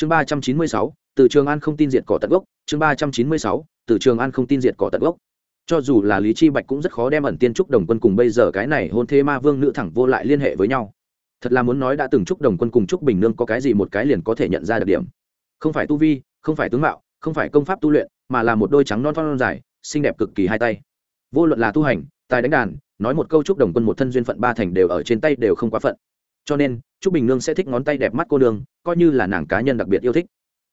chương ba trăm chín mươi sáu, từ trường an không tin diệt cỏ tận gốc. Chương ba trăm chín mươi sáu, từ trường an không tin diệt cỏ tận gốc. Cho dù là lý chi bạch cũng rất khó đem ẩn tiên trúc đồng quân cùng bây giờ cái này hôn thế ma vương nữ thẳng vô lại liên hệ với nhau. Thật là muốn nói đã từng trúc đồng quân cùng trúc bình nương có cái gì một cái liền có thể nhận ra được điểm. Không phải tu vi, không phải tướng mạo, không phải công pháp tu luyện, mà là một đôi trắng non non dài, xinh đẹp cực kỳ hai tay. Vô luận là tu hành, tài đánh đàn, nói một câu trúc đồng quân một thân duyên phận ba thành đều ở trên tay đều không quá phận cho nên trúc bình nương sẽ thích ngón tay đẹp mắt cô nương, coi như là nàng cá nhân đặc biệt yêu thích.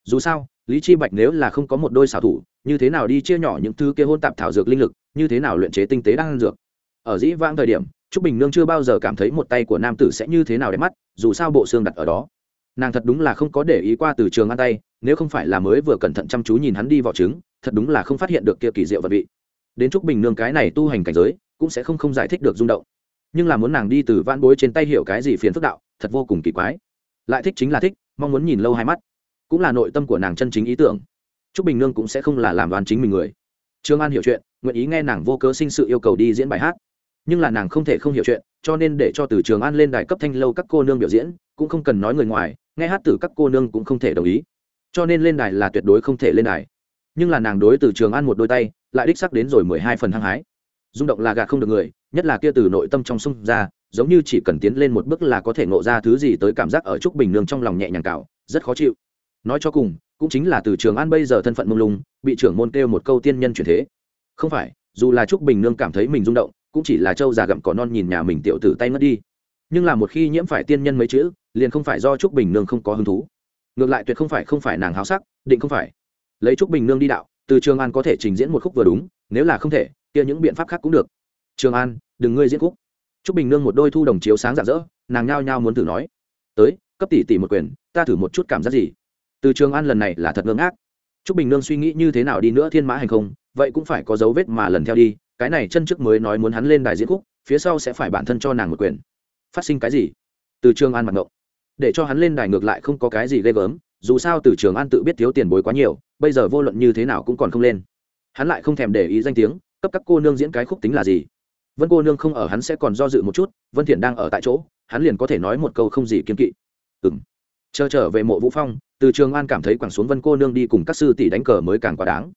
Dù sao, lý chi bạch nếu là không có một đôi xảo thủ, như thế nào đi chia nhỏ những thứ kia hôn tạp thảo dược linh lực, như thế nào luyện chế tinh tế đang dược? Ở dĩ vãng thời điểm, trúc bình nương chưa bao giờ cảm thấy một tay của nam tử sẽ như thế nào đẹp mắt, dù sao bộ xương đặt ở đó. Nàng thật đúng là không có để ý qua từ trường ăn tay, nếu không phải là mới vừa cẩn thận chăm chú nhìn hắn đi vào trứng, thật đúng là không phát hiện được kia kỳ diệu vật vị. Đến trúc bình nương cái này tu hành cảnh giới, cũng sẽ không không giải thích được rung động nhưng là muốn nàng đi từ van bối trên tay hiểu cái gì phiền phức đạo, thật vô cùng kỳ quái. Lại thích chính là thích, mong muốn nhìn lâu hai mắt. Cũng là nội tâm của nàng chân chính ý tưởng. Trúc bình nương cũng sẽ không là làm đoán chính mình người. Trương an hiểu chuyện, nguyện ý nghe nàng vô cớ sinh sự yêu cầu đi diễn bài hát. Nhưng là nàng không thể không hiểu chuyện, cho nên để cho từ trường an lên đài cấp thanh lâu các cô nương biểu diễn, cũng không cần nói người ngoài, nghe hát từ các cô nương cũng không thể đồng ý. Cho nên lên đài là tuyệt đối không thể lên đài. Nhưng là nàng đối từ trường an một đôi tay, lại đích sắc đến rồi mười hai phần hăng hái. Rung động là gạt không được người nhất là kia từ nội tâm trong sông ra, giống như chỉ cần tiến lên một bước là có thể ngộ ra thứ gì tới cảm giác ở trúc bình nương trong lòng nhẹ nhàng cào, rất khó chịu. Nói cho cùng, cũng chính là từ trường an bây giờ thân phận mông lung, bị trưởng môn kêu một câu tiên nhân chuyển thế. Không phải, dù là trúc bình nương cảm thấy mình rung động, cũng chỉ là châu già gặm cỏ non nhìn nhà mình tiểu tử tay ngất đi. Nhưng là một khi nhiễm phải tiên nhân mấy chữ, liền không phải do trúc bình nương không có hứng thú. Ngược lại tuyệt không phải không phải nàng háo sắc, định không phải. Lấy trúc bình nương đi đạo, từ trường an có thể trình diễn một khúc vừa đúng, nếu là không thể, kia những biện pháp khác cũng được trường an, đừng ngươi diễn khúc. Trúc bình nương một đôi thu đồng chiếu sáng rạng rỡ, nàng nhao nhao muốn thử nói. Tới, cấp tỷ tỷ một quyền, ta thử một chút cảm giác gì? Từ trường an lần này là thật ngưng ác. Trúc bình nương suy nghĩ như thế nào đi nữa thiên mã hành không, vậy cũng phải có dấu vết mà lần theo đi, cái này chân trước mới nói muốn hắn lên đài diễn khúc, phía sau sẽ phải bản thân cho nàng một quyền. Phát sinh cái gì? Từ trường an mặt ngộ để cho hắn lên đài ngược lại không có cái gì ghê gớm, dù sao từ trường an tự biết thiếu tiền bối quá nhiều, bây giờ vô luận như thế nào cũng còn không lên. Hắn lại không thèm để ý danh tiếng, cấp các cô nương diễn cái khúc tính là gì? Vân cô nương không ở hắn sẽ còn do dự một chút, vân thiện đang ở tại chỗ, hắn liền có thể nói một câu không gì kiên kỵ. Ừm. Chờ trở về mộ vũ phong, từ trường an cảm thấy quẳng xuống vân cô nương đi cùng các sư tỷ đánh cờ mới càng quá đáng.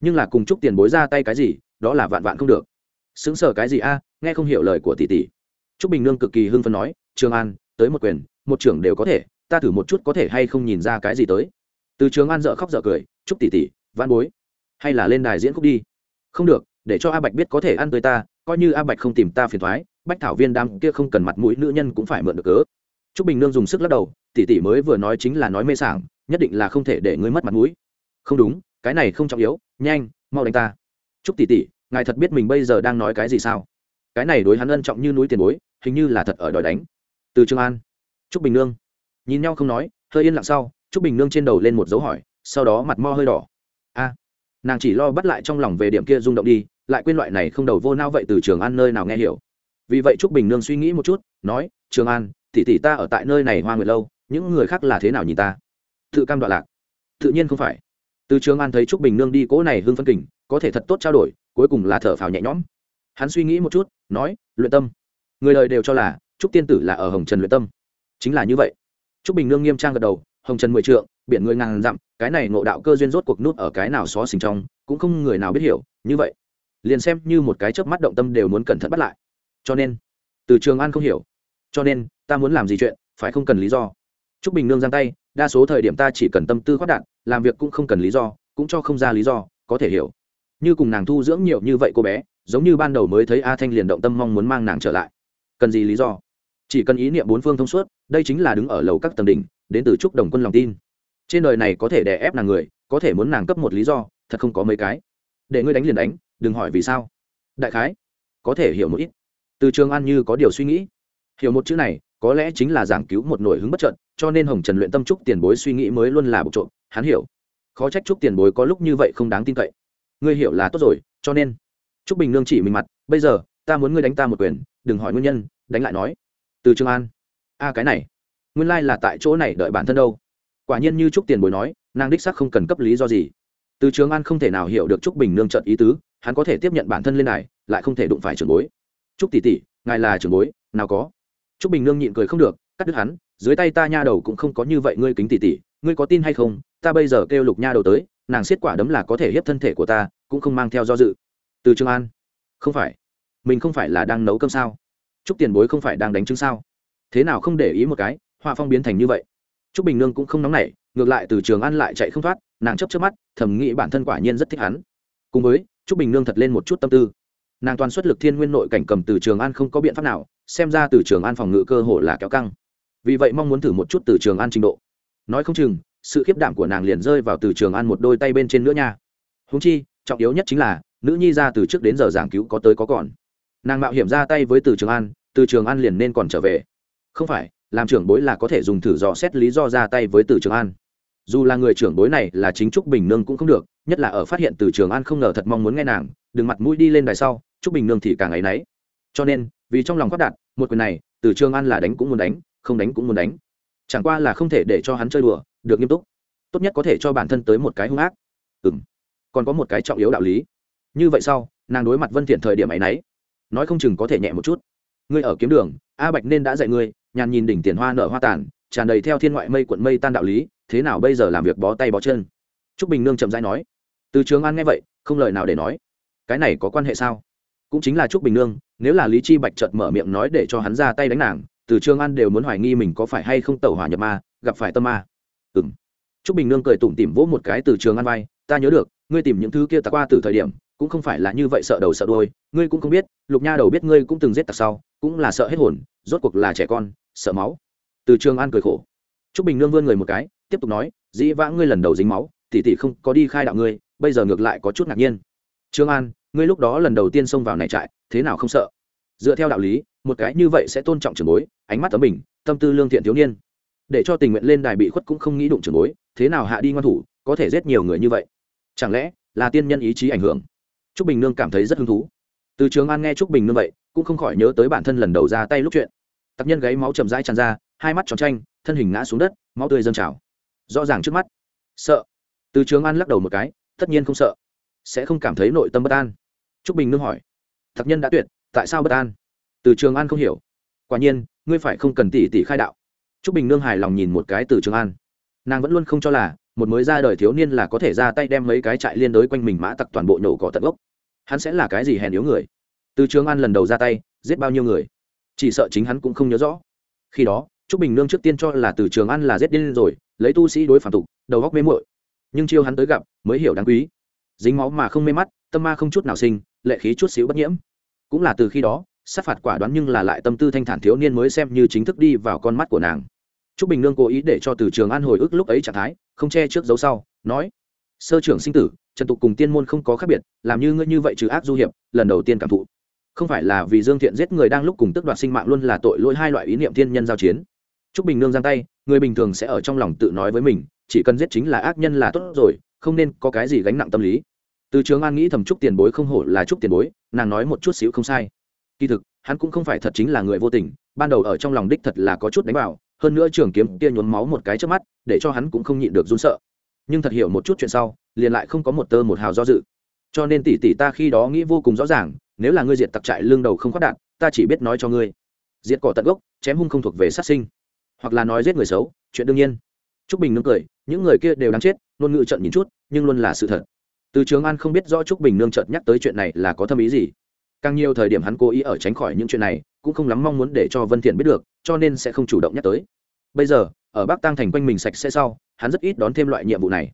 Nhưng là cùng chúc tiền bối ra tay cái gì, đó là vạn vạn không được. Xứng sở cái gì a, nghe không hiểu lời của tỷ tỷ. Trúc bình nương cực kỳ hưng phấn nói, trường an, tới một quyền, một trưởng đều có thể, ta thử một chút có thể hay không nhìn ra cái gì tới. Từ trường an dợ khóc dợ cười chúc tỷ tỷ văn bối, hay là lên đài diễn khúc đi. Không được, để cho a bạch biết có thể ăn tới ta coi như a bạch không tìm ta phiền thoái, bách thảo viên đam kia không cần mặt mũi nữ nhân cũng phải mượn được cớ. T r ú c bình nương dùng sức lắc đầu, tỷ tỷ mới vừa nói chính là nói mê sảng, nhất định là không thể để ngươi mất mặt mũi. Không đúng, cái này không trọng yếu, nhanh, mau đánh ta. T r ú c tỷ tỷ, ngài thật biết mình bây giờ đang nói cái gì sao? Cái này đối hắn ân trọng như núi tiền bối, hình như là thật ở đòi đánh. Từ trường an. T r ú c bình nương nhìn nhau không nói, hơi yên lặng sau t r ú c bình nương trên đầu lên một dấu hỏi, sau đó mặt mo hơi đỏ. A, nàng chỉ lo bắt lại trong lòng về điểm kia rung động đi lại quên loại này không đầu vô nao vậy từ trường an nơi nào nghe hiểu. Vì vậy trúc bình nương suy nghĩ một chút, nói, trường an, tỷ tỷ ta ở tại nơi này hoa nguyệt lâu, những người khác là thế nào nhìn ta? Tự cam đoạn lạc. Tự nhiên không phải. Từ trường an thấy trúc bình nương đi cỗ này hưng phân kình, có thể thật tốt trao đổi, cuối cùng là thở phào nhẹ nhõm. Hắn suy nghĩ một chút, nói, luyện tâm. Người đời đều cho là, trúc tiên tử là ở hồng trần luyện tâm. Chính là như vậy. Trúc bình nương nghiêm trang gật đầu, hồng trần mười trượng, biển người ngàn dặm, cái này ngộ đạo cơ duyên rốt cuộc nút ở cái nào xó xình trong, cũng không người nào biết hiểu, như vậy liền xem như một cái chớp mắt động tâm đều muốn cẩn thận bắt lại. Cho nên, từ trường an không hiểu. Cho nên, ta muốn làm gì chuyện, phải không cần lý do. T r ú c bình nương giang tay, đa số thời điểm ta chỉ cần tâm tư khoát đạn, làm việc cũng không cần lý do, cũng cho không ra lý do, có thể hiểu. Như cùng nàng thu dưỡng nhiều như vậy cô bé, giống như ban đầu mới thấy a thanh liền động tâm mong muốn mang nàng trở lại. Cần gì lý do? Chỉ cần ý niệm bốn phương thông suốt, đây chính là đứng ở lầu các tầng đỉnh, đến từ chúc đồng quân lòng tin. Trên đời này có thể đè ép nàng người, có thể muốn nàng cấp một lý do, thật không có mấy cái. Để ngươi đánh liền đánh đừng hỏi vì sao. Đại khái, có thể hiểu một ít. Từ trường an như có điều suy nghĩ. Hiểu một chữ này, có lẽ chính là giảng cứu một nổi hứng bất trận cho nên hồng trần luyện tâm trúc tiền bối suy nghĩ mới luôn là bộc trộm, hắn hiểu. Khó trách trúc tiền bối có lúc như vậy không đáng tin cậy. Ngươi hiểu là tốt rồi, cho nên. Trúc bình nương chỉ mình mặt, bây giờ, ta muốn ngươi đánh ta một quyền, đừng hỏi nguyên nhân, đánh lại nói. Từ trường an. A, cái này. Nguyên lai là tại chỗ này đợi bản thân đâu. Quả nhiên như trúc tiền bối nói, nàng đích sắc không cần cấp lý do gì. Từ trường an không thể nào hiểu được trúc bình nương trận ý tứ hắn có thể tiếp nhận bản thân lên này lại không thể đụng phải trưởng bối. Trúc tỷ tỷ, ngài là trưởng bối, nào có. Trúc bình nương nhịn cười không được, cắt đứt hắn, dưới tay ta nha đầu cũng không có như vậy, ngươi kính tỷ tỷ, ngươi có tin hay không? Ta bây giờ kêu lục nha đầu tới, nàng xiết quả đấm là có thể hiếp thân thể của ta, cũng không mang theo do dự. Từ trường an. Không phải. Mình không phải là đang nấu cơm sao? Chúc tiền bối không phải đang đánh trứng sao? Thế nào không để ý một cái, họa phong biến thành như vậy? Chúc bình nương cũng không nóng nảy, ngược lại từ trường an lại chạy không thoát, nàng chấp chấp mắt, thầm nghĩ bản thân quả nhiên rất thích hắn. Cùng với chúc bình nương thật lên một chút tâm tư. Nàng toàn xuất lực thiên nguyên nội cảnh cầm từ trường an không có biện pháp nào, xem ra từ trường an phòng ngự cơ hồ là kéo căng. Vì vậy mong muốn thử một chút từ trường an trình độ. Nói không chừng, sự khiếp đảm của nàng liền rơi vào từ trường an một đôi tay bên trên nữa nha. Húng chi, trọng yếu nhất chính là, nữ nhi ra từ trước đến giờ giảng cứu có tới có còn. Nàng mạo hiểm ra tay với từ trường an, từ trường an liền nên còn trở về. Không phải, làm trưởng bối là có thể dùng thử dò xét lý do ra tay với từ trường an dù là người trưởng bối này là chính trúc bình nương cũng không được, nhất là ở phát hiện từ trường an không ngờ thật mong muốn nghe nàng, đừng mặt mũi đi lên đài sau, trúc bình nương thì càng ấy nấy. cho nên, vì trong lòng phát đạt một quyền này, từ trường an là đánh cũng muốn đánh, không đánh cũng muốn đánh. Chẳng qua là không thể để cho hắn chơi đùa, được nghiêm túc. Tốt nhất có thể cho bản thân tới một cái hung ác. Ừ m còn có một cái trọng yếu đạo lý. Như vậy sau, nàng đối mặt vân thiện thời điểm ấy nấy. Nói không chừng có thể nhẹ một chút. Ngươi ở kiếm đường, a bạch nên đã dạy ngươi, nhàn nhìn đỉnh tiền hoa nở hoa tàn tràn đầy theo thiên ngoại mây cuộn mây tan đạo lý, thế nào bây giờ làm việc bó tay bó chân? Trúc bình nương chậm rãi nói. Từ trường an nghe vậy, không lời nào để nói. Cái này có quan hệ sao? Cũng chính là trúc bình nương, nếu là lý chi bạch chợt mở miệng nói để cho hắn ra tay đánh nàng, từ trường an đều muốn hoài nghi mình có phải hay không tẩu hỏa nhập ma, gặp phải tâm ma. Ừng trúc bình nương cười tủm tỉm vỗ một cái từ trường an vai. Ta nhớ được, ngươi tìm những thứ kia tặc qua từ thời điểm, cũng không phải là như vậy sợ đầu sợ đôi ngươi cũng không biết, lục nha đầu biết ngươi cũng từng giết tặc sau, cũng là sợ hết hồn, rốt cuộc là trẻ con, sợ máu từ trường an cười khổ. Trúc bình nương vươn người một cái, tiếp tục nói, dĩ vãng ngươi lần đầu dính máu, tỷ tỷ không có đi khai đạo ngươi, bây giờ ngược lại có chút ngạc nhiên. Trương an, ngươi lúc đó lần đầu tiên xông vào này trại, thế nào không sợ? Dựa theo đạo lý, một cái như vậy sẽ tôn trọng trường bối, ánh mắt tấm bình, tâm tư lương thiện thiếu niên. Để cho tình nguyện lên đài bị khuất cũng không nghĩ đụng trường bối, thế nào hạ đi ngoan thủ, có thể giết nhiều người như vậy? Chẳng lẽ là tiên nhân ý chí ảnh hưởng? Trúc bình nương cảm thấy rất hứng thú. Từ trường an nghe trúc bình nương vậy, cũng không khỏi nhớ tới bản thân lần đầu ra tay lúc chuyện. Tặc nhân gáy máu chầm rãi tràn ra hai mắt tròn tranh, thân hình ngã xuống đất, máu tươi dâng trào. Rõ ràng trước mắt. Sợ. Từ trường an lắc đầu một cái, tất nhiên không sợ. Sẽ không cảm thấy nội tâm bất an. Trúc bình nương hỏi. Thạc nhân đã tuyệt, tại sao bất an? Từ trường an không hiểu. Quả nhiên, ngươi phải không cần tỉ tỉ khai đạo. Trúc bình nương hài lòng nhìn một cái từ trường an. Nàng vẫn luôn không cho là, một mới ra đời thiếu niên là có thể ra tay đem mấy cái trại liên đối quanh mình mã tặc toàn bộ nhổ cỏ tận gốc. Hắn sẽ là cái gì hèn yếu người? Từ trường an lần đầu ra tay, giết bao nhiêu người? Chỉ sợ chính hắn cũng không nhớ rõ. Khi đó trúc bình nương trước tiên cho là từ trường an là giết điên rồi lấy tu sĩ đối phản tục đầu góc mê muội nhưng chiêu hắn tới gặp mới hiểu đáng quý dính máu mà không mê mắt tâm ma không chút nào sinh lệ khí chút xíu bất nhiễm cũng là từ khi đó sát phạt quả đoán nhưng là lại tâm tư thanh thản thiếu niên mới xem như chính thức đi vào con mắt của nàng Trúc Bình Nương cố ý để cho Từ Trường An hồi ức lúc ấy trạng thái, không che trước dấu sau, nói: "Sơ trưởng sinh tử, Trần tục cùng tiên môn không có khác biệt, làm như ngươi như vậy trừ ác du hiệp, lần đầu tiên cảm thụ. Không phải là vì Dương Thiện giết người đang lúc cùng tức đoạt sinh mạng luôn là tội lỗi hai loại ý niệm thiên nhân giao chiến." Trúc Bình Nương giang tay, người bình thường sẽ ở trong lòng tự nói với mình, chỉ cần giết chính là ác nhân là tốt rồi, không nên có cái gì gánh nặng tâm lý. Từ Trường An nghĩ thầm Trúc Tiền Bối không hổ là Trúc Tiền Bối, nàng nói một chút xíu không sai. Kỳ thực, hắn cũng không phải thật chính là người vô tình, ban đầu ở trong lòng đích thật là có chút đánh vào, hơn nữa trường kiếm kia nhuốm máu một cái trước mắt để cho hắn cũng không nhịn được run sợ nhưng thật hiểu một chút chuyện sau liền lại không có một tơ một hào do dự cho nên tỷ tỷ ta khi đó nghĩ vô cùng rõ ràng nếu là ngươi diệt tặc trại lương đầu không khoát đạn ta chỉ biết nói cho ngươi diệt cỏ tận gốc chém hung không thuộc về sát sinh hoặc là nói giết người xấu, chuyện đương nhiên. Trúc bình nương cười, những người kia đều đáng chết, ngôn ngữ trận nhìn chút, nhưng luôn là sự thật. Từ trường an không biết rõ trúc bình nương chợt nhắc tới chuyện này là có thâm ý gì. Càng nhiều thời điểm hắn cố ý ở tránh khỏi những chuyện này, cũng không lắm mong muốn để cho vân thiện biết được, cho nên sẽ không chủ động nhắc tới. Bây giờ, ở bắc tăng thành quanh mình sạch sẽ sau, hắn rất ít đón thêm loại nhiệm vụ này.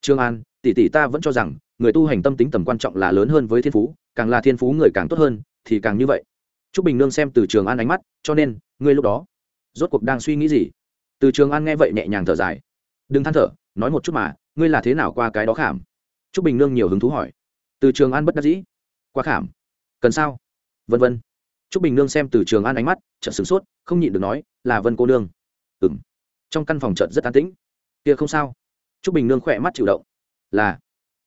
Trương an, tỷ tỷ ta vẫn cho rằng, người tu hành tâm tính tầm quan trọng là lớn hơn với thiên phú, càng là thiên phú người càng tốt hơn, thì càng như vậy. Trúc bình nương xem từ trường an ánh mắt, cho nên, ngươi lúc đó rốt cuộc đang suy nghĩ gì từ trường an nghe vậy nhẹ nhàng thở dài đừng than thở nói một chút mà ngươi là thế nào qua cái đó khảm trúc bình nương nhiều hứng thú hỏi từ trường an bất đắc dĩ qua khảm cần sao vân vân Trúc Bình Nương xem từ Trường An ánh mắt, chợt sửng sốt, không nhịn được nói, "Là Vân cô nương." Ừm. Trong căn phòng chợt rất an tĩnh. "Kia không sao." Trúc Bình Nương khỏe mắt chịu động. "Là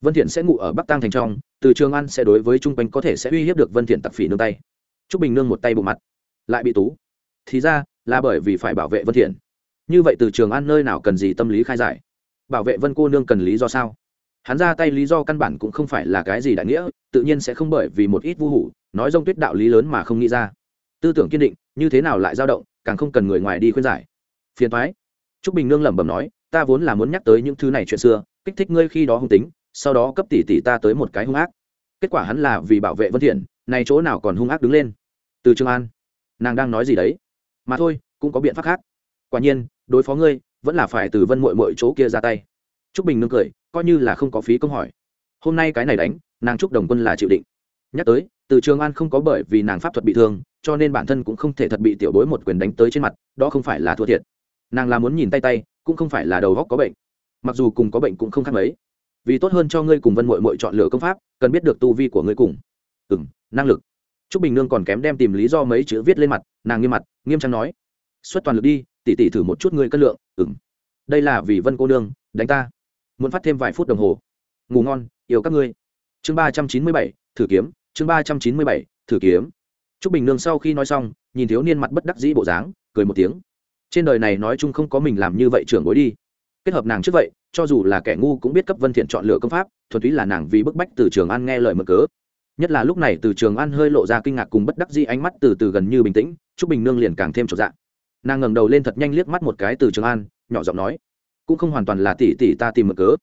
Vân Thiện sẽ ngủ ở Bắc Tăng thành trong, từ Trường An sẽ đối với chung quanh có thể sẽ uy hiếp được Vân Thiện tặc phỉ nương tay." Trúc Bình Nương một tay bộ mặt, lại bị tú. Thì ra, là bởi vì phải bảo vệ Vân Thiện. Như vậy từ Trường An nơi nào cần gì tâm lý khai giải? Bảo vệ Vân cô nương cần lý do sao? Hắn ra tay lý do căn bản cũng không phải là cái gì đại nghĩa, tự nhiên sẽ không bởi vì một ít vu hủ, nói rông tuyết đạo lý lớn mà không nghĩ ra tư tưởng kiên định như thế nào lại dao động càng không cần người ngoài đi khuyên giải phiền thoái trúc bình nương lẩm bẩm nói ta vốn là muốn nhắc tới những thứ này chuyện xưa kích thích ngươi khi đó hung tính sau đó cấp tỷ tỷ ta tới một cái hung ác kết quả hắn là vì bảo vệ vân thiện này chỗ nào còn hung ác đứng lên từ trường an nàng đang nói gì đấy mà thôi, cũng có biện pháp khác. Quả nhiên, đối phó ngươi, vẫn là phải từ vân mội mội chỗ kia ra tay. Trúc bình nương cười, coi như là không có phí công hỏi. Hôm nay cái này đánh, nàng trúc đồng quân là chịu định. Nhắc tới, từ trường an không có bởi vì nàng pháp thuật bị thương, cho nên bản thân cũng không thể thật bị tiểu bối một quyền đánh tới trên mặt, đó không phải là thua thiệt. Nàng là muốn nhìn tay tay, cũng không phải là đầu góc có bệnh. Mặc dù cùng có bệnh cũng không khác mấy. Vì tốt hơn cho ngươi cùng vân mội mội chọn lựa công pháp, cần biết được tu vi của ngươi cùng. Ừ năng lực. T r ú c bình nương còn kém đem tìm lý do mấy chữ viết lên mặt, nàng như mặt nghiêm trang nói, xuất toàn lực đi, tỉ tỉ thử một chút ngươi cân lượng. Ừng đây là vì vân cô nương, đánh ta. Muốn phát thêm vài phút đồng hồ. Ngủ ngon, yêu các ngươi. Chương ba trăm chín mươi bảy, thử kiếm, chương ba trăm chín mươi bảy, thử kiếm. T r ú c bình nương sau khi nói xong, nhìn thiếu niên mặt bất đắc dĩ bộ dáng, cười một tiếng. Trên đời này nói chung không có mình làm như vậy trưởng bối đi. Kết hợp nàng trước vậy, cho dù là kẻ ngu cũng biết cấp vân thiện chọn lựa công pháp, thuần túy là nàng vì bức bách từ trường an nghe lời mở cớ nhất là lúc này từ trường an hơi lộ ra kinh ngạc cùng bất đắc dĩ ánh mắt từ từ gần như bình tĩnh, trúc bình nương liền càng thêm trọn dạng nàng ngẩng đầu lên thật nhanh liếc mắt một cái từ trường an, nhỏ giọng nói, cũng không hoàn toàn là tỷ tỷ ta tìm mực cớ.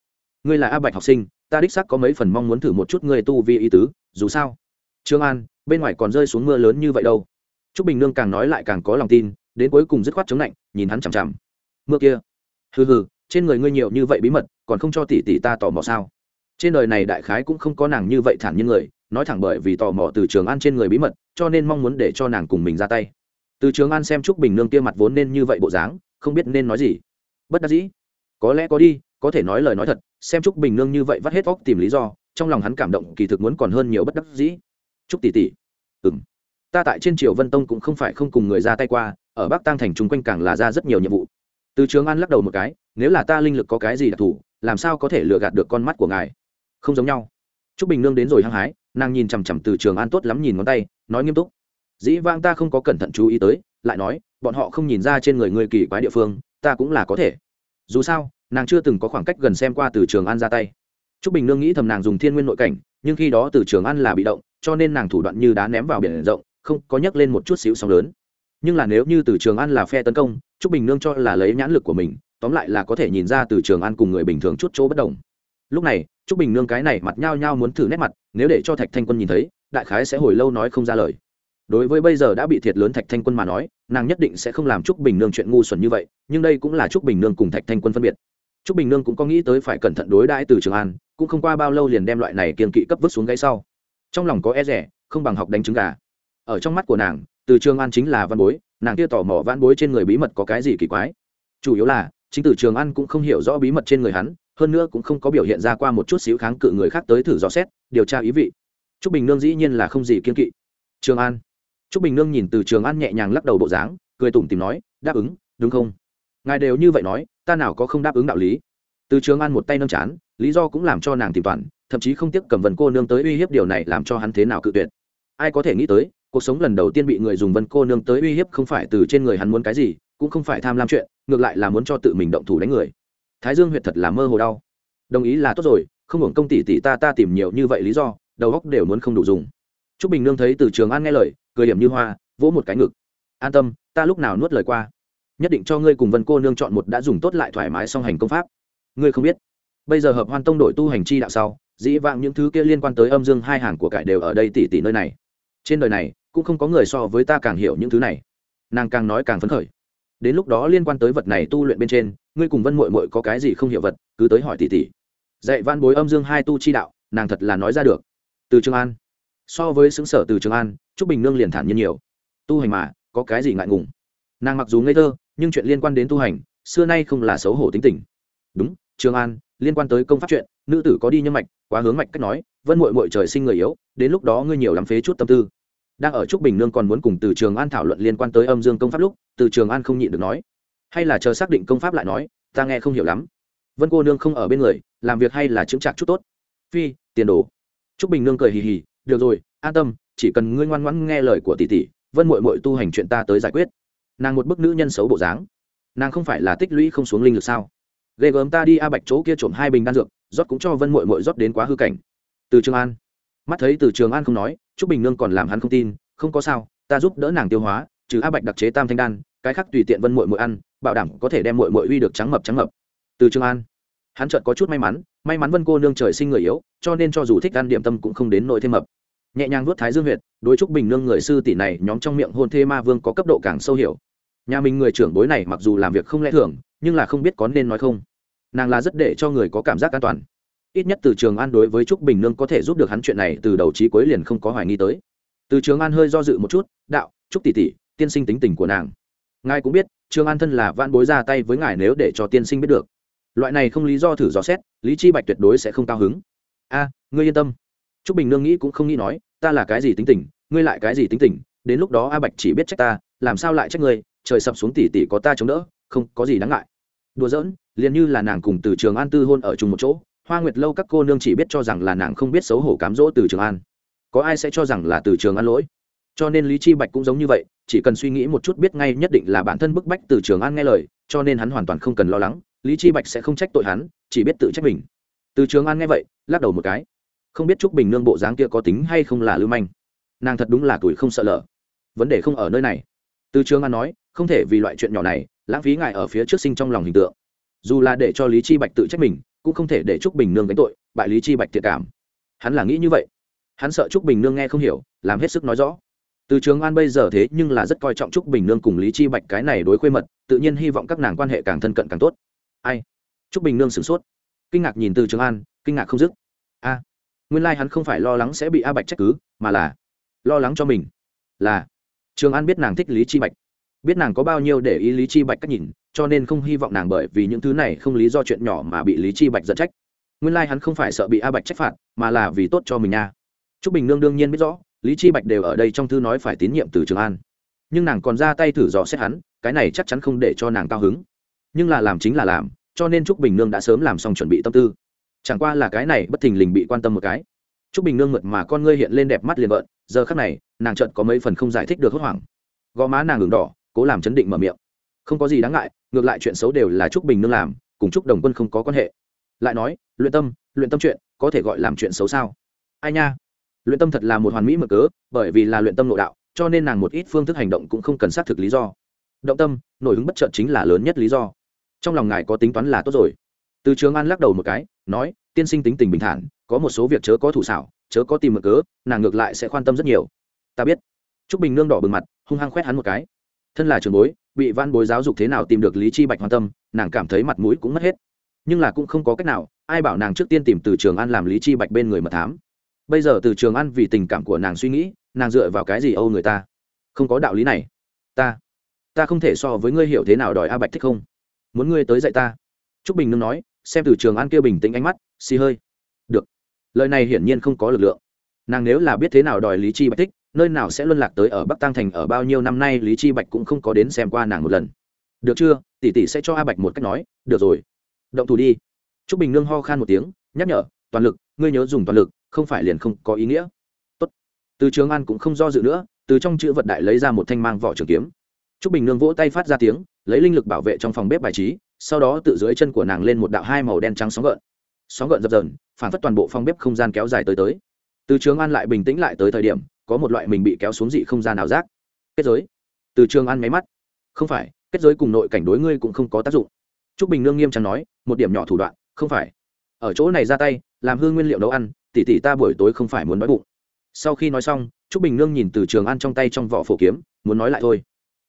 Ngươi là a bạch học sinh, ta đích xác có mấy phần mong muốn thử một chút ngươi tu vi ý tứ, dù sao. Trương an, bên ngoài còn rơi xuống mưa lớn như vậy đâu. Trúc bình nương càng nói lại càng có lòng tin, đến cuối cùng dứt khoát chống lạnh, nhìn hắn chằm chằm. Mưa kia? Hừ hừ, trên người ngươi nhiều như vậy bí mật, còn không cho tỷ tỷ ta tò mò sao? Trên đời này đại khái cũng không có nàng như vậy thản nhiên người, nói thẳng bởi vì tò mò từ trường an trên người bí mật, cho nên mong muốn để cho nàng cùng mình ra tay. Từ trường an xem trúc bình nương kia mặt vốn nên như vậy bộ dáng, không biết nên nói gì. Bất đắc dĩ. Có lẽ có đi, có thể nói lời nói thật, xem trúc bình nương như vậy vắt hết óc tìm lý do, trong lòng hắn cảm động kỳ thực muốn còn hơn nhiều bất đắc dĩ. Trúc tỷ tỷ. Ừng ta tại trên triều vân tông cũng không phải không cùng người ra tay qua, ở bắc tăng thành chung quanh càng là ra rất nhiều nhiệm vụ. Từ trường an lắc đầu một cái, nếu là ta linh lực có cái gì đặc thù, làm sao có thể lừa gạt được con mắt của ngài? Không giống nhau. T r ú c bình nương đến rồi hăng hái, nàng nhìn chằm chằm từ trường an tốt lắm nhìn ngón tay, nói nghiêm túc. Dĩ vang ta không có cẩn thận chú ý tới, lại nói, bọn họ không nhìn ra trên người người kỳ quái địa phương, ta cũng là có thể. Dù sao, nàng chưa từng có khoảng cách gần xem qua từ trường an ra tay. T r ú c bình nương nghĩ thầm nàng dùng thiên nguyên nội cảnh, nhưng khi đó từ trường an là bị động, cho nên nàng thủ đoạn như đá ném vào biển rộng, không có nhấc lên một chút xíu sóng lớn. Nhưng là nếu như từ trường an là phe tấn công t r ú c bình nương cho là lấy nhãn lực của mình, tóm lại là có thể nhìn ra từ trường an cùng người bình thường chút chỗ bất đồng. Lúc này trúc bình nương cái này mặt nhao nhao muốn thử nét mặt, nếu để cho thạch thanh quân nhìn thấy, đại khái sẽ hồi lâu nói không ra lời. Đối với bây giờ đã bị thiệt lớn thạch thanh quân mà nói, nàng nhất định sẽ không làm trúc bình nương chuyện ngu xuẩn như vậy, nhưng đây cũng là trúc bình nương cùng thạch thanh quân phân biệt. Trúc bình nương cũng có nghĩ tới phải cẩn thận đối đãi từ trường an, cũng không qua bao lâu liền đem loại này kiên kỵ cấp vứt xuống gáy sau. Trong lòng có e rẻ không bằng học đánh trứng gà. Ở trong mắt của nàng, từ trường an chính là văn bối, nàng kia tò mò văn bối trên người bí mật có cái gì kỳ quái. Chủ yếu là, chính tử trường an cũng không hiểu rõ bí mật trên người hắn hơn nữa cũng không có biểu hiện ra qua một chút xíu kháng cự người khác tới thử dò xét, điều tra ý vị. T r ú c bình nương dĩ nhiên là không gì kiên kỵ. Trường an. T r ú c bình nương nhìn từ trường an nhẹ nhàng lắc đầu bộ dáng, cười tủm tìm nói, đáp ứng, đúng không? Ngài đều như vậy nói, ta nào có không đáp ứng đạo lý? Từ trường an một tay nâng chán, lý do cũng làm cho nàng tìm toàn, thậm chí không tiếp cầm vần cô nương tới uy hiếp điều này làm cho hắn thế nào cự tuyệt. Ai có thể nghĩ tới, cuộc sống lần đầu tiên bị người dùng vân cô nương tới uy hiếp không phải từ trên người hắn muốn cái gì, cũng không phải tham lam chuyện, ngược lại là muốn cho tự mình động thủ đánh người thái dương huyệt thật là mơ hồ đau. Đồng ý là tốt rồi, không hưởng công tỷ tỷ ta ta tìm nhiều như vậy lý do, đầu góc đều muốn không đủ dùng. T r ú c bình nương thấy từ trường an nghe lời, cười điểm như hoa, vỗ một cái ngực. An tâm, ta lúc nào nuốt lời qua. Nhất định cho ngươi cùng vân cô nương chọn một đã dùng tốt lại thoải mái song hành công pháp. Ngươi không biết. Bây giờ hợp hoan tông đổi tu hành chi đạo sau, dĩ vãng những thứ kia liên quan tới âm dương hai hàng của cải đều ở đây tỷ tỷ nơi này. Trên đời này, cũng không có người so với ta càng hiểu những thứ này. Nàng càng nói càng phấn khởi. Đến lúc đó liên quan tới vật này tu luyện bên trên ngươi cùng vân mội mội có cái gì không hiểu vật, cứ tới hỏi tỷ tỷ. Dạy văn bối âm dương hai tu chi đạo, nàng thật là nói ra được. Từ trường an. So với xứng sở từ trường an, trúc bình nương liền thản nhiên nhiều. Tu hành mà, có cái gì ngại ngùng? Nàng mặc dù ngây thơ, nhưng chuyện liên quan đến tu hành, xưa nay không là xấu hổ tính tình. Đúng, trường an, liên quan tới công pháp chuyện, nữ tử có đi nhân mạch, quá hướng mạch cách nói, vân mội mội trời sinh người yếu, đến lúc đó ngươi nhiều lắm phế chút tâm tư. Đang ở trúc bình nương còn muốn cùng từ trường an thảo luận liên quan tới âm dương công pháp lúc, từ trường an không nhịn được nói hay là chờ xác định công pháp lại nói, ta nghe không hiểu lắm. Vân cô nương không ở bên người, làm việc hay là chững chạc chút tốt. Phi, tiền đồ. Trúc bình nương cười hì hì, được rồi, an tâm, chỉ cần ngươi ngoan ngoãn nghe lời của tỷ tỷ, vân mội mội tu hành chuyện ta tới giải quyết. Nàng một bức nữ nhân xấu bộ dáng. Nàng không phải là tích lũy không xuống linh lực sao? Ghê gớm ta đi a bạch chỗ kia trộm hai bình đan dược, rót cũng cho vân mội mội rót đến quá hư cảnh. Từ trường an. Mắt thấy từ trường an không nói, trúc bình nương còn làm hắn không tin, không có sao, ta giúp đỡ nàng tiêu hóa, trừ a bạch đặc chế tam thanh đan, cái khác tùy tiện vân mội mội ăn bảo đảm có thể đem mội mội uy được trắng mập trắng mập. Từ trường an, hắn chợt có chút may mắn may mắn vân cô nương trời sinh người yếu, cho nên cho dù thích ăn điểm tâm cũng không đến nội thêm mập. Nhẹ nhàng vuốt thái dương huyệt, đối trúc bình nương người sư tỷ này nhóm trong miệng hôn thê ma vương có cấp độ càng sâu hiểu. Nhà mình người trưởng bối này mặc dù làm việc không lẽ thường, nhưng là không biết có nên nói không. Nàng là rất để cho người có cảm giác an toàn. Ít nhất từ trường an đối với trúc bình nương có thể giúp được hắn chuyện này từ đầu trí cuối liền không có hoài nghi tới. Từ trường an hơi do dự một chút, đạo, trúc tỷ tỷ, tiên sinh tính tình của nàng ngài cũng biết trường an thân là van bối ra tay với ngài nếu để cho tiên sinh biết được. Loại này không lý do thử dò xét, lý chi bạch tuyệt đối sẽ không cao hứng. A, ngươi yên tâm. Trúc bình nương nghĩ cũng không nghĩ nói, ta là cái gì tính tình, ngươi lại cái gì tính tình, đến lúc đó a bạch chỉ biết trách ta, làm sao lại trách ngươi, trời sập xuống tỷ tỷ có ta chống đỡ, không có gì đáng ngại. Đùa giỡn, liền như là nàng cùng từ trường an tư hôn ở chung một chỗ, hoa nguyệt lâu các cô nương chỉ biết cho rằng là nàng không biết xấu hổ cám dỗ từ trường an. Có ai sẽ cho rằng là từ trường an lỗi? Cho nên lý chi bạch cũng giống như vậy, chỉ cần suy nghĩ một chút biết ngay nhất định là bản thân bức bách từ trường an nghe lời, cho nên hắn hoàn toàn không cần lo lắng, lý chi bạch sẽ không trách tội hắn, chỉ biết tự trách mình. Từ trường an nghe vậy, lắc đầu một cái. Không biết trúc bình nương bộ dáng kia có tính hay không là lưu manh. Nàng thật đúng là tuổi không sợ lỡ vấn đề không ở nơi này. Từ trường an nói, không thể vì loại chuyện nhỏ này, lãng phí ngài ở phía trước sinh trong lòng hình tượng. Dù là để cho lý chi bạch tự trách mình, cũng không thể để trúc bình nương gánh tội, bại lý chi bạch thiệt cảm. Hắn là nghĩ như vậy. Hắn sợ trúc bình nương nghe không hiểu, làm hết sức nói rõ từ trường an bây giờ thế nhưng là rất coi trọng trúc bình nương cùng lý chi bạch cái này đối khuê mật, tự nhiên hy vọng các nàng quan hệ càng thân cận càng tốt. Ai? Trúc bình nương sửng sốt. Kinh ngạc nhìn từ trường an, kinh ngạc không dứt. A, nguyên lai hắn không phải lo lắng sẽ bị a bạch trách cứ, mà là lo lắng cho mình. Là, trường an biết nàng thích lý chi bạch. Biết nàng có bao nhiêu để ý lý chi bạch cách nhìn, cho nên không hy vọng nàng bởi vì những thứ này không lý do chuyện nhỏ mà bị lý chi bạch giận trách. Nguyên lai hắn không phải sợ bị a bạch trách phạt, mà là vì tốt cho mình nha. T r ú c bình nương đương nhiên biết rõ lý chi bạch đều ở đây trong thư nói phải tín nhiệm từ trường an. Nhưng nàng còn ra tay thử dò xét hắn, cái này chắc chắn không để cho nàng cao hứng. Nhưng là làm chính là làm, cho nên Trúc bình nương đã sớm làm xong chuẩn bị tâm tư. Chẳng qua là cái này bất thình lình bị quan tâm một cái. Trúc bình nương mượt mà con ngươi hiện lên đẹp mắt liền vợn giờ khắc này, nàng trợn có mấy phần không giải thích được hốt hoảng. Gò má nàng ngừng đỏ, cố làm chấn định mở miệng. Không có gì đáng ngại, ngược lại chuyện xấu đều là trúc bình nương làm, cùng trúc đồng quân không có quan hệ. Lại nói, luyện tâm luyện tâm chuyện, có thể gọi làm chuyện xấu sao? Ai nha? Luyện tâm thật là một hoàn mỹ mở cớ, bởi vì là luyện tâm nội đạo, cho nên nàng một ít phương thức hành động cũng không cần xác thực lý do. Động tâm, nội hứng bất chợt chính là lớn nhất lý do. Trong lòng ngài có tính toán là tốt rồi. Từ trường an lắc đầu một cái, nói, tiên sinh tính tình bình thản, có một số việc chớ có thủ xảo chớ có tìm mở cớ, nàng ngược lại sẽ quan tâm rất nhiều. Ta biết. T r ú c bình nương đỏ bừng mặt, hung hăng khoét hắn một cái. Thân là trường bối, bị văn bối giáo dục thế nào tìm được lý chi bạch hoàn tâm, nàng cảm thấy mặt mũi cũng mất hết. Nhưng là cũng không có cách nào, ai bảo nàng trước tiên tìm từ trường an làm lý chi bạch bên người mật thám bây giờ từ trường an vì tình cảm của nàng suy nghĩ, nàng dựa vào cái gì âu người ta? Không có đạo lý này. Ta ta không thể so với ngươi hiểu thế nào đòi a bạch thích không? Muốn ngươi tới dạy ta. Trúc bình nương nói, xem từ trường an kia bình tĩnh ánh mắt, xì hơi. Được. Lời này hiển nhiên không có lực lượng. Nàng nếu là biết thế nào đòi lý chi bạch thích, nơi nào sẽ luân lạc tới ở bắc tăng thành ở bao nhiêu năm nay, lý chi bạch cũng không có đến xem qua nàng một lần. Được chưa? Tỷ tỷ sẽ cho a bạch một cách nói. Được rồi. Động thủ đi. Trúc bình nương ho khan một tiếng, nhắc nhở, toàn lực, ngươi nhớ dùng toàn lực không phải liền không có ý nghĩa. Tốt. từ trường an cũng không do dự nữa, từ trong chữ vật đại lấy ra một thanh mang vỏ trường kiếm. Trúc bình nương vỗ tay phát ra tiếng, lấy linh lực bảo vệ trong phòng bếp bài trí, sau đó tự dưới chân của nàng lên một đạo hai màu đen trắng sóng gợn. Sóng gợn dập dờn, phản phất toàn bộ phòng bếp không gian kéo dài tới tới. Từ trường an lại bình tĩnh lại tới thời điểm, có một loại mình bị kéo xuống dị không gian nào giác. Kết giới. Từ trường An máy mắt. Không phải, kết giới cùng nội cảnh đối ngươi cũng không có tác dụng. T r ú c bình nương nghiêm trọng nói, một điểm nhỏ thủ đoạn, không phải. Ở chỗ này ra tay, làm hư nguyên liệu nấu ăn tỷ tỷ ta buổi tối không phải muốn nói bụng. Sau khi nói xong t r ú c bình nương nhìn từ trường An trong tay trong vỏ phổ kiếm, muốn nói lại thôi.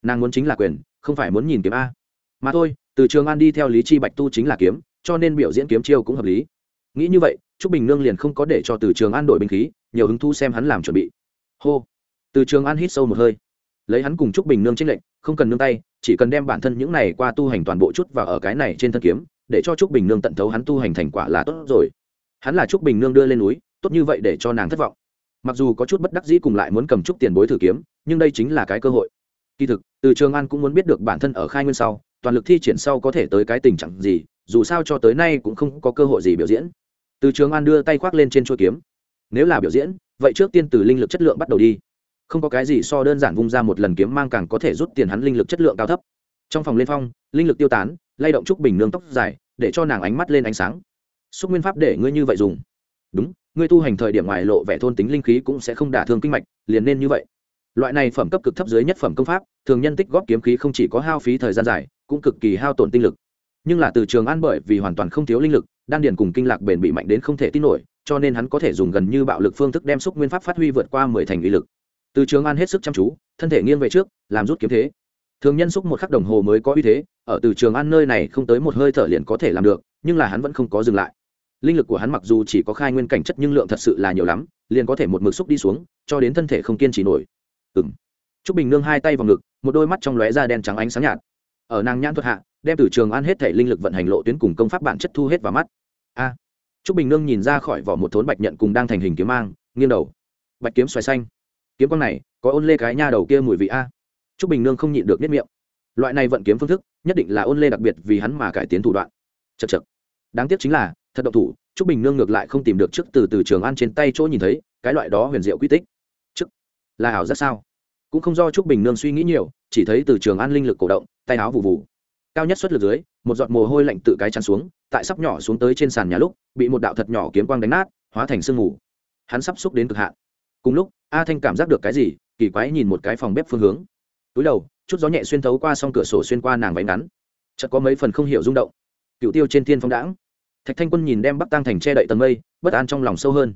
Nàng muốn chính là quyền, không phải muốn nhìn kiếm a. Mà thôi, từ trường an đi theo lý chi bạch tu chính là kiếm, cho nên biểu diễn kiếm chiêu cũng hợp lý. Nghĩ như vậy t r ú c bình nương liền không có để cho từ trường an đổi binh khí, nhiều hứng thu xem hắn làm chuẩn bị. Hô! Từ trường an hít sâu một hơi. Lấy hắn cùng trúc bình nương trích lệnh không cần nương tay, chỉ cần đem bản thân những này qua tu hành toàn bộ chút vào ở cái này trên thân kiếm, để cho trúc bình nương tận thấu hắn tu hành thành quả là tốt rồi hắn là trúc bình nương đưa lên núi, tốt như vậy để cho nàng thất vọng. Mặc dù có chút bất đắc dĩ cùng lại muốn cầm trúc tiền bối thử kiếm, nhưng đây chính là cái cơ hội. Kỳ thực, từ trường an cũng muốn biết được bản thân ở khai nguyên sau, toàn lực thi triển sau có thể tới cái tình trạng gì, dù sao cho tới nay cũng không có cơ hội gì biểu diễn. Từ trường an đưa tay khoác lên trên chuôi kiếm. Nếu là biểu diễn, vậy trước tiên từ linh lực chất lượng bắt đầu đi. Không có cái gì so đơn giản vung ra một lần kiếm mang càng có thể rút tiền hắn linh lực chất lượng cao thấp. Trong phòng lên phong, linh lực tiêu tán, lay động trúc bình nương tóc dài, để cho nàng ánh mắt lên ánh sáng xúc nguyên pháp để ngươi như vậy dùng. Đúng, ngươi tu hành thời điểm ngoài lộ vẻ thôn tính linh khí cũng sẽ không đả thương kinh mạch, liền nên như vậy. Loại này phẩm cấp cực thấp dưới nhất phẩm công pháp, thường nhân tích góp kiếm khí không chỉ có hao phí thời gian dài, cũng cực kỳ hao tổn tinh lực. Nhưng là từ trường an bởi vì hoàn toàn không thiếu linh lực, đan điền cùng kinh lạc bền bị mạnh đến không thể tin nổi, cho nên hắn có thể dùng gần như bạo lực phương thức đem xúc nguyên pháp phát huy vượt qua mười thành uy lực. Từ trường an hết sức chăm chú, thân thể nghiêng về trước, làm rút kiếm thế. Thường nhân xúc một khắc đồng hồ mới có uy thế, ở từ trường an nơi này không tới một hơi thở liền có thể làm được, nhưng là hắn vẫn không có dừng lại linh lực của hắn mặc dù chỉ có khai nguyên cảnh chất nhưng lượng thật sự là nhiều lắm liền có thể một mực xúc đi xuống cho đến thân thể không kiên trì nổi. Ừng t bình nương hai tay vào ngực một đôi mắt trong lóe da đen trắng ánh sáng nhạt. Ở nàng nhãn thuật hạ đem từ trường an hết thể linh lực vận hành lộ tuyến cùng công pháp bản chất thu hết vào mắt. A. À, t bình nương nhìn ra khỏi vỏ một thốn bạch nhận cùng đang thành hình kiếm mang nghiêng đầu. Bạch kiếm xoài xanh. Kiếm quang này có ôn lê cái nha đầu kia mùi vị a. T bình nương không nhịn được nhất miệng. Loại này vận kiếm phương thức nhất định là ôn lê đặc biệt vì hắn mà cải tiến thủ đoạn. Chật chật đáng tiếc chính là thật độc thủ, trúc bình nương ngược lại không tìm được trước từ từ trường an trên tay chỗ nhìn thấy, cái loại đó huyền diệu quy tích. Chức là ảo rất sao? Cũng không do trúc bình nương suy nghĩ nhiều, chỉ thấy từ trường an linh lực cổ động, tay áo vụ vụ. Cao nhất xuất lực dưới, một giọt mồ hôi lạnh tự cái chắn xuống, tại sắp nhỏ xuống tới trên sàn nhà lúc, bị một đạo thật nhỏ kiếm quang đánh nát, hóa thành sương mù. Hắn sắp xúc đến cực hạn. Cùng lúc, a thanh cảm giác được cái gì, kỳ quái nhìn một cái phòng bếp phương hướng. Túi đầu, chút gió nhẹ xuyên thấu qua s cửa sổ xuyên qua nàng váy ngắn. Chợt có mấy phần không hiểu rung động. Cựu tiêu trên thiên phong đãng thạch thanh quân nhìn đem bắc tăng thành che đậy tầng mây, bất an trong lòng sâu hơn.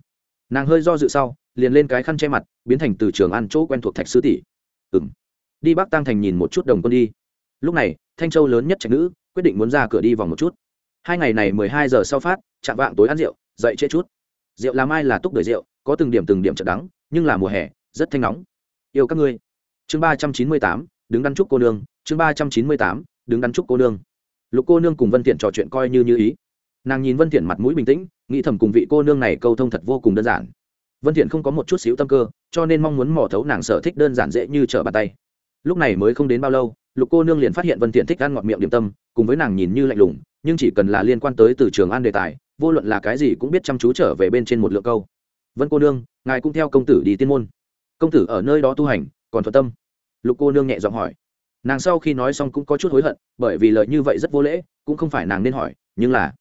Nàng hơi do dự sau, liền lên cái khăn che mặt, biến thành từ trường ăn chỗ quen thuộc thạch sư tỷ. Ừ m đi bắc tăng thành nhìn một chút đồng quân đi. Lúc này, thanh châu lớn nhất trạch nữ, quyết định muốn ra cửa đi vòng một chút. Hai ngày này mười hai giờ sau phát, chạm vạng tối ăn rượu, dậy trễ chút. Rượu làm ai là túc đời rượu, có từng điểm từng điểm chật đắng, nhưng là mùa hè, rất thanh nóng. Yêu các ngươi. Chương ba trăm chín mươi tám, đứng đắn trúc cô nương, chương ba trăm chín mươi tám, đứng đắn trúc cô nương. Lục cô nương cùng vân thiện trò chuyện coi như như ý nàng nhìn vân thiện mặt mũi bình tĩnh nghĩ thầm cùng vị cô nương này câu thông thật vô cùng đơn giản vân thiện không có một chút xíu tâm cơ cho nên mong muốn mò thấu nàng sở thích đơn giản dễ như trở bàn tay lúc này mới không đến bao lâu lục cô nương liền phát hiện vân thiện thích ăn ngọt miệng điểm tâm cùng với nàng nhìn như lạnh lùng nhưng chỉ cần là liên quan tới từ trường an đề tài vô luận là cái gì cũng biết chăm chú trở về bên trên một lượng câu vân cô nương ngài cũng theo công tử đi tiên môn công tử ở nơi đó tu hành còn thuận tâm lục cô nương nhẹ giọng hỏi nàng sau khi nói xong cũng có chút hối hận bởi vì lời như vậy rất vô lễ cũng không phải nàng nên hỏi nhưng là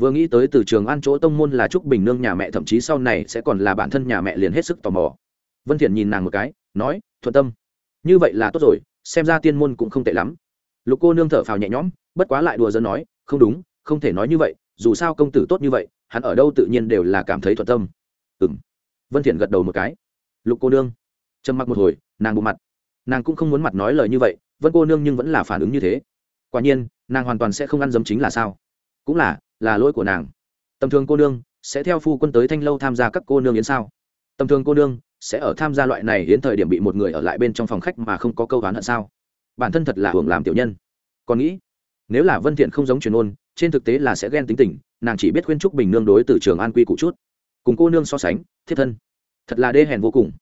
vừa nghĩ tới từ trường an chỗ tông môn là trúc bình nương nhà mẹ, thậm chí sau này sẽ còn là bản thân nhà mẹ liền hết sức tò mò. Vân thiện nhìn nàng một cái, nói, thuận tâm. Như vậy là tốt rồi, xem ra tiên môn cũng không tệ lắm. Lục cô nương thở phào nhẹ nhõm, bất quá lại đùa giỡn nói, không đúng, không thể nói như vậy, dù sao công tử tốt như vậy, hắn ở đâu tự nhiên đều là cảm thấy thuận tâm. Ừm. Vân thiện gật đầu một cái. Lục cô nương. Trầm mặc một hồi, nàng bù mặt. Nàng cũng không muốn mặt nói lời như vậy, vân cô nương nhưng vẫn là phản ứng như thế. Quả nhiên, nàng hoàn toàn sẽ không ăn dấm chính là sao? Cũng là là lỗi của nàng. Tầm thường cô nương sẽ theo phu quân tới thanh lâu tham gia các cô nương yến sao? Tầm thường cô nương sẽ ở tham gia loại này đến thời điểm bị một người ở lại bên trong phòng khách mà không có câu đoán hận sao? Bản thân thật là hưởng làm tiểu nhân. Còn nghĩ, nếu là vân thiện không giống truyền ôn, trên thực tế là sẽ ghen tính tình, nàng chỉ biết khuyên trúc bình nương đối từ trường an quy cụ chút. Cùng cô nương so sánh thiết thân, thật là đê hèn vô cùng.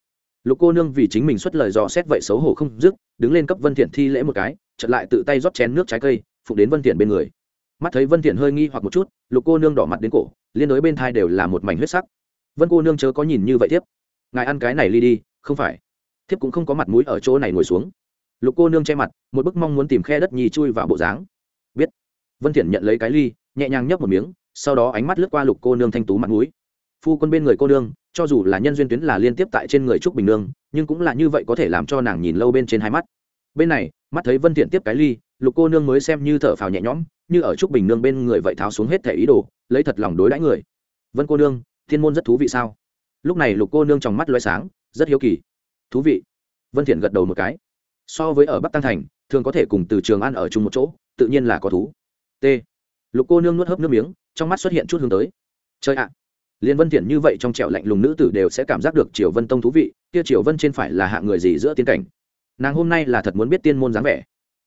Lục cô nương vì chính mình xuất lời dò xét vậy xấu hổ không dứt, đứng lên cấp vân thiện thi lễ một cái, chợt lại tự tay rót chén nước trái cây phụ đến vân thiện bên người mắt thấy vân thiện hơi nghi hoặc một chút lục cô nương đỏ mặt đến cổ liên đối bên thai đều là một mảnh huyết sắc vân cô nương chớ có nhìn như vậy tiếp ngài ăn cái này ly đi không phải thiếp cũng không có mặt mũi ở chỗ này ngồi xuống lục cô nương che mặt một bức mong muốn tìm khe đất nhì chui vào bộ dáng biết vân thiện nhận lấy cái ly nhẹ nhàng nhấp một miếng sau đó ánh mắt lướt qua lục cô nương thanh tú mặt mũi phu quân bên người cô nương cho dù là nhân duyên tuyến là liên tiếp tại trên người trúc bình nương nhưng cũng là như vậy có thể làm cho nàng nhìn lâu bên trên hai mắt bên này mắt thấy vân thiện tiếp cái ly lục cô nương mới xem như thở phào nhẹ nhõm, như ở trúc bình nương bên người vậy tháo xuống hết thể ý đồ, lấy thật lòng đối đãi người. Vân cô nương, thiên môn rất thú vị sao? Lúc này lục cô nương trong mắt loay sáng, rất hiếu kỳ. Thú vị. Vân thiện gật đầu một cái. So với ở bắc tăng thành, thường có thể cùng từ trường ăn ở chung một chỗ, tự nhiên là có thú. T. Lục cô nương nuốt hớp nước miếng, trong mắt xuất hiện chút hướng tới. Chơi ạ! Liên vân thiện như vậy trong trẻo lạnh lùng nữ tử đều sẽ cảm giác được triều vân tông thú vị, kia triều vân trên phải là hạng người gì giữa tiên cảnh. Nàng hôm nay là thật muốn biết tiên môn dáng vẻ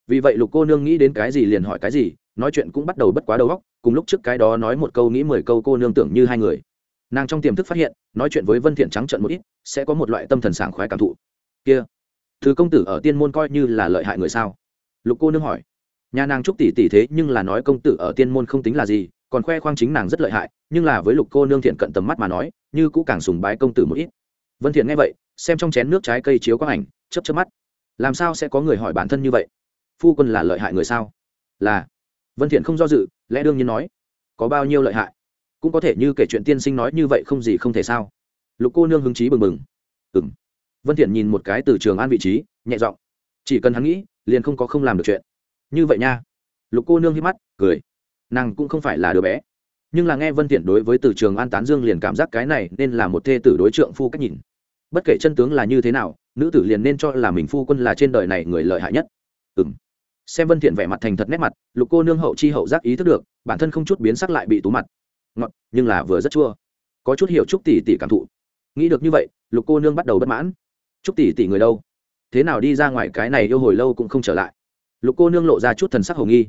vì vậy lục cô nương nghĩ đến cái gì liền hỏi cái gì, nói chuyện cũng bắt đầu bất quá đầu óc, cùng lúc trước cái đó nói một câu nghĩ mười câu cô nương tưởng như hai người. Nàng trong tiềm thức phát hiện, nói chuyện với vân thiện trắng trợn một ít, sẽ có một loại tâm thần sảng khoái cảm thụ. Kia, thứ công tử ở tiên môn coi như là lợi hại người sao? Lục cô nương hỏi. Nhà nàng trúc tỷ tỷ thế nhưng là nói công tử ở tiên môn không tính là gì, còn khoe khoang chính nàng rất lợi hại, nhưng là với lục cô nương thiện cận tầm mắt mà nói, như cũng càng sùng bái công tử một ít. Vân thiện nghe vậy, xem trong chén nước trái cây chiếu quang ảnh, chớp chớp mắt. Làm sao sẽ có người hỏi bản thân như vậy? Phu quân là lợi hại người sao? Là. Vân thiện không do dự, lẽ đương nhiên nói. Có bao nhiêu lợi hại? Cũng có thể như kể chuyện tiên sinh nói như vậy không gì không thể sao? Lục cô nương hứng chí bừng bừng. Ừm. Vân thiện nhìn một cái từ trường an vị trí, nhẹ giọng. Chỉ cần hắn nghĩ, liền không có không làm được chuyện. Như vậy nha. Lục cô nương hí mắt, cười. Nàng cũng không phải là đứa bé. Nhưng là nghe vân thiện đối với từ trường an tán dương liền cảm giác cái này nên là một thê tử đối trượng phu cách nhìn. Bất kể chân tướng là như thế nào, nữ tử liền nên cho là mình phu quân là trên đời này người lợi hại nhất. Ừm xem vân thiện vẻ mặt thành thật nét mặt, lục cô nương hậu chi hậu giác ý thức được, bản thân không chút biến sắc lại bị tú mặt. Ngọt, nhưng là vừa rất chua. Có chút hiểu trúc tỷ tỷ cảm thụ. Nghĩ được như vậy, lục cô nương bắt đầu bất mãn. Trúc tỷ tỷ người đâu? Thế nào đi ra ngoài cái này yêu hồi lâu cũng không trở lại. Lục cô nương lộ ra chút thần sắc hồng nghi.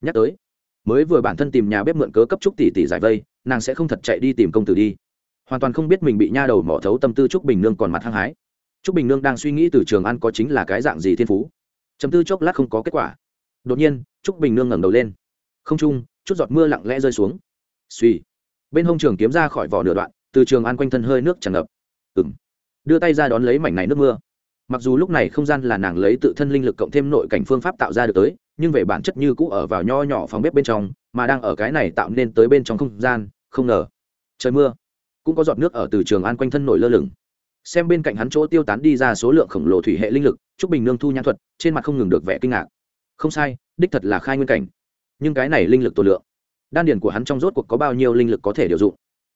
Nhắc tới, mới vừa bản thân tìm nhà bếp mượn cớ cấp trúc tỷ tỷ giải vây, nàng sẽ không thật chạy đi tìm công tử đi. Hoàn toàn không biết mình bị nha đầu mỏ thấu tâm tư trúc bình nương còn mặt hăng hái. Trúc bình nương đang suy nghĩ từ trường ăn có chính là cái dạng gì thiên phú. Chấm tư chốc lát không có kết quả đột nhiên, trúc bình nương ngẩng đầu lên. Không trung, chút giọt mưa lặng lẽ rơi xuống. Suy bên hông trường kiếm ra khỏi vỏ nửa đoạn, từ trường an quanh thân hơi nước tràn ngập. Ừng đưa tay ra đón lấy mảnh này nước mưa. Mặc dù lúc này không gian là nàng lấy tự thân linh lực cộng thêm nội cảnh phương pháp tạo ra được tới, nhưng về bản chất như cũ ở vào nho nhỏ phòng bếp bên trong, mà đang ở cái này tạo nên tới bên trong không gian, không ngờ. Trời mưa. Cũng có giọt nước ở từ trường an quanh thân nổi lơ lửng. Xem bên cạnh hắn chỗ tiêu tán đi ra số lượng khổng lồ thủy hệ linh lực, trúc bình nương thu nhãn thuật, trên mặt không ngừng được vẻ kinh ngạc không sai, đích thật là khai nguyên cảnh. Nhưng cái này linh lực tổ lượng, đan điển của hắn trong rốt cuộc có bao nhiêu linh lực có thể điều dụng?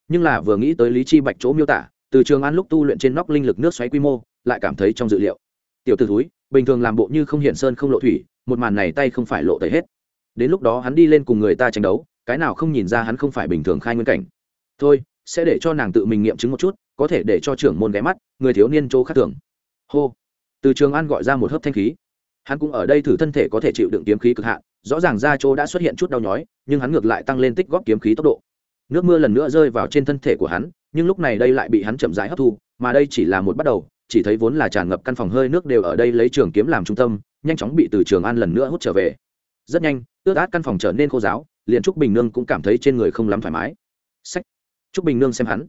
Nhưng là vừa nghĩ tới lý chi bạch chỗ miêu tả, từ trường an lúc tu luyện trên nóc linh lực nước xoáy quy mô, lại cảm thấy trong dự liệu. Tiểu t ử túi bình thường làm bộ như không hiện sơn không lộ thủy, một màn này tay không phải lộ tới hết. Đến lúc đó hắn đi lên cùng người ta tranh đấu, cái nào không nhìn ra hắn không phải bình thường khai nguyên cảnh. Thôi, sẽ để cho nàng tự mình nghiệm chứng một chút, có thể để cho trưởng môn ghé mắt, người thiếu niên chỗ khác thường. Hô. Từ trường an gọi ra một hớp thanh khí hắn cũng ở đây thử thân thể có thể chịu đựng kiếm khí cực hạn, rõ ràng ra chỗ đã xuất hiện chút đau nhói, nhưng hắn ngược lại tăng lên tích góp kiếm khí tốc độ. Nước mưa lần nữa rơi vào trên thân thể của hắn, nhưng lúc này đây lại bị hắn chậm rãi hấp thu, mà đây chỉ là một bắt đầu, chỉ thấy vốn là tràn ngập căn phòng hơi nước đều ở đây lấy trường kiếm làm trung tâm, nhanh chóng bị từ trường an lần nữa hút trở về. Rất nhanh ướt át căn phòng trở nên khô giáo liền trúc bình nương cũng cảm thấy trên người không lắm thoải mái. Sách trúc bình nương xem hắn,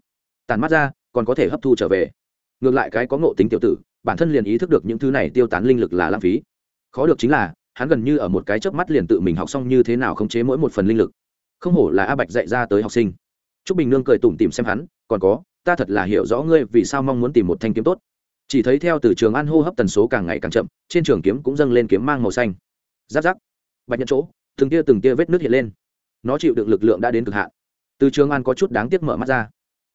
tàn mắt ra, còn có thể hấp thu trở về. Ngược lại cái có ngộ tính tiểu tử, bản thân liền ý thức được những thứ này tiêu tán linh lực là lãng phí khó được chính là, hắn gần như ở một cái chớp mắt liền tự mình học xong như thế nào khống chế mỗi một phần linh lực. Không hổ là a bạch dạy ra tới học sinh. T r ú c bình nương cười tủm tìm xem hắn, còn có, ta thật là hiểu rõ ngươi vì sao mong muốn tìm một thanh kiếm tốt. Chỉ thấy theo từ trường an hô hấp tần số càng ngày càng chậm, trên trường kiếm cũng dâng lên kiếm mang màu xanh. Giáp giáp. Bạch nhận chỗ, từng tia từng tia vết nước hiện lên. Nó chịu được lực lượng đã đến cực hạn. Từ trường an có chút đáng tiếc mở mắt ra.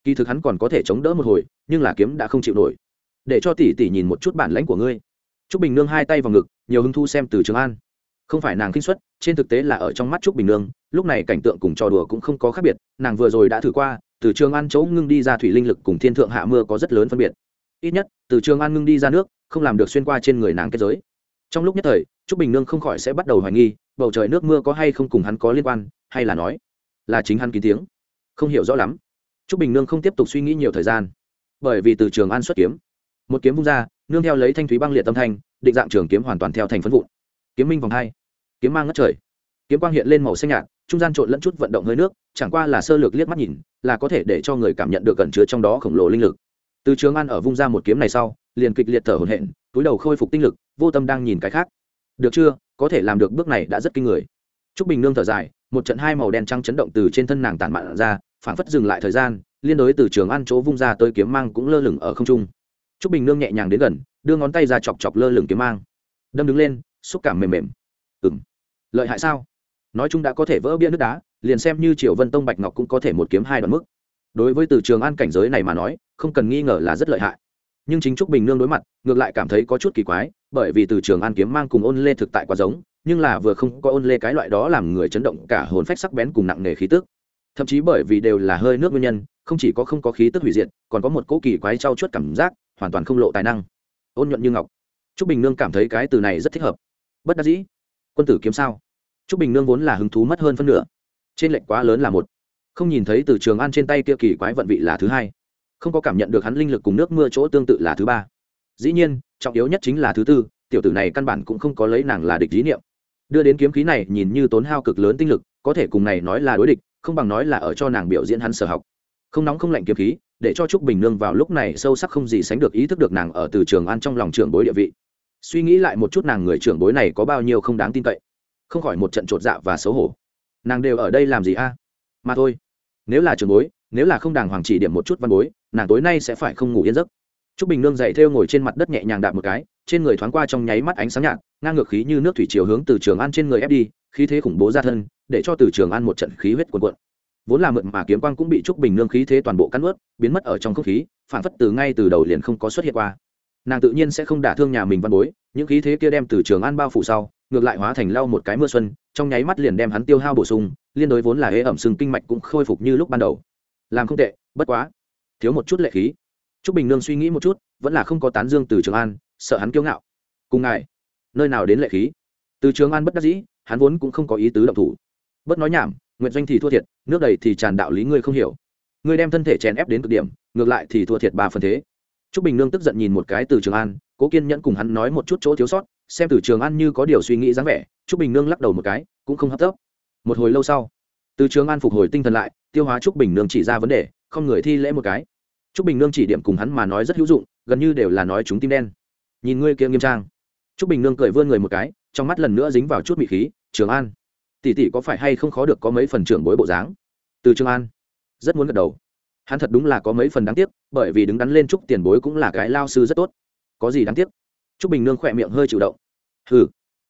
Kỳ thực hắn còn có thể chống đỡ một hồi, nhưng là kiếm đã không chịu nổi. Để cho tỷ tỷ nhìn một chút bản lãnh của ngươi. T r ú c bình nương hai tay vào ngực nhiều hứng thu xem từ trường an. Không phải nàng khinh xuất trên thực tế là ở trong mắt trúc bình nương, lúc này cảnh tượng cùng trò đùa cũng không có khác biệt, nàng vừa rồi đã thử qua, từ trường an chỗ ngưng đi ra thủy linh lực cùng thiên thượng hạ mưa có rất lớn phân biệt. Ít nhất, từ trường an ngưng đi ra nước, không làm được xuyên qua trên người nàng kết giới. Trong lúc nhất thời, trúc bình nương không khỏi sẽ bắt đầu hoài nghi, bầu trời nước mưa có hay không cùng hắn có liên quan, hay là nói là chính hắn kín tiếng. Không hiểu rõ lắm. Trúc bình nương không tiếp tục suy nghĩ nhiều thời gian. Bởi vì từ trường an xuất kiếm, một kiếm vung ra nương theo lấy thanh thúy băng liệt tâm thanh, định dạng trường kiếm hoàn toàn theo thành phân vụn. Kiếm minh vòng hai, kiếm mang ngất trời. Kiếm quang hiện lên màu xanh nhạt, trung gian trộn lẫn chút vận động hơi nước, chẳng qua là sơ lược liếc mắt nhìn, là có thể để cho người cảm nhận được cẩn chứa trong đó khổng lồ linh lực. Từ trường an ở vung ra một kiếm này sau, liền kịch liệt thở hổn hển, túi đầu khôi phục tinh lực, vô tâm đang nhìn cái khác. Được chưa? Có thể làm được bước này đã rất kinh người. Trúc bình nương thở dài, một trận hai màu đen trắng chấn động từ trên thân nàng tản mạn ra, phảng phất dừng lại thời gian, liên đối từ trường an chỗ vung ra tới kiếm mang cũng lơ lửng ở không trung trúc bình nương nhẹ nhàng đến gần, đưa ngón tay ra chọc chọc lơ lửng kiếm mang. Đâm đứng lên, xúc cảm mềm mềm. Ừng lợi hại sao? Nói chung đã có thể vỡ bia nước đá, liền xem như triều vân tông bạch ngọc cũng có thể một kiếm hai đoạn mức. Đối với từ trường an cảnh giới này mà nói, không cần nghi ngờ là rất lợi hại. Nhưng chính trúc bình nương đối mặt, ngược lại cảm thấy có chút kỳ quái, bởi vì từ trường an kiếm mang cùng ôn lê thực tại quá giống, nhưng là vừa không có ôn lê cái loại đó làm người chấn động cả hồn phách sắc bén cùng nặng nề khí tức thậm chí bởi vì đều là hơi nước nguyên nhân không chỉ có không có khí tức hủy diệt còn có một cỗ kỳ quái trau chuốt cảm giác hoàn toàn không lộ tài năng ôn nhuận như ngọc trúc bình nương cảm thấy cái từ này rất thích hợp bất đắc dĩ quân tử kiếm sao Trúc Bình Nương vốn là hứng thú mất hơn phân nửa. Trên lệnh quá lớn là một. Không nhìn thấy từ Trường An trên tay kia kỳ quái vận vị là thứ hai. Không có cảm nhận được hắn linh lực cùng nước mưa chỗ tương tự là thứ ba. Dĩ nhiên, trọng yếu nhất chính là thứ tư, tiểu tử này căn bản cũng không có lấy nàng là địch dí niệm. Đưa đến kiếm khí này nhìn như tốn hao cực lớn tinh lực, có thể cùng này nói là đối địch, không bằng nói là ở cho nàng biểu diễn hắn sở học. Không nóng không lạnh kiếm khí, để cho Trúc Bình Nương vào lúc này sâu sắc không gì sánh được ý thức được nàng ở từ Trường An trong lòng trưởng bối địa vị. Suy nghĩ lại một chút nàng người trưởng bối này có bao nhiêu không đáng tin cậy. Không khỏi một trận t r ộ t dạ và xấu hổ. Nàng đều ở đây làm gì a? À? Mà thôi. Nếu là trường bối nếu là không đàng hoàng chỉ điểm một chút văn bối nàng tối nay sẽ phải không ngủ yên giấc. T r ú c bình nương dậy theo ngồi trên mặt đất nhẹ nhàng đạp một cái trên người thoáng qua trong nháy mắt ánh sáng nhạt ngang ngược khí như nước thủy chiều hướng từ trường ăn trên người ép đi khí thế khủng bố ra thân, để cho từ trường an một trận khí huyết cuồn cuộn. Vốn là mượn mà kiếm quang cũng bị trúc bình nương khí thế toàn bộ cắn ướt biến mất ở trong không khí phản phất từ ngay từ đầu liền không có xuất hiện qua. Nàng tự nhiên sẽ không đả thương nhà mình văn bối, những khí thế kia đem từ trường an bao phủ sau, ngược lại hóa thành lau một cái mưa xuân, trong nháy mắt liền đem hắn tiêu hao bổ sung, liên đối vốn là ế ẩm sừng kinh mạch cũng khôi phục như lúc ban đầu. Làm không tệ, bất quá, thiếu một chút lệ khí. Trúc bình nương suy nghĩ một chút, vẫn là không có tán dương từ trường an, sợ hắn kiêu ngạo. Cùng ngài, nơi nào đến lệ khí? Từ trường an bất đắc dĩ hắn vốn cũng không có ý tứ động thủ. Bất nói nhảm nguyện doanh thì thua thiệt, nước đầy thì tràn đạo lý ngươi không hiểu. Ngươi đem thân thể chèn ép đến cực điểm, ngược lại thì thua thiệt ba phần thế. T r ú c bình nương tức giận nhìn một cái từ trường an, cố kiên nhẫn cùng hắn nói một chút chỗ thiếu sót, xem từ trường an như có điều suy nghĩ dáng vẻ t r ú c bình nương lắc đầu một cái, cũng không hấp tấp. Một hồi lâu sau, từ trường an phục hồi tinh thần lại, tiêu hóa t r ú c bình nương chỉ ra vấn đề, không người thi lễ một cái. T r ú c bình nương chỉ điểm cùng hắn mà nói rất hữu dụng, gần như đều là nói chúng tim đen. Nhìn ngươi kia nghiêm trang. T r ú c bình nương cười vươn người một cái trong mắt lần nữa dính vào chút mị khí, trường an. Tỷ tỷ có phải hay không khó được có mấy phần trưởng bối bộ dáng? Từ trường an. Rất muốn gật đầu. Hắn thật đúng là có mấy phần đáng tiếc, bởi vì đứng đắn lên chúc tiền bối cũng là cái lao sư rất tốt. Có gì đáng tiếc? Chúc bình nương khỏe miệng hơi chịu động. Hừ.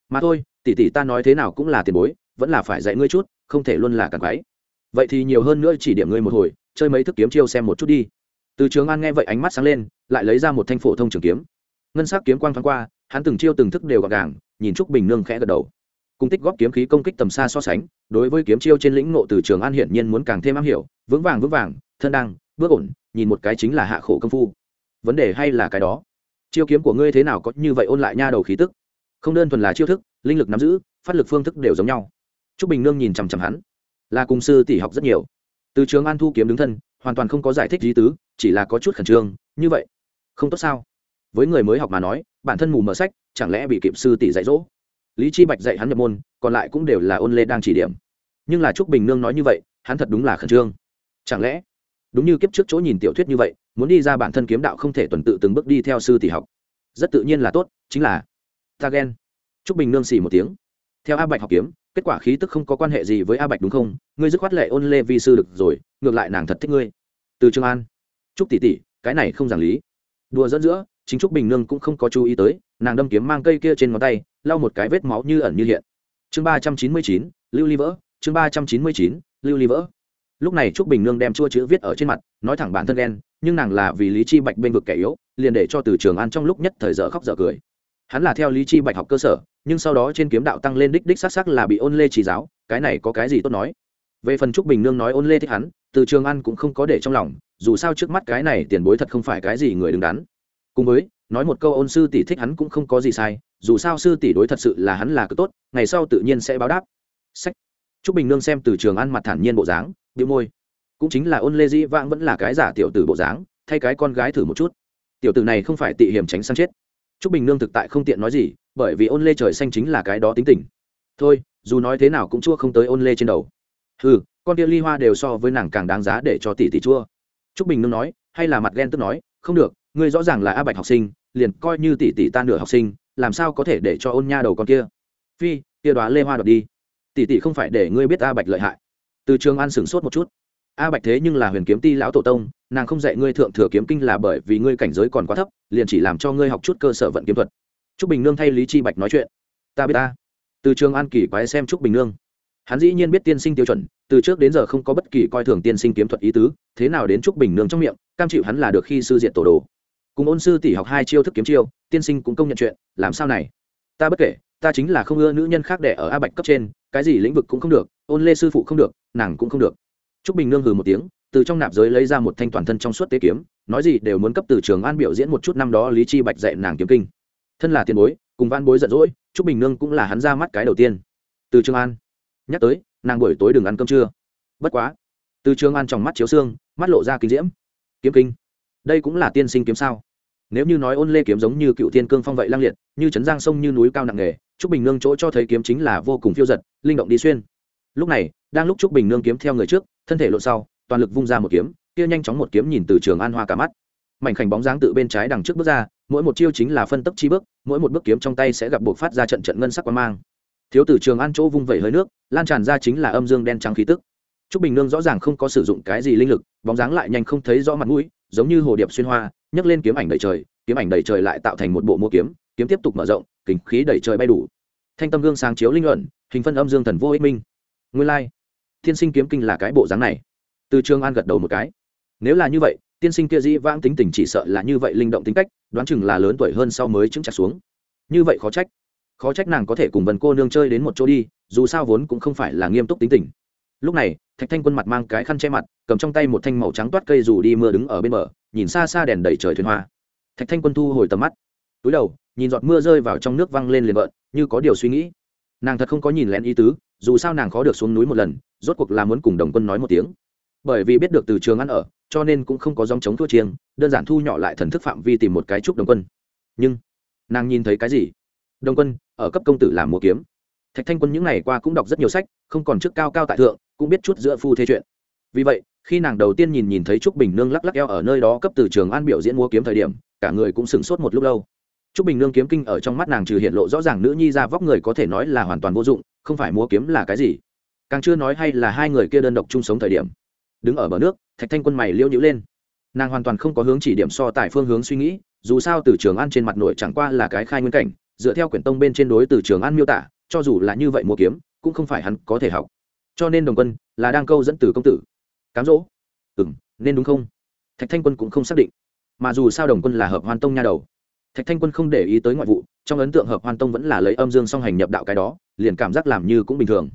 Mà thôi, tỷ tỷ ta nói thế nào cũng là tiền bối, vẫn là phải dạy ngươi chút, không thể luôn là càng quái. Vậy thì nhiều hơn nữa chỉ điểm ngươi một hồi, chơi mấy thức kiếm chiêu xem một chút đi. Từ trường an nghe vậy ánh mắt sáng lên, lại lấy ra một thanh phổ thông trường kiếm. Ngân sắc kiếm quang thoáng qua, hắn từng chiêu từng thức đều gọn gàng nhìn trúc bình nương khẽ gật đầu. Cung tích góp kiếm khí công kích tầm xa so sánh, đối với kiếm chiêu trên lĩnh ngộ từ trường an hiển nhiên muốn càng thêm am hiểu, vững vàng vững vàng, thân đăng, bước ổn, nhìn một cái chính là hạ khổ công phu. Vấn đề hay là cái đó? Chiêu kiếm của ngươi thế nào có như vậy ôn lại nha đầu khí tức? Không đơn thuần là chiêu thức, linh lực nắm giữ, phát lực phương thức đều giống nhau. Trúc bình nương nhìn chằm chằm hắn. Là cùng sư tỷ học rất nhiều. Từ trường an thu kiếm đứng thân, hoàn toàn không có giải thích lý tứ, chỉ là có chút khẩn trương, như vậy. Không tốt sao? Với người mới học mà nói bản thân mù mở sách, chẳng lẽ bị kịp sư tỷ dạy dỗ? Lý chi bạch dạy hắn nhập môn, còn lại cũng đều là ôn lê đang chỉ điểm. Nhưng là trúc bình nương nói như vậy, hắn thật đúng là khẩn trương. Chẳng lẽ, đúng như kiếp trước chỗ nhìn tiểu thuyết như vậy, muốn đi ra bản thân kiếm đạo không thể tuần tự từng bước đi theo sư tỷ học? Rất tự nhiên là tốt, chính là, ta ghen. Trúc bình nương xì một tiếng. Theo a bạch học kiếm, kết quả khí tức không có quan hệ gì với a bạch đúng không? Ngươi dứt khoát lệ ôn lê vi sư được rồi, ngược lại nàng thật thích ngươi. Từ trường an. Trúc tỷ tỷ, cái này không giảng lý. Đùa dẫn giữa chính trúc bình nương cũng không có chú ý tới, nàng đâm kiếm mang cây kia trên ngón tay, lau một cái vết máu như ẩn như hiện. Chương ba trăm chín mươi chín, lưu ly vỡ. Chương ba trăm chín mươi chín, lưu ly vỡ. Lúc này trúc bình nương đem chua chữ viết ở trên mặt, nói thẳng bản thân đen nhưng nàng là vì lý chi bạch bên vực kẻ yếu, liền để cho từ trường an trong lúc nhất thời dở khóc dở cười. Hắn là theo lý chi bạch học cơ sở, nhưng sau đó trên kiếm đạo tăng lên đích đích xác sắc là bị ôn lê chỉ giáo, cái này có cái gì tốt nói? Về phần trúc bình nương nói ôn lê thích hắn, từ trường an cũng không có để trong lòng, dù sao trước mắt cái này tiền bối thật không phải cái gì người đứng đắn cùng với, nói một câu ôn sư tỷ thích hắn cũng không có gì sai, dù sao sư tỷ đối thật sự là hắn là cứ tốt, ngày sau tự nhiên sẽ báo đáp. Sách. T bình nương xem từ trường ăn mặt thản nhiên bộ dáng bị môi. Cũng chính là ôn lê dĩ vãng vẫn là cái giả tiểu tử bộ dáng, thay cái con gái thử một chút. Tiểu tử này không phải tị hiểm tránh sang chết. T bình nương thực tại không tiện nói gì, bởi vì ôn lê trời xanh chính là cái đó tính tình. Thôi, dù nói thế nào cũng chua không tới ôn lê trên đầu. Ừ con tia ly hoa đều so với nàng càng đáng giá để cho tỷ tỷ chua. T bình nương nói, hay là mặt ghen tức nói, không được ngươi rõ ràng là a bạch học sinh, liền coi như tỷ tỷ ta nửa học sinh, làm sao có thể để cho ôn nha đầu con kia? Phi, kia đoá lê hoa đoạt đi. Tỷ tỷ không phải để ngươi biết a bạch lợi hại. Từ trường an sửng sốt một chút. A bạch thế nhưng là huyền kiếm ti lão tổ tông, nàng không dạy ngươi thượng thừa kiếm kinh là bởi vì ngươi cảnh giới còn quá thấp, liền chỉ làm cho ngươi học chút cơ sở vận kiếm thuật. Trúc bình nương thay lý chi bạch nói chuyện. Ta biết ta từ trường an kỳ quái xem trúc bình nương. Hắn dĩ nhiên biết tiên sinh tiêu chuẩn, từ trước đến giờ không có bất kỳ coi thường tiên sinh kiếm thuật ý tứ, thế nào đến trúc bình nương trong miệng, cam chịu hắn là được khi sư diện tổ đồ cùng ôn sư tỷ học hai chiêu thức kiếm chiêu, tiên sinh cũng công nhận chuyện, làm sao này? Ta bất kể, ta chính là không ưa nữ nhân khác đẻ ở a bạch cấp trên, cái gì lĩnh vực cũng không được, ôn lê sư phụ không được, nàng cũng không được. T r ú c bình nương hừ một tiếng, từ trong nạp giới lấy ra một thanh toàn thân trong suốt tế kiếm, nói gì đều muốn cấp từ trường an biểu diễn một chút năm đó lý chi bạch dạy nàng kiếm kinh. Thân là tiền bối, cùng van bối giận dỗi t r ú c bình nương cũng là hắn ra mắt cái đầu tiên. Từ trường an. Nhắc tới, nàng buổi tối đừng ăn cơm trưa. Bất quá. Từ trường an trong mắt chiếu xương, mắt lộ ra kinh diễm. Kiếm kinh đây cũng là tiên sinh kiếm sao? Nếu như nói ôn lê kiếm giống như cựu tiên cương phong vậy lang liệt như trấn giang sông như núi cao nặng nghề trúc bình nương chỗ cho thấy kiếm chính là vô cùng phiêu giật linh động đi xuyên. Lúc này đang lúc trúc bình nương kiếm theo người trước thân thể lộn sau toàn lực vung ra một kiếm kia nhanh chóng một kiếm nhìn từ trường an hoa cả mắt. Mảnh khảnh bóng dáng tự bên trái đằng trước bước ra mỗi một chiêu chính là phân tốc chi bước mỗi một bước kiếm trong tay sẽ gặp buộc phát ra trận trận ngân sắc quang mang. Thiếu tử trường an chỗ vung vẩy hơi nước lan tràn ra chính là âm dương đen trắng khí tức. Trúc Bình Nương rõ ràng không có sử dụng cái gì linh lực, bóng dáng lại nhanh không thấy rõ mặt mũi, giống như hồ điệp xuyên hoa, nhấc lên kiếm ảnh đầy trời, kiếm ảnh đầy trời lại tạo thành một bộ mua kiếm, kiếm tiếp tục mở rộng, kính khí đầy trời bay đủ. Thanh tâm gương sáng chiếu linh luận, hình phân âm dương thần vô ích minh. Nguyên lai、like. tiên sinh kiếm kinh là cái bộ dáng này. Từ trường an gật đầu một cái. Nếu là như vậy tiên sinh kia dĩ vãng tính tình chỉ sợ là như vậy linh động tính cách đoán chừng là lớn tuổi hơn sau mới chứng chặt xuống. Như vậy khó trách. Khó trách nàng có thể cùng vần cô nương chơi đến một chỗ đi dù sao vốn cũng không phải là nghiêm túc tính tình. Lúc này thạch thanh quân mặt mang cái khăn che mặt, cầm trong tay một thanh màu trắng toát cây dù đi mưa đứng ở bên bờ, nhìn xa xa đèn đầy trời thuyền hoa. Thạch thanh quân thu hồi tầm mắt. Túi đầu, nhìn giọt mưa rơi vào trong nước văng lên liền vợn, như có điều suy nghĩ. Nàng thật không có nhìn lén ý tứ, dù sao nàng khó được xuống núi một lần, rốt cuộc là muốn cùng đồng quân nói một tiếng. Bởi vì biết được từ trường ăn ở, cho nên cũng không có dòng chống thua chiêng, đơn giản thu nhỏ lại thần thức phạm vi tìm một cái trúc đồng quân. Nhưng, nàng nhìn thấy cái gì? Đồng quân, ở cấp công tử làm múa kiếm. Thạch thanh quân những ngày qua cũng đọc rất nhiều sách, không còn chức cao cao tại thượng cũng biết chút giữa phu thế chuyện. Vì vậy, khi nàng đầu tiên nhìn nhìn thấy trúc bình nương lắc lắc eo ở nơi đó cấp từ trường an biểu diễn múa kiếm thời điểm, cả người cũng sửng sốt một lúc lâu. Trúc bình nương kiếm kinh ở trong mắt nàng trừ hiện lộ rõ ràng nữ nhi ra vóc người có thể nói là hoàn toàn vô dụng, không phải múa kiếm là cái gì. Càng chưa nói hay là hai người kia đơn độc chung sống thời điểm. Đứng ở bờ nước, thạch thanh quân mày liêu nhữ lên. Nàng hoàn toàn không có hướng chỉ điểm so tại phương hướng suy nghĩ, dù sao từ trường an trên mặt nổi chẳng qua là cái khai nguyên cảnh, dựa theo quyển tông bên trên đối từ trường an miêu tả, cho dù là như vậy mua kiếm, cũng không phải hắn có thể học cho nên đồng quân là đang câu dẫn từ công tử. Cám dỗ. Ừ m nên đúng không? Thạch thanh quân cũng không xác định. Mà dù sao đồng quân là hợp hoan tông nha đầu. Thạch thanh quân không để ý tới ngoại vụ, trong ấn tượng hợp hoan tông vẫn là lấy âm dương song hành nhập đạo cái đó, liền cảm giác làm như cũng bình thường.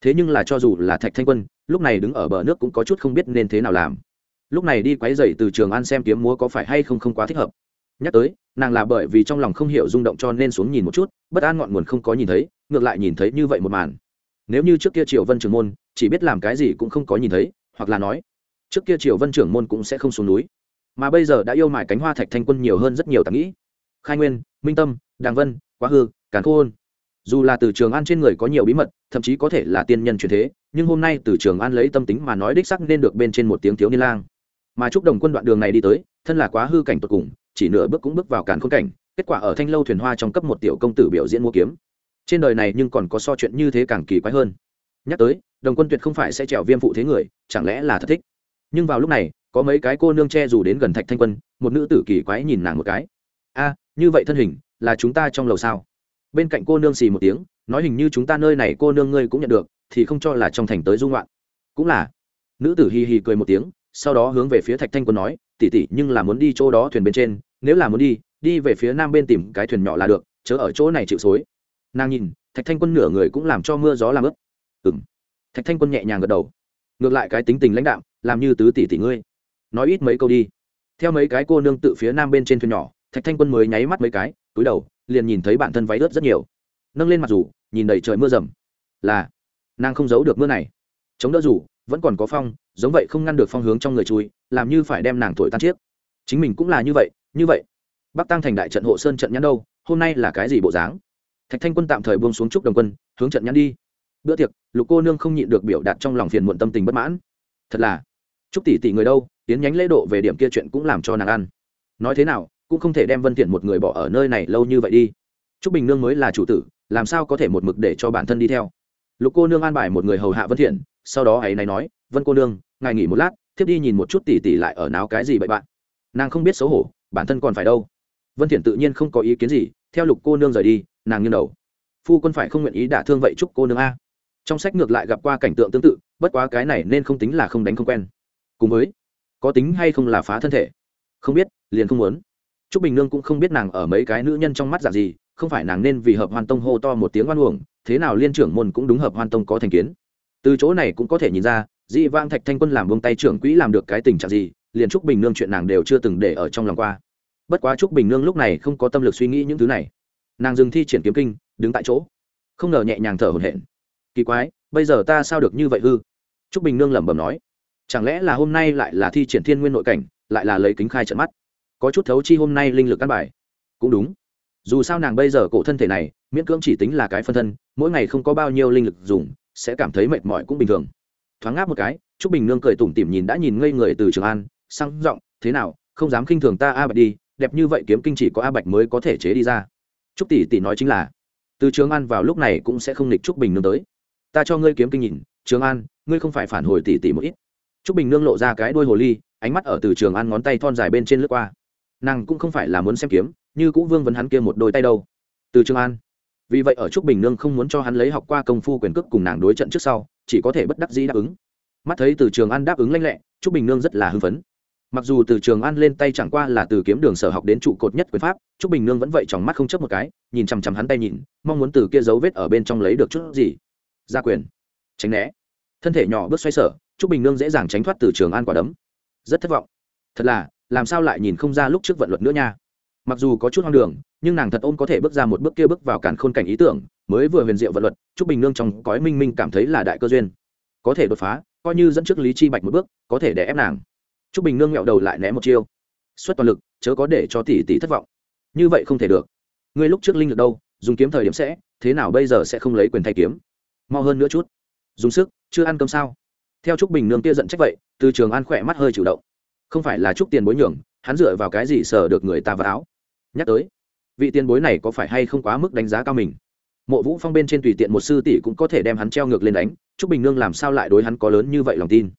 Thế nhưng là cho dù là thạch thanh quân, lúc này đứng ở bờ nước cũng có chút không biết nên thế nào làm. Lúc này đi quáy dày từ trường an xem kiếm múa có phải hay không không quá thích hợp. Nhắc tới, nàng là bởi vì trong lòng không hiểu rung động cho nên xuống nhìn một chút, bất an ngọn nguồn không có nhìn thấy, ngược lại nhìn thấy như vậy một màn nếu như trước kia triều vân trưởng môn, chỉ biết làm cái gì cũng không có nhìn thấy, hoặc là nói, trước kia triều vân trưởng môn cũng sẽ không xuống núi. Mà bây giờ đã yêu mải cánh hoa thạch thanh quân nhiều hơn rất nhiều tạm nghĩ. Khai nguyên, minh tâm, đàng vân, quá hư, càn khôn. Dù là từ trường an trên người có nhiều bí mật, thậm chí có thể là tiên nhân truyền thế, nhưng hôm nay từ trường an lấy tâm tính mà nói đích sắc nên được bên trên một tiếng thiếu niên lang. Mà chúc đồng quân đoạn đường này đi tới, thân là quá hư cảnh tột cùng, chỉ nửa bước cũng bước vào càn khôn cảnh, kết quả ở thanh lâu thuyền hoa trong cấp một tiểu công tử biểu diễn mua kiếm trên đời này nhưng còn có so chuyện như thế càng kỳ quái hơn. Nhắc tới, đồng quân tuyệt không phải sẽ trèo viêm phụ thế người, chẳng lẽ là thật thích? Nhưng vào lúc này, có mấy cái cô nương che dù đến gần thạch thanh quân, một nữ tử kỳ quái nhìn nàng một cái. A, như vậy thân hình, là chúng ta trong lầu sao? Bên cạnh cô nương xì một tiếng, nói hình như chúng ta nơi này cô nương ngươi cũng nhận được, thì không cho là trong thành tới dung loạn. Cũng là. Nữ tử hì hì cười một tiếng, sau đó hướng về phía thạch thanh quân nói tỉ tỉ nhưng là muốn đi chỗ đó thuyền bên trên, nếu là muốn đi đi về phía nam bên tìm cái thuyền nhỏ là được, chớ ở chỗ này chịu xối nàng nhìn, thạch thanh quân nửa người cũng làm cho mưa gió làm ướt. Ừng thạch thanh quân nhẹ nhàng gật đầu. Ngược lại cái tính tình lãnh đạm, làm như tứ tỷ tỷ ngươi. Nói ít mấy câu đi. Theo mấy cái cô nương tự phía nam bên trên thuyền nhỏ, thạch thanh quân mới nháy mắt mấy cái, túi đầu, liền nhìn thấy bản thân váy ướt rất nhiều. Nâng lên mặt rủ nhìn đầy trời mưa rầm. Là, nàng không giấu được mưa này. Chống đỡ rủ vẫn còn có phong, giống vậy không ngăn được phong hướng trong người chui, làm như phải đem nàng thổi tan chiếc. Chính mình cũng là như vậy như vậy. Bắc tăng thành đại trận hộ sơn trận nhãn đâu, hôm nay là cái gì bộ dáng? Thạch thanh quân tạm thời buông xuống trúc đồng quân, hướng trận nhắn đi. Bữa tiệc, lục cô nương không nhịn được biểu đạt trong lòng phiền muộn tâm tình bất mãn. Thật là, trúc tỷ tỷ người đâu, tiến nhánh lễ độ về điểm kia chuyện cũng làm cho nàng ăn. Nói thế nào, cũng không thể đem vân thiện một người bỏ ở nơi này lâu như vậy đi. Trúc bình nương mới là chủ tử, làm sao có thể một mực để cho bản thân đi theo? Lục cô nương an bài một người hầu hạ vân thiện, sau đó ấy này nói, vân cô nương, ngài nghỉ một lát tiếp đi nhìn một chút tỷ tỷ lại ở náo cái gì bậy bạn. Nàng không biết xấu hổ, bản thân còn phải đâu vân thiện tự nhiên không có ý kiến gì theo lục cô nương rời đi nàng nghiêng đầu. Phu quân phải không nguyện ý đả thương vậy chúc cô nương a? Trong sách ngược lại gặp qua cảnh tượng tương tự bất quá cái này nên không tính là không đánh không quen. Cùng với có tính hay không là phá thân thể? Không biết liền không muốn. Trúc Bình Nương cũng không biết nàng ở mấy cái nữ nhân trong mắt dạng gì, không phải nàng nên vì hợp Hoan Tông hô to một tiếng oan uổng, thế nào liên trưởng môn cũng đúng hợp Hoan Tông có thành kiến. Từ chỗ này cũng có thể nhìn ra, Dị Vang Thạch Thanh Quân làm buông tay trưởng quỹ làm được cái tình trạng gì, liền Trúc Bình Nương chuyện nàng đều chưa từng để ở trong lòng qua. Bất quá Trúc Bình Nương lúc này không có tâm lực suy nghĩ những thứ này. Nàng dừng thi triển kiếm kinh, đứng tại chỗ, không ngờ nhẹ nhàng thở hổn hển. Kỳ quái, bây giờ ta sao được như vậy hư? Trúc Bình Nương lẩm bẩm nói, chẳng lẽ là hôm nay lại là thi triển thiên nguyên nội cảnh, lại là lấy kính khai trận mắt có chút thấu chi hôm nay linh lực căn bài cũng đúng dù sao nàng bây giờ cổ thân thể này miễn cưỡng chỉ tính là cái phân thân mỗi ngày không có bao nhiêu linh lực dùng sẽ cảm thấy mệt mỏi cũng bình thường thoáng ngáp một cái t r ú c bình nương cười tủm tỉm nhìn đã nhìn ngây người từ trường an sang r ộ n g thế nào không dám khinh thường ta a bạch đi đẹp như vậy kiếm kinh chỉ có a bạch mới có thể chế đi ra. Trúc tỷ tỷ nói chính là, từ trường an vào lúc này cũng sẽ không nịch trúc bình nương tới. Ta cho ngươi kiếm kinh nhìn, trường an, ngươi không phải phản hồi tỷ tỷ một ít. Trúc bình nương lộ ra cái đôi hồ ly, ánh mắt ở từ trường an ngón tay thon dài bên trên lướt qua. Nàng cũng không phải là muốn xem kiếm, như cũng vương vấn hắn kia một đôi tay đâu. Từ trường an, vì vậy ở trúc bình nương không muốn cho hắn lấy học qua công phu quyền cước cùng nàng đối trận trước sau, chỉ có thể bất đắc dĩ đáp ứng. Mắt thấy từ trường an đáp ứng lanh lẹ, trúc bình nương rất là hưng phấn mặc dù từ trường an lên tay chẳng qua là từ kiếm đường sở học đến trụ cột nhất quyền pháp, trúc bình nương vẫn vậy trong mắt không chấp một cái, nhìn chằm chằm hắn tay nhìn, mong muốn từ kia dấu vết ở bên trong lấy được chút gì. Ra quyền. Tránh né. Thân thể nhỏ bước xoay sở, trúc bình nương dễ dàng tránh thoát từ trường an quả đấm. Rất thất vọng. Thật là, làm sao lại nhìn không ra lúc trước vận luật nữa nha. Mặc dù có chút hoang đường, nhưng nàng thật ôm có thể bước ra một bước kia bước vào cản khôn cảnh ý tưởng, mới vừa huyền diệu vận luật, trúc bình nương trong cõi minh minh cảm thấy là đại cơ duyên. Có thể đột phá, coi như dẫn trước lý chi bạch một bước, có thể để ép nàng trúc bình nương nghẹo đầu lại né một chiêu. Xuất toàn lực, chớ có để cho tỷ tỷ thất vọng. Như vậy không thể được. Ngươi lúc trước linh lực đâu, dùng kiếm thời điểm sẽ, thế nào bây giờ sẽ không lấy quyền thay kiếm? Mau hơn nữa chút. Dùng sức, chưa ăn cơm sao? Theo trúc bình nương kia giận trách vậy, từ trường an khỏe mắt hơi chủ động. Không phải là trúc tiền bối nhường, hắn dựa vào cái gì sờ được người ta vào áo? Nhắc tới, vị tiền bối này có phải hay không quá mức đánh giá cao mình? Mộ vũ phong bên trên tùy tiện một sư tỷ cũng có thể đem hắn treo ngược lên đánh, trúc bình nương làm sao lại đối hắn có lớn như vậy lòng tin?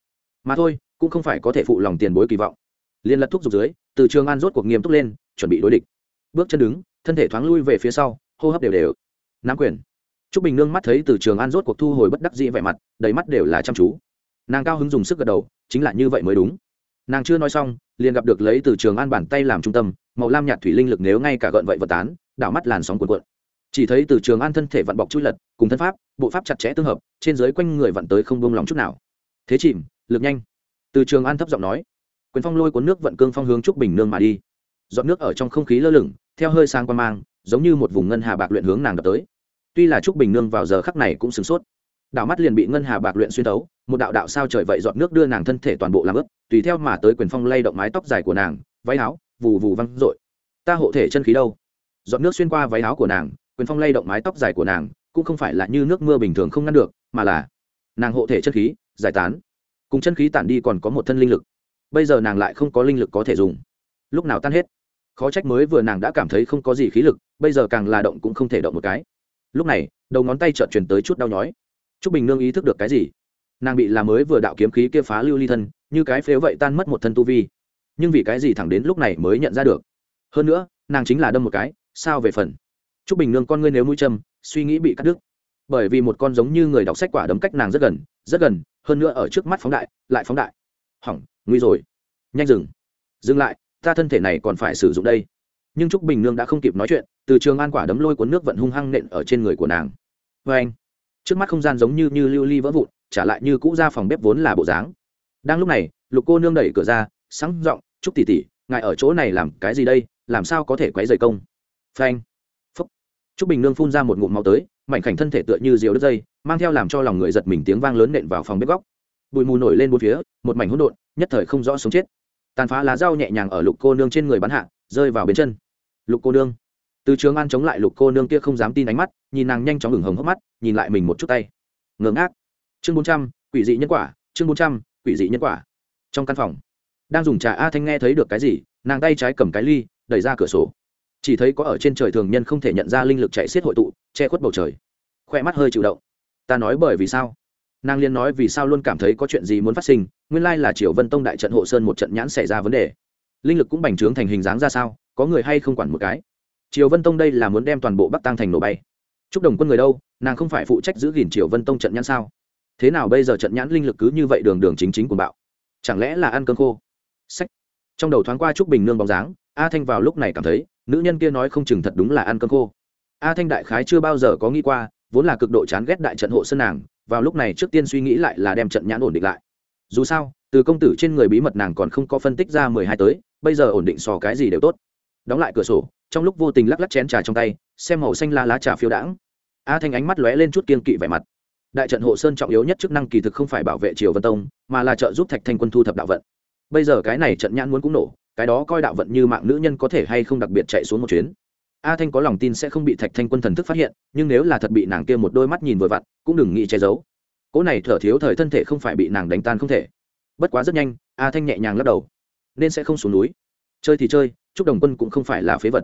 Mà thôi cũng không phải có thể phụ lòng tiền bối kỳ vọng. Liên lật thúc giục dưới, từ trường an rốt cuộc nghiêm túc lên, chuẩn bị đối địch. Bước chân đứng, thân thể thoáng lui về phía sau, hô hấp đều đều. Nắm quyền. Trúc bình nương mắt thấy từ trường an rốt cuộc thu hồi bất đắc dĩ vẻ mặt, đầy mắt đều là chăm chú. Nàng cao hứng dùng sức gật đầu, chính là như vậy mới đúng. Nàng chưa nói xong, liền gặp được lấy từ trường an bàn tay làm trung tâm, màu lam nhạt thủy linh lực nếu ngay cả gợn vậy vật tán, đảo mắt làn sóng cuộn cuộn. Chỉ thấy từ trường an thân thể vặn bọc chui lật, cùng thân pháp, bộ pháp chặt chẽ tương hợp, trên dưới quanh người vặn tới không buông lòng chút nào. Thế chìm, lực nhanh từ trường an thấp giọng nói, quyền phong lôi cuốn nước vận cương phong hướng trúc bình nương mà đi. Dọn nước ở trong không khí lơ lửng, theo hơi sang qua mang, giống như một vùng ngân hà bạc luyện hướng nàng đập tới. Tuy là trúc bình nương vào giờ khắc này cũng sửng sốt đạo mắt liền bị ngân hà bạc luyện xuyên tấu một đạo đạo sao trời vậy dọn nước đưa nàng thân thể toàn bộ làm ướp tùy theo mà tới quyền phong lay động mái tóc dài của nàng, váy áo, vù vù văng r ta hộ thể chân khí đâu? Dọn nước xuyên qua váy áo của nàng, quyền phong lay động mái tóc dài của nàng, cũng không phải là như nước mưa bình thường không ngăn được, mà là nàng hộ thể chân khí, giải tán cùng chân khí tản đi còn có một thân linh lực. Bây giờ nàng lại không có linh lực có thể dùng. Lúc nào tan hết? Khó trách mới vừa nàng đã cảm thấy không có gì khí lực, bây giờ càng là động cũng không thể động một cái. Lúc này, đầu ngón tay trợn truyền tới chút đau nhói. T r ú c bình nương ý thức được cái gì? Nàng bị làm mới vừa đạo kiếm khí kia phá lưu ly thân, như cái phếu vậy tan mất một thân tu vi. Nhưng vì cái gì thẳng đến lúc này mới nhận ra được? Hơn nữa, nàng chính là đâm một cái, sao về phần? T r ú c bình nương con ngươi nếu mũi châm, suy nghĩ bị cắt đứt. Bởi vì một con giống như người đọc sách quả đấm cách nàng rất gần rất gần hơn nữa ở trước mắt phóng đại, lại phóng đại. Hỏng, nguy rồi. Nhanh dừng. Dừng lại, ta thân thể này còn phải sử dụng đây. Nhưng trúc bình nương đã không kịp nói chuyện, từ trường an quả đấm lôi cuốn nước vận hung hăng nện ở trên người của nàng. Vê anh, trước mắt không gian giống như như lưu ly vỡ vụn, trả lại như cũ ra phòng bếp vốn là bộ dáng. Đang lúc này, lục cô nương đẩy cửa ra, sáng r ộ n g trúc tỉ tỉ ngài ở chỗ này làm cái gì đây? Làm sao có thể quấy dày công? Phanh. Phúc. Trúc bình nương phun ra một ngụm máu tới mảnh khảnh thân thể tựa như diều đứt dây, mang theo làm cho lòng người giật mình tiếng vang lớn nện vào phòng bếp góc. Bụi mù nổi lên bốn phía, một mảnh hỗn độn, nhất thời không rõ sống chết. Tàn phá lá dao nhẹ nhàng ở lục cô nương trên người bắn hạ, rơi vào bên chân. Lục cô nương. Từ trường an chống lại lục cô nương kia không dám tin ánh mắt, nhìn nàng nhanh chóng ngừng hồng hốc mắt, nhìn lại mình một chút tay. Ngưỡng ngác. Chương bốn trăm, quỷ dị nhân quả, chương bốn trăm, quỷ dị nhân quả. Trong căn phòng, đang dùng trà a thanh nghe thấy được cái gì, nàng tay trái cầm cái ly, đẩy ra cửa sổ chỉ thấy có ở trên trời thường nhân không thể nhận ra linh lực chạy xiết hội tụ, che khuất bầu trời. Khoe mắt hơi chịu động. Ta nói bởi vì sao? Nàng liên nói vì sao luôn cảm thấy có chuyện gì muốn phát sinh, nguyên lai là triều vân tông đại trận hộ sơn một trận nhãn xảy ra vấn đề. Linh lực cũng bành trướng thành hình dáng ra sao, có người hay không quản một cái? Triều vân tông đây là muốn đem toàn bộ bắc tăng thành nổ bay. Chúc đồng quân người đâu, nàng không phải phụ trách giữ gìn triều vân tông trận nhãn sao? Thế nào bây giờ trận nhãn linh lực cứ như vậy đường đường chính chính của bạo? Chẳng lẽ là ăn cơm khô? Sách. Trong đầu thoáng qua trúc bình nương bóng dáng, a thanh vào lúc này cảm thấy nữ nhân kia nói không chừng thật đúng là ăn cơm khô. A thanh đại khái chưa bao giờ có nghĩ qua, vốn là cực độ chán ghét đại trận hộ sơn nàng, vào lúc này trước tiên suy nghĩ lại là đem trận nhãn ổn định lại. Dù sao, từ công tử trên người bí mật nàng còn không có phân tích ra mười hai tới, bây giờ ổn định sò cái gì đều tốt. Đóng lại cửa sổ, trong lúc vô tình lắc lắc chén trà trong tay, xem màu xanh la lá trà phiêu đãng. A thanh ánh mắt lóe lên chút kiên kỵ vẻ mặt. Đại trận hộ sơn trọng yếu nhất chức năng kỳ thực không phải bảo vệ triều vân tông, mà là trợ giúp thạch thanh quân thu thập đạo vận. Bây giờ cái này trận nhãn muốn cũng nổ cái đó coi đạo vận như mạng nữ nhân có thể hay không đặc biệt chạy xuống một chuyến. A thanh có lòng tin sẽ không bị thạch thanh quân thần thức phát hiện, nhưng nếu là thật bị nàng kia một đôi mắt nhìn vừa vặn, cũng đừng nghĩ che giấu. Cỗ này thở thiếu thời thân thể không phải bị nàng đánh tan không thể. Bất quá rất nhanh, a thanh nhẹ nhàng lắc đầu. Nên sẽ không xuống núi. Chơi thì chơi, chúc đồng quân cũng không phải là phế vật.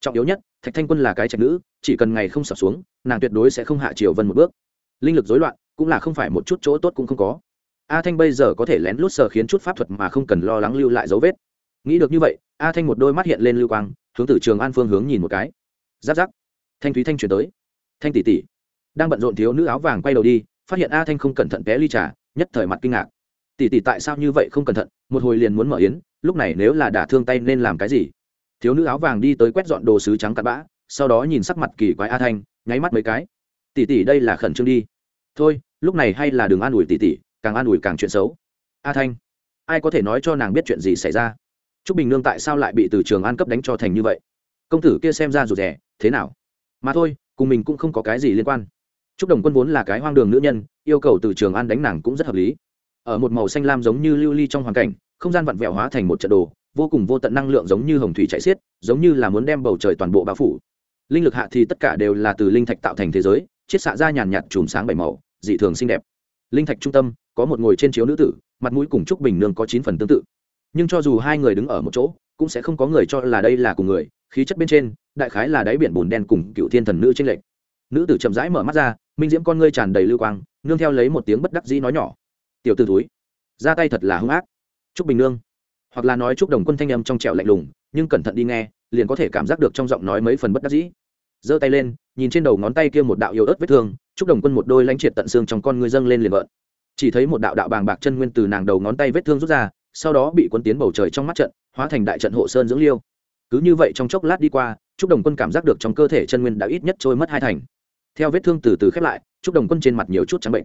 Trọng yếu nhất, thạch thanh quân là cái trạch nữ, chỉ cần ngày không sập xuống, nàng tuyệt đối sẽ không hạ triều vân một bước. Linh lực dối loạn, cũng là không phải một chút chỗ tốt cũng không có. A thanh bây giờ có thể lén lút sờ khiến chút pháp thuật mà không cần lo lắng lưu lại dấu vết nghĩ được như vậy, a thanh một đôi mắt hiện lên lưu quang, hướng từ trường an phương hướng nhìn một cái. Giáp giáp. Thanh thúy thanh chuyển tới. Thanh tỷ tỷ. Đang bận rộn thiếu nữ áo vàng quay đầu đi, phát hiện a thanh không cẩn thận té ly trà, nhất thời mặt kinh ngạc. Tỷ tỷ tại sao như vậy không cẩn thận, một hồi liền muốn mở yến, lúc này nếu là đả thương tay nên làm cái gì? Thiếu nữ áo vàng đi tới quét dọn đồ sứ trắng cặn bã, sau đó nhìn sắc mặt kỳ quái a thanh, nháy mắt mấy cái. Tỷ tỷ đây là khẩn trương đi. Thôi, lúc này hay là đừng an ủi tỷ tỷ, càng an ủi càng chuyện xấu. A thanh, ai có thể nói cho nàng biết chuyện gì xảy ra? T r ú c bình nương tại sao lại bị từ trường an cấp đánh cho thành như vậy? Công tử kia xem ra rụt rẻ thế nào? Mà thôi, cùng mình cũng không có cái gì liên quan. T r ú c đồng quân vốn là cái hoang đường nữ nhân, yêu cầu từ trường an đánh nàng cũng rất hợp lý. Ở một màu xanh lam giống như lưu ly trong hoàn cảnh, không gian vặn vẹo hóa thành một trận đồ, vô cùng vô tận năng lượng giống như hồng thủy chạy xiết, giống như là muốn đem bầu trời toàn bộ bao phủ. Linh lực hạ thì tất cả đều là từ linh thạch tạo thành thế giới, chiết xạ ra nhàn nhạt chùm sáng bảy màu, dị thường xinh đẹp. Linh thạch trung tâm, có một ngồi trên chiếu nữ tử, mặt mũi cùng trúc bình nương có chín phần tương tự nhưng cho dù hai người đứng ở một chỗ, cũng sẽ không có người cho là đây là cùng người. Khí chất bên trên, đại khái là đáy biển bùn đen cùng cựu thiên thần nữ trên lệch. Nữ tử chậm rãi mở mắt ra, minh diễm con ngươi tràn đầy lưu quang, nương theo lấy một tiếng bất đắc dĩ nói nhỏ. Tiểu t ử túi ra tay thật là hung ác. Chúc bình nương. Hoặc là nói chúc đồng quân thanh âm trong trẻo lạnh lùng, nhưng cẩn thận đi nghe, liền có thể cảm giác được trong giọng nói mấy phần bất đắc dĩ. Giơ tay lên, nhìn trên đầu ngón tay kia một đạo yếu ớt vết thương, chúc đồng quân một đôi lãnh triệt tận xương trong con ngươi dâng lên liền vợn. Chỉ thấy một đạo đạo bàng bạc chân nguyên từ nàng đầu ngón tay vết thương rút ra sau đó bị quân tiến bầu trời trong mắt trận, hóa thành đại trận hộ sơn dưỡng liêu. Cứ như vậy trong chốc lát đi qua chúc đồng quân cảm giác được trong cơ thể chân nguyên đã ít nhất trôi mất hai thành. Theo vết thương từ từ khép lại chúc đồng quân trên mặt nhiều chút trắng bệnh.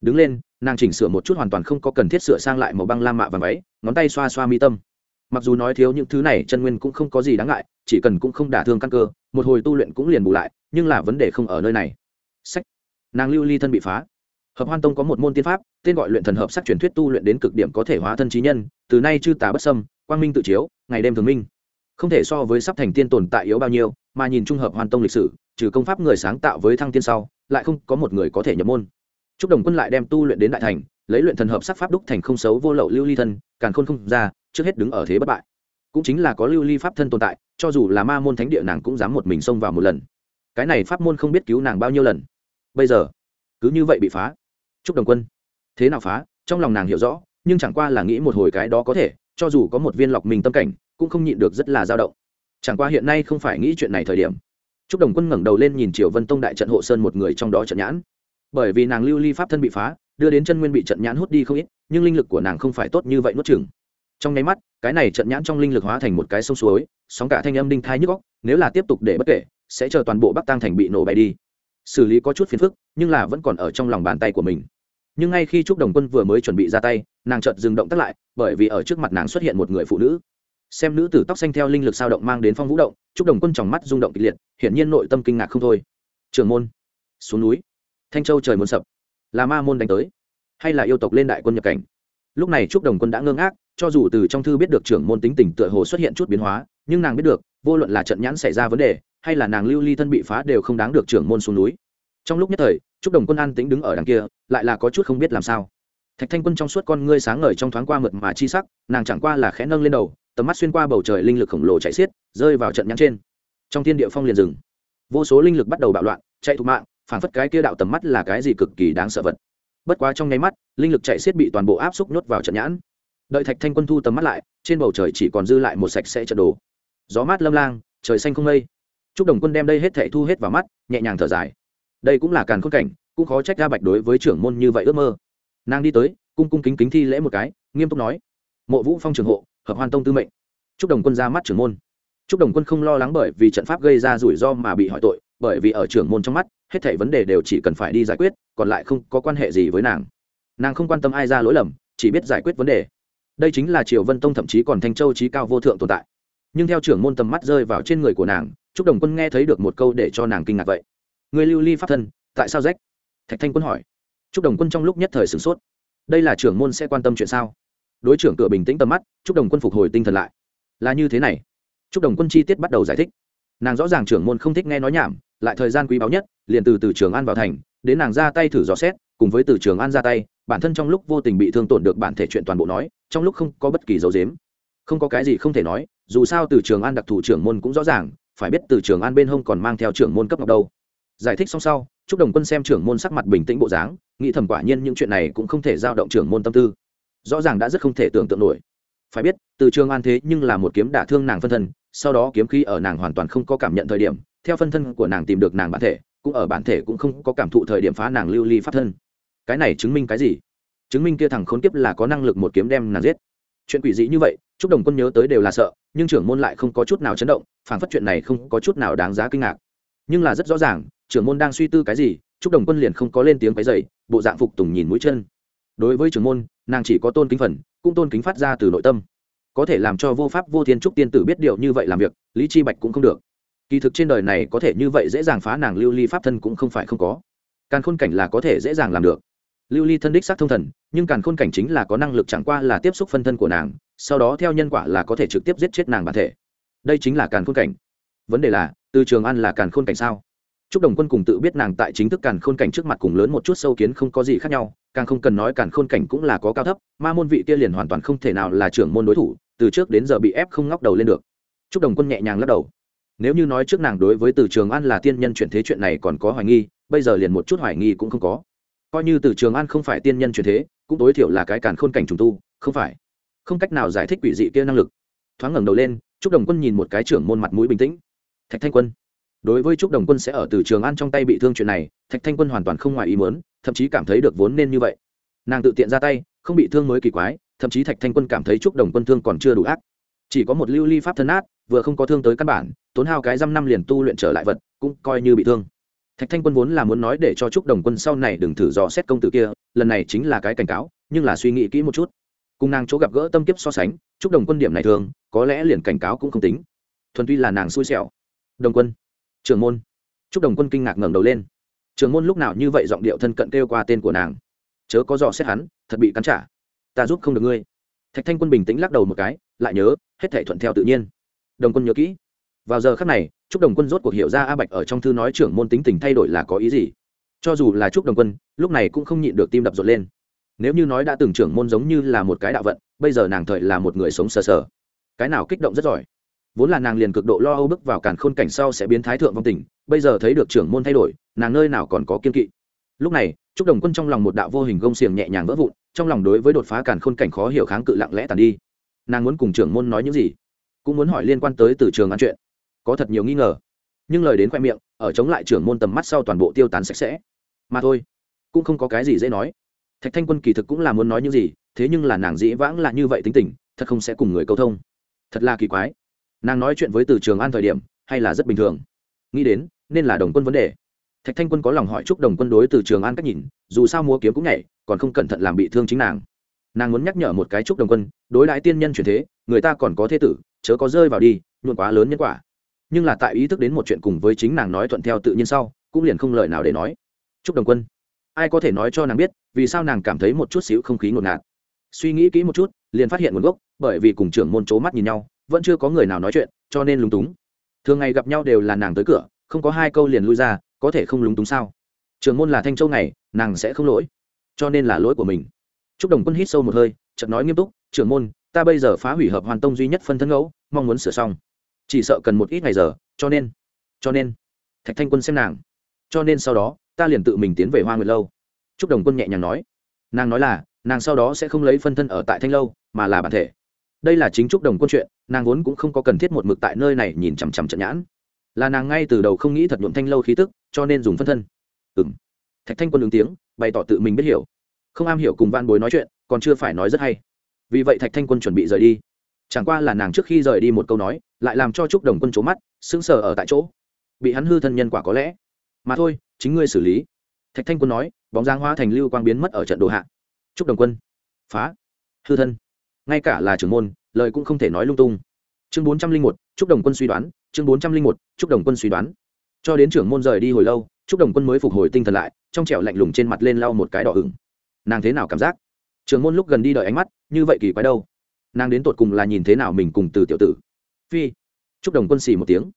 Đứng lên, nàng chỉnh sửa một chút hoàn toàn không có cần thiết sửa sang lại màu băng lam mạ và váy, ngón tay xoa xoa mi tâm. Mặc dù nói thiếu những thứ này, chân nguyên cũng không có gì đáng ngại, chỉ cần cũng không đả thương căn cơ, một hồi tu luyện cũng liền bù lại, nhưng là vấn đề không ở nơi này. Sách. Nàng lưu ly thân bị phá hợp hoan tông có một môn tiên pháp, tên gọi luyện thần hợp sắc truyền thuyết tu luyện đến cực điểm có thể hóa thân trí nhân, từ nay chư tà bất sâm quang minh tự chiếu, ngày đêm thường minh. Không thể so với sắp thành tiên tồn tại yếu bao nhiêu, mà nhìn trung hợp Hoan tông lịch sử, trừ công pháp người sáng tạo với thăng tiên sau, lại không có một người có thể nhập môn. Chúc đồng quân lại đem tu luyện đến đại thành, lấy luyện thần hợp sắc pháp đúc thành không xấu vô lậu lưu ly thân, càng khôn không ra, trước hết đứng ở thế bất bại. Cũng chính là có lưu ly pháp thân tồn tại, cho dù là ma môn thánh địa nàng cũng dám một mình xông vào một lần. Cái này pháp môn không biết cứu nàng bao nhiêu lần. Bây giờ, cứ như vậy bị phá chúc đồng quân. Thế nào phá? Trong lòng nàng hiểu rõ, nhưng chẳng qua là nghĩ một hồi cái đó có thể, cho dù có một viên lọc mình tâm cảnh, cũng không nhịn được rất là dao động. Chẳng qua hiện nay không phải nghĩ chuyện này thời điểm. Chúc đồng quân ngẩng đầu lên nhìn triều vân tông đại trận hộ sơn một người trong đó trận nhãn. Bởi vì nàng lưu ly pháp thân bị phá, đưa đến chân nguyên bị trận nhãn hút đi không ít, nhưng linh lực của nàng không phải tốt như vậy nuốt chừng trong nháy mắt, cái này trận nhãn trong linh lực hóa thành một cái sông suối, sóng cả thanh âm đinh thai nhức góc nếu là tiếp tục để bất kể, sẽ chờ toàn bộ bắc tăng thành bị nổ bay đi. Xử lý có chút phiền phức, nhưng là vẫn còn ở trong lòng bàn tay của mình nhưng ngay khi trúc đồng quân vừa mới chuẩn bị ra tay, nàng chợt dừng động tắt lại, bởi vì ở trước mặt nàng xuất hiện một người phụ nữ. Xem nữ tử tóc xanh theo linh lực sao động mang đến phong vũ động, trúc đồng quân tròng mắt rung động kịch liệt, hiển nhiên nội tâm kinh ngạc không thôi. Trường môn, xuống núi. Thanh châu trời muốn sập. Là ma môn đánh tới. Hay là yêu tộc lên đại quân nhập cảnh? Lúc này trúc đồng quân đã ngơ ngác, cho dù từ trong thư biết được trưởng môn tính tình tựa hồ xuất hiện chút biến hóa, nhưng nàng biết được, vô luận là trận nhãn xảy ra vấn đề, hay là nàng lưu ly thân bị phá đều không đáng được trưởng môn xuống núi. Trong lúc nhất thời chúc đồng quân an tĩnh đứng ở đằng kia, lại là có chút không biết làm sao. Thạch thanh quân trong suốt con ngươi sáng ngời trong thoáng qua mượt mà chi sắc, nàng chẳng qua là khẽ nâng lên đầu, tầm mắt xuyên qua bầu trời linh lực khổng lồ chạy xiết, rơi vào trận nhãn trên. Trong thiên địa phong liền rừng vô số linh lực bắt đầu bạo loạn, chạy thục mạng, phản phất cái kia đạo tầm mắt là cái gì cực kỳ đáng sợ vật. Bất quá trong nháy mắt, linh lực chạy xiết bị toàn bộ áp xúc nhốt vào trận nhãn. Đợi thạch thanh quân thu tầm mắt lại, trên bầu trời chỉ còn dư lại một sạch sẽ trận đồ. Gió mát lâm lang, trời xanh không mây. Chúc đồng quân đem đây hết thệ thu hết vào mắt, nhẹ nhàng thở dài đây cũng là càn khôn cảnh, cũng khó trách ra bạch đối với trưởng môn như vậy ước mơ. Nàng đi tới, cung cung kính kính thi lễ một cái, nghiêm túc nói, mộ vũ phong trường hộ, hợp hoan tông tư mệnh. Chúc đồng quân ra mắt trưởng môn. Chúc đồng quân không lo lắng bởi vì trận pháp gây ra rủi ro mà bị hỏi tội, bởi vì ở trưởng môn trong mắt, hết thảy vấn đề đều chỉ cần phải đi giải quyết, còn lại không có quan hệ gì với nàng. Nàng không quan tâm ai ra lỗi lầm, chỉ biết giải quyết vấn đề. Đây chính là triều vân tông thậm chí còn thanh châu trí cao vô thượng tồn tại. Nhưng theo trưởng môn tầm mắt rơi vào trên người của nàng, chúc đồng quân nghe thấy được một câu để cho nàng kinh ngạc vậy người lưu ly pháp thân, tại sao rách? Thạch thanh quân hỏi. Chúc đồng quân trong lúc nhất thời sửng sốt. Đây là trưởng môn sẽ quan tâm chuyện sao? Đối trưởng cửa bình tĩnh tầm mắt chúc đồng quân phục hồi tinh thần lại. Là như thế này. Chúc đồng quân chi tiết bắt đầu giải thích. Nàng rõ ràng trưởng môn không thích nghe nói nhảm, lại thời gian quý báu nhất, liền từ từ trường an vào thành, đến nàng ra tay thử dò xét, cùng với từ trường an ra tay, bản thân trong lúc vô tình bị thương tổn được bản thể chuyện toàn bộ nói, trong lúc không có bất kỳ dấu dếm không có cái gì không thể nói, dù sao từ trường an đặc thù trưởng môn cũng rõ ràng, phải biết từ trường an bên hông còn mang theo trưởng môn cấp ngọc đâu giải thích xong sau, chúc đồng quân xem trưởng môn sắc mặt bình tĩnh bộ dáng, nghĩ thầm quả nhiên những chuyện này cũng không thể giao động trưởng môn tâm tư. Rõ ràng đã rất không thể tưởng tượng nổi. Phải biết, từ trường an thế nhưng là một kiếm đả thương nàng phân thân, sau đó kiếm khí ở nàng hoàn toàn không có cảm nhận thời điểm, theo phân thân của nàng tìm được nàng bản thể, cũng ở bản thể cũng không có cảm thụ thời điểm phá nàng lưu ly pháp thân. Cái này chứng minh cái gì? Chứng minh kia thằng khốn kiếp là có năng lực một kiếm đem nàng giết. Chuyện quỷ dị như vậy, chúc đồng quân nhớ tới đều là sợ, nhưng trưởng môn lại không có chút nào chấn động phản phất chuyện này không có chút nào đáng giá kinh ngạc. Nhưng là rất rõ ràng trưởng môn đang suy tư cái gì chúc đồng quân liền không có lên tiếng cái dày bộ dạng phục tùng nhìn mũi chân. Đối với trưởng môn, nàng chỉ có tôn kính phần, cũng tôn kính phát ra từ nội tâm. Có thể làm cho vô pháp vô thiên trúc tiên tử biết điều như vậy làm việc, lý chi bạch cũng không được. Kỳ thực trên đời này có thể như vậy dễ dàng phá nàng lưu ly pháp thân cũng không phải không có. Càn khôn cảnh là có thể dễ dàng làm được. Lưu ly thân đích xác thông thần, nhưng càn khôn cảnh chính là có năng lực chẳng qua là tiếp xúc phân thân của nàng, sau đó theo nhân quả là có thể trực tiếp giết chết nàng bản thể. Đây chính là càn khôn cảnh. Vấn đề là, từ trường ăn là càn khôn cảnh sao? Trúc Đồng Quân cùng tự biết nàng tại chính thức càn khôn cảnh trước mặt cùng lớn một chút sâu kiến không có gì khác nhau, càng không cần nói càn khôn cảnh cũng là có cao thấp, ma môn vị kia liền hoàn toàn không thể nào là trưởng môn đối thủ, từ trước đến giờ bị ép không ngóc đầu lên được. Trúc Đồng Quân nhẹ nhàng lắc đầu. Nếu như nói trước nàng đối với Từ Trường An là tiên nhân chuyển thế chuyện này còn có hoài nghi, bây giờ liền một chút hoài nghi cũng không có. Coi như Từ Trường An không phải tiên nhân chuyển thế, cũng tối thiểu là cái càn khôn cảnh trùng tu, không phải. Không cách nào giải thích quỷ dị kia năng lực. Thoáng ngẩng đầu lên, Trúc Đồng Quân nhìn một cái trưởng môn mặt mũi bình tĩnh. Thạch Thanh Quân đối với trúc đồng quân sẽ ở từ trường an trong tay bị thương chuyện này, thạch thanh quân hoàn toàn không ngoài ý muốn, thậm chí cảm thấy được vốn nên như vậy. Nàng tự tiện ra tay, không bị thương mới kỳ quái, thậm chí thạch thanh quân cảm thấy trúc đồng quân thương còn chưa đủ ác. Chỉ có một lưu ly pháp thân át vừa không có thương tới căn bản, tốn hao cái dăm năm liền tu luyện trở lại vật, cũng coi như bị thương. Thạch thanh quân vốn là muốn nói để cho trúc đồng quân sau này đừng thử dò xét công tử kia, lần này chính là cái cảnh cáo, nhưng là suy nghĩ kỹ một chút. Cùng nàng chỗ gặp gỡ tâm kiếp so sánh trúc đồng quân điểm này thường, có lẽ liền cảnh cáo cũng không tính. Thuần tuy là nàng xui xẻo. Đồng quân trưởng môn. Chúc đồng quân kinh ngạc ngẩng đầu lên. Trưởng môn lúc nào như vậy giọng điệu thân cận kêu qua tên của nàng? Chớ có dò xét hắn, thật bị cắn trả. Ta giúp không được ngươi. Thạch thanh quân bình tĩnh lắc đầu một cái, lại nhớ, hết thể thuận theo tự nhiên. Đồng quân nhớ kỹ. Vào giờ khắc này chúc đồng quân rốt cuộc hiểu ra a bạch ở trong thư nói trưởng môn tính tình thay đổi là có ý gì. Cho dù là chúc đồng quân, lúc này cũng không nhịn được tim đập rộn lên. Nếu như nói đã từng trưởng môn giống như là một cái đạo vận, bây giờ nàng thời là một người sống sờ sờ. Cái nào kích động rất giỏi vốn là nàng liền cực độ lo âu bước vào càn khôn cảnh sau sẽ biến thái thượng vong tình, bây giờ thấy được trưởng môn thay đổi, nàng nơi nào còn có kiên kỵ. Lúc này chúc đồng quân trong lòng một đạo vô hình gông xiềng nhẹ nhàng vỡ vụn, trong lòng đối với đột phá càn khôn cảnh khó hiểu kháng cự lặng lẽ tàn đi. Nàng muốn cùng trưởng môn nói những gì? Cũng muốn hỏi liên quan tới từ trường ăn chuyện. Có thật nhiều nghi ngờ. Nhưng lời đến khoe miệng, ở chống lại trưởng môn tầm mắt sau toàn bộ tiêu tán sạch sẽ. Mà thôi, cũng không có cái gì dễ nói. Thạch thanh quân kỳ thực cũng là muốn nói những gì, thế nhưng là nàng dĩ vãng là như vậy tính tình, thật không sẽ cùng người câu thông. Thật là kỳ quái nàng nói chuyện với từ trường an thời điểm, hay là rất bình thường. Nghĩ đến, nên là đồng quân vấn đề. Thạch thanh quân có lòng hỏi chúc đồng quân đối từ trường an cách nhìn, dù sao múa kiếm cũng nhảy, còn không cẩn thận làm bị thương chính nàng. Nàng muốn nhắc nhở một cái chúc đồng quân, đối đãi tiên nhân chuyển thế, người ta còn có thế tử, chớ có rơi vào đi, nhuộn quá lớn nhân quả. Nhưng là tại ý thức đến một chuyện cùng với chính nàng nói thuận theo tự nhiên sau, cũng liền không lời nào để nói. Chúc đồng quân, ai có thể nói cho nàng biết, vì sao nàng cảm thấy một chút xíu không khí ngột ngạt? Suy nghĩ kỹ một chút, liền phát hiện nguồn gốc, bởi vì cùng trưởng môn c mắt nhìn nhau vẫn chưa có người nào nói chuyện, cho nên lúng túng. Thường ngày gặp nhau đều là nàng tới cửa, không có hai câu liền lui ra, có thể không lúng túng sao? Trường môn là thanh châu này nàng sẽ không lỗi. Cho nên là lỗi của mình. T r ú c đồng quân hít sâu một hơi, chợt nói nghiêm túc trưởng môn, ta bây giờ phá hủy hợp hoàn tông duy nhất phân thân ngẫu, mong muốn sửa xong. Chỉ sợ cần một ít ngày giờ, cho nên cho nên, thạch thanh quân xem nàng. Cho nên sau đó, ta liền tự mình tiến về hoa nguyệt lâu. T r ú c đồng quân nhẹ nhàng nói. Nàng nói là, nàng sau đó sẽ không lấy phân thân ở tại thanh lâu, mà là bản thể đây là chính trúc đồng quân chuyện, nàng vốn cũng không có cần thiết một mực tại nơi này nhìn chằm chằm trận nhãn. Là nàng ngay từ đầu không nghĩ thật nhuộm thanh lâu khí tức, cho nên dùng phân thân. Ừ m thạch thanh quân ứng tiếng, bày tỏ tự mình biết hiểu. Không am hiểu cùng van bối nói chuyện, còn chưa phải nói rất hay. Vì vậy thạch thanh quân chuẩn bị rời đi. Chẳng qua là nàng trước khi rời đi một câu nói, lại làm cho trúc đồng quân c mắt, sững sờ ở tại chỗ. Bị hắn hư thân nhân quả có lẽ. Mà thôi, chính ngươi xử lý. Thạch thanh quân nói, bóng giang hóa thành lưu quang biến mất ở trận đồ hạ. Trúc đồng quân. Phá. Hư thân ngay cả là trưởng môn, lời cũng không thể nói lung tung. Chương bốn trăm linh một, chúc đồng quân suy đoán, chương bốn trăm linh một, chúc đồng quân suy đoán. Cho đến trưởng môn rời đi hồi lâu, chúc đồng quân mới phục hồi tinh thần lại, trong trẻo lạnh lùng trên mặt lên lau một cái đỏ ửng. Nàng thế nào cảm giác? Trưởng môn lúc gần đi đợi ánh mắt, như vậy kỳ quái đâu? Nàng đến tột cùng là nhìn thế nào mình cùng từ tiểu tử? Phi, chúc đồng quân xì một tiếng.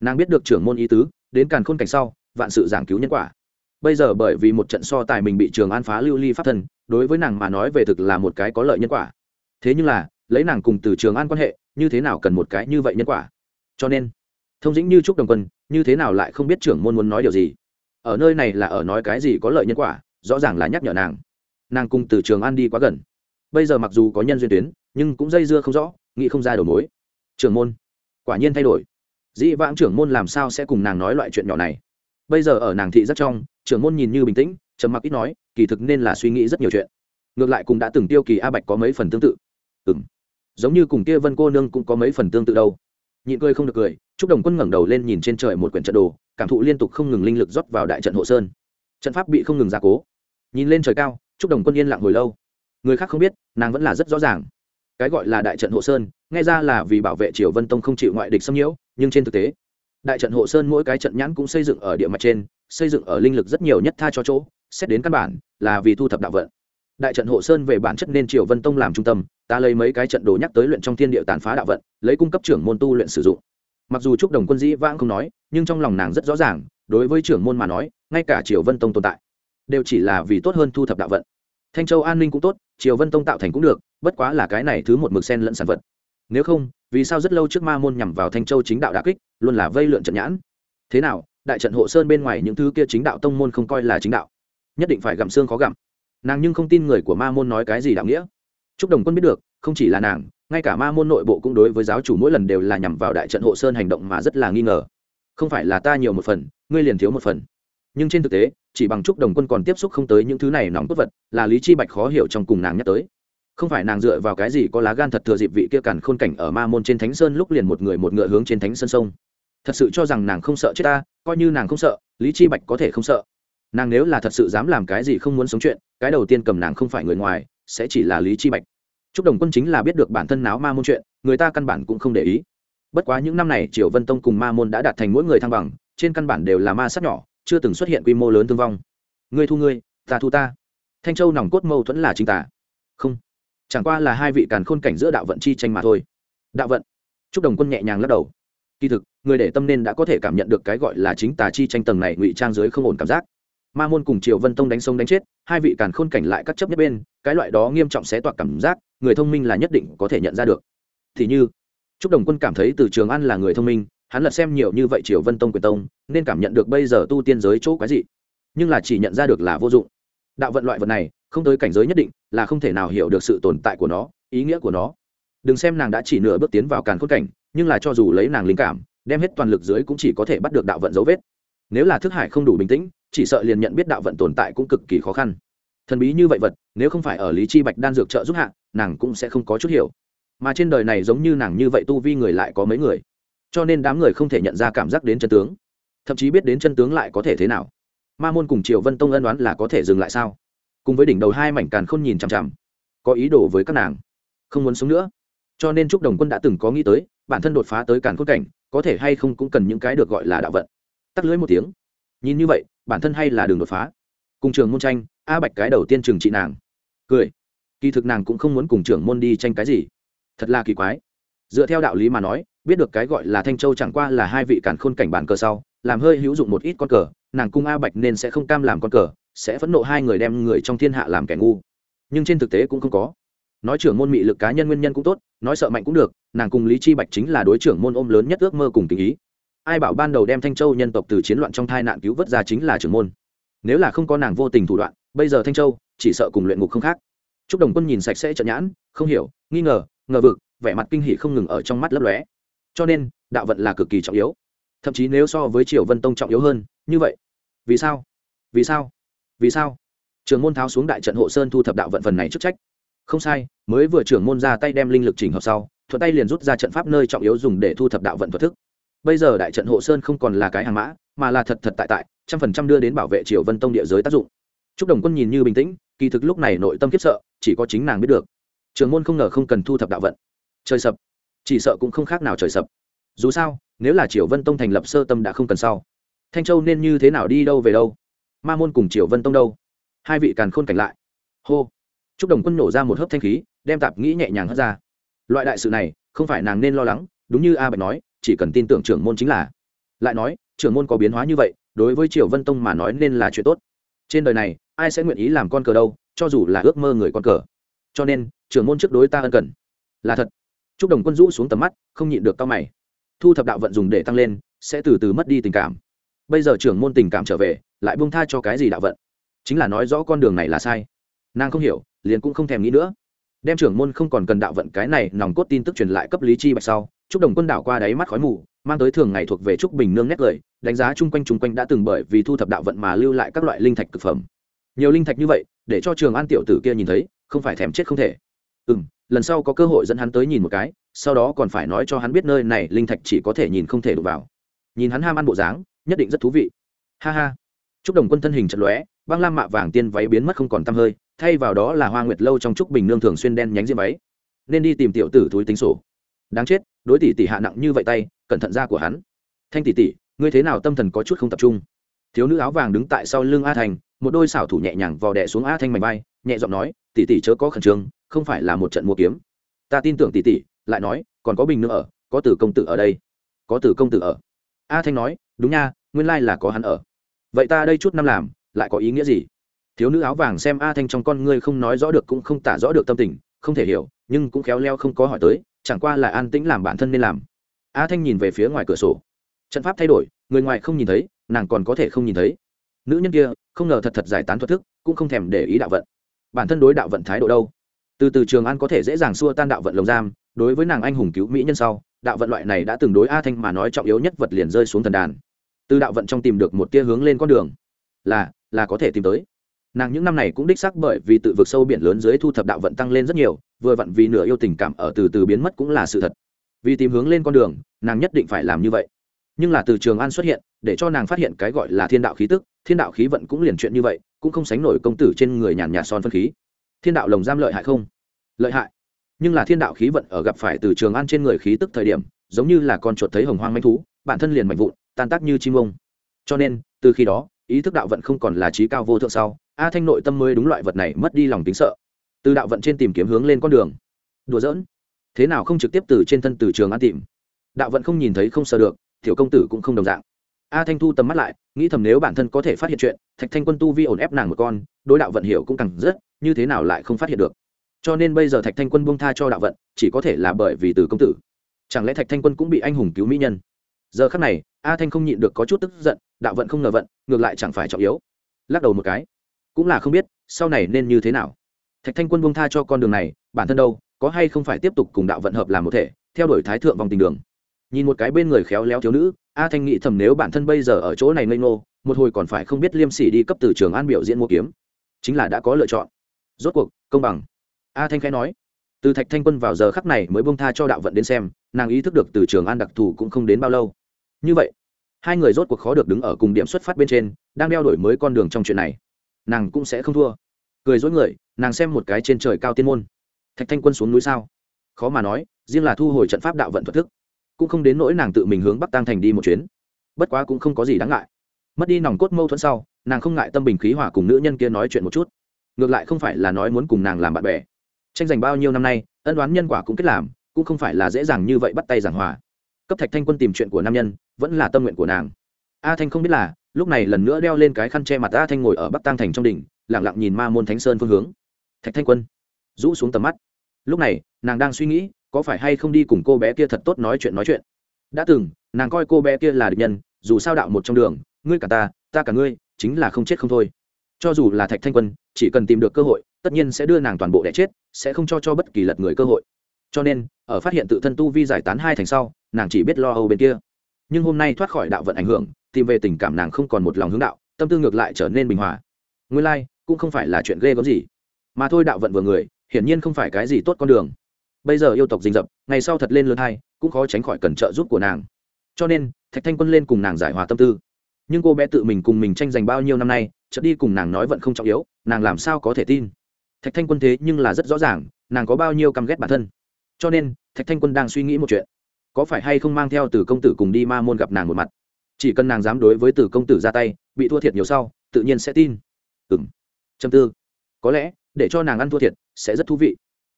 Nàng biết được trưởng môn ý tứ, đến càn khôn cảnh sau, vạn sự giảng cứu nhân quả. Bây giờ bởi vì một trận so tài mình bị trường an phá lưu ly pháp thân, đối với nàng mà nói về thực là một cái có lợi nhân quả thế nhưng là, lấy nàng cùng từ trường an quan hệ, như thế nào cần một cái như vậy nhân quả? Cho nên, thông dĩnh như trúc đồng quân, như thế nào lại không biết trưởng môn muốn nói điều gì? Ở nơi này là ở nói cái gì có lợi nhân quả, rõ ràng là nhắc nhở nàng. Nàng cùng từ trường an đi quá gần. Bây giờ mặc dù có nhân duyên tuyến, nhưng cũng dây dưa không rõ, nghĩ không ra đầu mối. Trưởng môn, quả nhiên thay đổi. Dĩ vãng trưởng môn làm sao sẽ cùng nàng nói loại chuyện nhỏ này? Bây giờ ở nàng thị rất trong, trưởng môn nhìn như bình tĩnh, trầm mặc ít nói, kỳ thực nên là suy nghĩ rất nhiều chuyện. Ngược lại cũng đã từng tiêu kỳ a bạch có mấy phần tương tự ừ giống như cùng kia vân cô nương cũng có mấy phần tương tự đâu. Nhịn cười không được cười chúc đồng quân ngẩng đầu lên nhìn trên trời một quyển trận đồ, cảm thụ liên tục không ngừng linh lực rót vào đại trận hộ sơn. Trận pháp bị không ngừng gia cố. Nhìn lên trời cao chúc đồng quân yên lặng hồi lâu. Người khác không biết, nàng vẫn là rất rõ ràng. Cái gọi là đại trận hộ sơn, nghe ra là vì bảo vệ triều vân tông không chịu ngoại địch xâm nhiễu, nhưng trên thực tế, đại trận hộ sơn mỗi cái trận nhãn cũng xây dựng ở địa mặt trên, xây dựng ở linh lực rất nhiều nhất tha cho chỗ, xét đến căn bản là vì thu thập đạo vận đại trận hộ sơn về bản chất nên triều vân tông làm trung tâm, ta lấy mấy cái trận đồ nhắc tới luyện trong thiên địa tàn phá đạo vận, lấy cung cấp trưởng môn tu luyện sử dụng. Mặc dù trúc đồng quân dĩ vãng không nói, nhưng trong lòng nàng rất rõ ràng, đối với trưởng môn mà nói, ngay cả triều vân tông tồn tại, đều chỉ là vì tốt hơn thu thập đạo vận. Thanh châu an ninh cũng tốt, triều vân tông tạo thành cũng được, bất quá là cái này thứ một mực sen lẫn sản vật. Nếu không, vì sao rất lâu trước ma môn nhằm vào thanh châu chính đạo đà kích, luôn là vây lượn trận nhãn? Thế nào, đại trận hộ sơn bên ngoài những thứ kia chính đạo tông môn không coi là chính đạo? Nhất định phải gặm xương khó gặm nàng nhưng không tin người của ma môn nói cái gì đạo nghĩa. Chúc đồng quân biết được, không chỉ là nàng, ngay cả ma môn nội bộ cũng đối với giáo chủ mỗi lần đều là nhằm vào đại trận hộ sơn hành động mà rất là nghi ngờ. Không phải là ta nhiều một phần, ngươi liền thiếu một phần. Nhưng trên thực tế, chỉ bằng chúc đồng quân còn tiếp xúc không tới những thứ này nóng cốt vật, là lý chi bạch khó hiểu trong cùng nàng nhắc tới. Không phải nàng dựa vào cái gì có lá gan thật thừa dịp vị kia cằn khôn cảnh ở ma môn trên thánh sơn lúc liền một người một ngựa hướng trên thánh sơn sông. Thật sự cho rằng nàng không sợ chết ta, coi như nàng không sợ, lý chi bạch có thể không sợ nàng nếu là thật sự dám làm cái gì không muốn sống chuyện, cái đầu tiên cầm nàng không phải người ngoài, sẽ chỉ là lý chi bạch. Chúc đồng quân chính là biết được bản thân náo ma môn chuyện, người ta căn bản cũng không để ý. Bất quá những năm này, triều vân tông cùng ma môn đã đạt thành mỗi người thăng bằng, trên căn bản đều là ma sát nhỏ, chưa từng xuất hiện quy mô lớn thương vong. Ngươi thu ngươi, ta thu ta. Thanh châu nòng cốt mâu thuẫn là chính tả. Không. Chẳng qua là hai vị càn khôn cảnh giữa đạo vận chi tranh mà thôi. Đạo vận. Chúc đồng quân nhẹ nhàng lắc đầu. Kỳ thực, người để tâm nên đã có thể cảm nhận được cái gọi là chính tà chi tranh tầng này ngụy trang dưới không ổn cảm giác ma môn cùng triều vân tông đánh sông đánh chết, hai vị càn khôn cảnh lại cắt chấp nhất bên, cái loại đó nghiêm trọng xé toạc cảm giác, người thông minh là nhất định có thể nhận ra được. Thì như chúc đồng quân cảm thấy từ trường an là người thông minh, hắn lật xem nhiều như vậy triều vân tông quyền tông, nên cảm nhận được bây giờ tu tiên giới chỗ quái gì nhưng là chỉ nhận ra được là vô dụng. Đạo vận loại vật này, không tới cảnh giới nhất định, là không thể nào hiểu được sự tồn tại của nó, ý nghĩa của nó. Đừng xem nàng đã chỉ nửa bước tiến vào càn khôn cảnh, nhưng là cho dù lấy nàng linh cảm, đem hết toàn lực dưới cũng chỉ có thể bắt được đạo vận dấu vết nếu là thức hải không đủ bình tĩnh, chỉ sợ liền nhận biết đạo vận tồn tại cũng cực kỳ khó khăn. Thần bí như vậy vật, nếu không phải ở lý chi bạch đan dược trợ giúp hạ, nàng cũng sẽ không có chút hiểu. Mà trên đời này giống như nàng như vậy tu vi người lại có mấy người. Cho nên đám người không thể nhận ra cảm giác đến chân tướng. Thậm chí biết đến chân tướng lại có thể thế nào. Ma môn cùng triều vân tông ân đoán là có thể dừng lại sao? Cùng với đỉnh đầu hai mảnh càn khôn nhìn chằm chằm, có ý đồ với các nàng. Không muốn sống nữa. Cho nên trúc đồng quân đã từng có nghĩ tới, bản thân đột phá tới càn khôn cảnh, có thể hay không cũng cần những cái được gọi là đạo vận tắt lưới một tiếng. Nhìn như vậy, bản thân hay là đường đột phá. Cùng trường môn tranh, a bạch cái đầu tiên trừng trị nàng. Cười. Kỳ thực nàng cũng không muốn cùng trưởng môn đi tranh cái gì. Thật là kỳ quái. Dựa theo đạo lý mà nói, biết được cái gọi là thanh châu chẳng qua là hai vị cản khôn cảnh bản cờ sau, làm hơi hữu dụng một ít con cờ, nàng cung a bạch nên sẽ không cam làm con cờ, sẽ phẫn nộ hai người đem người trong thiên hạ làm kẻ ngu. Nhưng trên thực tế cũng không có. Nói trưởng môn mị lực cá nhân nguyên nhân cũng tốt, nói sợ mạnh cũng được, nàng cùng lý chi bạch chính là đối trưởng môn ôm lớn nhất ước mơ cùng tình ý ai bảo ban đầu đem thanh châu nhân tộc từ chiến loạn trong tai nạn cứu vớt ra chính là trưởng môn nếu là không có nàng vô tình thủ đoạn bây giờ thanh châu chỉ sợ cùng luyện ngục không khác Trúc Đồng Quân nhìn sạch sẽ trận nhãn, không hiểu, nghi ngờ, ngờ vực, vẻ mặt kinh hỉ không ngừng ở trong mắt lấp lóe. Cho nên, đạo vận là cực kỳ trọng yếu. Thậm chí nếu so với Triều Vân Tông trọng yếu hơn, như vậy. Vì sao? Vì sao? Vì sao? Trường môn tháo xuống đại trận hộ sơn thu thập đạo vận phần này chức trách. Không sai, mới vừa trưởng môn ra tay đem linh lực chỉnh hợp sau, thuận tay liền rút ra trận pháp nơi trọng yếu dùng để thu thập đạo vận thuật thức bây giờ đại trận hộ sơn không còn là cái hàng mã, mà là thật thật tại tại, trăm phần trăm đưa đến bảo vệ triều vân tông địa giới tác dụng. T đồng quân nhìn như bình tĩnh, kỳ thực lúc này nội tâm kiếp sợ, chỉ có chính nàng biết được. Trường môn không ngờ không cần thu thập đạo vận. Trời sập. Chỉ sợ cũng không khác nào trời sập. Dù sao, nếu là triều vân tông thành lập sơ tâm đã không cần sau. Thanh châu nên như thế nào đi đâu về đâu? Ma môn cùng triều vân tông đâu? Hai vị càn khôn cảnh lại. Hô. T đồng quân nổ ra một hớp thanh khí, đem tạp nghĩ nhẹ nhàng hất ra. Loại đại sự này, không phải nàng nên lo lắng, đúng như a bạch nói chỉ cần tin tưởng trưởng môn chính là. Lại nói, trưởng môn có biến hóa như vậy, đối với triều vân tông mà nói nên là chuyện tốt. Trên đời này, ai sẽ nguyện ý làm con cờ đâu, cho dù là ước mơ người con cờ. Cho nên, trưởng môn trước đối ta ân cần. Là thật. Chúc đồng quân rũ xuống tầm mắt, không nhịn được tao mày. Thu thập đạo vận dùng để tăng lên, sẽ từ từ mất đi tình cảm. Bây giờ trưởng môn tình cảm trở về, lại buông tha cho cái gì đạo vận? Chính là nói rõ con đường này là sai. Nàng không hiểu, liền cũng không thèm nghĩ nữa. Đem trưởng môn không còn cần đạo vận cái này nòng cốt tin tức truyền lại cấp lý chi bạch sau trúc đồng quân đảo qua đáy mắt khói mù, mang tới thường ngày thuộc về trúc bình nương nét lời, đánh giá chung quanh chung quanh đã từng bởi vì thu thập đạo vận mà lưu lại các loại linh thạch thực phẩm. Nhiều linh thạch như vậy, để cho trường an tiểu tử kia nhìn thấy, không phải thèm chết không thể. Ừ m lần sau có cơ hội dẫn hắn tới nhìn một cái, sau đó còn phải nói cho hắn biết nơi này linh thạch chỉ có thể nhìn không thể đụng vào. Nhìn hắn ham ăn bộ dáng, nhất định rất thú vị. Ha ha. Chúc đồng quân thân hình chật lóe, băng lam mạ vàng tiên váy biến mất không còn t hơi, thay vào đó là hoa nguyệt lâu trong trúc bình nương thường xuyên đen nhánh diêm váy. Nên đi tìm tiểu tử Thúi tính sổ đáng chết, đối tỷ tỷ hạ nặng như vậy tay, cẩn thận ra của hắn. Thanh tỷ tỷ, ngươi thế nào tâm thần có chút không tập trung? Thiếu nữ áo vàng đứng tại sau lưng a thành, một đôi xảo thủ nhẹ nhàng vò đẻ xuống a thanh mảnh vai, nhẹ giọng nói, tỷ tỷ chớ có khẩn trương, không phải là một trận mua kiếm. Ta tin tưởng tỷ tỷ, lại nói, còn có bình nữa ở, có tử công tử ở đây. Có tử công tử ở. A thanh nói, đúng nha, nguyên lai là có hắn ở. Vậy ta đây chút năm làm, lại có ý nghĩa gì? Thiếu nữ áo vàng xem a thanh trong con ngươi không nói rõ được cũng không tả rõ được tâm tình, không thể hiểu, nhưng cũng khéo leo không có hỏi tới chẳng qua là an tĩnh làm bản thân nên làm. A thanh nhìn về phía ngoài cửa sổ. Trận pháp thay đổi, người ngoài không nhìn thấy, nàng còn có thể không nhìn thấy. Nữ nhân kia, không ngờ thật thật giải tán thoát thức, cũng không thèm để ý đạo vận. Bản thân đối đạo vận thái độ đâu? Từ từ trường an có thể dễ dàng xua tan đạo vận lồng giam, đối với nàng anh hùng cứu mỹ nhân sau, đạo vận loại này đã từng đối a thanh mà nói trọng yếu nhất vật liền rơi xuống thần đàn. Từ đạo vận trong tìm được một tia hướng lên con đường. Là là có thể tìm tới nàng những năm này cũng đích xác bởi vì tự vực sâu biển lớn dưới thu thập đạo vận tăng lên rất nhiều, vừa vặn vì nửa yêu tình cảm ở từ từ biến mất cũng là sự thật. Vì tìm hướng lên con đường, nàng nhất định phải làm như vậy. Nhưng là từ trường an xuất hiện, để cho nàng phát hiện cái gọi là thiên đạo khí tức, thiên đạo khí vận cũng liền chuyện như vậy, cũng không sánh nổi công tử trên người nhàn nhạt son phân khí. Thiên đạo lồng giam lợi hại không? Lợi hại. Nhưng là thiên đạo khí vận ở gặp phải từ trường an trên người khí tức thời điểm, giống như là con chuột thấy hồng hoang manh thú, bản thân liền mạnh vụn, tan tác như chim ông. Cho nên, từ khi đó, ý thức đạo vận không còn là trí cao vô thượng sau a thanh nội tâm mới đúng loại vật này mất đi lòng tính sợ. Từ đạo vận trên tìm kiếm hướng lên con đường. Đùa giỡn. Thế nào không trực tiếp từ trên thân từ trường an tìm đạo vận không nhìn thấy không sợ được, tiểu công tử cũng không đồng dạng. A thanh thu tầm mắt lại, nghĩ thầm nếu bản thân có thể phát hiện chuyện, thạch thanh quân tu vi ổn ép nàng một con, đối đạo vận hiểu cũng càng rất, như thế nào lại không phát hiện được? Cho nên bây giờ thạch thanh quân buông tha cho đạo vận, chỉ có thể là bởi vì từ công tử. Chẳng lẽ thạch thanh quân cũng bị anh hùng cứu mỹ nhân? Giờ khắc này, a thanh không nhịn được có chút tức giận, đạo vận không ngờ vận, ngược lại chẳng phải trọng yếu. Lắc đầu một cái cũng là không biết, sau này nên như thế nào. Thạch thanh quân buông tha cho con đường này, bản thân đâu, có hay không phải tiếp tục cùng đạo vận hợp làm một thể, theo đuổi thái thượng vòng tình đường. Nhìn một cái bên người khéo léo thiếu nữ, a thanh nghĩ thầm nếu bản thân bây giờ ở chỗ này ngây ngô, một hồi còn phải không biết liêm sỉ đi cấp từ trường an biểu diễn mua kiếm. Chính là đã có lựa chọn. Rốt cuộc, công bằng. A thanh khẽ nói. Từ thạch thanh quân vào giờ khắc này mới bông tha cho đạo vận đến xem, nàng ý thức được từ trường an đặc thù cũng không đến bao lâu. Như vậy, hai người rốt cuộc khó được đứng ở cùng điểm xuất phát bên trên, đang đeo đổi mới con đường trong chuyện này nàng cũng sẽ không thua. Cười dối người, nàng xem một cái trên trời cao tiên môn. Thạch thanh quân xuống núi sao? Khó mà nói, riêng là thu hồi trận pháp đạo vận thuật thức, cũng không đến nỗi nàng tự mình hướng bắc tăng thành đi một chuyến. Bất quá cũng không có gì đáng ngại. Mất đi nòng cốt mâu thuẫn sau, nàng không ngại tâm bình khí hỏa cùng nữ nhân kia nói chuyện một chút. Ngược lại không phải là nói muốn cùng nàng làm bạn bè. Tranh giành bao nhiêu năm nay, ân đoán nhân quả cũng kết làm, cũng không phải là dễ dàng như vậy bắt tay giảng hòa. Cấp thạch thanh quân tìm chuyện của nam nhân, vẫn là tâm nguyện của nàng. A thanh không biết là lúc này lần nữa đeo lên cái khăn che mặt a thanh ngồi ở bắc tăng thành trong đỉnh lẳng lặng nhìn ma môn thánh sơn phương hướng. Thạch thanh quân, rũ xuống tầm mắt. Lúc này, nàng đang suy nghĩ, có phải hay không đi cùng cô bé kia thật tốt nói chuyện nói chuyện. Đã từng, nàng coi cô bé kia là địch nhân, dù sao đạo một trong đường, ngươi cả ta ta cả ngươi, chính là không chết không thôi. Cho dù là thạch thanh quân, chỉ cần tìm được cơ hội, tất nhiên sẽ đưa nàng toàn bộ đẻ chết, sẽ không cho cho bất kỳ lật người cơ hội. Cho nên, ở phát hiện tự thân tu vi giải tán hai thành sau, nàng chỉ biết lo âu bên kia nhưng hôm nay thoát khỏi đạo vận ảnh hưởng tìm về tình cảm nàng không còn một lòng hướng đạo tâm tư ngược lại trở nên bình hòa. Nguyên lai、like, cũng không phải là chuyện ghê gớm gì. Mà thôi đạo vận vừa người hiển nhiên không phải cái gì tốt con đường. Bây giờ yêu tộc rình rập ngày sau thật lên lớn hai cũng khó tránh khỏi cần trợ giúp của nàng. Cho nên thạch thanh quân lên cùng nàng giải hòa tâm tư. Nhưng cô bé tự mình cùng mình tranh giành bao nhiêu năm nay chợt đi cùng nàng nói vận không trọng yếu nàng làm sao có thể tin? Thạch thanh quân thế nhưng là rất rõ ràng nàng có bao nhiêu căm ghét bản thân. Cho nên thạch thanh quân đang suy nghĩ một chuyện có phải hay không mang theo từ công tử cùng đi ma môn gặp nàng một mặt? Chỉ cần nàng dám đối với từ công tử ra tay, bị thua thiệt nhiều sau, tự nhiên sẽ tin. Ừ m châm tư. Có lẽ, để cho nàng ăn thua thiệt, sẽ rất thú vị.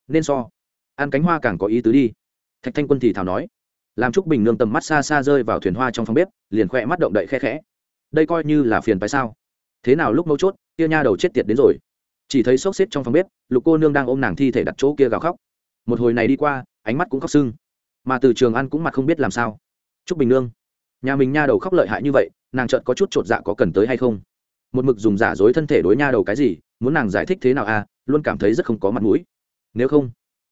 Nên so. Ăn cánh hoa càng có ý tứ đi. Thạch thanh quân thì thào nói. Làm trúc bình nương tầm mắt xa xa rơi vào thuyền hoa trong phòng bếp, liền khoe mắt động đậy khe khẽ. Đây coi như là phiền phải sao? Thế nào lúc mấu chốt, kia nha đầu chết tiệt đến rồi. Chỉ thấy xốc xếp trong phòng bếp, lục cô nương đang ôm nàng thi thể đặt chỗ kia gào khóc. Một hồi này đi qua, ánh mắt cũng khóc sưng mà từ trường ăn cũng mặt không biết làm sao. Trúc bình nương, nhà mình nha đầu khóc lợi hại như vậy, nàng chợt có chút chột dạ có cần tới hay không? Một mực dùng giả dối thân thể đối nha đầu cái gì, muốn nàng giải thích thế nào à luôn cảm thấy rất không có mặt mũi. Nếu không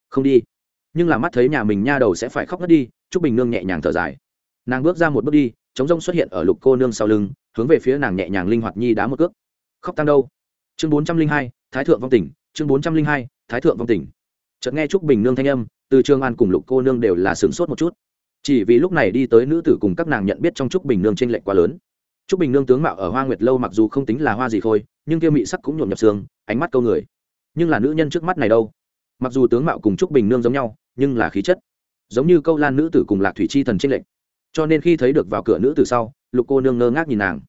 không đi. Nhưng là mắt thấy nhà mình nha đầu sẽ phải khóc ngất đi, trúc bình nương nhẹ nhàng thở dài. Nàng bước ra một bước đi chống rông xuất hiện ở lục cô nương sau lưng, hướng về phía nàng nhẹ nhàng linh hoạt nhi đá một cước. Khóc tăng đâu? Chương bốn trăm linh hai, thái thượng vong tỉnh, chương bốn trăm linh hai, thái thượng vong tỉnh. Chợt nghe trúc bình nương thanh âm từ trường an cùng lục cô nương đều là sửng sốt một chút. Chỉ vì lúc này đi tới nữ tử cùng các nàng nhận biết trong trúc bình nương trên lệnh quá lớn. Trúc bình nương tướng mạo ở hoa nguyệt lâu mặc dù không tính là hoa gì khôi, nhưng kia mị sắc cũng nhuộm nhập xương, ánh mắt câu người. Nhưng là nữ nhân trước mắt này đâu? Mặc dù tướng mạo cùng trúc bình nương giống nhau, nhưng là khí chất. Giống như câu lan nữ tử cùng lạc thủy chi thần trên lệnh cho nên khi thấy được vào cửa nữ tử sau, lục cô nương ngơ ngác nhìn nàng.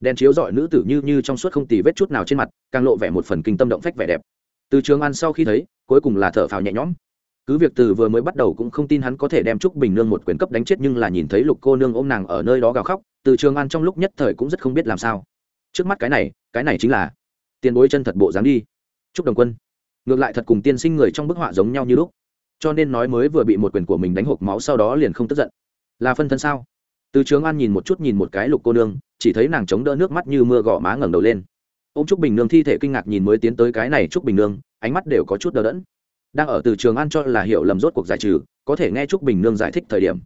Đèn chiếu dọi nữ tử như như trong suốt không tì vết chút nào trên mặt, càng lộ vẻ một phần kinh tâm động phách vẻ đẹp. Từ trường an sau khi thấy, cuối cùng là thở phào nhẹ nhõm cứ việc từ vừa mới bắt đầu cũng không tin hắn có thể đem trúc bình nương một quyền cấp đánh chết, nhưng là nhìn thấy lục cô nương ôm nàng ở nơi đó gào khóc, từ trường an trong lúc nhất thời cũng rất không biết làm sao. Trước mắt cái này cái này chính là tiền bối chân thật bộ dáng đi. Trúc đồng quân, ngược lại thật cùng tiên sinh người trong bức họa giống nhau như lúc. Cho nên nói mới vừa bị một quyền của mình đánh hộp máu sau đó liền không tức giận. Là phân thân sao? Từ trường an nhìn một chút nhìn một cái lục cô nương, chỉ thấy nàng chống đỡ nước mắt như mưa gõ má ngẩng đầu lên. Ô m trúc bình nương thi thể kinh ngạc nhìn mới tiến tới cái này trúc bình nương, ánh mắt đều có chút đỡ đẫn đang ở từ trường an cho là hiểu lầm rốt cuộc giải trừ, có thể nghe trúc bình nương giải thích thời điểm.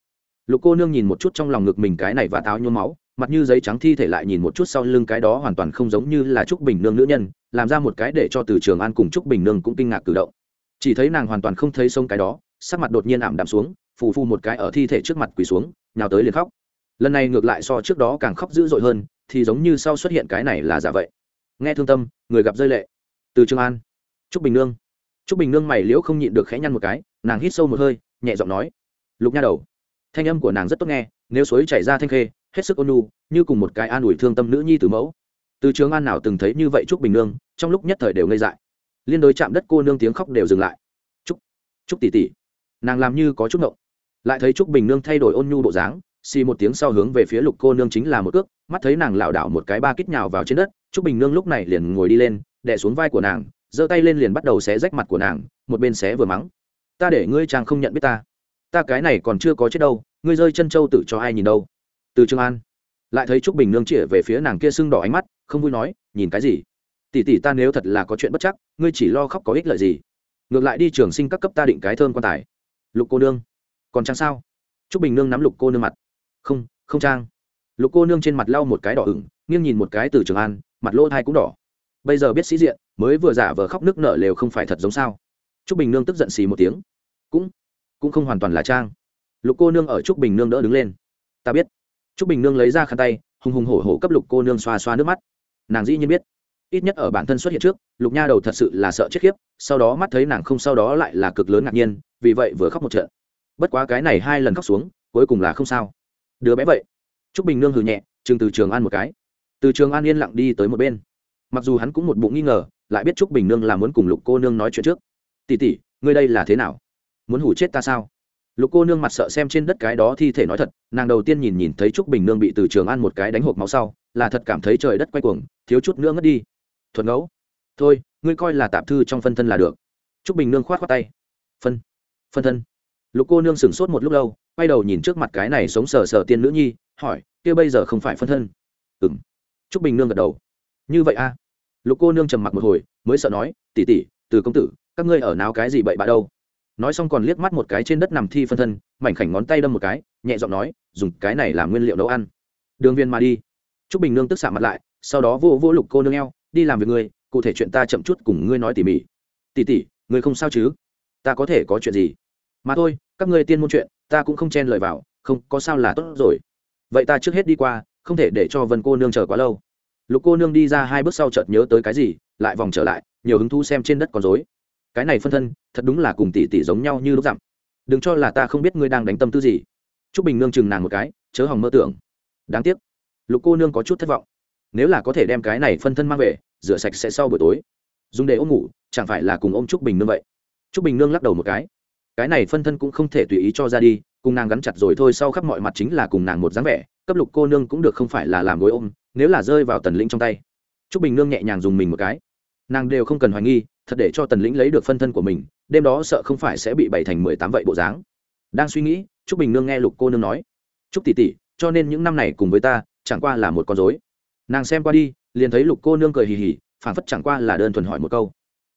Lục cô nương nhìn một chút trong lòng ngực mình cái này và táo nhuốm máu, mặt như giấy trắng thi thể lại nhìn một chút sau lưng cái đó hoàn toàn không giống như là trúc bình nương nữ nhân, làm ra một cái để cho từ trường an cùng trúc bình nương cũng kinh ngạc cử động. Chỉ thấy nàng hoàn toàn không thấy sông cái đó, sắc mặt đột nhiên ảm đạm xuống, phù phu một cái ở thi thể trước mặt quỳ xuống, nhào tới liền khóc. Lần này ngược lại so trước đó càng khóc dữ dội hơn, thì giống như sau xuất hiện cái này là giả vậy. Nghe thương tâm, người gặp rơi lệ. Từ trường an trúc bình nương trúc bình nương mày liễu không nhịn được khẽ nhăn một cái, nàng hít sâu một hơi, nhẹ giọng nói, lục nha đầu. Thanh âm của nàng rất tốt nghe, nếu suối chảy ra thanh khê, hết sức ôn nhu, như cùng một cái an ủi thương tâm nữ nhi từ mẫu. Từ trường an nào từng thấy như vậy trúc bình nương, trong lúc nhất thời đều ngây dại. Liên đối chạm đất cô nương tiếng khóc đều dừng lại. Trúc trúc tỷ tỷ. Nàng làm như có chút ngộng. Lại thấy trúc bình nương thay đổi ôn nhu bộ dáng, xì một tiếng sau hướng về phía lục cô nương chính là một cước, mắt thấy nàng lảo đảo một cái ba kích nhào vào trên đất, trúc bình nương lúc này liền ngồi đi lên, đè xuống vai của nàng giơ tay lên liền bắt đầu xé rách mặt của nàng, một bên xé vừa mắng. Ta để ngươi chàng không nhận biết ta. Ta cái này còn chưa có chết đâu, ngươi rơi chân trâu tự cho ai nhìn đâu. Từ trường an lại thấy trúc bình nương chĩa về phía nàng kia sưng đỏ ánh mắt, không vui nói, nhìn cái gì? Tỷ tỷ ta nếu thật là có chuyện bất chắc, ngươi chỉ lo khóc có ích lợi gì? Ngược lại đi trường sinh các cấp ta định cái thơm quan tài. Lục cô nương, còn trang sao? Trúc bình nương nắm lục cô nương mặt. Không không trang lục cô nương trên mặt lau một cái đỏ ửng, nghiêng nhìn một cái từ trường an, mặt lỗ thai cũng đỏ bây giờ biết sĩ diện, mới vừa giả vờ khóc nước nở lều không phải thật giống sao? Trúc bình nương tức giận xì một tiếng. Cũng cũng không hoàn toàn là trang. Lục cô nương ở trúc bình nương đỡ đứng lên. Ta biết. Trúc bình nương lấy ra khăn tay, hùng hùng hổ hổ cấp lục cô nương xoa xoa nước mắt. Nàng dĩ nhiên biết. Ít nhất ở bản thân xuất hiện trước, lục nha đầu thật sự là sợ chết khiếp, sau đó mắt thấy nàng không sau đó lại là cực lớn ngạc nhiên, vì vậy vừa khóc một trận. Bất quá cái này hai lần khóc xuống, cuối cùng là không sao. Đứa bé vậy. T r ú c bình nương hừ nhẹ, chừng từ trường an một cái. Từ trường an yên lặng đi tới một bên mặc dù hắn cũng một bụng nghi ngờ, lại biết Trúc bình nương là muốn cùng lục cô nương nói chuyện trước. Tỉ tỉ ngươi đây là thế nào? Muốn hủ chết ta sao? Lục cô nương mặt sợ xem trên đất cái đó thi thể nói thật, nàng đầu tiên nhìn nhìn thấy Trúc bình nương bị từ trường an một cái đánh hộp máu sau, là thật cảm thấy trời đất quay cuồng, thiếu chút nữa ngất đi. Thuật ngẫu, thôi, ngươi coi là tạp thư trong phân thân là được. Trúc bình nương k h o á t tay. Phân phân thân? Lục cô nương sửng sốt một lúc lâu, quay đầu nhìn trước mặt cái này sống sờ sờ tiên nữ nhi, hỏi, kia bây giờ không phải phân thân? Ừ m t r ú c bình nương gật đầu như vậy a? À? lục cô nương trầm mặc một hồi, mới sợ nói tỉ tỉ từ công tử, các ngươi ở nào cái gì bậy bạ đâu? Nói xong còn liếc mắt một cái trên đất nằm thi phân thân, mảnh khảnh ngón tay đâm một cái, nhẹ giọng nói, dùng cái này làm nguyên liệu nấu ăn. Đường viên mà đi. T r ú c bình nương tức xạ mặt lại, sau đó vô vô lục cô nương eo, đi làm việc ngươi, cụ thể chuyện ta chậm chút cùng ngươi nói tỉ mỉ. Tỉ tỉ ngươi không sao chứ? Ta có thể có chuyện gì? Mà thôi, các ngươi tiên môn chuyện, ta cũng không chen lời vào, không, có sao là tốt rồi. Vậy ta trước hết đi qua, không thể để cho vân cô nương chờ quá lâu lục cô nương đi ra hai bước sau chợt nhớ tới cái gì, lại vòng trở lại, nhiều hứng thú xem trên đất con dối cái này phân thân, thật đúng là cùng tỷ tỷ giống nhau như lúc dặm. Đừng cho là ta không biết ngươi đang đánh tâm tư gì. T r ú c bình nương chừng nàng một cái, chớ hỏng mơ tưởng. Đáng tiếc, lục cô nương có chút thất vọng. Nếu là có thể đem cái này phân thân mang về, rửa sạch sẽ sau buổi tối. Dùng để ôm ngủ, chẳng phải là cùng ôm trúc bình nương vậy? Trúc bình nương lắc đầu một cái. Cái này phân thân cũng không thể tùy ý cho ra đi, cùng nàng gắn chặt rồi thôi, sau khắp mọi mặt chính là cùng nàng một dáng vẻ, cấp lục cô nương cũng được không phải là làm gối ôm nếu là rơi vào tần lĩnh trong tay. T r ú c bình nương nhẹ nhàng dùng mình một cái. Nàng đều không cần hoài nghi, thật để cho tần lĩnh lấy được phân thân của mình, đêm đó sợ không phải sẽ bị bày thành mười tám vậy bộ dáng. Đang suy nghĩ t r ú c bình nương nghe lục cô nương nói. T r ú c tỷ tỷ, cho nên những năm này cùng với ta, chẳng qua là một con dối nàng xem qua đi, liền thấy lục cô nương cười hì hì phản phất chẳng qua là đơn thuần hỏi một câu.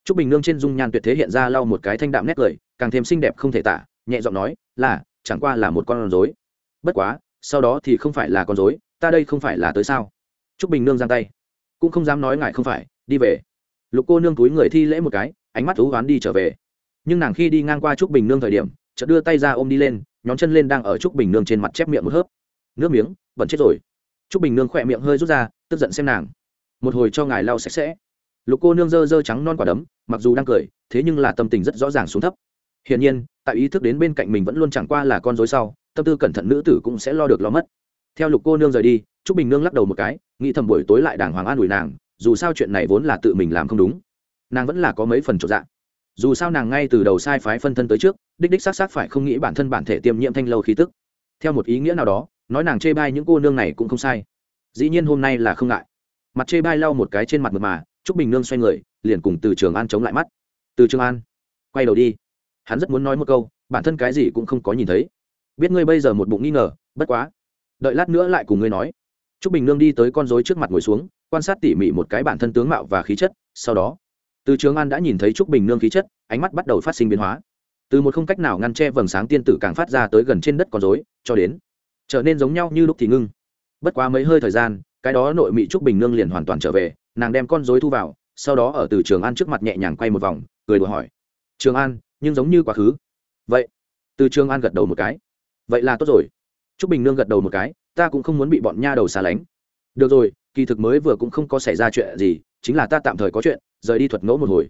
T r ú c bình nương trên dung nhan tuyệt thế hiện ra lau một cái thanh đạm nét cười, càng thêm xinh đẹp không thể tả, nhẹ giọng nói, là, chẳng qua là một con rối. Bất quá, sau đó thì không phải là con rối, ta đây không phải là tới sao? Trúc bình nương giang tay. Cũng không dám nói ngại không phải, đi về. Lục cô nương túi người thi lễ một cái, ánh mắt thú oán đi trở về. Nhưng nàng khi đi ngang qua trúc bình nương thời điểm, chợt đưa tay ra ôm đi lên nhóm chân lên đang ở trúc bình nương trên mặt chép miệng một hớp. Nước miếng, bẩn chết rồi. Trúc bình nương khỏe miệng hơi rút ra, tức giận xem nàng. Một hồi cho ngài lau sạch sẽ. Lục cô nương dơ dơ trắng non quả đấm, mặc dù đang cười, thế nhưng là tâm tình rất rõ ràng xuống thấp. Hiển nhiên, tại ý thức đến bên cạnh mình vẫn luôn chẳng qua là con dối sau, tâm tư cẩn thận nữ tử cũng sẽ lo được lo mất theo lục cô nương rời đi, trúc bình nương lắc đầu một cái, nghĩ thầm buổi tối lại đàng hoàng an ủi nàng, dù sao chuyện này vốn là tự mình làm không đúng. Nàng vẫn là có mấy phần trộn dạng dù sao nàng ngay từ đầu sai phái phân thân tới trước, đích đích s á c s á c phải không nghĩ bản thân bản thể tiêm nhiễm thanh lâu khí tức. Theo một ý nghĩa nào đó, nói nàng chê bai những cô nương này cũng không sai. Dĩ nhiên hôm nay là không ngại. Mặt chê bai lau một cái trên mặt mật mà, trúc bình nương xoay người, liền cùng từ trường an chống lại mắt. Từ trường an, quay đầu đi. Hắn rất muốn nói một câu, bản thân cái gì cũng không có nhìn thấy. Biết ngươi bây giờ một bụng nghi ngờ, bất quá đợi lát nữa lại cùng ngươi nói. T r ú c bình nương đi tới con dối trước mặt ngồi xuống, quan sát tỉ mỉ một cái bản thân tướng mạo và khí chất, sau đó, từ trường an đã nhìn thấy t r ú c bình nương khí chất, ánh mắt bắt đầu phát sinh biến hóa. Từ một không cách nào ngăn che vầng sáng tiên tử càng phát ra tới gần trên đất con dối cho đến trở nên giống nhau như lúc thì ngưng. Bất quá mấy hơi thời gian, cái đó nội mị trúc bình nương liền hoàn toàn trở về, nàng đem con dối thu vào, sau đó ở từ trường an trước mặt nhẹ nhàng quay một vòng, cười đùa hỏi, trường an, nhưng giống như quá khứ. Vậy? Từ trường an gật đầu một cái. Vậy là tốt rồi t r ú c bình nương gật đầu một cái, ta cũng không muốn bị bọn nha đầu xa lánh. Được rồi, kỳ thực mới vừa cũng không có xảy ra chuyện gì, chính là ta tạm thời có chuyện, rời đi thuật ngẫu một hồi.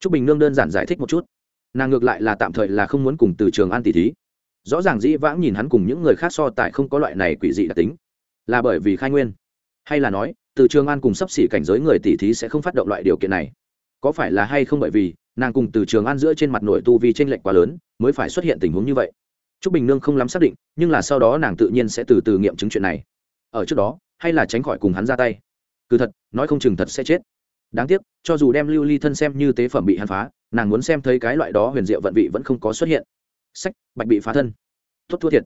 T r ú c bình nương đơn giản giải thích một chút. Nàng ngược lại là tạm thời là không muốn cùng từ trường an tỷ thí. Rõ ràng dĩ vãng nhìn hắn cùng những người khác so tại không có loại này quỷ dị đặc tính. Là bởi vì khai nguyên. Hay là nói, từ trường an cùng sắp xỉ cảnh giới người tỷ thí sẽ không phát động loại điều kiện này. Có phải là hay không bởi vì, nàng cùng từ trường an giữa trên mặt nội tu vi t r ê n lệch quá lớn, mới phải xuất hiện tình huống như vậy? Trúc bình nương không lắm xác định, nhưng là sau đó nàng tự nhiên sẽ từ từ nghiệm chứng chuyện này. Ở trước đó, hay là tránh khỏi cùng hắn ra tay? Cứ thật, nói không chừng thật sẽ chết. Đáng tiếc, cho dù đem lưu ly thân xem như tế phẩm bị hắn phá, nàng muốn xem thấy cái loại đó huyền diệu vận vị vẫn không có xuất hiện. Sách, bạch bị phá thân. Tốt thua thiệt.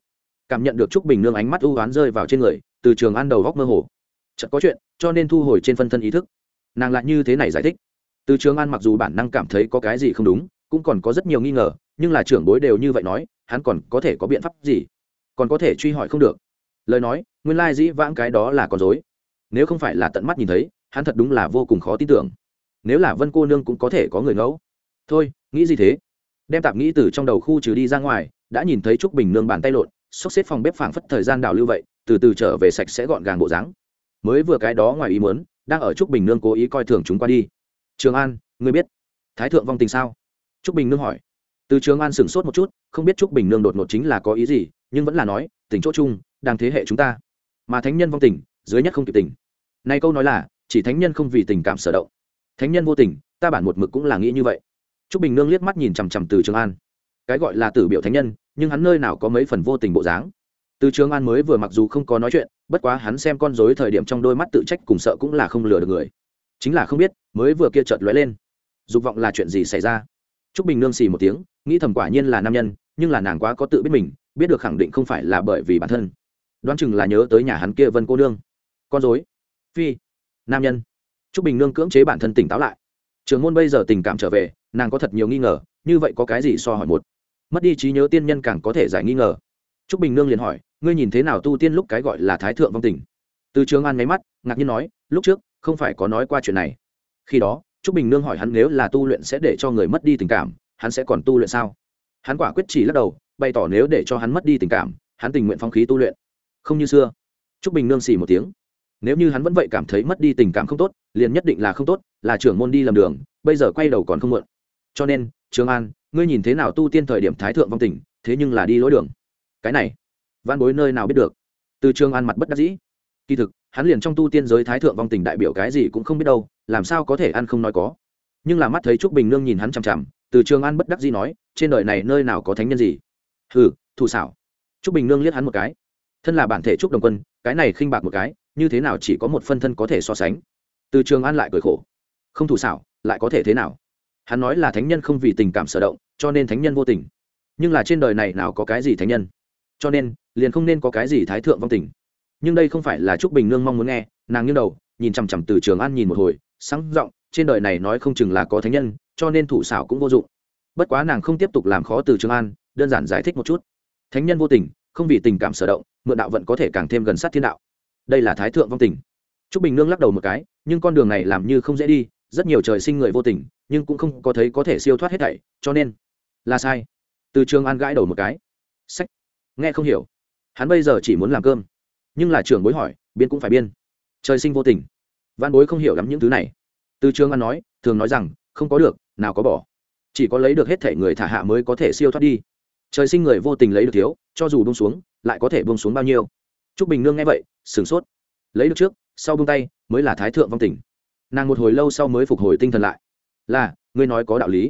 Cảm nhận được trúc bình nương ánh mắt u ám rơi vào trên người, từ trường ăn đầu góc mơ hồ. Chợt có chuyện, cho nên thu hồi trên phân thân ý thức. Nàng lại như thế này giải thích. Từ trường an mặc dù bản năng cảm thấy có cái gì không đúng, cũng còn có rất nhiều nghi ngờ, nhưng là trưởng bối đều như vậy nói hắn còn có thể có biện pháp gì? Còn có thể truy hỏi không được. Lời nói, nguyên lai dĩ vãng cái đó là con dối nếu không phải là tận mắt nhìn thấy, hắn thật đúng là vô cùng khó tin tưởng. Nếu là vân cô nương cũng có thể có người ngẫu. Thôi, nghĩ gì thế? Đem tạp nghĩ từ trong đầu khu trừ đi ra ngoài, đã nhìn thấy trúc bình nương bàn tay lộn xốc xếp phòng bếp phảng phất thời gian đào lưu vậy, từ từ trở về sạch sẽ gọn gàng bộ dáng. Mới vừa cái đó ngoài ý muốn, đang ở trúc bình nương cố ý coi thường chúng qua đi. Trường an, ngươi biết, thái thượng vong tình sao? Trúc bình nương hỏi từ trường an sửng sốt một chút, không biết trúc bình nương đột ngột chính là có ý gì, nhưng vẫn là nói tình chỗ chung, đang thế hệ chúng ta. Mà thánh nhân vong tình, dưới nhất không kịp tình. Nay câu nói là, chỉ thánh nhân không vì tình cảm sở động. Thánh nhân vô tình, ta bản một mực cũng là nghĩ như vậy. Trúc bình nương liếc mắt nhìn chằm chằm từ trường an. Cái gọi là tử biểu thánh nhân, nhưng hắn nơi nào có mấy phần vô tình bộ dáng. Từ trường an mới vừa mặc dù không có nói chuyện, bất quá hắn xem con dối thời điểm trong đôi mắt tự trách cùng sợ cũng là không lừa được người. Chính là không biết, mới vừa kia chợt lóe lên. Dục vọng là chuyện gì xảy ra? T r ú c bình nương xì một tiếng, nghĩ thầm quả nhiên là nam nhân, nhưng là nàng quá có tự biết mình, biết được khẳng định không phải là bởi vì bản thân. Đoán chừng là nhớ tới nhà hắn kia vân cô nương. Con dối phi. Nam nhân. T r ú c bình nương cưỡng chế bản thân tỉnh táo lại. Trường môn bây giờ tình cảm trở về, nàng có thật nhiều nghi ngờ, như vậy có cái gì so hỏi một? Mất đi trí nhớ tiên nhân càng có thể giải nghi ngờ. T r ú c bình nương liền hỏi, ngươi nhìn thế nào tu tiên lúc cái gọi là thái thượng vong tình? Từ trường an máy mắt, ngạc nhiên nói, lúc trước, không phải có nói qua chuyện này. Khi đó trúc bình nương hỏi hắn nếu là tu luyện sẽ để cho người mất đi tình cảm, hắn sẽ còn tu luyện sao? Hắn quả quyết chỉ lắc đầu, bày tỏ nếu để cho hắn mất đi tình cảm, hắn tình nguyện phong khí tu luyện. Không như xưa. Trúc bình nương xỉ một tiếng. Nếu như hắn vẫn vậy cảm thấy mất đi tình cảm không tốt, liền nhất định là không tốt, là trưởng môn đi làm đường, bây giờ quay đầu còn không muộn. Cho nên Trương an, ngươi nhìn thế nào tu tiên thời điểm thái thượng vong tình, thế nhưng là đi lối đường. Cái này, văn bối nơi nào biết được? Từ Trương an mặt bất đắc dĩ. Kỳ thực, hắn liền trong tu tiên giới thái thượng vong tình đại biểu cái gì cũng không biết đâu làm sao có thể ăn không nói có? Nhưng là mắt thấy trúc bình nương nhìn hắn chằm chằm, từ trường an bất đắc dĩ nói, trên đời này nơi nào có thánh nhân gì? Hừ thù xảo. Trúc bình nương liếc hắn một cái. Thân là bản thể trúc đồng quân, cái này khinh bạc một cái, như thế nào chỉ có một phân thân có thể so sánh? Từ trường an lại cười khổ. Không thù xảo, lại có thể thế nào? Hắn nói là thánh nhân không vì tình cảm sở động, cho nên thánh nhân vô tình. Nhưng là trên đời này nào có cái gì thánh nhân? Cho nên, liền không nên có cái gì thái thượng vong tình. Nhưng đây không phải là trúc bình nương mong muốn nghe, nàng nghiêng đầu nhìn chằm chằm từ trường an nhìn một hồi, sáng r ộ n g trên đời này nói không chừng là có thánh nhân, cho nên thủ xảo cũng vô dụng. Bất quá nàng không tiếp tục làm khó từ trường an, đơn giản giải thích một chút. Thánh nhân vô tình, không vì tình cảm sở động, mượn đạo vận có thể càng thêm gần sát thiên đạo. Đây là thái thượng vong tình. T bình nương lắc đầu một cái, nhưng con đường này làm như không dễ đi, rất nhiều trời sinh người vô tình, nhưng cũng không có thấy có thể siêu thoát hết thảy, cho nên là sai. Từ trường an gãi đầu một cái. Sách. Nghe không hiểu. Hắn bây giờ chỉ muốn làm cơm. Nhưng là trưởng bối hỏi biên cũng phải biên trời sinh vô tình. Văn bối không hiểu lắm những thứ này. Từ trường an nói, thường nói rằng, không có được, nào có bỏ. Chỉ có lấy được hết thể người thả hạ mới có thể siêu thoát đi. Trời sinh người vô tình lấy được thiếu, cho dù bông xuống, lại có thể bông xuống bao nhiêu? T r ú c bình nương nghe vậy, sửng sốt. Lấy được trước, sau bông tay, mới là thái thượng vong tình. Nàng một hồi lâu sau mới phục hồi tinh thần lại. Là, ngươi nói có đạo lý.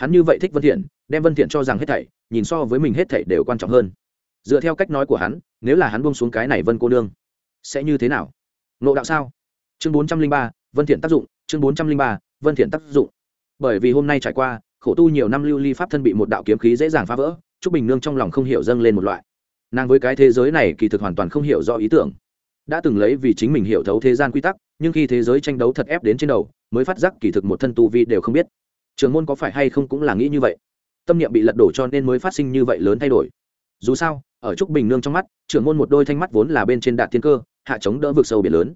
Hắn như vậy thích vân thiện, đem vân thiện cho rằng hết thảy, nhìn so với mình hết thảy đều quan trọng hơn. Dựa theo cách nói của hắn, nếu là hắn buông xuống cái này vân cô nương, sẽ như thế nào? Nộ đạo sao? Chương bốn trăm linh ba, vân thiện tác dụng. Chương bốn trăm linh ba, vân thiện tác dụng. Bởi vì hôm nay trải qua, khổ tu nhiều năm lưu ly pháp thân bị một đạo kiếm khí dễ dàng phá vỡ, trúc bình nương trong lòng không hiểu dâng lên một loại. Nàng với cái thế giới này kỳ thực hoàn toàn không hiểu do ý tưởng. Đã từng lấy vì chính mình hiểu thấu thế gian quy tắc, nhưng khi thế giới tranh đấu thật ép đến trên đầu, mới phát giác kỳ thực một thân tu vi đều không biết. Trường môn có phải hay không cũng là nghĩ như vậy. Tâm niệm bị lật đổ cho nên mới phát sinh như vậy lớn thay đổi. Dù sao, ở trúc bình nương trong mắt trưởng môn một đôi thanh mắt vốn là bên trên đạt thiên cơ hạ chống đỡ vực sâu biển lớn.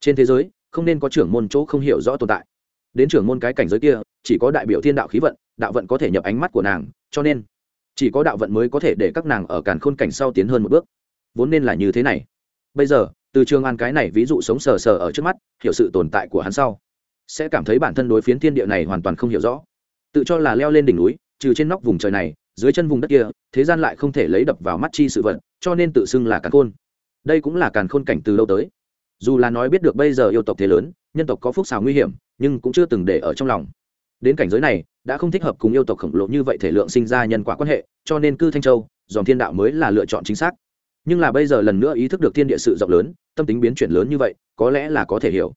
Trên thế giới, không nên có trưởng môn chỗ không hiểu rõ tồn tại. Đến trưởng môn cái cảnh giới kia, chỉ có đại biểu thiên đạo khí vận, đạo vận có thể nhập ánh mắt của nàng, cho nên chỉ có đạo vận mới có thể để các nàng ở càn khôn cảnh sau tiến hơn một bước. Vốn nên là như thế này. Bây giờ, từ trường an cái này ví dụ sống sờ sờ ở trước mắt, hiểu sự tồn tại của hắn sau, sẽ cảm thấy bản thân đối phiến thiên địa này hoàn toàn không hiểu rõ. Tự cho là leo lên đỉnh núi, trừ trên nóc vùng trời này, dưới chân vùng đất kia, thế gian lại không thể lấy đập vào mắt chi sự vật, cho nên tự xưng là càn khôn đây cũng là càn khôn cảnh từ lâu tới. Dù là nói biết được bây giờ yêu tộc thế lớn, nhân tộc có phúc xào nguy hiểm, nhưng cũng chưa từng để ở trong lòng. Đến cảnh giới này, đã không thích hợp cùng yêu tộc khổng lồ như vậy thể lượng sinh ra nhân quả quan hệ, cho nên cư thanh châu, dòng thiên đạo mới là lựa chọn chính xác. Nhưng là bây giờ lần nữa ý thức được thiên địa sự rộng lớn, tâm tính biến chuyển lớn như vậy, có lẽ là có thể hiểu.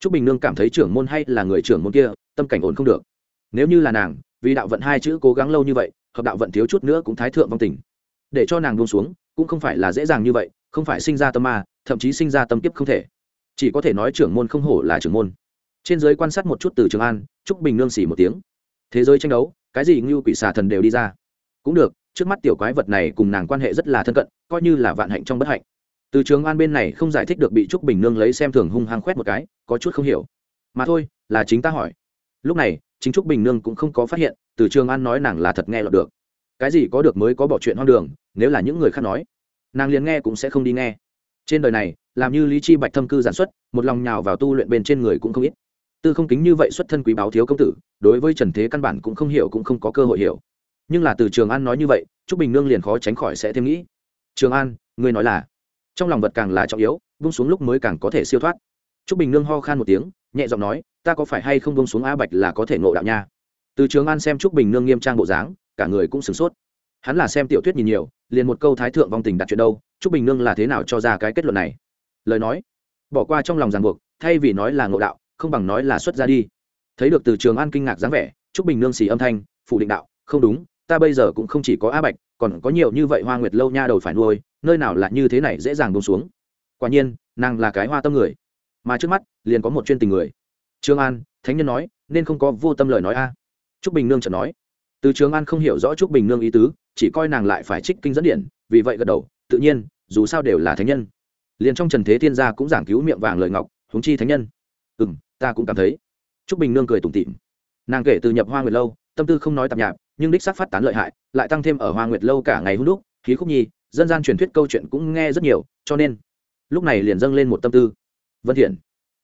T r ú c bình nương cảm thấy trưởng môn hay là người trưởng môn kia, tâm cảnh ổn không được. Nếu như là nàng, vì đạo vận hai chữ cố gắng lâu như vậy, hợp đạo vận thiếu chút nữa cũng thái thượng vong tình. Để cho nàng buông xuống, cũng không phải là dễ dàng như vậy không phải sinh ra tâm ma, thậm chí sinh ra tâm kiếp không thể. Chỉ có thể nói trưởng môn không hổ là trưởng môn. Trên giới quan sát một chút từ trường an, trúc bình nương xỉ một tiếng. Thế giới tranh đấu, cái gì như quỷ xà thần đều đi ra. Cũng được, trước mắt tiểu quái vật này cùng nàng quan hệ rất là thân cận, coi như là vạn hạnh trong bất hạnh. Từ trường an bên này không giải thích được bị trúc bình nương lấy xem thường hung hăng khoét một cái, có chút không hiểu. Mà thôi, là chính ta hỏi. Lúc này, chính trúc bình nương cũng không có phát hiện, từ trường an nói nàng là thật nghe lọt được. Cái gì có được mới có bỏ chuyện hoang đường, nếu là những người khác nói nàng liền nghe cũng sẽ không đi nghe. Trên đời này, làm như lý chi bạch thâm cư giản xuất, một lòng nhào vào tu luyện bên trên người cũng không ít. Tư không kính như vậy xuất thân quý báo thiếu công tử, đối với trần thế căn bản cũng không hiểu cũng không có cơ hội hiểu. Nhưng là từ trường an nói như vậy, trúc bình nương liền khó tránh khỏi sẽ thêm nghĩ. Trường an ngươi nói là, trong lòng vật càng là trọng yếu vung xuống lúc mới càng có thể siêu thoát. Trúc bình nương ho khan một tiếng, nhẹ giọng nói, ta có phải hay không vung xuống a bạch là có thể ngộ đạo nha? Từ trường an xem trúc bình nương nghiêm trang bộ dáng, cả người cũng sửng sốt hắn là xem tiểu thuyết nhìn nhiều, liền một câu thái thượng vong tình đặt chuyện đâu, trúc bình nương là thế nào cho ra cái kết luận này? Lời nói, bỏ qua trong lòng ràng buộc, thay vì nói là ngộ đạo, không bằng nói là xuất ra đi. Thấy được từ trường an kinh ngạc dáng vẻ, trúc bình nương xì âm thanh, phủ định đạo, không đúng, ta bây giờ cũng không chỉ có a bạch, còn có nhiều như vậy hoa nguyệt lâu nha đầu phải nuôi, nơi nào là như thế này dễ dàng bông xuống. Quả nhiên, nàng là cái hoa tâm người. Mà trước mắt, liền có một chuyên tình người. Trương an, thánh nhân nói, nên không có vô tâm lời nói a. Trúc bình nương chợt nói. Từ trường an không hiểu rõ trúc bình nương ý tứ chỉ coi nàng lại phải trích kinh dẫn điện, vì vậy gật đầu, tự nhiên, dù sao đều là thánh nhân. Liền trong trần thế thiên gia cũng giảng cứu miệng vàng lời ngọc, huống chi thánh nhân. Ừ m ta cũng cảm thấy. Trúc bình nương cười tủm tỉm. Nàng kể từ nhập hoa nguyệt lâu, tâm tư không nói tạp nhạp, nhưng đích sắc phát tán lợi hại, lại tăng thêm ở hoa nguyệt lâu cả ngày hôm lúc khí khúc nhi, dân gian truyền thuyết câu chuyện cũng nghe rất nhiều, cho nên lúc này liền dâng lên một tâm tư. Vân thiện.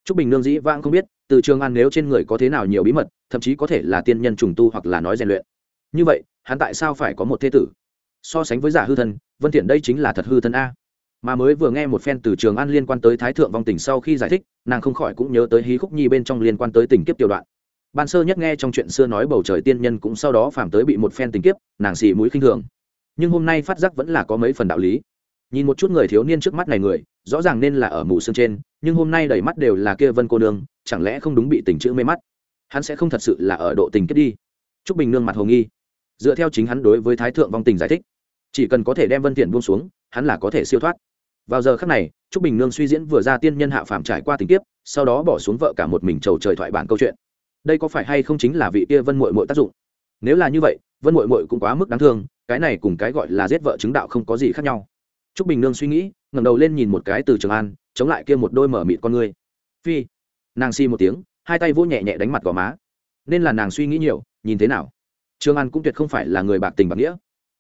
Trúc bình nương dĩ vãng không biết, từ trường an nếu trên người có thế nào nhiều bí mật, thậm chí có thể là tiên nhân trùng tu hoặc là nói rèn luyện. Như vậy hắn tại sao phải có một thế tử? So sánh với giả hư thân vân thiện đây chính là thật hư thân a. Mà mới vừa nghe một phen từ trường an liên quan tới thái thượng vong tình sau khi giải thích, nàng không khỏi cũng nhớ tới hí khúc nhi bên trong liên quan tới tình kiếp tiểu đoạn. Ban sơ nhất nghe trong chuyện xưa nói bầu trời tiên nhân cũng sau đó phàm tới bị một phen tình kiếp, nàng xì mũi khinh thường. Nhưng hôm nay phát giác vẫn là có mấy phần đạo lý. Nhìn một chút người thiếu niên trước mắt này người, rõ ràng nên là ở mù xương trên, nhưng hôm nay đầy mắt đều là kia vân cô nương, chẳng lẽ không đúng bị tình chữ mê mắt? Hắn sẽ không thật sự là ở độ tình kiếp đi. T bình nương mặt hồ nghi dựa theo chính hắn đối với thái thượng vong tình giải thích. Chỉ cần có thể đem vân tiện buông xuống, hắn là có thể siêu thoát. Vào giờ khắc này, trúc bình nương suy diễn vừa ra tiên nhân hạ phàm trải qua tình kiếp, sau đó bỏ xuống vợ cả một mình trầu trời thoại bản câu chuyện. Đây có phải hay không chính là vị kia vân muội muội tác dụng? Nếu là như vậy, vân muội muội cũng quá mức đáng thương, cái này cùng cái gọi là giết vợ chứng đạo không có gì khác nhau. Trúc bình nương suy nghĩ, ngẩng đầu lên nhìn một cái từ trường an, chống lại kia một đôi mở mịt con ngươi. Phi, nàng xi một tiếng, hai tay vỗ nhẹ nhẹ đánh mặt gò má. Nên là nàng suy nghĩ nhiều, nhìn thế nào? Trường an cũng tuyệt không phải là người bạc tình bạc nghĩa.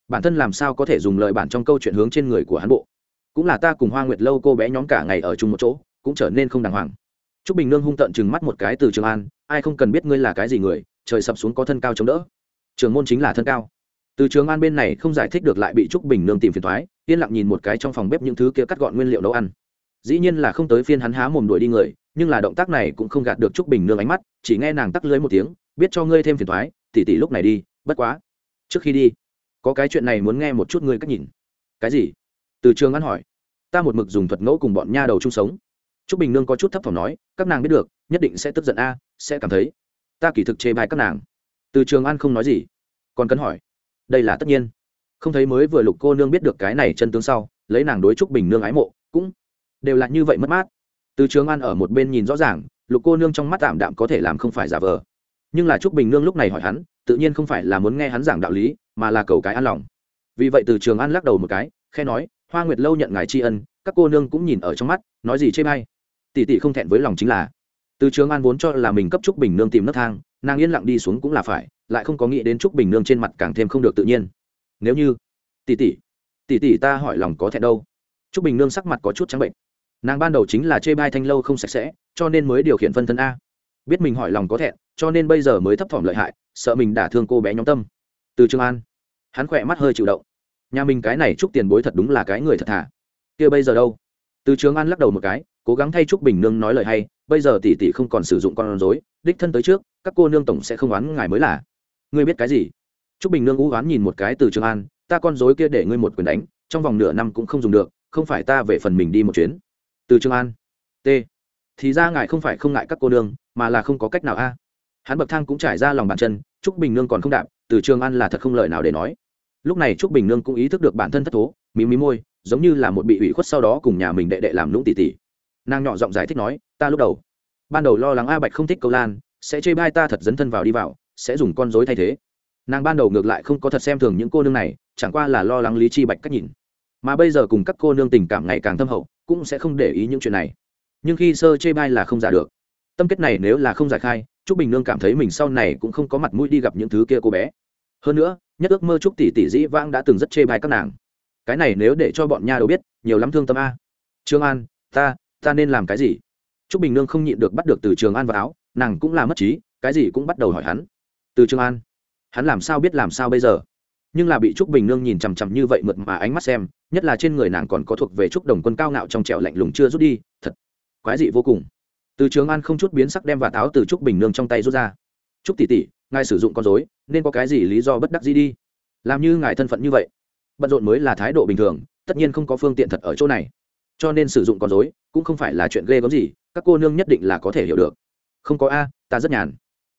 Bản thân làm sao có thể dùng lời bản trong câu chuyện hướng trên người của hắn bộ? Cũng là ta cùng hoa nguyệt lâu cô bé nhóm cả ngày ở chung một chỗ, cũng trở nên không đàng hoàng. T r ú c bình nương hung tận chừng mắt một cái từ trường an, ai không cần biết ngươi là cái gì người, trời sập xuống có thân cao chống đỡ. Trường môn chính là thân cao. Từ trường an bên này không giải thích được lại bị trúc bình nương tìm phiền thoái yên lặng nhìn một cái trong phòng bếp những thứ kia cắt gọn nguyên liệu nấu ăn. Dĩ nhiên là không tới phiên hắn há mồm đuổi đi người, nhưng là động tác này cũng không gạt được trúc bình nương ánh mắt, chỉ nghe nàng tắc lưới một tiếng, biết cho ngươi thêm phiền thoái tỉ tỉ lúc này đi bất quá, trước khi đi, có cái chuyện này muốn nghe một chút ngươi cách nhìn. Cái gì? Từ trường an hỏi. Ta một mực dùng thuật ngẫu cùng bọn nha đầu chung sống. Trúc bình nương có chút thấp thỏm nói, các nàng biết được, nhất định sẽ tức giận a, sẽ cảm thấy. Ta kỳ thực chê bài các nàng. Từ trường an không nói gì. Còn cần hỏi. Đây là tất nhiên. Không thấy mới vừa lục cô nương biết được cái này chân tướng sau, lấy nàng đối trúc bình nương ái mộ, cũng đều là như vậy mất mát. Từ trường an ở một bên nhìn rõ ràng, lục cô nương trong mắt tạm đạm có thể làm không phải giả vờ. Nhưng là trúc bình nương lúc này hỏi hắn tự nhiên không phải là muốn nghe hắn giảng đạo lý, mà là cầu cái an lòng. Vì vậy từ trường an lắc đầu một cái, khe nói, hoa nguyệt lâu nhận ngài tri ân, các cô nương cũng nhìn ở trong mắt, nói gì chê may tỷ tỷ không thẹn với lòng chính là, từ trường an vốn cho là mình cấp trúc bình nương tìm nấc thang, nàng yên lặng đi xuống cũng là phải, lại không có nghĩ đến trúc bình nương trên mặt càng thêm không được tự nhiên. Nếu như, tỷ tỷ tỷ tỷ ta hỏi lòng có thẹn đâu? Trúc bình nương sắc mặt có chút trắng bệnh. Nàng ban đầu chính là chê bai thanh lâu không sạch sẽ, cho nên mới điều khiển phân thân a biết mình hỏi lòng có thẹn, cho nên bây giờ mới thấp thỏm lợi hại, sợ mình đả thương cô bé nhóm tâm. Từ trường an, hắn khỏe mắt hơi chịu động. Nhà mình cái này chúc tiền bối thật đúng là cái người thật thà. Kia bây giờ đâu? Từ trường an lắc đầu một cái, cố gắng thay trúc bình nương nói lời hay, bây giờ tỷ tỷ không còn sử dụng con rối, đích thân tới trước, các cô nương tổng sẽ không oán ngài mới là. Ngươi biết cái gì? Trúc bình nương u oán nhìn một cái từ trường an, ta con rối kia để ngươi một quyền đánh, trong vòng nửa năm cũng không dùng được, không phải ta về phần mình đi một chuyến. Từ trường an, t, thì ra ngài không phải không ngại các cô nương mà là không có cách nào a. Hắn bậc thang cũng trải ra lòng bàn chân, trúc bình nương còn không đạp, từ trường an là thật không lời nào để nói. Lúc này trúc bình nương cũng ý thức được bản thân thất thố, mí mí môi, giống như là một bị ủy khuất sau đó cùng nhà mình đệ đệ làm lũng tỉ tỉ. Nàng nhỏ giọng giải thích nói, ta lúc đầu, ban đầu lo lắng a bạch không thích câu lan, sẽ chê bai ta thật dấn thân vào đi vào, sẽ dùng con dối thay thế. Nàng ban đầu ngược lại không có thật xem thường những cô nương này, chẳng qua là lo lắng lý chi bạch cách nhìn. Mà bây giờ cùng các cô nương tình cảm ngày càng thâm hậu, cũng sẽ không để ý những chuyện này. Nhưng khi sơ chê bai là không giả được tâm kết này nếu là không giải khai, trúc bình nương cảm thấy mình sau này cũng không có mặt mũi đi gặp những thứ kia cô bé. Hơn nữa, nhất ước mơ trúc tỷ tỷ dĩ vãng đã từng rất chê bai các nàng. Cái này nếu để cho bọn nha đầu biết, nhiều lắm thương tâm a. Trương an, ta ta nên làm cái gì? Trúc bình nương không nhịn được bắt được từ trường an vào áo, nàng cũng là mất trí, cái gì cũng bắt đầu hỏi hắn. Từ trường an, hắn làm sao biết làm sao bây giờ? Nhưng là bị trúc bình nương nhìn chằm chằm như vậy mượt mà ánh mắt xem, nhất là trên người nàng còn có thuộc về trúc đồng quân cao ngạo trong trẹo lạnh lùng chưa rút đi, thật quái dị vô cùng từ trường an không chút biến sắc đem và táo từ trúc bình nương trong tay rút ra. Trúc tỷ tỷ, ngài sử dụng con dối nên có cái gì lý do bất đắc gì đi? Làm như ngài thân phận như vậy, bận rộn mới là thái độ bình thường, tất nhiên không có phương tiện thật ở chỗ này. Cho nên sử dụng con dối cũng không phải là chuyện ghê gớm gì, các cô nương nhất định là có thể hiểu được. Không có a, ta rất nhàn.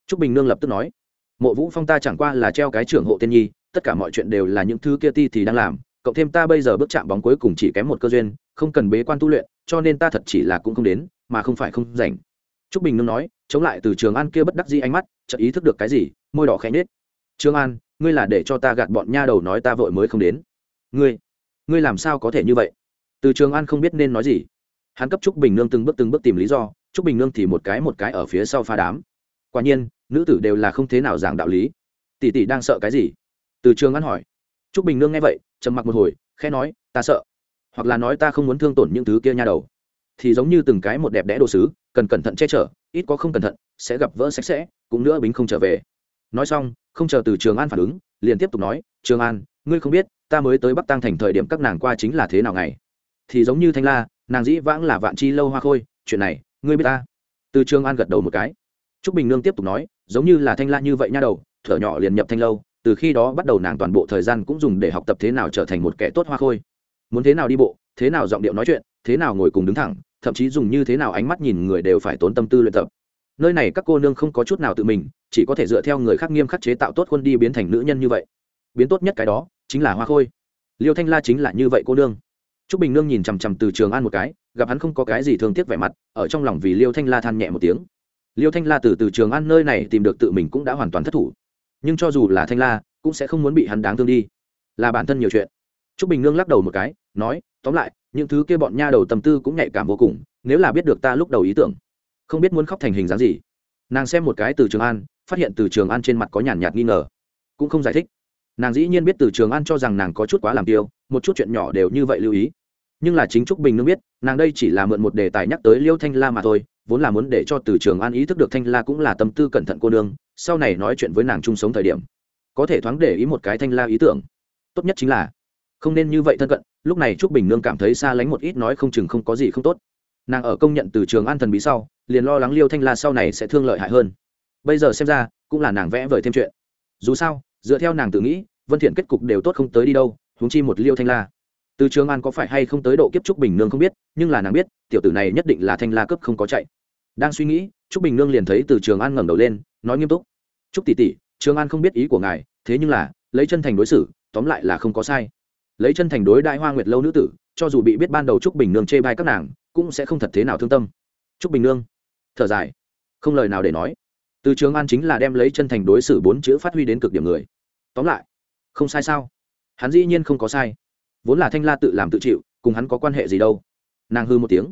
Trúc bình nương lập tức nói. Mộ vũ phong ta chẳng qua là treo cái trưởng hộ tiên nhi, tất cả mọi chuyện đều là những thứ kia ti thì đang làm, cộng thêm ta bây giờ bước chạm bóng cuối cùng chỉ kém một cơ duyên, không cần bế quan tu luyện, cho nên ta thật chỉ là cũng không đến mà không phải không rảnh. T r ú c bình nương nói, chống lại từ trường an kia bất đắc dĩ ánh mắt, chợt ý thức được cái gì, môi đỏ khẽ nết trương an, ngươi là để cho ta gạt bọn nha đầu nói ta vội mới không đến. Ngươi ngươi làm sao có thể như vậy? Từ trường an không biết nên nói gì. Hắn cấp trúc bình nương từng bước từng bước tìm lý do, trúc bình nương thì một cái một cái ở phía sau pha đám. Quả nhiên, nữ tử đều là không thế nào giảng đạo lý. Tỷ tỷ đang sợ cái gì? Từ trường an hỏi. Trúc bình nương nghe vậy, trầm mặc một hồi, khẽ nói, ta sợ. Hoặc là nói ta không muốn thương tổn những thứ kia nha đầu thì giống như từng cái một đẹp đẽ đồ sứ, cần cẩn thận che chở, ít có không cẩn thận, sẽ gặp vỡ sạch sẽ, cũng nữa bính không trở về. Nói xong, không chờ từ trường an phản ứng, liền tiếp tục nói, trường an, ngươi không biết, ta mới tới bắc tăng thành thời điểm các nàng qua chính là thế nào ngày. Thì giống như thanh la, nàng dĩ vãng là vạn chi lâu hoa khôi, chuyện này, ngươi biết ta? Từ trường an gật đầu một cái. T r ú c bình nương tiếp tục nói, giống như là thanh la như vậy nha đầu, thở nhỏ liền nhập thanh lâu, từ khi đó bắt đầu nàng toàn bộ thời gian cũng dùng để học tập thế nào trở thành một kẻ tốt hoa khôi. Muốn thế nào đi bộ, thế nào giọng điệu nói chuyện thế nào ngồi cùng đứng thẳng thậm chí dùng như thế nào ánh mắt nhìn người đều phải tốn tâm tư luyện tập nơi này các cô nương không có chút nào tự mình chỉ có thể dựa theo người khác nghiêm khắc chế tạo tốt khuôn đi biến thành nữ nhân như vậy biến tốt nhất cái đó chính là hoa khôi liêu thanh la chính là như vậy cô nương Trúc Bình Nương nhìn chằm chằm Từ Trường An một cái, gặp hắn không có cái gì thương tiếc vẻ mặt, ở trong lòng vì Liêu Thanh La than nhẹ một tiếng. Liêu Thanh La từ Từ Trường An nơi này tìm được tự mình cũng đã hoàn toàn thất thủ. Nhưng cho dù là Thanh La, cũng sẽ không muốn bị hắn đáng thương đi. là bản thân nhiều chuyện t r ú c bình nương lắc đầu một cái nói tóm lại, những thứ kia bọn nha đầu tâm tư cũng nhạy cảm vô cùng, nếu là biết được ta lúc đầu ý tưởng, không biết muốn khóc thành hình dáng gì. Nàng xem một cái từ trường an, phát hiện từ trường an trên mặt có nhàn nhạt nghi ngờ. Cũng không giải thích. Nàng dĩ nhiên biết từ trường an cho rằng nàng có chút quá làm tiêu một chút chuyện nhỏ đều như vậy lưu ý. Nhưng là chính trúc bình nương biết, nàng đây chỉ là mượn một đề tài nhắc tới liêu thanh la mà thôi, vốn là muốn để cho từ trường an ý thức được thanh la cũng là tâm tư cẩn thận cô nương, sau này nói chuyện với nàng chung sống thời điểm, có thể thoáng để ý một cái thanh la ý tưởng. Tốt nhất chính là không nên như vậy thân cận, lúc này trúc bình nương cảm thấy xa lánh một ít nói không chừng không có gì không tốt. Nàng ở công nhận từ trường an thần bí sau, liền lo lắng liêu thanh la sau này sẽ thương lợi hại hơn. Bây giờ xem ra, cũng là nàng vẽ vời thêm chuyện. Dù sao, dựa theo nàng tự nghĩ, vân thiện kết cục đều tốt không tới đi đâu, huống chi một liêu thanh la. Từ trường an có phải hay không tới độ kiếp trúc bình nương không biết, nhưng là nàng biết, tiểu tử này nhất định là thanh la cấp không có chạy. Đang suy nghĩ, trúc bình nương liền thấy từ trường an ngẩng đầu lên, nói nghiêm túc. Trúc tỷ tỷ, trường an không biết ý của ngài, thế nhưng là, lấy chân thành đối xử, tóm lại là không có sai lấy chân thành đối đại hoa nguyệt lâu nữ tử, cho dù bị biết ban đầu trúc bình nương chê bai các nàng, cũng sẽ không thật thế nào thương tâm. Trúc bình nương, thở dài, không lời nào để nói. Từ trường an chính là đem lấy chân thành đối xử bốn chữ phát huy đến cực điểm người. Tóm lại, không sai sao? Hắn dĩ nhiên không có sai. Vốn là thanh la tự làm tự chịu, cùng hắn có quan hệ gì đâu? Nàng hư một tiếng.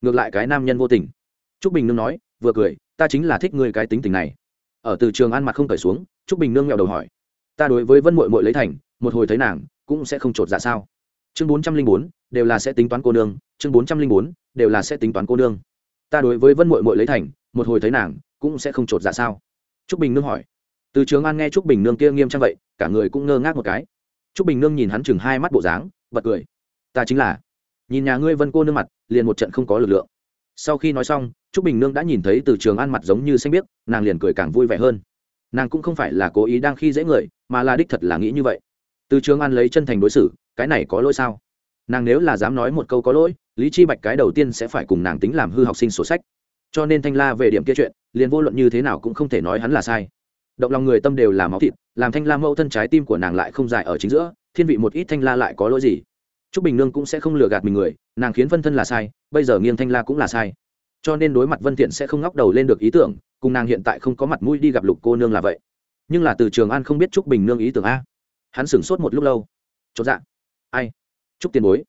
Ngược lại cái nam nhân vô tình. Trúc bình nương nói, vừa cười, ta chính là thích người cái tính tình này. Ở từ trường an mặt không cởi xuống, trúc bình nương nghèo đầu hỏi, ta đối với vân mội mội lấy thành, một hồi thấy nàng cũng sẽ không trột dạ sao? Chương bốn trăm linh bốn, đều là sẽ tính toán cô nương. Chương bốn trăm linh bốn, đều là sẽ tính toán cô nương. Ta đối với vân mội mội lấy thành, một hồi thấy nàng, cũng sẽ không trột dạ sao? T r ú c bình nương hỏi. Từ trường an nghe t r ú c bình nương kia nghiêm trang vậy, cả người cũng ngơ ngác một cái. T r ú c bình nương nhìn hắn chừng hai mắt bộ dáng, bật cười. Ta chính là. Nhìn nhà ngươi vân cô nương mặt, liền một trận không có lực lượng. Sau khi nói xong t r ú c bình nương đã nhìn thấy từ trường an mặt giống như xanh biếc, nàng liền cười càng vui vẻ hơn. Nàng cũng không phải là cố ý đang khi dễ người, mà là đích thật là nghĩ như vậy từ trường an lấy chân thành đối xử, cái này có lỗi sao? Nàng nếu là dám nói một câu có lỗi, lý chi bạch cái đầu tiên sẽ phải cùng nàng tính làm hư học sinh sổ sách. Cho nên thanh la về điểm kia chuyện, liền vô luận như thế nào cũng không thể nói hắn là sai. Động lòng người tâm đều là máu thịt, làm thanh la mẫu thân trái tim của nàng lại không dài ở chính giữa, thiên vị một ít thanh la lại có lỗi gì? Trúc bình nương cũng sẽ không lừa gạt mình người, nàng khiến phân thân là sai, bây giờ nghiêng thanh la cũng là sai. Cho nên đối mặt vân thiện sẽ không ngóc đầu lên được ý tưởng, cùng nàng hiện tại không có mặt mũi đi gặp lục cô nương là vậy. Nhưng là từ trường an không biết trúc bình nương ý tưởng a hắn sửng sốt một lúc lâu. Chốt dạ. Ai? Trúc tiền bối.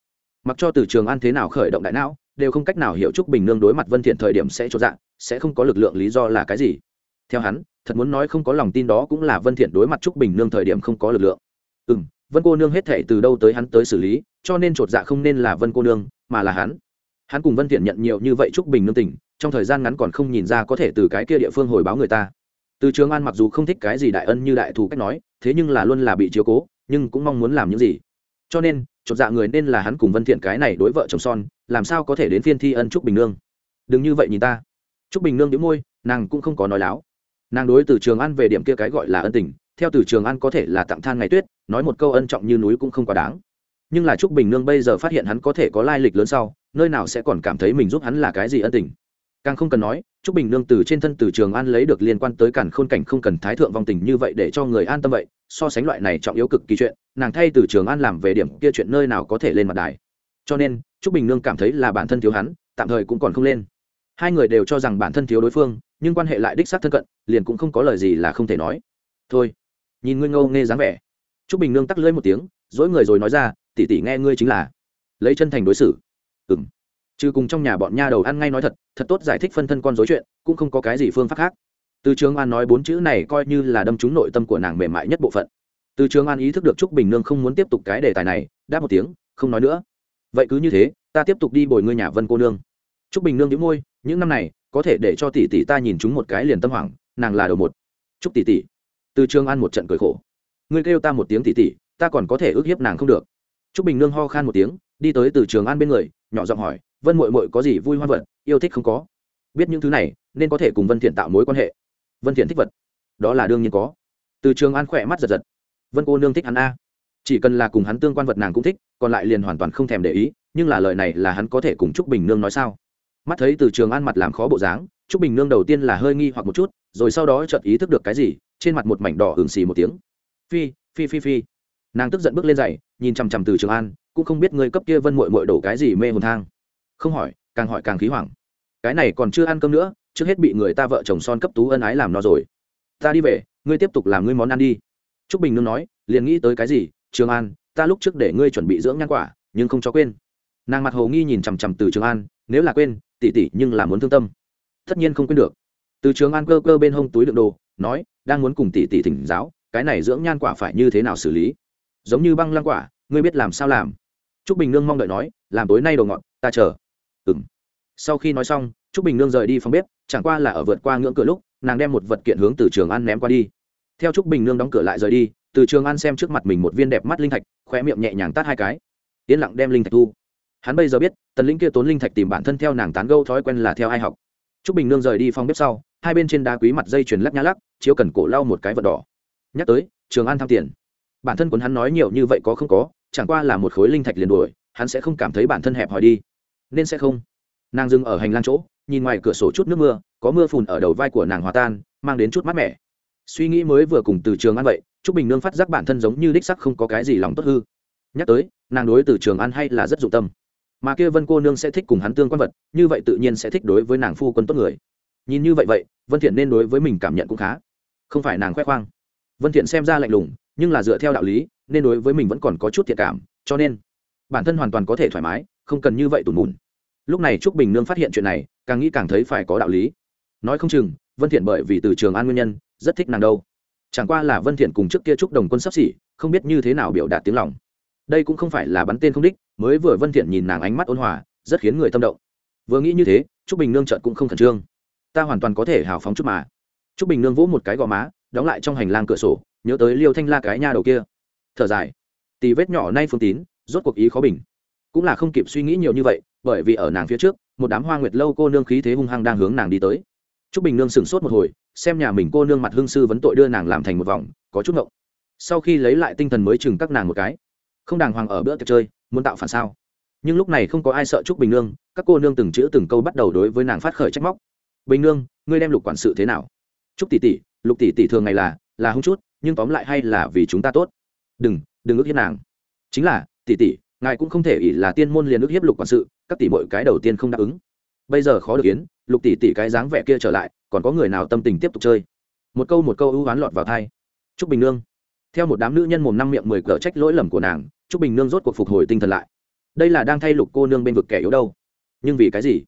Mặc cho từ trường an thế nào khởi động đại não, đều không cách nào hiểu trúc bình nương đối mặt vân thiện thời điểm sẽ chốt dạ sẽ không có lực lượng lý do là cái gì. Theo hắn, thật muốn nói không có lòng tin đó cũng là vân thiện đối mặt trúc bình nương thời điểm không có lực lượng. Ừ vân cô nương hết thảy từ đâu tới hắn tới xử lý, cho nên chột dạ không nên là vân cô nương, mà là hắn. Hắn cùng vân thiện nhận nhiều như vậy trúc bình nương tình, trong thời gian ngắn còn không nhìn ra có thể từ cái kia địa phương hồi báo người ta. Từ trường an mặc dù không thích cái gì đại ân như đại thù cách nói thế nhưng là luôn là bị chiếu cố, nhưng cũng mong muốn làm những gì. Cho nên, chột dạ người nên là hắn cùng vân thiện cái này đối vợ chồng son, làm sao có thể đến phiên thi ân trúc bình nương. Đừng như vậy nhìn ta. Trúc bình nương nhíu môi, nàng cũng không có nói láo. Nàng đối từ trường an về điểm kia cái gọi là ân tình, theo từ trường an có thể là tặng than ngày tuyết, nói một câu ân trọng như núi cũng không quá đáng. Nhưng là trúc bình nương bây giờ phát hiện hắn có thể có lai lịch lớn sau, nơi nào sẽ còn cảm thấy mình giúp hắn là cái gì ân tình càng không cần nói, trúc bình nương từ trên thân từ trường an lấy được liên quan tới cản khôn cảnh không cần thái thượng vong tình như vậy để cho người an tâm vậy, so sánh loại này trọng yếu cực kỳ chuyện, nàng thay từ trường an làm về điểm kia chuyện nơi nào có thể lên mặt đài. Cho nên, trúc bình nương cảm thấy là bản thân thiếu hắn, tạm thời cũng còn không lên. Hai người đều cho rằng bản thân thiếu đối phương, nhưng quan hệ lại đích xác thân cận, liền cũng không có lời gì là không thể nói. Thôi, nhìn ngươi ngâu nghe dáng vẻ. Trúc bình nương tắc lưỡi một tiếng, dỗi người rồi nói ra tỉ tỉ nghe ngươi chính là lấy chân thành đối xử. Ừ m trừ cùng trong nhà bọn nha đầu ăn ngay nói thật thật tốt giải thích phân thân con dối chuyện, cũng không có cái gì phương pháp khác. Từ trường an nói bốn chữ này coi như là đâm trúng nội tâm của nàng mềm mại nhất bộ phận. Từ trường an ý thức được t r ú c bình nương không muốn tiếp tục cái đề tài này, đáp một tiếng, không nói nữa. Vậy cứ như thế, ta tiếp tục đi bồi ngươi nhà vân cô nương. T r ú c bình nương đĩu môi, những năm này, có thể để cho tỷ tỷ ta nhìn chúng một cái liền tâm hoảng, nàng là đầu một. Trúc tỷ tỷ. Từ trường an một trận cười khổ. Ngươi kêu ta một tiếng tỷ tỷ, ta còn có thể ước hiếp nàng không được. Trúc bình nương ho khan một tiếng, đi tới từ trường an bên người, nhỏ giọng hỏi vân mội mội có gì vui hoa vật, yêu thích không có. Biết những thứ này, nên có thể cùng vân thiện tạo mối quan hệ. Vân thiện thích vật, đó là đương nhiên có. Từ trường an khỏe mắt giật giật. Vân cô nương thích hắn a. Chỉ cần là cùng hắn tương quan vật nàng cũng thích, còn lại liền hoàn toàn không thèm để ý, nhưng là lời này là hắn có thể cùng trúc bình nương nói sao? Mắt thấy từ trường an mặt làm khó bộ dáng, Trúc bình nương đầu tiên là hơi nghi hoặc một chút, rồi sau đó chợt ý thức được cái gì, trên mặt một mảnh đỏ hưởng xì một tiếng. Phi phi phi phi. Nàng tức giận bước lên dậy nhìn chằm chằm từ trường an, cũng không biết người cấp kia vân mội mội đổ cái gì mê hồn thang không hỏi, càng hỏi càng khí hoảng. Cái này còn chưa ăn cơm nữa, trước hết bị người ta vợ chồng son cấp tú ân ái làm nó rồi. Ta đi về, ngươi tiếp tục làm ngươi món ăn đi. T r ú c bình nương nói, liền nghĩ tới cái gì, trường an, ta lúc trước để ngươi chuẩn bị dưỡng nhan quả, nhưng không cho quên. Nàng mặt hồ nghi nhìn chằm chằm từ trường an, nếu là quên, tỉ tỉ nhưng là muốn thương tâm. Tất nhiên không quên được. Từ trường an cơ cơ bên hông túi đựng đồ, nói, đang muốn cùng tỷ tỷ thỉnh giáo, cái này dưỡng nhan quả phải như thế nào xử lý? Giống như băng lăng quả, ngươi biết làm sao làm? T r ú c bình nương mong đợi nói, làm tối nay đồ ngọn ta chờ ừng sau khi nói xong t r ú c bình nương rời đi phòng bếp, chẳng qua là ở vượt qua ngưỡng cửa lúc, nàng đem một vật kiện hướng từ trường an ném qua đi. Theo t r ú c bình nương đóng cửa lại rời đi, từ trường an xem trước mặt mình một viên đẹp mắt linh thạch khoe miệng nhẹ nhàng tát hai cái. Yên lặng đem linh thạch thu. Hắn bây giờ biết, tần lĩnh kia tốn linh thạch tìm bản thân theo nàng tán gâu thói quen là theo ai học. T r ú c bình nương rời đi phòng bếp sau, hai bên trên đá quý mặt dây chuyền lắc nhá lắc, chiếu cần cổ lau một cái vật đỏ. Nhắc tới, trường an tham tiền. Bản thân quấn hắn nói nhiều như vậy có không có, chẳng qua là một khối linh thạch liền đuổi, hắn sẽ không cảm thấy bản thân hẹp hòi đi nên sẽ không. Nàng dừng ở hành lang chỗ, nhìn ngoài cửa sổ chút nước mưa, có mưa phùn ở đầu vai của nàng hòa tan, mang đến chút mát mẻ. Suy nghĩ mới vừa cùng từ trường ăn vậy chúc bình nương phát giác bản thân giống như đích sắc không có cái gì lòng tốt hư. Nhắc tới, nàng đối từ trường ăn hay là rất dụng tâm. Mà kia vân cô nương sẽ thích cùng hắn tương quan vật, như vậy tự nhiên sẽ thích đối với nàng phu quân tốt người. Nhìn như vậy vậy, vân thiện nên đối với mình cảm nhận cũng khá. Không phải nàng khoe khoang. Vân thiện xem ra lạnh lùng, nhưng là dựa theo đạo lý, nên đối với mình vẫn còn có chút thiện cảm, cho nên bản thân hoàn toàn có thể thoải mái, không cần như vậy tủn mùn lúc này trúc bình nương phát hiện chuyện này, càng nghĩ càng thấy phải có đạo lý. Nói không chừng, vân thiện bởi vì từ trường an nguyên nhân, rất thích nàng đâu. Chẳng qua là vân thiện cùng trước kia trúc đồng quân sắp xỉ, không biết như thế nào biểu đạt tiếng lòng. Đây cũng không phải là bắn tên không đích, mới vừa vân thiện nhìn nàng ánh mắt ôn hòa, rất khiến người tâm động. Vừa nghĩ như thế, trúc bình nương chợt cũng không khẩn trương. Ta hoàn toàn có thể hào phóng chút mà. Trúc bình nương vỗ một cái gò má, đóng lại trong hành lang cửa sổ, nhớ tới liêu thanh la cái nha đầu kia. Thở dài. Tì vết nhỏ nay phương tín, rốt cuộc ý khó bình cũng là không kịp suy nghĩ nhiều như vậy, bởi vì ở nàng phía trước, một đám hoa nguyệt lâu cô nương khí thế hung hăng đang hướng nàng đi tới. T r ú c bình nương sửng sốt một hồi, xem nhà mình cô nương mặt hương sư vấn tội đưa nàng làm thành một vòng, có chút ngộng. Sau khi lấy lại tinh thần mới chừng các nàng một cái. Không đàng hoàng ở bữa tiệc chơi, muốn tạo phản sao? Nhưng lúc này không có ai sợ t r ú c bình nương, các cô nương từng chữ từng câu bắt đầu đối với nàng phát khởi trách móc. Bình nương, ngươi đem lục quản sự thế nào? T r ú c tỷ tỷ, lục tỷ tỷ thường ngày là là hung chút, nhưng tóm lại hay là vì chúng ta tốt. Đừng đừng ước hiếp nàng. Chính là, tỷ tỷ ngài cũng không thể ỷ là tiên môn liền ước hiếp lục quản sự, các tỷ mọi cái đầu tiên không đáp ứng. Bây giờ khó được yến lục tỷ tỷ cái dáng vẻ kia trở lại, còn có người nào tâm tình tiếp tục chơi? Một câu một câu ưu oán lọt vào thai. Trúc bình nương. Theo một đám nữ nhân mồm năm miệng mười cỡ trách lỗi lầm của nàng, trúc bình nương rốt cuộc phục hồi tinh thần lại. Đây là đang thay lục cô nương bên vực kẻ yếu đâu? Nhưng vì cái gì?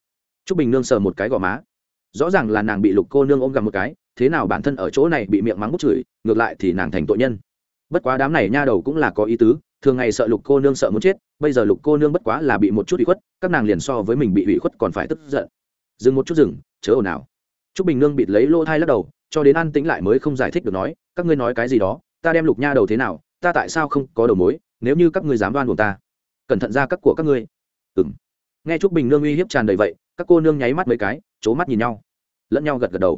Trúc bình nương sờ một cái gò má. Rõ ràng là nàng bị lục cô nương ôm gặp một cái, thế nào bản thân ở chỗ này bị miệng mắng bút chửi, ngược lại thì nàng thành tội nhân. Bất quá đám này nha đầu cũng là có ý tứ thường ngày sợ lục cô nương sợ muốn chết, bây giờ lục cô nương bất quá là bị một chút ủy khuất, các nàng liền so với mình bị ủy khuất còn phải tức giận. Dừng một chút dừng, chớ ồn ào. T r ú c bình nương bịt lấy lỗ thai lắc đầu, cho đến an tĩnh lại mới không giải thích được nói, các ngươi nói cái gì đó, ta đem lục nha đầu thế nào, ta tại sao không có đầu mối, nếu như các ngươi dám đoan buồn ta, cẩn thận ra các của các ngươi. Ừng nghe t r ú c bình nương uy hiếp tràn đầy vậy, các cô nương nháy mắt mấy cái c mắt nhìn nhau, lẫn nhau gật gật đầu.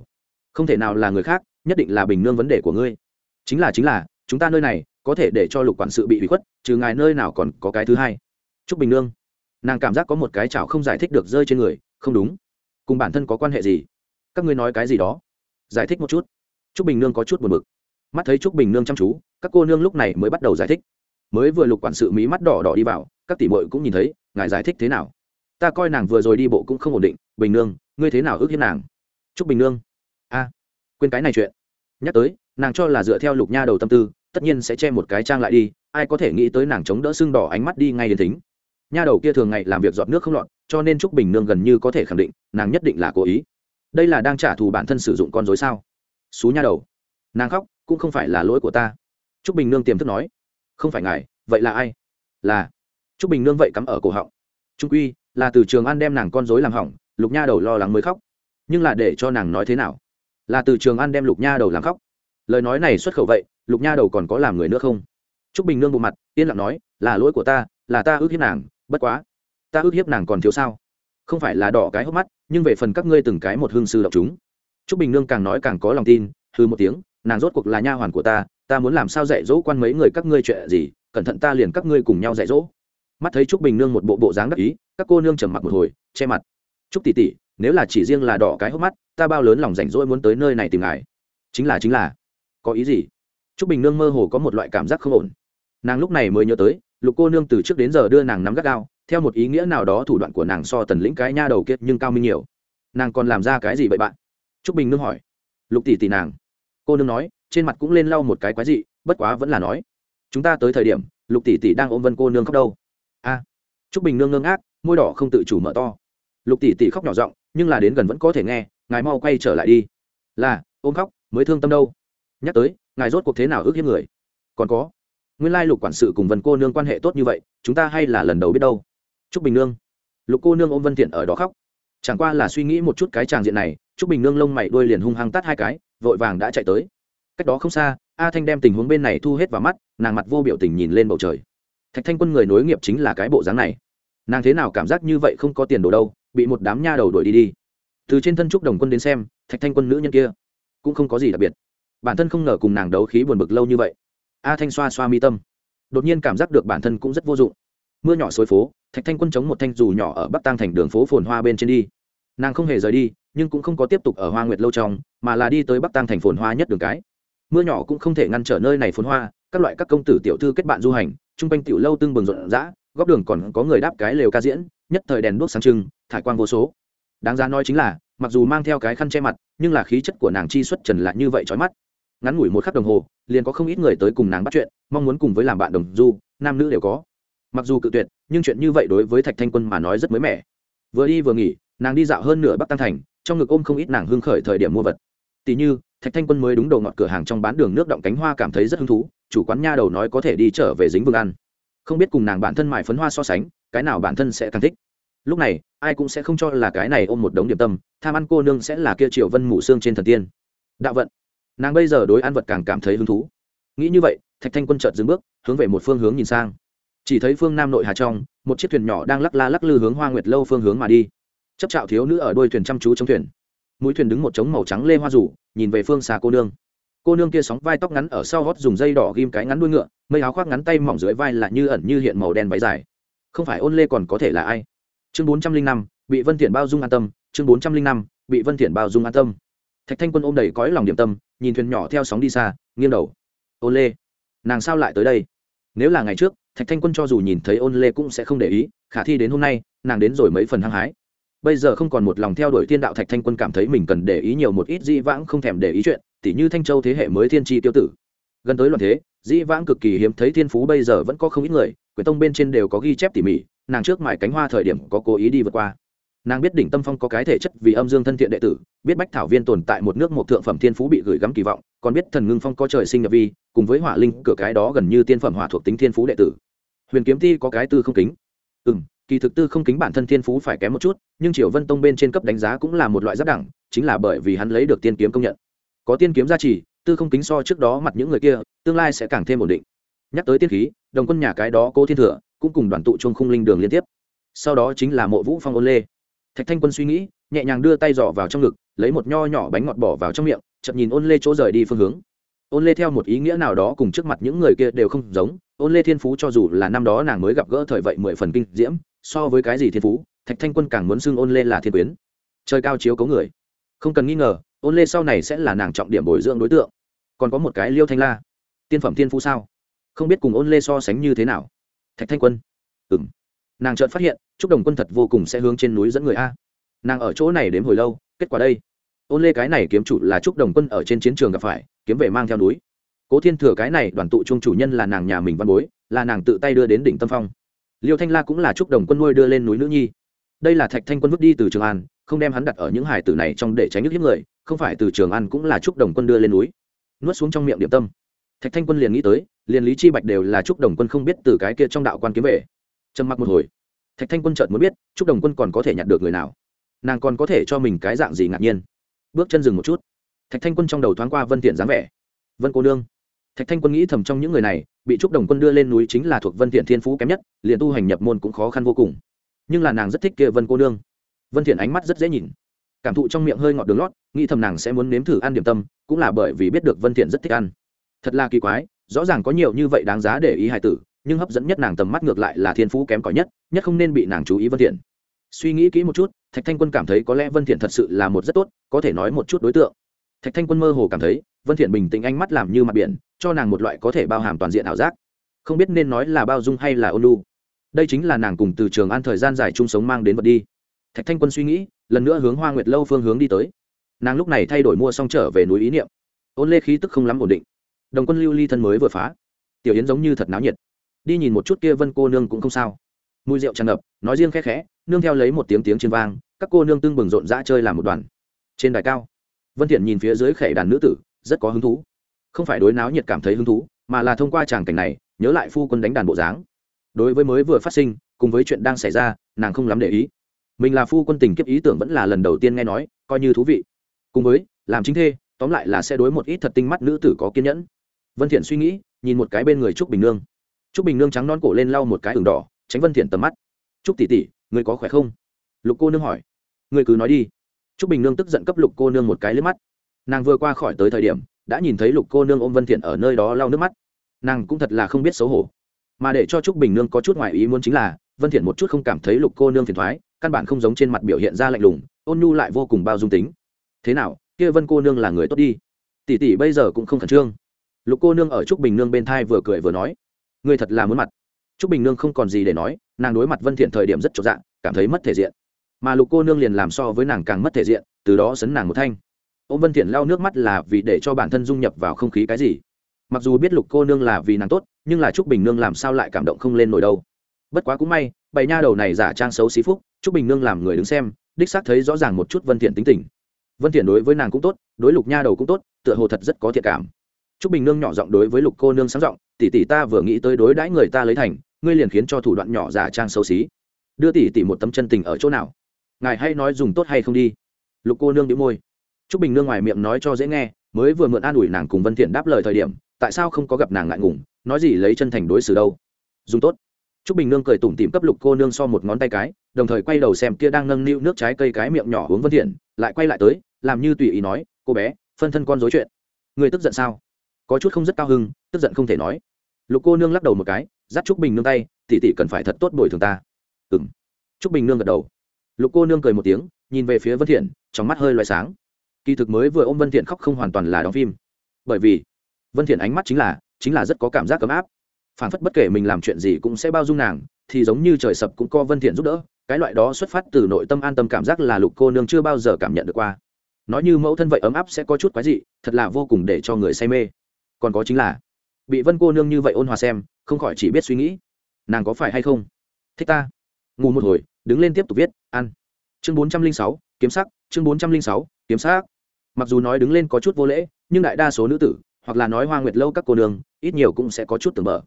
Không thể nào là người khác, nhất định là bình nương vấn đề của ngươi. Chính là chính là, chúng ta nơi này có thể để cho lục quản sự bị hủy khuất, trừ ngài nơi nào còn có cái thứ hai. Chúc bình nương, nàng cảm giác có một cái chảo không giải thích được rơi trên người, không đúng. Cùng bản thân có quan hệ gì? Các ngươi nói cái gì đó? Giải thích một chút. Chúc bình nương có chút buồn bực. Mắt thấy chúc bình nương chăm chú, các cô nương lúc này mới bắt đầu giải thích. Mới vừa lục quản sự mí mắt đỏ đỏ đi vào, các tỷ mội cũng nhìn thấy, ngài giải thích thế nào? Ta coi nàng vừa rồi đi bộ cũng không ổn định. Bình nương, ngươi thế nào ước hiếp nàng? Chúc bình nương, a, quên cái này chuyện. Nhắc tới, nàng cho là dựa theo lục nha đầu tâm tư tất nhiên sẽ che một cái trang lại đi, ai có thể nghĩ tới nàng chống đỡ xương đỏ ánh mắt đi ngay đến tính nha đầu kia thường ngày làm việc dọn nước không lọt, cho nên trúc bình nương gần như có thể khẳng định, nàng nhất định là cố ý. Đây là đang trả thù bản thân sử dụng con dối sao? Xú nha đầu, nàng khóc, cũng không phải là lỗi của ta. Trúc bình nương tiềm thức nói, không phải ngài, vậy là ai? Là, trúc bình nương vậy cắm ở cổ họng. Trung quy, là từ trường an đem nàng con dối làm hỏng, lục nha đầu lo lắng mới khóc. Nhưng là để cho nàng nói thế nào? Là từ trường an đem lục nha đầu làm khóc. Lời nói này xuất khẩu vậy lục nha đầu còn có làm người nữa không? T r ú c bình nương bộ mặt, yên lặng nói, là lỗi của ta, là ta ước hiếp nàng, bất quá. Ta ước hiếp nàng còn thiếu sao? Không phải là đỏ cái hốc mắt, nhưng về phần các ngươi từng cái một hương sư đọc chúng. T r ú c bình nương càng nói càng có lòng tin hư một tiếng, nàng rốt cuộc là nha hoàn của ta ta muốn làm sao dạy dỗ quan mấy người các ngươi chuyện gì, cẩn thận ta liền các ngươi cùng nhau dạy dỗ. Mắt thấy t r ú c bình nương một bộ bộ dáng đắc ý, các cô nương trầm mặc một hồi, che mặt. T r ú c tỷ tỷ, nếu là chỉ riêng là đỏ cái hốc mắt, ta bao lớn lòng rảnh rỗi muốn tới nơi này tìm ngài. Chính là chính là. Có ý gì? Trúc bình nương mơ hồ có một loại cảm giác không ổn. Nàng lúc này mới nhớ tới lục cô nương từ trước đến giờ đưa nàng nắm gắt gao theo một ý nghĩa nào đó thủ đoạn của nàng so tần lĩnh cái nha đầu kiệt nhưng cao minh nhiều. Nàng còn làm ra cái gì vậy bạn? Trúc bình nương hỏi. Lục tỷ tỷ nàng. Cô nương nói trên mặt cũng lên lau một cái quái dị bất quá vẫn là nói. Chúng ta tới thời điểm lục tỷ tỷ đang ôm vân cô nương khóc đâu. A. À, bình nương ngơ ngác môi đỏ không tự chủ mở to. Lục tỷ tỷ khóc nhỏ giọng nhưng là đến gần vẫn có thể nghe ngài mau quay trở lại đi. Là ôm khóc mới thương tâm đâu. Nhắc tới ngài rốt cuộc thế nào ước hiếp người? Còn có, nguyên lai lục quản sự cùng vân cô nương quan hệ tốt như vậy, chúng ta hay là lần đầu biết đâu. T bình nương. Lục cô nương ôm vân thiện ở đó khóc. Chẳng qua là suy nghĩ một chút cái tràng diện này t bình nương lông mày đuôi liền hung hăng tắt hai cái, vội vàng đã chạy tới. Cách đó không xa, a thanh đem tình huống bên này thu hết vào mắt, nàng mặt vô biểu tình nhìn lên bầu trời. Thạch thanh quân người nối nghiệp chính là cái bộ dáng này. Nàng thế nào cảm giác như vậy không có tiền đồ đâu, bị một đám nha đầu đuổi đi đi. Từ trên thân trúc đồng quân đến xem, thạch thanh quân nữ nhân kia cũng không có gì đặc biệt bản thân không ngờ cùng nàng đấu khí buồn bực lâu như vậy. A thanh xoa xoa mi tâm. Đột nhiên cảm giác được bản thân cũng rất vô dụng. Mưa nhỏ xối phố, thạch thanh quân chống một thanh dù nhỏ ở bắc tăng thành đường phố phồn hoa bên trên đi. Nàng không hề rời đi, nhưng cũng không có tiếp tục ở hoa nguyệt lâu trong, mà là đi tới bắc tăng thành phồn hoa nhất đường cái. Mưa nhỏ cũng không thể ngăn trở nơi này phồn hoa, các loại các công tử tiểu thư kết bạn du hành, chung quanh tiểu lâu tương bừng rộn rã, góc đường còn có người đáp cái lều ca diễn, nhất thời đèn đuốc sáng trưng, thải quang vô số. Đáng giá nói chính là, mặc dù mang theo cái khăn che mặt, nhưng là khí chất của nàng chi xuất trần lại như vậy trói mắt ngắn ngủi một khắc đồng hồ, liền có không ít người tới cùng nàng bắt chuyện, mong muốn cùng với làm bạn đồng du, nam nữ đều có. Mặc dù cự tuyệt, nhưng chuyện như vậy đối với thạch thanh quân mà nói rất mới mẻ. Vừa đi vừa nghỉ, nàng đi dạo hơn nửa bắc tăng thành, trong ngực ôm không ít nàng hưng khởi thời điểm mua vật. Tỷ như, thạch thanh quân mới đúng đầu ngọt cửa hàng trong bán đường nước động cánh hoa cảm thấy rất hứng thú, chủ quán nha đầu nói có thể đi trở về dính vương ăn. Không biết cùng nàng bản thân mải phấn hoa so sánh, cái nào bản thân sẽ càng thích. Lúc này, ai cũng sẽ không cho là cái này ôm một đống điểm tâm, tham ăn cô nương sẽ là kia triệu vân mủ xương trên thần tiên. Đạo vận nàng bây giờ đối ăn vật càng cảm thấy hứng thú. Nghĩ như vậy, thạch thanh quân chợt dừng bước, hướng về một phương hướng nhìn sang. Chỉ thấy phương nam nội hà trong, một chiếc thuyền nhỏ đang lắc la lắc lư hướng hoa nguyệt lâu phương hướng mà đi. Chấp trạo thiếu nữ ở đôi thuyền chăm chú trong thuyền. Mũi thuyền đứng một trống màu trắng lê hoa rủ, nhìn về phương xa cô nương. Cô nương kia sóng vai tóc ngắn ở sau gót dùng dây đỏ ghim cái ngắn đuôi ngựa, mây áo khoác ngắn tay mỏng dưới vai là như ẩn như hiện màu đen váy dài. Không phải ôn lê còn có thể là ai? Chương bốn trăm linh năm, bị vân thiện bao dung an tâm, chương bốn trăm linh năm, bị vân thiện bao dung an tâm. Thạch thanh quân ôm đầy cõi lòng điểm tâm nhìn thuyền nhỏ theo sóng đi xa, nghiêng đầu. Ôn lê, nàng sao lại tới đây? Nếu là ngày trước, thạch thanh quân cho dù nhìn thấy ôn lê cũng sẽ không để ý, khả thi đến hôm nay, nàng đến rồi mấy phần hăng hái. Bây giờ không còn một lòng theo đuổi thiên đạo, thạch thanh quân cảm thấy mình cần để ý nhiều một ít dĩ vãng, không thèm để ý chuyện, tỉ như thanh châu thế hệ mới thiên tri tiêu tử. Gần tới loạn thế, dĩ vãng cực kỳ hiếm thấy thiên phú, bây giờ vẫn có không ít người, quyển tông bên trên đều có ghi chép tỉ mỉ, nàng trước mải cánh hoa thời điểm có cố ý đi vượt qua nàng biết đỉnh tâm phong có cái thể chất vì âm dương thân thiện đệ tử, biết bách thảo viên tồn tại một nước một thượng phẩm thiên phú bị gửi gắm kỳ vọng, còn biết thần ngưng phong có trời sinh nhập vi, cùng với hỏa linh cửa cái đó gần như tiên phẩm hỏa thuộc tính thiên phú đệ tử. Huyền kiếm ti có cái tư không kính. Ừ m kỳ thực tư không kính bản thân thiên phú phải kém một chút, nhưng triều vân tông bên trên cấp đánh giá cũng là một loại giáp đẳng, chính là bởi vì hắn lấy được tiên kiếm công nhận. Có tiên kiếm gia trì, tư không kính so trước đó mặt những người kia, tương lai sẽ càng thêm ổn định. Nhắc tới tiên khí, đồng quân nhà cái đó cố thiên thừa, cũng cùng đoàn tụ chung khung linh đường liên tiếp. Sau đó chính là mộ vũ phong ôn lê thạch thanh quân suy nghĩ, nhẹ nhàng đưa tay dò vào trong ngực, lấy một nho nhỏ bánh ngọt bỏ vào trong miệng chậm nhìn ôn lê chỗ rời đi phương hướng. Ôn lê theo một ý nghĩa nào đó cùng trước mặt những người kia đều không giống, ôn lê thiên phú cho dù là năm đó nàng mới gặp gỡ thời vậy mười phần kinh diễm, so với cái gì thiên phú, thạch thanh quân càng muốn xưng ôn lê là thiên quyến. Trời cao chiếu cấu người. Không cần nghi ngờ, ôn lê sau này sẽ là nàng trọng điểm bồi dưỡng đối tượng. Còn có một cái liêu thanh la. Tiên phẩm thiên phú sao? Không biết cùng ôn lê so sánh như thế nào. Thạch thanh quân. Ừm nàng chợt phát hiện, chúc đồng quân thật vô cùng sẽ hướng trên núi dẫn người a. Nàng ở chỗ này đến hồi lâu, kết quả đây. Ôn lê cái này kiếm chủ là chúc đồng quân ở trên chiến trường gặp phải, kiếm về mang theo núi. Cố thiên thừa cái này đoàn tụ chung chủ nhân là nàng nhà mình văn bối, là nàng tự tay đưa đến đỉnh tâm phong. Liêu thanh la cũng là chúc đồng quân nuôi đưa lên núi nữ nhi. Đây là thạch thanh quân vứt đi từ trường an, không đem hắn đặt ở những hải tử này trong để tránh nước hiếp người, không phải từ trường an cũng là chúc đồng quân đưa lên núi. Nuốt xuống trong miệng điểm tâm. Thạch thanh quân liền nghĩ tới, liền lý chi bạch đều là chúc đồng quân không biết từ cái kia trong đạo quan kiếm về trầm mặc một hồi. Thạch thanh quân chợt muốn biết chúc đồng quân còn có thể nhặt được người nào? Nàng còn có thể cho mình cái dạng gì ngạc nhiên? Bước chân dừng một chút. Thạch thanh quân trong đầu thoáng qua vân thiện dáng vẻ. Vân cô nương. Thạch thanh quân nghĩ thầm trong những người này, bị trúc đồng quân đưa lên núi chính là thuộc vân thiện thiên phú kém nhất, liền tu hành nhập môn cũng khó khăn vô cùng. Nhưng là nàng rất thích kia vân cô nương. Vân thiện ánh mắt rất dễ nhìn. Cảm thụ trong miệng hơi ngọt đường lót, nghĩ thầm nàng sẽ muốn nếm thử ăn điểm tâm, cũng là bởi vì biết được vân thiện rất thích ăn. Thật là kỳ quái, rõ ràng có nhiều như vậy đáng giá để ý hài tử nhưng hấp dẫn nhất nàng tầm mắt ngược lại là thiên phú kém cỏi nhất nhất không nên bị nàng chú ý vân thiện. Suy nghĩ kỹ một chút, thạch thanh quân cảm thấy có lẽ vân thiện thật sự là một rất tốt, có thể nói một chút đối tượng. Thạch thanh quân mơ hồ cảm thấy, vân thiện bình tĩnh ánh mắt làm như mặt biển, cho nàng một loại có thể bao hàm toàn diện ảo giác. Không biết nên nói là bao dung hay là ôn lu đây chính là nàng cùng từ trường an thời gian dài chung sống mang đến vật đi. Thạch thanh quân suy nghĩ, lần nữa hướng hoa nguyệt lâu phương hướng đi tới. Nàng lúc này thay đổi mua xong trở về núi ý niệm. Ôn lê khí tức không lắm ổn định. Đồng quân lưu ly thân mới vừa phá. Tiểu yến giống như thật náo nhiệt đi nhìn một chút kia vân cô nương cũng không sao. Mùi rượu tràn ngập, nói riêng khẽ khẽ, nương theo lấy một tiếng tiếng trên vang, các cô nương tưng bừng rộn rã chơi làm một đoàn. Trên đài cao, vân thiện nhìn phía dưới khẩy đàn nữ tử, rất có hứng thú. Không phải đối náo nhiệt cảm thấy hứng thú, mà là thông qua tràng cảnh này, nhớ lại phu quân đánh đàn bộ dáng. Đối với mới vừa phát sinh, cùng với chuyện đang xảy ra, nàng không lắm để ý. Mình là phu quân tình kiếp ý tưởng vẫn là lần đầu tiên nghe nói, coi như thú vị. Cùng với, làm chính thê, tóm lại là sẽ đối một ít thật tinh mắt nữ tử có kiên nhẫn. Vân thiện suy nghĩ, nhìn một cái bên người trúc bình nương trúc bình nương trắng non cổ lên lau một cái ửng đỏ, tránh vân thiện tầm mắt. Trúc tỷ tỷ, người có khỏe không? Lục cô nương hỏi. Người cứ nói đi. Trúc bình nương tức giận cấp lục cô nương một cái lướt mắt. Nàng vừa qua khỏi tới thời điểm, đã nhìn thấy lục cô nương ôm vân thiện ở nơi đó lau nước mắt. Nàng cũng thật là không biết xấu hổ. Mà để cho trúc bình nương có chút ngoại ý muốn chính là, vân thiện một chút không cảm thấy lục cô nương phiền thoái căn bản không giống trên mặt biểu hiện ra lạnh lùng, ôn nhu lại vô cùng bao dung tính. Thế nào, kia vân cô nương là người tốt đi? Tỷ tỷ bây giờ cũng không khẩn trương. Lục cô nương ở trúc bình nương bên thai vừa cười vừa nói người thật là muốn mặt. Trúc bình nương không còn gì để nói, nàng đối mặt vân thiện thời điểm rất trọn dạng cảm thấy mất thể diện. Mà lục cô nương liền làm so với nàng càng mất thể diện, từ đó sấn nàng một thanh. Ô vân thiện lau nước mắt là vì để cho bản thân dung nhập vào không khí cái gì. Mặc dù biết lục cô nương là vì nàng tốt, nhưng là trúc bình nương làm sao lại cảm động không lên nổi đâu. Bất quá cũng may bầy nha đầu này giả trang xấu xí phúc, trúc bình nương làm người đứng xem, đích xác thấy rõ ràng một chút vân thiện tính tình. Vân thiện đối với nàng cũng tốt, đối lục nha đầu cũng tốt, tựa hồ thật rất có thiện cảm trúc bình nương nhỏ giọng đối với lục cô nương sáng giọng tỷ tỷ ta vừa nghĩ tới đối đãi người ta lấy thành ngươi liền khiến cho thủ đoạn nhỏ giả trang xấu xí. Đưa tỷ tỷ một tấm chân tình ở chỗ nào? Ngài hay nói dùng tốt hay không đi. Lục cô nương nhíu môi. Trúc bình nương ngoài miệng nói cho dễ nghe mới vừa mượn an ủi nàng cùng vân thiện đáp lời thời điểm tại sao không có gặp nàng ngại ngùng nói gì lấy chân thành đối xử đâu. Dùng tốt. Trúc Bình Nương cười tủm tỉm cấp Lục cô nương so một ngón tay cái, đồng thời quay đầu xem kia đang nâng niu nước trái cây cái miệng nhỏ uống Vân Thiện, lại quay lại tới, làm như tùy ý nói, "Cô bé, phân thân con dối chuyện. Người tức giận sao?" Có chút không rất cao hưng tức giận không thể nói. Lục cô nương lắc đầu một cái, dắt Trúc Bình Nương tay, tỉ tỷ cần phải thật tốt bồi thường ta. Ừm. Trúc Bình Nương gật đầu. Lục cô nương cười một tiếng, nhìn về phía Vân Thiện, trong mắt hơi loé sáng. Kỳ thực mới vừa ôm Vân Thiện khóc không hoàn toàn là đóng phim, bởi vì Vân Thiện ánh mắt chính là chính là rất có cảm giác ấm áp phản phất bất kể mình làm chuyện gì cũng sẽ bao dung nàng thì giống như trời sập cũng có vân thiện giúp đỡ cái loại đó xuất phát từ nội tâm an tâm cảm giác là lục cô nương chưa bao giờ cảm nhận được qua nói như mẫu thân vậy ấm áp sẽ có chút quái dị thật là vô cùng để cho người say mê còn có chính là, bị vân cô nương như vậy ôn hòa xem, không khỏi chỉ biết suy nghĩ, nàng có phải hay không? Thích ta. Ngủ một hồi, đứng lên tiếp tục viết, ăn. Chương bốn trăm linh sáu, kiếm sắc, chương bốn trăm linh sáu, kiếm sắc. Mặc dù nói đứng lên có chút vô lễ, nhưng đại đa số nữ tử, hoặc là nói hoa nguyệt lâu các cô nương, ít nhiều cũng sẽ có chút tưởng mở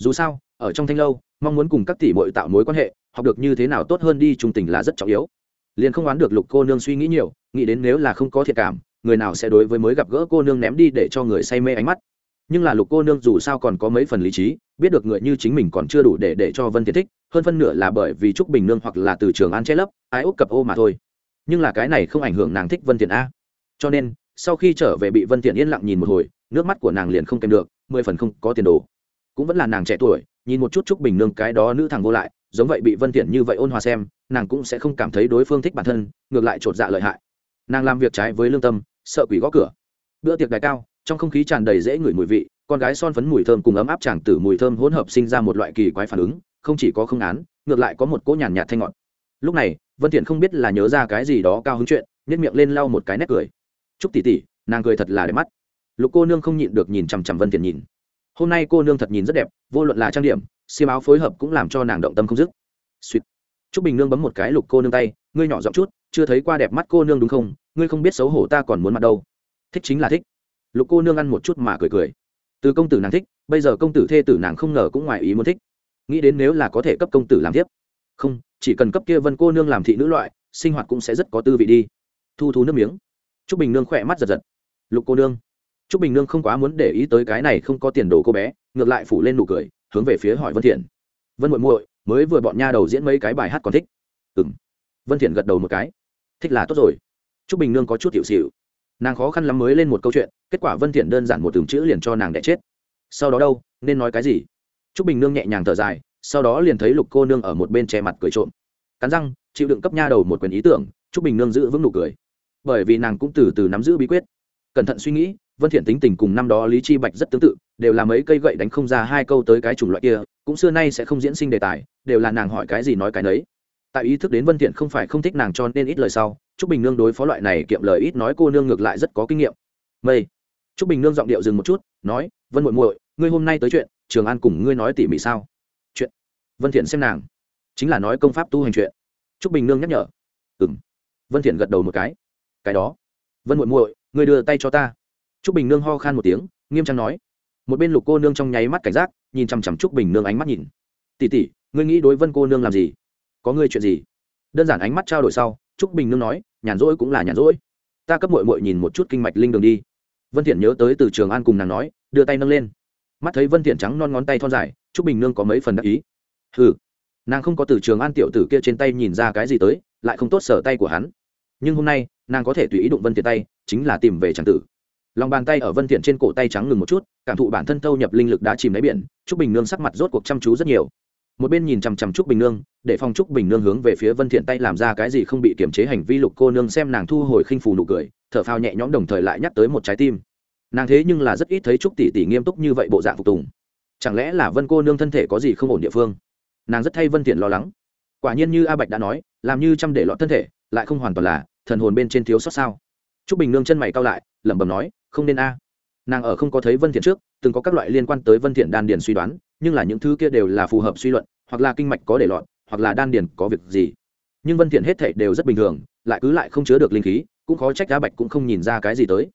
dù sao, ở trong thanh lâu, mong muốn cùng các tỷ bội tạo mối quan hệ, học được như thế nào tốt hơn đi trung tình là rất trọng yếu. Liền không oán được lục cô nương suy nghĩ nhiều, nghĩ đến nếu là không có thiệt cảm người nào sẽ đối với mới gặp gỡ cô nương ném đi để cho người say mê ánh mắt. Nhưng là lục cô nương dù sao còn có mấy phần lý trí, biết được người như chính mình còn chưa đủ để để cho vân Thiên thích, hơn phân nửa là bởi vì trúc bình nương hoặc là từ trường an che lấp ai úc cập ô mà thôi. Nhưng là cái này không ảnh hưởng nàng thích vân thiện a. Cho nên, sau khi trở về bị vân thiện yên lặng nhìn một hồi, nước mắt của nàng liền không kèm được, mười phần không có tiền đồ. Cũng vẫn là nàng trẻ tuổi, nhìn một chút trúc bình nương cái đó nữ thằng vô lại, giống vậy bị vân thiện như vậy ôn hòa xem, nàng cũng sẽ không cảm thấy đối phương thích bản thân, ngược lại trột dạ lợi hại. Nàng làm việc trái với lương tâm sợ quỷ gõ cửa. Bữa tiệc đài cao, trong không khí tràn đầy dễ ngửi mùi vị, con gái son phấn mùi thơm cùng ấm áp chàng tử mùi thơm hỗn hợp sinh ra một loại kỳ quái phản ứng, không chỉ có không án, ngược lại có một cỗ nhàn nhạt thanh ngọt. Lúc này, vân thiện không biết là nhớ ra cái gì đó cao hứng chuyện, nhếch miệng lên lau một cái nét cười. Chúc tỷ tỷ, nàng cười thật là đẹp mắt. Lục cô nương không nhịn được nhìn chằm chằm vân thiện nhìn. Hôm nay cô nương thật nhìn rất đẹp, vô luận là trang điểm, xiêm áo phối hợp cũng làm cho nàng động tâm không dứt. Sweet. Trúc bình nương bấm một cái lục cô nương tay, ngươi nhỏ giọng chút, chưa thấy qua đẹp mắt cô nương đúng không? Ngươi không biết xấu hổ ta còn muốn mặt đâu thích chính là thích lục cô nương ăn một chút mà cười cười từ công tử nàng thích bây giờ công tử thê tử nàng không ngờ cũng ngoài ý muốn thích nghĩ đến nếu là có thể cấp công tử làm tiếp không chỉ cần cấp kia vân cô nương làm thị nữ loại sinh hoạt cũng sẽ rất có tư vị đi thu thu nước miếng t r ú c bình nương khỏe mắt giật giật lục cô nương Trúc Bình Nương không quá muốn để ý tới cái này không có tiền đồ cô bé, ngược lại phủ lên nụ cười, hướng về phía hỏi Vân Thiện. Vân muội muội, mới vừa bọn nha đầu diễn mấy cái bài hát còn thích. Ừm. Vân Thiện gật đầu một cái. Thích là tốt rồi. Trúc Bình Nương có chút hiểu xỉu. Nàng khó khăn lắm mới lên một câu chuyện, kết quả Vân Thiện đơn giản một từng chữ liền cho nàng đẻ chết. Sau đó đâu, nên nói cái gì? Trúc Bình Nương nhẹ nhàng thở dài, sau đó liền thấy Lục cô nương ở một bên che mặt cười trộm. Cắn răng, chịu đựng cấp nha đầu một quyền ý tưởng, Trúc Bình Nương giữ vững nụ cười. Bởi vì nàng cũng từ từ nắm giữ bí quyết. Cẩn thận suy nghĩ, vân thiện tính tình cùng năm đó lý chi bạch rất tương tự đều là mấy cây gậy đánh không ra hai câu tới cái chủng loại kia cũng xưa nay sẽ không diễn sinh đề tài đều là nàng hỏi cái gì nói cái nấy tại ý thức đến vân thiện không phải không thích nàng cho nên ít lời sau trúc bình nương đối phó loại này kiệm lời ít nói cô nương ngược lại rất có kinh nghiệm. Mây. Trúc bình nương giọng điệu dừng một chút nói vân muội muội ngươi hôm nay tới chuyện trường an cùng ngươi nói tỉ mỉ sao? Chuyện, vân thiện xem nàng. Chính là nói công pháp tu hành chuyện. Trúc bình nương nhắc nhở. Ừm. Vân thiện gật đầu một cái. Cái đó. Vân muội muội ngươi đưa tay cho ta. Trúc bình nương ho khan một tiếng nghiêm trang nói. Một bên lục cô nương trong nháy mắt cảnh giác nhìn chằm chằm trúc bình nương ánh mắt nhìn. Tỷ tỷ ngươi nghĩ đối vân cô nương làm gì? Có ngươi chuyện gì? Đơn giản ánh mắt trao đổi sau trúc bình nương nói, nhàn rỗi cũng là nhàn rỗi. Ta cấp muội muội nhìn một chút kinh mạch linh đường đi. Vân thiện nhớ tới từ trường an cùng nàng nói, đưa tay nâng lên. Mắt thấy vân thiện trắng non ngón tay thon dài, trúc bình nương có mấy phần đắc ý. Hừ. Nàng không có từ trường an tiểu tử kia trên tay nhìn ra cái gì tới, lại không tốt sở tay của hắn. Nhưng hôm nay, nàng có thể tùy ý đụng vân thiện tay, chính là tìm về tràng tử. Lòng bàn tay ở vân thiện trên cổ tay trắng ngừng một chút, cảm thụ bản thân thâu nhập linh lực đã chìm đáy biển, trúc bình nương sắc mặt rốt cuộc chăm chú rất nhiều một bên nhìn chằm chằm trúc bình nương, để phòng trúc bình nương hướng về phía vân thiện tay làm ra cái gì không bị kiểm chế hành vi lục cô nương xem nàng thu hồi khinh phù nụ cười, thở phào nhẹ nhõm đồng thời lại nhắc tới một trái tim. Nàng thế nhưng là rất ít thấy trúc tỷ tỷ nghiêm túc như vậy bộ dạng phục tùng. Chẳng lẽ là vân cô nương thân thể có gì không ổn địa phương? Nàng rất thay vân thiện lo lắng. Quả nhiên như a bạch đã nói, làm như chăm để lọt thân thể, lại không hoàn toàn là thần hồn bên trên thiếu sót sao? Trúc bình nương chân mày cau lại, lẩm bẩm nói, không nên a. Nàng ở không có thấy vân thiện trước, từng có các loại liên quan tới vân thiện đan điền suy đoán nhưng là những thứ kia đều là phù hợp suy luận, hoặc là kinh mạch có để lọt, hoặc là đan điền có việc gì. Nhưng vân thiện hết thảy đều rất bình thường, lại cứ lại không chứa được linh khí, cũng khó trách a bạch cũng không nhìn ra cái gì tới.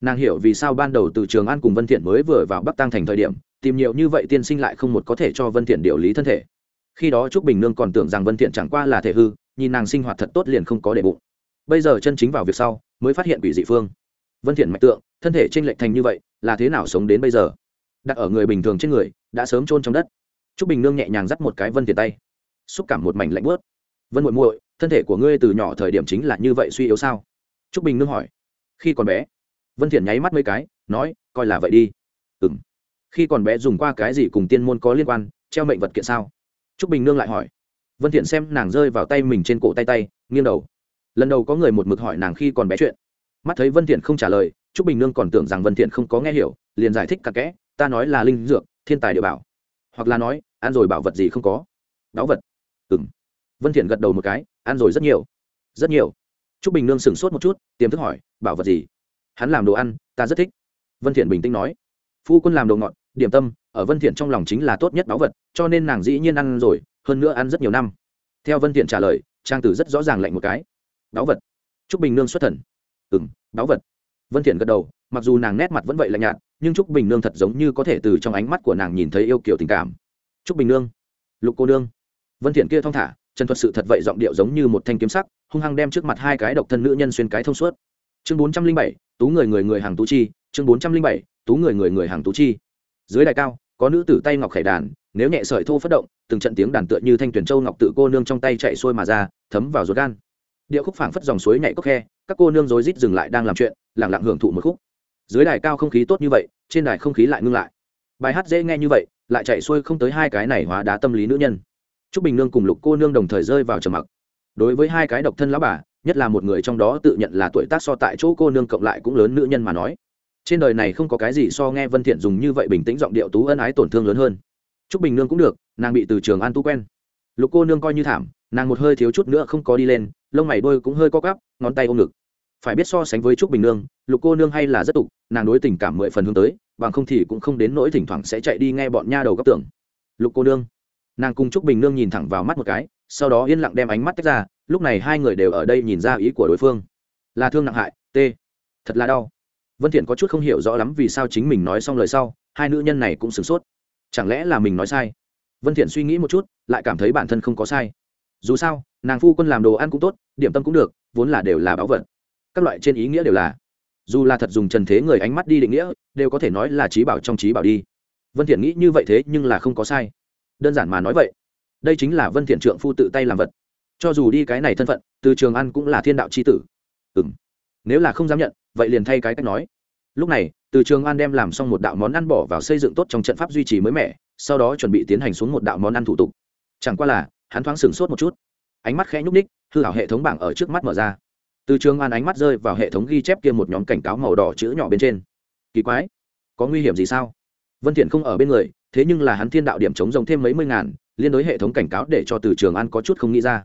Nàng hiểu vì sao ban đầu từ trường an cùng vân thiện mới vừa vào bắc tăng thành thời điểm, tìm nhiều như vậy tiên sinh lại không một có thể cho vân thiện điều lý thân thể. Khi đó trúc bình nương còn tưởng rằng vân thiện chẳng qua là thể hư, nhìn nàng sinh hoạt thật tốt liền không có để bụng. Bây giờ chân chính vào việc sau, mới phát hiện quỷ dị phương. Vân thiện mạch tượng, thân thể trên lệch thành như vậy, là thế nào sống đến bây giờ? Đặt ở người bình thường trên người đã sớm chôn trong đất. Trúc bình nương nhẹ nhàng dắt một cái vân tiền tay. Xúc cảm một mảnh lạnh bớt vân muội muội, thân thể của ngươi từ nhỏ thời điểm chính là như vậy suy yếu sao? Trúc bình nương hỏi. Khi còn bé. Vân thiện nháy mắt mấy cái, nói, coi là vậy đi. Ừm. Khi còn bé dùng qua cái gì cùng tiên môn có liên quan, treo mệnh vật kiện sao? Trúc bình nương lại hỏi. Vân thiện xem nàng rơi vào tay mình trên cổ tay tay, nghiêng đầu. Lần đầu có người một mực hỏi nàng khi còn bé chuyện. Mắt thấy vân thiện không trả lời, trúc bình nương còn tưởng rằng vân thiện không có nghe hiểu, liền giải thích cặn kẽ, ta nói là linh dược thiên tài địa bảo. Hoặc là nói, ăn rồi bảo vật gì không có? Đáo vật. Ừng vân thiện gật đầu một cái, ăn rồi rất nhiều. Rất nhiều. Trúc bình nương sửng sốt một chút, tiềm thức hỏi, bảo vật gì? Hắn làm đồ ăn, ta rất thích. Vân thiện bình tĩnh nói. Phu quân làm đồ ngọt, điểm tâm, ở vân thiện trong lòng chính là tốt nhất đáo vật, cho nên nàng dĩ nhiên ăn rồi, hơn nữa ăn rất nhiều năm. Theo vân thiện trả lời, trang tử rất rõ ràng lạnh một cái. Đáo vật. Trúc bình nương xuất thần. Ừm đáo vật. Vân thiện gật đầu mặc dù nàng nét mặt vẫn vậy lạnh nhạt nhưng trúc bình nương thật giống như có thể từ trong ánh mắt của nàng nhìn thấy yêu kiều tình cảm. Trúc bình nương lục cô nương. Vân thiện kia thong thả chân thuật sự thật vậy giọng điệu giống như một thanh kiếm sắc hung hăng đem trước mặt hai cái độc thân nữ nhân xuyên cái thông suốt. Chương 407, tú người người người hàng tú chi chương 407, tú người người người hàng tú chi. Dưới đài cao có nữ tử tay ngọc khải đàn nếu nhẹ sợi thô phát động từng trận tiếng đàn tựa như thanh tuyển châu ngọc tự cô nương trong tay chạy xuôi mà ra thấm vào ruột gan. Điệu khúc phảng phất dòng suối nhảy cốc khe các cô nương rối rít dừng lại đang làm chuyện lẳng lặng hưởng thụ một khúc dưới đài cao không khí tốt như vậy trên đài không khí lại ngưng lại bài hát dễ nghe như vậy lại chạy xuôi không tới hai cái này hóa đá tâm lý nữ nhân Trúc Bình Nương cùng Lục Cô Nương đồng thời rơi vào trầm mặc. Đối với hai cái độc thân lão bà, nhất là một người trong đó tự nhận là tuổi tác so tại chỗ cô nương cộng lại cũng lớn nữ nhân mà nói. Trên đời này không có cái gì so nghe Vân Thiện dùng như vậy bình tĩnh giọng điệu tú ân ái tổn thương lớn hơn. Trúc Bình Nương cũng được, nàng bị từ trường an tu quen. Lục Cô Nương coi như thảm, nàng một hơi thiếu chút nữa không có đi lên, lông mày đôi cũng hơi co cắp ngón tay ôm ngực phải biết so sánh với trúc bình nương, lục cô nương hay là rất tục, nàng đối tình cảm mười phần hướng tới, bằng không thì cũng không đến nỗi thỉnh thoảng sẽ chạy đi nghe bọn nha đầu góc tưởng. Lục cô nương. Nàng cùng trúc bình nương nhìn thẳng vào mắt một cái, sau đó yên lặng đem ánh mắt tách ra, lúc này hai người đều ở đây nhìn ra ý của đối phương. Là thương nặng hại t thật là đau. Vân thiện có chút không hiểu rõ lắm vì sao chính mình nói xong lời sau, hai nữ nhân này cũng sửng sốt. Chẳng lẽ là mình nói sai? Vân thiện suy nghĩ một chút, lại cảm thấy bản thân không có sai. Dù sao, nàng phu quân làm đồ ăn cũng tốt, điểm tâm cũng được, vốn là đều là báo vật các loại trên ý nghĩa đều là. Dù là thật dùng trần thế người ánh mắt đi định nghĩa, đều có thể nói là trí bảo trong trí bảo đi. Vân thiện nghĩ như vậy thế nhưng là không có sai. Đơn giản mà nói vậy. Đây chính là vân thiện trượng phu tự tay làm vật. Cho dù đi cái này thân phận, từ trường ăn cũng là thiên đạo chi tử. Ừm. Nếu là không dám nhận, vậy liền thay cái cách nói. Lúc này, từ trường an đem làm xong một đạo món ăn bỏ vào xây dựng tốt trong trận pháp duy trì mới mẻ, sau đó chuẩn bị tiến hành xuống một đạo món ăn thủ tục. Chẳng qua là, hắn thoáng sửng sốt một chút. Ánh mắt khẽ nhúc ních hư hảo hệ thống bảng ở trước mắt mở ra từ trường an ánh mắt rơi vào hệ thống ghi chép kia một nhóm cảnh cáo màu đỏ chữ nhỏ bên trên. Kỳ quái, có nguy hiểm gì sao? Vân thiện không ở bên người, thế nhưng là hắn thiên đạo điểm chống rồng thêm mấy mươi ngàn, liên đối hệ thống cảnh cáo để cho từ trường an có chút không nghĩ ra.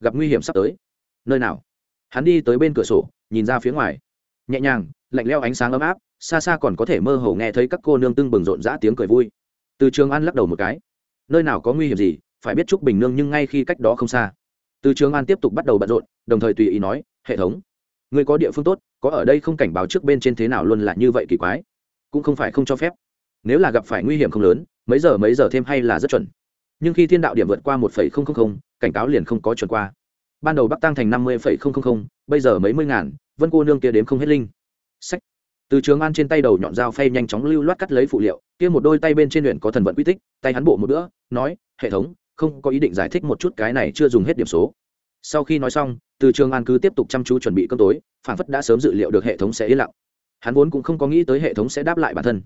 Gặp nguy hiểm sắp tới. Nơi nào? Hắn đi tới bên cửa sổ, nhìn ra phía ngoài. Nhẹ nhàng, lạnh leo ánh sáng ấm áp, xa xa còn có thể mơ hồ nghe thấy các cô nương tưng bừng rộn rã tiếng cười vui. Từ trường an lắc đầu một cái. Nơi nào có nguy hiểm gì, phải biết trúc bình nương nhưng ngay khi cách đó không xa. Từ trường an tiếp tục bắt đầu bận rộn, đồng thời tùy ý nói hệ thống. Người có địa phương tốt, có ở đây không cảnh báo trước bên trên thế nào luôn là như vậy kỳ quái. Cũng không phải không cho phép. Nếu là gặp phải nguy hiểm không lớn, mấy giờ mấy giờ thêm hay là rất chuẩn. Nhưng khi thiên đạo điểm vượt qua một cảnh cáo liền không có chuẩn qua. Ban đầu bắc tăng thành năm mươi bây giờ mấy mươi ngàn, vân cô nương kia đếm không hết linh. Sách. Từ trường an trên tay đầu nhọn dao phay nhanh chóng lưu loát cắt lấy phụ liệu, kia một đôi tay bên trên luyện có thần vận quy tích, tay hắn bộ một bữa, nói, hệ thống, không có ý định giải thích một chút cái này chưa dùng hết điểm số. Sau khi nói xong từ trường an cứ tiếp tục chăm chú chuẩn bị cơm tối phản phất đã sớm dự liệu được hệ thống sẽ yên lặng. Hắn vốn cũng không có nghĩ tới hệ thống sẽ đáp lại bản thân.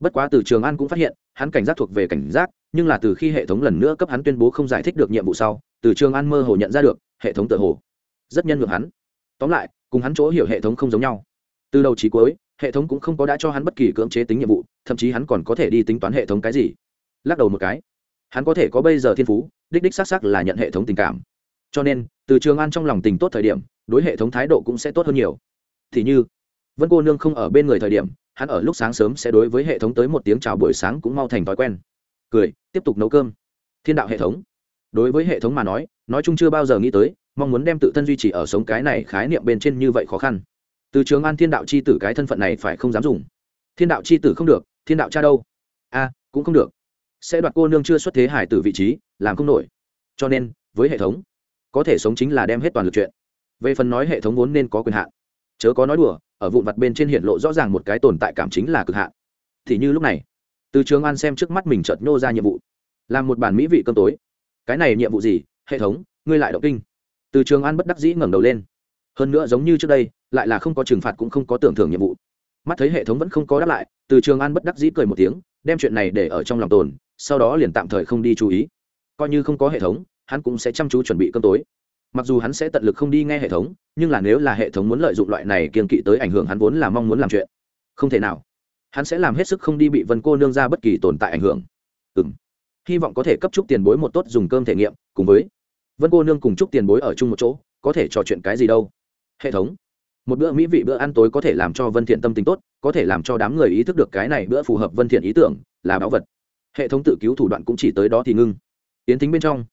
Bất quá từ trường an cũng phát hiện, hắn cảnh giác thuộc về cảnh giác, nhưng là từ khi hệ thống lần nữa cấp hắn tuyên bố không giải thích được nhiệm vụ sau, từ trường an mơ hồ nhận ra được, hệ thống tự hồ rất nhân ngược hắn. Tóm lại, cùng hắn chỗ hiểu hệ thống không giống nhau. Từ đầu chí cuối, hệ thống cũng không có đã cho hắn bất kỳ cưỡng chế tính nhiệm vụ, thậm chí hắn còn có thể đi tính toán hệ thống cái gì. Lắc đầu một cái, hắn có thể có bây giờ thiên phú, đích đích xác xác là nhận hệ thống tình cảm cho nên, từ trường an trong lòng tình tốt thời điểm, đối hệ thống thái độ cũng sẽ tốt hơn nhiều. Thì như, vân cô nương không ở bên người thời điểm, hắn ở lúc sáng sớm sẽ đối với hệ thống tới một tiếng chào buổi sáng cũng mau thành thói quen. Cười, tiếp tục nấu cơm. Thiên đạo hệ thống. Đối với hệ thống mà nói nói chung chưa bao giờ nghĩ tới, mong muốn đem tự thân duy trì ở sống cái này khái niệm bên trên như vậy khó khăn. Từ trường an thiên đạo c h i tử cái thân phận này phải không dám dùng. Thiên đạo c h i tử không được, thiên đạo cha đâu? A cũng không được. Sẽ đoạt cô nương chưa xuất thế hải tử vị trí, làm không nổi. Cho nên, với hệ thống có thể sống chính là đem hết toàn lực chuyện. Về phần nói hệ thống vốn nên có quyền hạn, chớ có nói đùa, ở vụn vặt bên trên hiện lộ rõ ràng một cái tồn tại cảm chính là cực hạn. Thì như lúc này, từ trường an xem trước mắt mình chợt nhô ra nhiệm vụ. Làm một bản mỹ vị cơm tối. Cái này nhiệm vụ gì? Hệ thống, ngươi lại động kinh. Từ trường an bất đắc dĩ ngẩng đầu lên. Hơn nữa giống như trước đây, lại là không có trừng phạt cũng không có tưởng thưởng nhiệm vụ. Mắt thấy hệ thống vẫn không có đáp lại, từ trường an bất đắc dĩ cười một tiếng, đem chuyện này để ở trong lòng tồn, sau đó liền tạm thời không đi chú ý. Coi như không có hệ thống hắn cũng sẽ chăm chú chuẩn bị cơm tối. Mặc dù hắn sẽ tận lực không đi nghe hệ thống, nhưng là nếu là hệ thống muốn lợi dụng loại này kiên kỵ tới ảnh hưởng hắn vốn là mong muốn làm chuyện. Không thể nào. Hắn sẽ làm hết sức không đi bị vân cô nương ra bất kỳ tồn tại ảnh hưởng. Ừ m hy vọng có thể cấp chúc tiền bối một tốt dùng cơm thể nghiệm, cùng với vân cô nương cùng chúc tiền bối ở chung một chỗ, có thể trò chuyện cái gì đâu. Hệ thống. Một bữa mỹ vị bữa ăn tối có thể làm cho vân thiện tâm tính tốt, có thể làm cho đám người ý thức được cái này bữa phù hợp vân thiện ý tưởng, là báu vật. Hệ thống tự cứu thủ đoạn cũng chỉ tới đó thì ngưng. Yến tính bên trong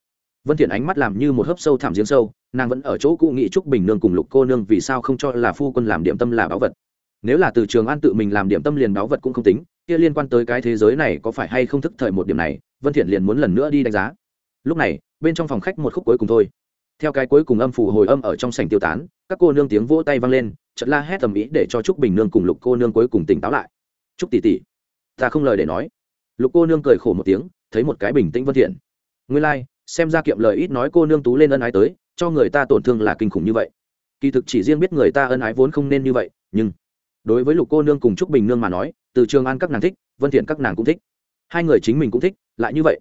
vân thiện ánh mắt làm như một hớp sâu thảm giếng sâu nàng vẫn ở chỗ cũ nghĩ trúc bình nương cùng lục cô nương vì sao không cho là phu quân làm điểm tâm là báu vật. Nếu là từ trường an tự mình làm điểm tâm liền báu vật cũng không tính kia liên quan tới cái thế giới này có phải hay không thức thời một điểm này vân thiện liền muốn lần nữa đi đánh giá. Lúc này bên trong phòng khách một khúc cuối cùng thôi. Theo cái cuối cùng âm phủ hồi âm ở trong sảnh tiêu tán các cô nương tiếng vỗ tay vang lên chợt la hét tầm ý để cho trúc bình nương cùng lục cô nương cuối cùng tỉnh táo lại. Trúc tỷ tỷ ta không lời để nói. Lục cô nương cười khổ một tiếng thấy một cái bình tĩnh vân thiện. Nguyên lai like, xem ra kiệm lời ít nói cô nương tú lên ân ái tới, cho người ta tổn thương là kinh khủng như vậy. Kỳ thực chỉ riêng biết người ta ân ái vốn không nên như vậy, nhưng đối với lục cô nương cùng trúc bình nương mà nói, từ trường an các nàng thích, vân thiện các nàng cũng thích. Hai người chính mình cũng thích, lại như vậy,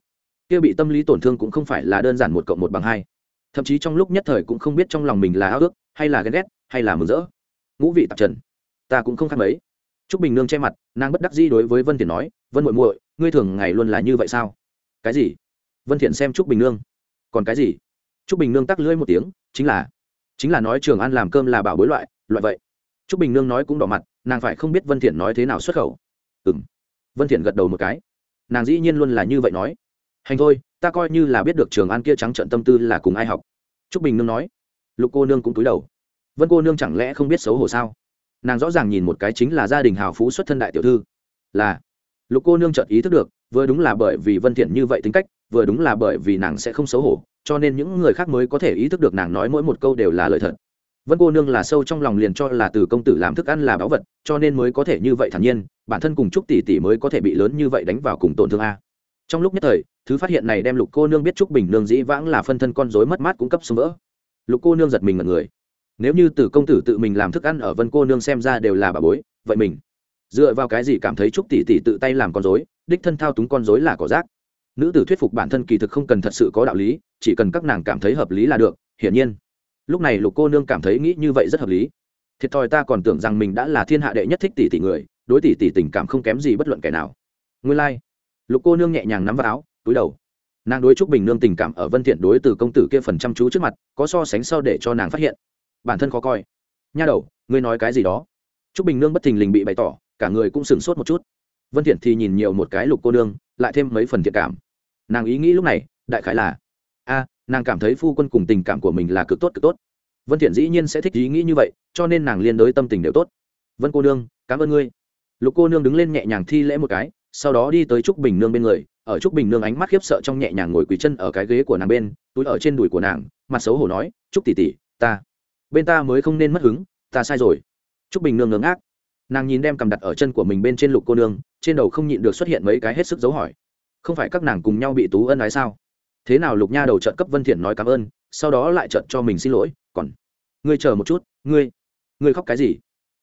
kia bị tâm lý tổn thương cũng không phải là đơn giản một cộng một bằng hai. Thậm chí trong lúc nhất thời cũng không biết trong lòng mình là ao ước, hay là ghen ghét, hay là mừng rỡ. Ngũ vị tạp trần, ta cũng không khác mấy. Trúc bình nương che mặt, nàng bất đắc dĩ đối với vân thiện nói, vân muội muội, ngươi thường ngày luôn là như vậy sao? Cái gì? Vân thiện xem trúc bình nương còn cái gì trúc bình nương tắc lưỡi một tiếng chính là chính là nói trường an làm cơm là bảo bối loại loại vậy trúc bình nương nói cũng đỏ mặt nàng phải không biết vân thiện nói thế nào xuất khẩu ừm vân thiện gật đầu một cái nàng dĩ nhiên luôn là như vậy nói hành thôi ta coi như là biết được trường an kia trắng trợn tâm tư là cùng ai học trúc bình nương nói lục cô nương cũng cúi đầu vân cô nương chẳng lẽ không biết xấu hổ sao nàng rõ ràng nhìn một cái chính là gia đình hào phú xuất thân đại tiểu thư là lục cô nương chợt ý thức được vừa đúng là bởi vì vân thiện như vậy tính cách, vừa đúng là bởi vì nàng sẽ không xấu hổ, cho nên những người khác mới có thể ý thức được nàng nói mỗi một câu đều là lời thật. Vân cô nương là sâu trong lòng liền cho là từ công tử làm thức ăn là báu vật, cho nên mới có thể như vậy thản nhiên, bản thân cùng trúc tỷ tỷ mới có thể bị lớn như vậy đánh vào cùng tổn thương a. Trong lúc nhất thời, thứ phát hiện này đem lục cô nương biết trúc bình nương dĩ vãng là phân thân con rối mất mát cũng cấp xâm vỡ. Lục cô nương giật mình ngẩn người. Nếu như từ công tử tự mình làm thức ăn ở vân cô nương xem ra đều là bà bối, vậy mình dựa vào cái gì cảm thấy trúc tỷ tỷ tự tay làm con rối, đích thân thao túng con rối là cỏ rác. Nữ tử thuyết phục bản thân kỳ thực không cần thật sự có đạo lý, chỉ cần các nàng cảm thấy hợp lý là được, hiển nhiên. Lúc này lục cô nương cảm thấy nghĩ như vậy rất hợp lý. Thiệt thòi ta còn tưởng rằng mình đã là thiên hạ đệ nhất thích tỷ tỷ người, đối tỷ tỷ tình cảm không kém gì bất luận kẻ nào. Nguyên lai、like. lục cô nương nhẹ nhàng nắm vào áo, túi đầu. Nàng đối trúc bình nương tình cảm ở vân thiện đối từ công tử kia phần chăm chú trước mặt, có so sánh sau để cho nàng phát hiện. Bản thân khó coi. Nha đầu, ngươi nói cái gì đó? Trúc bình nương bất thình lình bị bày tỏ cả người cũng sửng sốt một chút. Vân thiện thì nhìn nhiều một cái lục cô nương lại thêm mấy phần thiện cảm. Nàng ý nghĩ lúc này đại khái là a, nàng cảm thấy phu quân cùng tình cảm của mình là cực tốt cực tốt. Vân thiện dĩ nhiên sẽ thích ý nghĩ như vậy cho nên nàng liên đối tâm tình đều tốt. Vân cô nương cảm ơn ngươi. Lục cô nương đứng lên nhẹ nhàng thi lễ một cái sau đó đi tới trúc bình nương bên người. Ở trúc bình nương ánh mắt khiếp sợ trong nhẹ nhàng ngồi quỳ chân ở cái ghế của nàng bên túi ở trên đùi của nàng mặt xấu hổ nói trúc tỷ tỷ ta bên ta mới không nên mất hứng ta sai rồi. Trúc bình nương ngớ ngác nàng nhìn đem cầm đặt ở chân của mình bên trên lục cô nương trên đầu không nhịn được xuất hiện mấy cái hết sức dấu hỏi không phải các nàng cùng nhau bị tú ân ái sao thế nào lục nha đầu trận cấp vân thiện nói cảm ơn sau đó lại trận cho mình xin lỗi còn ngươi chờ một chút ngươi ngươi khóc cái gì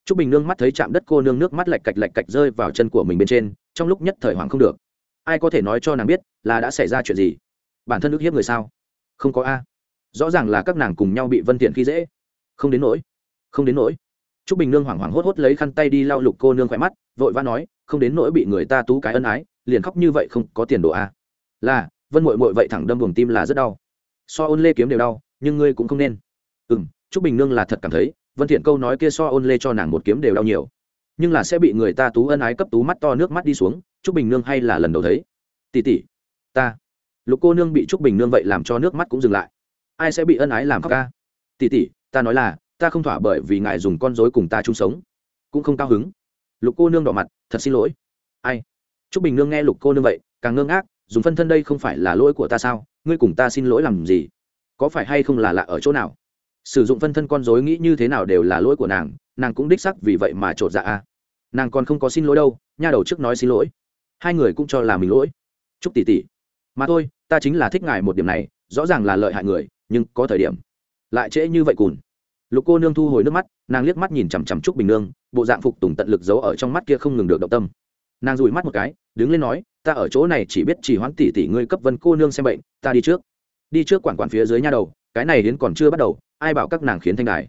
Trúc Bình Nương mắt thấy chạm đất cô nương nước mắt lạch cạch lạch cạch rơi vào chân của mình bên trên, trong lúc nhất thời hoảng không được. Ai có thể nói cho nàng biết là đã xảy ra chuyện gì? Bản thân ức hiếp người sao? Không có a. Rõ ràng là các nàng cùng nhau bị Vân Tiện khi dễ. Không đến nỗi. Không đến nỗi. Trúc Bình Nương hoảng hoảng hốt hốt lấy khăn tay đi lau lục cô nương khỏe mắt, vội vã nói, không đến nỗi bị người ta tú cái ân ái, liền khóc như vậy không có tiền đồ à? Là, Vân muội muội vậy thẳng đâm buồng tim là rất đau. So ôn lê kiếm đều đau, nhưng ngươi cũng không nên. Ừm, Trúc Bình Nương là thật cảm thấy, vân thiện câu nói kia so ôn lê cho nàng một kiếm đều đau nhiều nhưng là sẽ bị người ta tú ân ái cấp tú mắt to nước mắt đi xuống trúc bình nương hay là lần đầu thấy tỷ tỷ ta lục cô nương bị trúc bình nương vậy làm cho nước mắt cũng dừng lại ai sẽ bị ân ái làm khóc ca tỷ tỷ ta nói là ta không thỏa bởi vì ngài dùng con rối cùng ta chung sống. Cũng không cao hứng. Lục cô nương đỏ mặt, thật xin lỗi. Ai? Trúc bình nương nghe lục cô nương vậy, càng ngưng ác dùng phân thân đây không phải là lỗi của ta sao? Ngươi cùng ta xin lỗi làm gì? Có phải hay không là lạ ở chỗ nào? Sử dụng phân thân con dối nghĩ như thế nào đều là lỗi của nàng nàng cũng đích sắc vì vậy mà t r ộ t dạ a. Nàng còn không có xin lỗi đâu, nha đầu trước nói xin lỗi. Hai người cũng cho là mình lỗi. Chúc tỷ tỷ. Mà thôi, ta chính là thích ngài một điểm này, rõ ràng là lợi hại người, nhưng có thời điểm lại trễ như vậy cùn lục cô nương thu hồi nước mắt, nàng liếc mắt nhìn chằm chằm trúc bình nương, bộ dạng phục tùng tận lực giấu ở trong mắt kia không ngừng được động tâm. Nàng rủi mắt một cái, đứng lên nói, ta ở chỗ này chỉ biết chỉ hoãn tỷ tỷ ngươi cấp vân cô nương xem bệnh, ta đi trước. Đi trước quản quản phía dưới nha đầu, cái này đến còn chưa bắt đầu, ai bảo các nàng khiến thanh đài.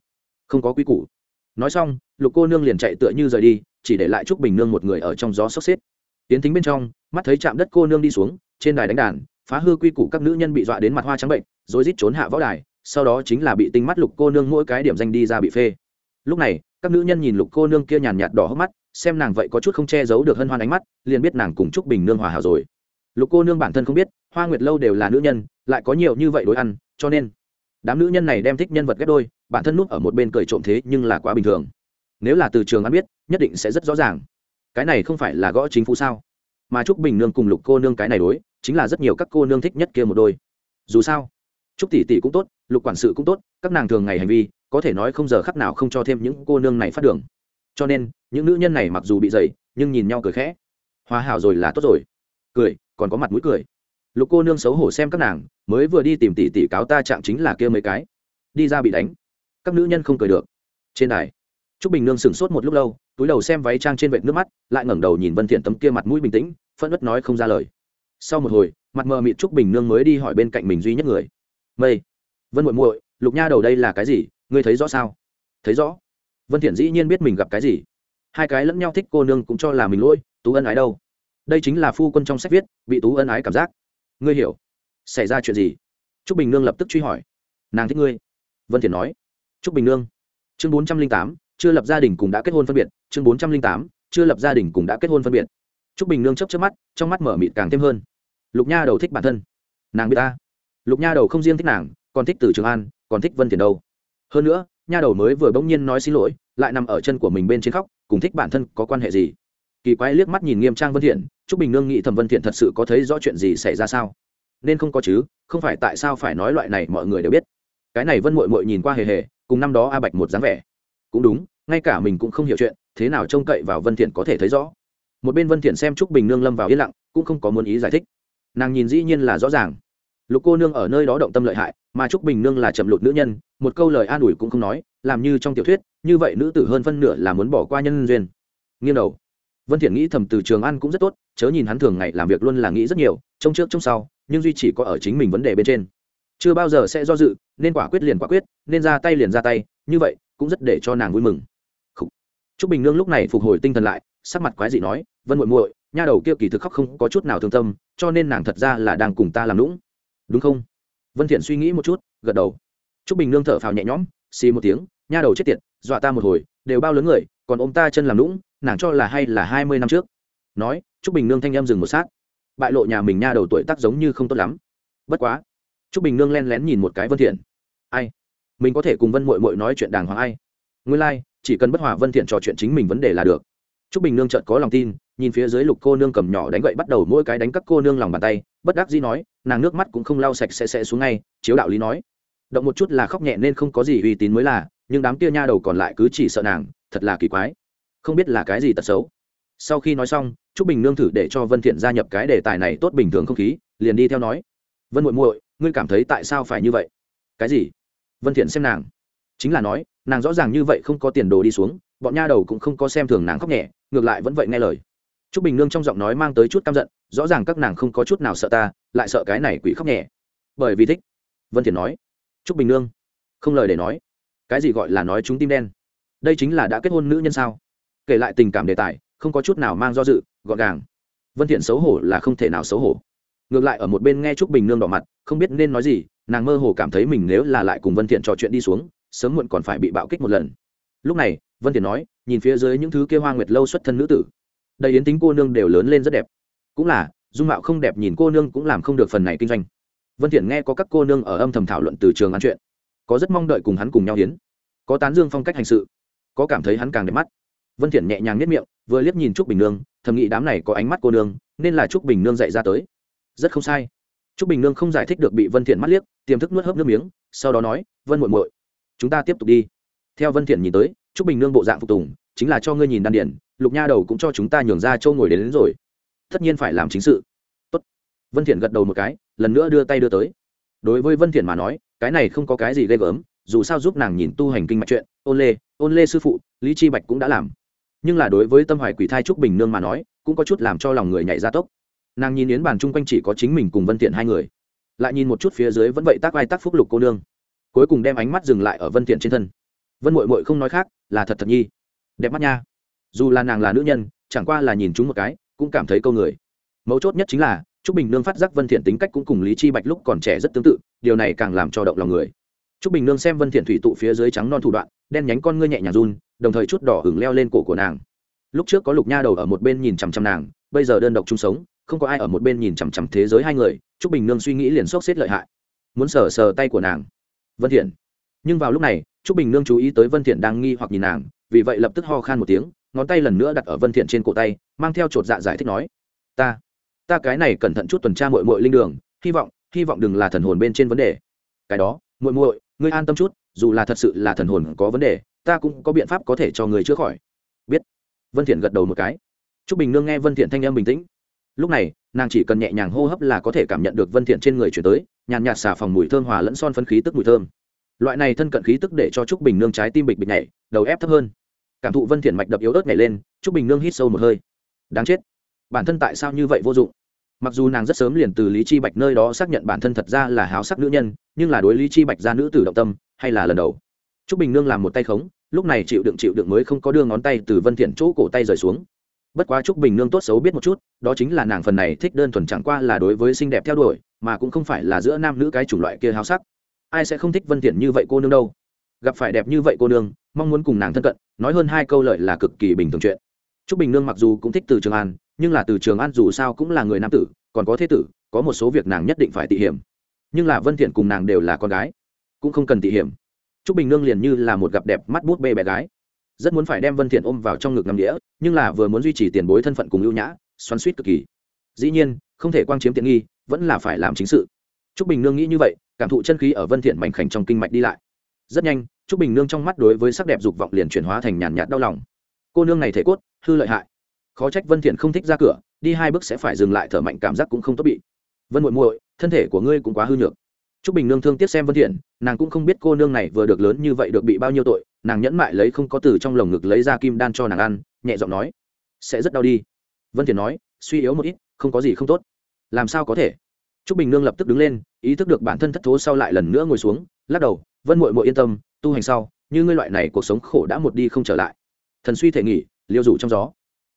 Không có quy củ. Nói xong, lục cô nương liền chạy tựa như rời đi, chỉ để lại trúc bình nương một người ở trong gió sốc xếp. Tiến thính bên trong, mắt thấy chạm đất cô nương đi xuống, trên đài đánh đàn, phá hư quy củ các nữ nhân bị dọa đến mặt hoa trắng bệnh rồi rít trốn hạ võ đài sau đó chính là bị tinh mắt lục cô nương mỗi cái điểm danh đi ra bị phê. Lúc này, các nữ nhân nhìn lục cô nương kia nhàn nhạt đỏ hốc mắt, xem nàng vậy có chút không che giấu được hân hoan ánh mắt, liền biết nàng cùng trúc bình nương hòa hảo rồi. Lục cô nương bản thân không biết, hoa nguyệt lâu đều là nữ nhân, lại có nhiều như vậy đối ăn, cho nên đám nữ nhân này đem thích nhân vật ghép đôi, bản thân núp ở một bên cười trộm thế nhưng là quá bình thường. Nếu là từ trường ăn biết, nhất định sẽ rất rõ ràng. Cái này không phải là gõ chính phủ sao? Mà trúc bình nương cùng lục cô nương cái này đối, chính là rất nhiều các cô nương thích nhất kia một đôi. Dù sao, trúc tỷ tỷ cũng tốt lục quản sự cũng tốt, các nàng thường ngày hành vi, có thể nói không giờ khắc nào không cho thêm những cô nương này phát đường. Cho nên, những nữ nhân này mặc dù bị dày, nhưng nhìn nhau cười khẽ. Hòa hảo rồi là tốt rồi. Cười, còn có mặt mũi cười. Lục cô nương xấu hổ xem các nàng, mới vừa đi tìm tỷ tỷ cáo ta chạm chính là kia mấy cái. Đi ra bị đánh. Các nữ nhân không cười được. Trên đài, trúc bình nương sửng sốt một lúc lâu, túi đầu xem váy trang trên vệt nước mắt, lại ngẩng đầu nhìn vân thiện tấm kia mặt mũi bình tĩnh phân ất nói không ra lời. Sau một hồi, mặt mờ mịt trúc bình nương mới đi hỏi bên cạnh mình duy nhất người. Mây vân muội muội, lục nha đầu đây là cái gì? Ngươi thấy rõ sao? Thấy rõ. Vân thiện dĩ nhiên biết mình gặp cái gì. Hai cái lẫn nhau thích cô nương cũng cho là mình lỗi, tú ân ái đâu? Đây chính là phu quân trong sách viết, bị tú ân ái cảm giác. Ngươi hiểu. Xảy ra chuyện gì? Trúc bình nương lập tức truy hỏi. Nàng thích ngươi. Vân thiện nói. Trúc bình nương. Chương bốn trăm linh tám, chưa lập gia đình cùng đã kết hôn phân biệt. Chương bốn trăm linh tám, chưa lập gia đình cùng đã kết hôn phân biệt. Trúc bình nương chớp chớp mắt, trong mắt mở mịt càng thêm hơn. Lục nha đầu thích bản thân. Nàng biết ta. Lục nha đầu không riêng thích nàng còn thích từ trường an, còn thích vân thiện đâu. Hơn nữa, nha đầu mới vừa bỗng nhiên nói xin lỗi, lại nằm ở chân của mình bên trên khóc, cùng thích bản thân có quan hệ gì? Kỳ quái liếc mắt nhìn nghiêm trang vân thiện trúc bình nương nghĩ thẩm vân thiện thật sự có thấy rõ chuyện gì xảy ra sao? Nên không có chứ, không phải tại sao phải nói loại này mọi người đều biết. Cái này vân muội muội nhìn qua hề hề, cùng năm đó a bạch một dáng vẻ. Cũng đúng, ngay cả mình cũng không hiểu chuyện, thế nào trông cậy vào vân thiện có thể thấy rõ? Một bên vân thiện xem trúc bình nương lâm vào yên lặng, cũng không có muốn ý giải thích. Nàng nhìn dĩ nhiên là rõ ràng lục cô nương ở nơi đó động tâm lợi hại, mà trúc bình nương là chậm lụt nữ nhân, một câu lời an ủi cũng không nói, làm như trong tiểu thuyết, như vậy nữ tử hơn phân nửa là muốn bỏ qua nhân duyên. Nghiêng đầu. Vân thiện nghĩ thầm từ trường ăn cũng rất tốt, chớ nhìn hắn thường ngày làm việc luôn là nghĩ rất nhiều, trông trước trông sau, nhưng duy chỉ có ở chính mình vấn đề bên trên. Chưa bao giờ sẽ do dự, nên quả quyết liền quả quyết, nên ra tay liền ra tay, như vậy cũng rất để cho nàng vui mừng. Trúc bình nương lúc này phục hồi tinh thần lại, sắc mặt quái dị nói, vân muội muội, nha đầu kia kỳ thực khóc không có chút nào thương tâm, cho nên nàng thật ra là đang cùng ta làm lũng đúng không? Vân thiện suy nghĩ một chút gật đầu. Trúc bình nương thở phào nhẹ nhõm xì một tiếng nha đầu chết tiệt dọa ta một hồi đều bao lớn người còn ôm ta chân làm lũng nàng cho là hay là hai mươi năm trước. Nói trúc bình nương thanh em dừng một sát. Bại lộ nhà mình nha đầu tuổi tác giống như không tốt lắm. Bất quá trúc bình nương len lén nhìn một cái vân thiện. Ai? Mình có thể cùng vân muội muội nói chuyện đàng hoàng ai? Nguyên lai like, chỉ cần bất hòa vân thiện trò chuyện chính mình vấn đề là được trúc bình nương chợt có lòng tin, nhìn phía dưới lục cô nương cầm nhỏ đánh gậy bắt đầu mỗi cái đánh các cô nương lòng bàn tay, bất đắc dĩ nói, nàng nước mắt cũng không lau sạch sẽ sẽ xuống ngay, chiếu đạo lý nói. Động một chút là khóc nhẹ nên không có gì uy tín mới là, nhưng đám kia nha đầu còn lại cứ chỉ sợ nàng, thật là kỳ quái. Không biết là cái gì tật xấu. Sau khi nói xong, trúc bình nương thử để cho vân thiện gia nhập cái đề tài này tốt bình thường không khí, liền đi theo nói. Vân muội muội, ngươi cảm thấy tại sao phải như vậy? Cái gì? Vân thiện xem nàng. Chính là nói, nàng rõ ràng như vậy không có tiền đồ đi xuống bọn nha đầu cũng không có xem thường nàng khóc nhẹ, ngược lại vẫn vậy nghe lời. Trúc bình nương trong giọng nói mang tới chút căm giận, rõ ràng các nàng không có chút nào sợ ta, lại sợ cái này quỷ khóc nhẹ. Bởi vì thích, vân thiện nói, trúc bình nương, không lời để nói. Cái gì gọi là nói chúng tim đen? Đây chính là đã kết hôn nữ nhân sao? Kể lại tình cảm đề tài, không có chút nào mang do dự, gọn gàng. Vân thiện xấu hổ là không thể nào xấu hổ. Ngược lại ở một bên nghe trúc bình nương đỏ mặt, không biết nên nói gì, nàng mơ hồ cảm thấy mình nếu là lại cùng vân thiện trò chuyện đi xuống, sớm muộn còn phải bị bạo kích một lần. Lúc này vân thiện nói, nhìn phía dưới những thứ kia hoa nguyệt lâu xuất thân nữ tử. Đầy yến tính cô nương đều lớn lên rất đẹp. Cũng là, dung mạo không đẹp nhìn cô nương cũng làm không được phần này kinh doanh. Vân thiện nghe có các cô nương ở âm thầm thảo luận từ trường ăn chuyện, có rất mong đợi cùng hắn cùng nhau hiến có tán dương phong cách hành sự, có cảm thấy hắn càng đẹp mắt. Vân thiện nhẹ nhàng nhất miệng, vừa liếc nhìn trúc bình nương, thầm nghĩ đám này có ánh mắt cô nương, nên là trúc bình nương dạy ra tới. Rất không sai. Trúc bình nương không giải thích được bị vân thiện mắt liếc, tiềm thức nuốt hớp nước miếng, sau đó nói, vân muội muội, chúng ta tiếp tục đi. Theo vân thiện nhìn tới Chúc bình nương bộ dạng phục tùng chính là cho ngươi nhìn đan điển lục nha đầu cũng cho chúng ta nhường ra châu ngồi đến, đến rồi. Tất nhiên phải làm chính sự. Tốt. Vân thiện gật đầu một cái lần nữa đưa tay đưa tới. Đối với vân thiện mà nói cái này không có cái gì ghê gớm dù sao giúp nàng nhìn tu hành kinh mạch chuyện ôn lê ôn lê sư phụ lý chi bạch cũng đã làm. Nhưng là đối với tâm hoài quỷ thai trúc bình nương mà nói cũng có chút làm cho lòng người nhảy ra tốc. Nàng nhìn yến bàn chung quanh chỉ có chính mình cùng vân thiện hai người. Lại nhìn một chút phía dưới vẫn vậy tác ai tác phúc lục cô nương. Cuối cùng đem ánh mắt dừng lại ở vân thiện trên thân. Vân muội muội không nói khác là thật thật nhi. Đẹp mắt nha. Dù là nàng là nữ nhân, chẳng qua là nhìn chúng một cái, cũng cảm thấy câu người. Mấu chốt nhất chính là, trúc bình nương phát giác vân thiện tính cách cũng cùng lý chi bạch lúc còn trẻ rất tương tự, điều này càng làm cho động lòng người. Trúc bình nương xem vân thiện thủy tụ phía dưới trắng non thủ đoạn, đen nhánh con ngươi nhẹ nhàng run, đồng thời chút đỏ hửng leo lên cổ của nàng. Lúc trước có lục nha đầu ở một bên nhìn chằm chằm nàng, bây giờ đơn độc chung sống, không có ai ở một bên nhìn chằm chằm thế giới hai người, trúc bình nương suy nghĩ liền sốc xếp lợi hại. Muốn sờ sờ tay của nàng. Vân thiện nhưng vào lúc này, trúc bình nương chú ý tới vân thiện đang nghi hoặc nhìn nàng, vì vậy lập tức ho khan một tiếng, ngón tay lần nữa đặt ở vân thiện trên cổ tay, mang theo chột dạ giải thích nói, ta ta cái này cẩn thận chút tuần tra muội muội linh đường, hy vọng hy vọng đừng là thần hồn bên trên vấn đề. Cái đó, muội muội, ngươi an tâm chút, dù là thật sự là thần hồn có vấn đề, ta cũng có biện pháp có thể cho người chữa khỏi. Biết. Vân thiện gật đầu một cái. Trúc bình nương nghe vân thiện thanh âm bình tĩnh. Lúc này, nàng chỉ cần nhẹ nhàng hô hấp là có thể cảm nhận được vân thiện trên người chuyển tới, nhàn nhạt xả phòng mùi thơm hòa lẫn son phấn khí tức mùi thơm loại này thân cận khí tức để cho trúc bình nương trái tim bịch bịch nhảy, đầu ép thấp hơn. Cảm thụ vân thiện mạch đập yếu ớt nhảy lên, trúc bình nương hít sâu một hơi. Đáng chết. Bản thân tại sao như vậy vô dụng? Mặc dù nàng rất sớm liền từ lý chi bạch nơi đó xác nhận bản thân thật ra là háo sắc nữ nhân, nhưng là đối lý chi bạch ra nữ tử động tâm, hay là lần đầu? Trúc bình nương làm một tay khống, lúc này chịu đựng chịu đựng mới không có đưa ngón tay từ vân thiện chỗ cổ tay rời xuống. Bất quá trúc bình nương tốt xấu biết một chút, đó chính là nàng phần này thích đơn thuần chẳng qua là đối với xinh đẹp theo đuổi, mà cũng không phải là giữa nam nữ cái chủng loại kia háo sắc ai sẽ không thích vân tiện như vậy cô nương đâu. Gặp phải đẹp như vậy cô nương, mong muốn cùng nàng thân cận, nói hơn hai câu lợi là cực kỳ bình thường chuyện. Trúc bình nương mặc dù cũng thích từ trường an, nhưng là từ trường an dù sao cũng là người nam tử, còn có thế tử, có một số việc nàng nhất định phải tị hiểm. Nhưng là vân thiện cùng nàng đều là con gái, cũng không cần tị hiểm. Trúc bình nương liền như là một gặp đẹp mắt bút bê bé gái. Rất muốn phải đem vân thiện ôm vào trong ngực nằm đĩa, nhưng là vừa muốn duy trì tiền bối thân phận cùng ưu nhã, xoắn xuýt cực kỳ. Dĩ nhiên, không thể quang chiếm tiện nghi, vẫn là phải làm chính sự. Trúc bình nương nghĩ như vậy cảm thụ chân khí ở vân thiện mảnh khảnh trong kinh mạch đi lại rất nhanh trúc bình nương trong mắt đối với sắc đẹp dục vọng liền chuyển hóa thành nhàn nhạt đau lòng cô nương này thể cốt hư lợi hại khó trách vân thiện không thích ra cửa đi hai bước sẽ phải dừng lại thở mạnh cảm giác cũng không tốt bị vân muội muội thân thể của ngươi cũng quá hư nhược Trúc Bình Nương thương tiếc xem Vân Thiện, nàng cũng không biết cô nương này vừa được lớn như vậy được bị bao nhiêu tội, nàng nhẫn mại lấy không có từ trong lồng ngực lấy ra kim đan cho nàng ăn, nhẹ giọng nói, sẽ rất đau đi. Vân Thiện nói, suy yếu một ít, không có gì không tốt. Làm sao có thể? Trúc Bình Nương lập tức đứng lên, ý thức được bản thân thất thố sau lại lần nữa ngồi xuống, lắc đầu, Vân muội muội yên tâm, tu hành sau, như ngươi loại này cuộc sống khổ đã một đi không trở lại. Thần suy thể nghỉ, liêu rủ trong gió.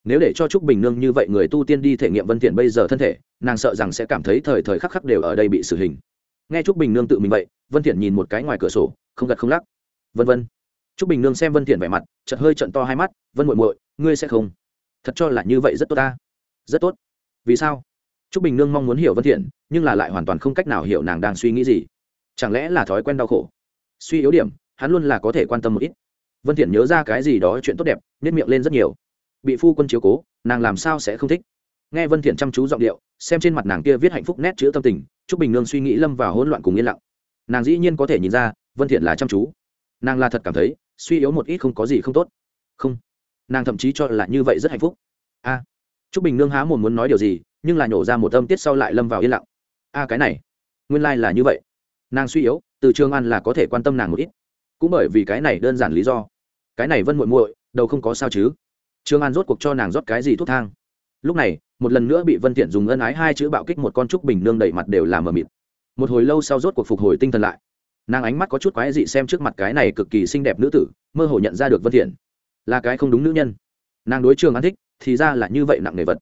Nếu để cho Trúc Bình Nương như vậy người tu tiên đi thể nghiệm Vân Tiện bây giờ thân thể, nàng sợ rằng sẽ cảm thấy thời thời khắc khắc đều ở đây bị xử hình. Nghe trúc bình nương tự mình vậy vân Tiện nhìn một cái ngoài cửa sổ không gật không lắc. Vân vân. Trúc bình nương xem vân Tiện vẻ mặt chợt hơi trợn to hai mắt vân muội muội ngươi sẽ không? Thật cho là như vậy rất tốt ta. Rất tốt. Vì sao? Trúc Bình Nương mong muốn hiểu Vân Thiện, nhưng là lại hoàn toàn không cách nào hiểu nàng đang suy nghĩ gì. Chẳng lẽ là thói quen đau khổ? Suy yếu điểm, hắn luôn là có thể quan tâm một ít. Vân Thiện nhớ ra cái gì đó chuyện tốt đẹp, nét miệng lên rất nhiều. Bị phu quân chiếu cố, nàng làm sao sẽ không thích? Nghe Vân Thiện chăm chú giọng điệu, xem trên mặt nàng kia viết hạnh phúc nét chữ tâm tình, Trúc Bình Nương suy nghĩ lâm vào hỗn loạn cùng yên lặng. Nàng dĩ nhiên có thể nhìn ra, Vân Thiện là chăm chú. Nàng là thật cảm thấy, suy yếu một ít không có gì không tốt. Không, nàng thậm chí cho là như vậy rất hạnh phúc. A. À, Trúc Bình Nương há mồm muốn nói điều gì, nhưng là nhổ ra một âm tiết sau lại lâm vào yên lặng. A cái này nguyên lai là như vậy. Nàng suy yếu từ trường an là có thể quan tâm nàng một ít. Cũng bởi vì cái này đơn giản lý do. Cái này vân muội muội đầu không có sao chứ? Trường an rốt cuộc cho nàng rót cái gì thuốc thang? Lúc này một lần nữa bị vân tiện dùng ân ái hai chữ bạo kích một con trúc bình nương đầy mặt đều là mờ mịt. Một hồi lâu sau rốt cuộc phục hồi tinh thần lại. Nàng ánh mắt có chút quái dị xem trước mặt cái này cực kỳ xinh đẹp nữ tử mơ hồ nhận ra được vân Tiện. Là cái không đúng nữ nhân. Nàng đối trường an thích thì ra là như vậy nặng nề vật.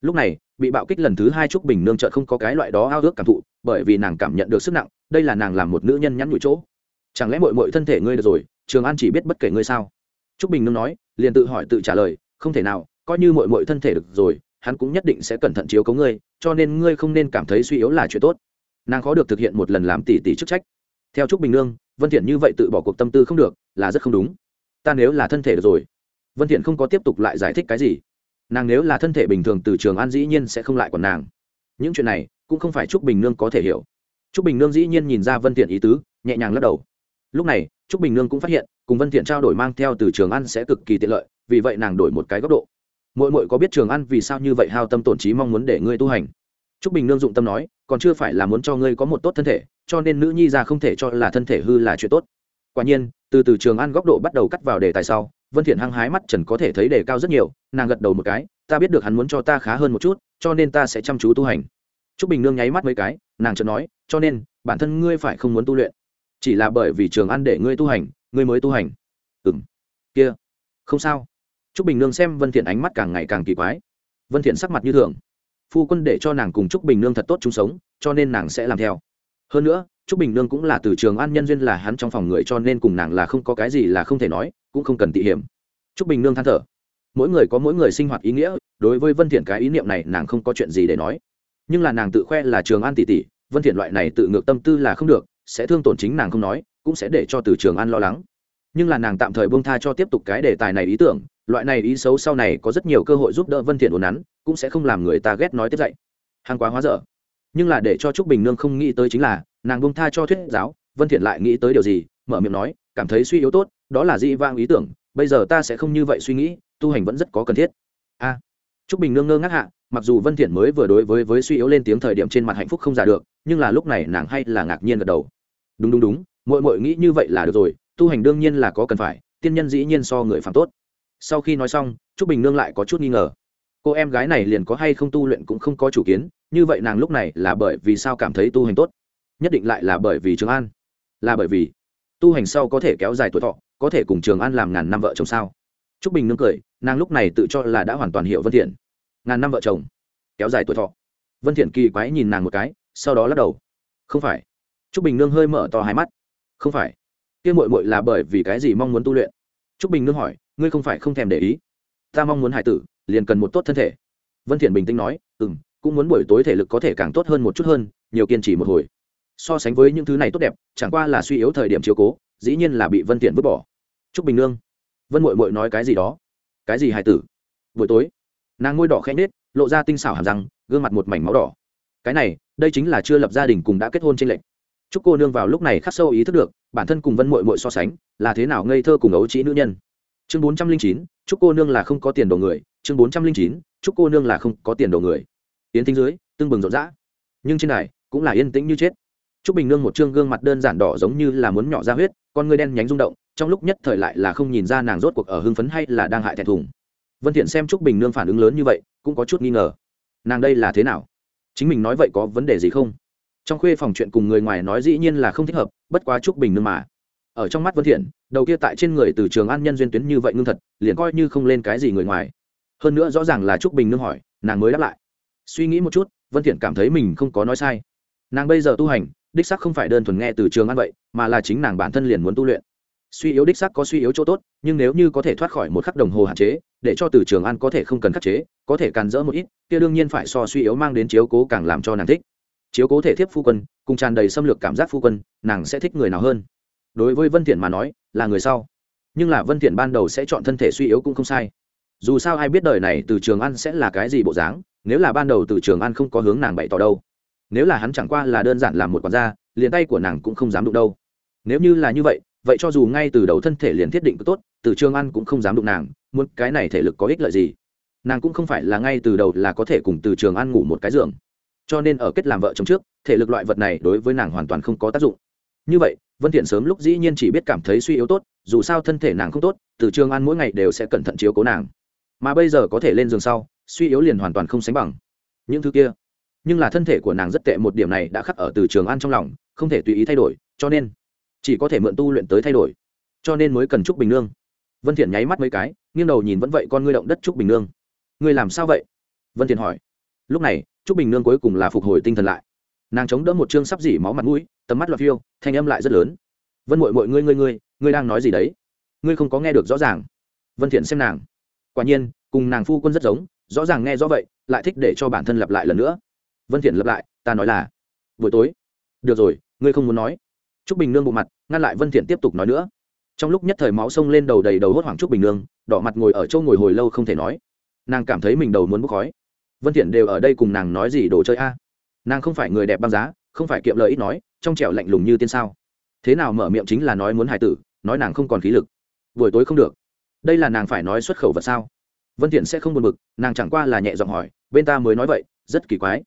Lúc này, bị bạo kích lần thứ hai trúc bình nương chợt không có cái loại đó ao ước cảm thụ, bởi vì nàng cảm nhận được sức nặng, đây là nàng làm một nữ nhân nhắn nhủi chỗ. Chẳng lẽ mội mội thân thể ngươi được rồi, trường an chỉ biết bất kể ngươi sao? Trúc bình nương nói, liền tự hỏi tự trả lời, không thể nào, coi như mội mội thân thể được rồi, hắn cũng nhất định sẽ cẩn thận chiếu cấu ngươi, cho nên ngươi không nên cảm thấy suy yếu là chuyện tốt. Nàng khó được thực hiện một lần làm tỷ tỷ chức trách. Theo trúc bình nương, vân thiện như vậy tự bỏ cuộc tâm tư không được, là rất không đúng. Ta nếu là thân thể được rồi, vân thiện không có tiếp tục lại giải thích cái gì nàng nếu là thân thể bình thường từ trường an dĩ nhiên sẽ không lại còn nàng. Những chuyện này, cũng không phải trúc bình nương có thể hiểu. Trúc bình nương dĩ nhiên nhìn ra vân thiện ý tứ, nhẹ nhàng lắc đầu. Lúc này, trúc bình nương cũng phát hiện, cùng vân thiện trao đổi mang theo từ trường an sẽ cực kỳ tiện lợi, vì vậy nàng đổi một cái góc độ. Mỗi mỗi có biết trường an vì sao như vậy hao tâm tổn trí mong muốn để ngươi tu hành? Trúc bình nương dụng tâm nói, còn chưa phải là muốn cho ngươi có một tốt thân thể, cho nên nữ nhi ra không thể cho là thân thể hư là chuyện tốt. Quả nhiên, từ từ trường an góc độ bắt đầu cắt vào đề tài sau vân thiện hăng hái mắt trần có thể thấy đề cao rất nhiều, nàng gật đầu một cái, ta biết được hắn muốn cho ta khá hơn một chút, cho nên ta sẽ chăm chú tu hành. Trúc bình nương nháy mắt mấy cái, nàng chợt nói, cho nên, bản thân ngươi phải không muốn tu luyện. Chỉ là bởi vì trường ăn để ngươi tu hành, ngươi mới tu hành. Ừm. Kia, không sao. Trúc bình nương xem vân thiện ánh mắt càng ngày càng kỳ quái. Vân thiện sắc mặt như thường. Phu quân để cho nàng cùng trúc bình nương thật tốt chung sống, cho nên nàng sẽ làm theo hơn nữa, trúc bình nương cũng là từ trường an nhân duyên là hắn trong phòng người cho nên cùng nàng là không có cái gì là không thể nói, cũng không cần tị hiểm. Trúc bình nương than thở. Mỗi người có mỗi người sinh hoạt ý nghĩa, đối với vân thiện cái ý niệm này nàng không có chuyện gì để nói. Nhưng là nàng tự khoe là trường an tỷ tỷ vân thiện loại này tự ngược tâm tư là không được, sẽ thương tổn chính nàng không nói, cũng sẽ để cho từ trường an lo lắng. Nhưng là nàng tạm thời buông tha cho tiếp tục cái đề tài này ý tưởng, loại này ý xấu sau này có rất nhiều cơ hội giúp đỡ vân thiện ổn nắn, cũng sẽ không làm người ta ghét nói tiếp dậy hàng quá hóa dở nhưng là để cho trúc bình nương không nghĩ tới chính là nàng buông tha cho thuyết giáo vân thiện lại nghĩ tới điều gì mở miệng nói cảm thấy suy yếu tốt đó là dị vang ý tưởng bây giờ ta sẽ không như vậy suy nghĩ tu hành vẫn rất có cần thiết. A. À, trúc bình nương ngơ ngác hạ mặc dù vân thiện mới vừa đối với với suy yếu lên tiếng thời điểm trên mặt hạnh phúc không giả được nhưng là lúc này nàng hay là ngạc nhiên gật đầu. Đúng đúng đúng muội muội nghĩ như vậy là được rồi tu hành đương nhiên là có cần phải tiên nhân dĩ nhiên so người phạm tốt. Sau khi nói xong trúc bình nương lại có chút nghi ngờ. Cô em gái này liền có hay không tu luyện cũng không có chủ kiến như vậy nàng lúc này là bởi vì sao cảm thấy tu hành tốt? Nhất định lại là bởi vì trường an. Là bởi vì tu hành sau có thể kéo dài tuổi thọ, có thể cùng trường an làm ngàn năm vợ chồng sao? T r ú c bình nương cười, nàng lúc này tự cho là đã hoàn toàn hiểu vân thiện. Ngàn năm vợ chồng, kéo dài tuổi thọ. Vân thiện kỳ quái nhìn nàng một cái, sau đó lắc đầu. Không phải. T r ú c bình nương hơi mở to hai mắt. Không phải. Kia mội mội là bởi vì cái gì mong muốn tu luyện? T r ú c bình nương hỏi, ngươi không phải không thèm để ý. Ta mong muốn hải tử, liền cần một tốt thân thể. Vân thiện bình tĩnh nói ừ m cũng muốn buổi tối thể lực có thể càng tốt hơn một chút hơn, nhiều kiên trì một hồi. So sánh với những thứ này tốt đẹp, chẳng qua là suy yếu thời điểm chiếu cố, dĩ nhiên là bị vân tiện vứt bỏ. Trúc bình nương. Vân mội mội nói cái gì đó? Cái gì hài tử? Buổi tối, nàng ngôi đỏ khẽ nết lộ ra tinh xảo hàm răng, gương mặt một mảnh máu đỏ. Cái này, đây chính là chưa lập gia đình cùng đã kết hôn trên lệnh chúc cô nương vào lúc này khắc sâu ý thức được, bản thân cùng vân mội mội so sánh, là thế nào ngây thơ cùng ấu trĩ nữ nhân. Chương bốn trăm linh chín, chúc cô nương là không có tiền đồ người. Chương bốn trăm linh chín, chúc cô nương là không có tiền đồ người yến tính dưới tưng bừng rộn rã nhưng trên này cũng là yên tĩnh như chết Trúc Bình Nương một trương gương mặt đơn giản đỏ giống như là muốn nhỏ ra huyết, con ngươi đen nhánh rung động, trong lúc nhất thời lại là không nhìn ra nàng rốt cuộc ở hưng phấn hay là đang hại thẹn thùng. Vân Thiện xem Trúc Bình Nương phản ứng lớn như vậy, cũng có chút nghi ngờ. Nàng đây là thế nào? Chính mình nói vậy có vấn đề gì không? Trong khuê phòng chuyện cùng người ngoài nói dĩ nhiên là không thích hợp, bất quá Trúc Bình Nương mà. Ở trong mắt Vân Thiện, đầu kia tại trên người từ trường an nhân duyên tuyến như vậy ngưng thật, liền coi như không lên cái gì người ngoài. Hơn nữa rõ ràng là Trúc Bình Nương hỏi, nàng mới đáp lại. Suy nghĩ một chút, Vân Thiện cảm thấy mình không có nói sai. Nàng bây giờ tu hành, đích sắc không phải đơn thuần nghe từ trường ăn vậy mà là chính nàng bản thân liền muốn tu luyện. Suy yếu đích sắc có suy yếu chỗ tốt nhưng nếu như có thể thoát khỏi một khắc đồng hồ hạn chế để cho từ trường an có thể không cần khắc chế có thể càn rỡ một ít kia đương nhiên phải so suy yếu mang đến chiếu cố càng làm cho nàng thích. Chiếu cố thể thiếp phu quân cùng tràn đầy xâm lược cảm giác phu quân nàng sẽ thích người nào hơn? Đối với vân thiện mà nói là người sau. Nhưng là vân thiện ban đầu sẽ chọn thân thể suy yếu cũng không sai. Dù sao ai biết đời này từ trường an sẽ là cái gì bộ dáng nếu là ban đầu từ trường an không có hướng nàng bày tỏ đâu, nếu là hắn chẳng qua là đơn giản làm một quản gia, liền tay của nàng cũng không dám đụng đâu. Nếu như là như vậy vậy cho dù ngay từ đầu thân thể liền thiết định cứ tốt, từ trường an cũng không dám đụng nàng, muốn cái này thể lực có ích lợi gì? Nàng cũng không phải là ngay từ đầu là có thể cùng từ trường an ngủ một cái giường. Cho nên ở kết làm vợ chồng trước, thể lực loại vật này đối với nàng hoàn toàn không có tác dụng. Như vậy, vân thiện sớm lúc dĩ nhiên chỉ biết cảm thấy suy yếu tốt, dù sao thân thể nàng không tốt, từ trường an mỗi ngày đều sẽ cẩn thận chiếu cố nàng. Mà bây giờ có thể lên giường sau suy yếu liền hoàn toàn không sánh bằng. Những thứ kia. Nhưng là thân thể của nàng rất tệ, một điểm này đã khắc ở từ trường an trong lòng, không thể tùy ý thay đổi, cho nên chỉ có thể mượn tu luyện tới thay đổi. Cho nên mới cần trúc bình nương. Vân thiện nháy mắt mấy cái, nghiêng đầu nhìn vẫn vậy con ngươi động đất trúc bình nương. Ngươi làm sao vậy? Vân thiện hỏi. Lúc này, trúc bình nương cuối cùng là phục hồi tinh thần lại. Nàng chống đỡ một chương sắp dỉ máu mặt mũi, tầm mắt loạt phiêu, thanh âm lại rất lớn. Vân mội mội ngươi ngươi ngươi ngươi đang nói gì đấy? Ngươi không có nghe được rõ ràng. Vân thiện xem nàng. Quả nhiên, cùng nàng phu quân rất giống rõ ràng nghe rõ vậy, lại thích để cho bản thân lặp lại lần nữa. Vân thiện lặp lại, ta nói là, buổi tối. Được rồi, ngươi không muốn nói. Trúc bình nương bộ mặt, ngăn lại vân thiện tiếp tục nói nữa. Trong lúc nhất thời máu sông lên đầu đầy đầu hốt hoảng trúc bình nương, đỏ mặt ngồi ở chỗ ngồi hồi lâu không thể nói. Nàng cảm thấy mình đầu muốn bốc khói. Vân thiện đều ở đây cùng nàng nói gì đồ chơi a? Nàng không phải người đẹp băng giá, không phải kiệm lời ít nói, trong trẻo lạnh lùng như tiên sao? Thế nào mở miệng chính là nói muốn hài tử, nói nàng không còn khí lực. Buổi tối không được. Đây là nàng phải nói xuất khẩu vật sao? Vân thiện sẽ không buồn bực, nàng chẳng qua là nhẹ giọng hỏi, bên ta mới nói vậy, rất kỳ quái.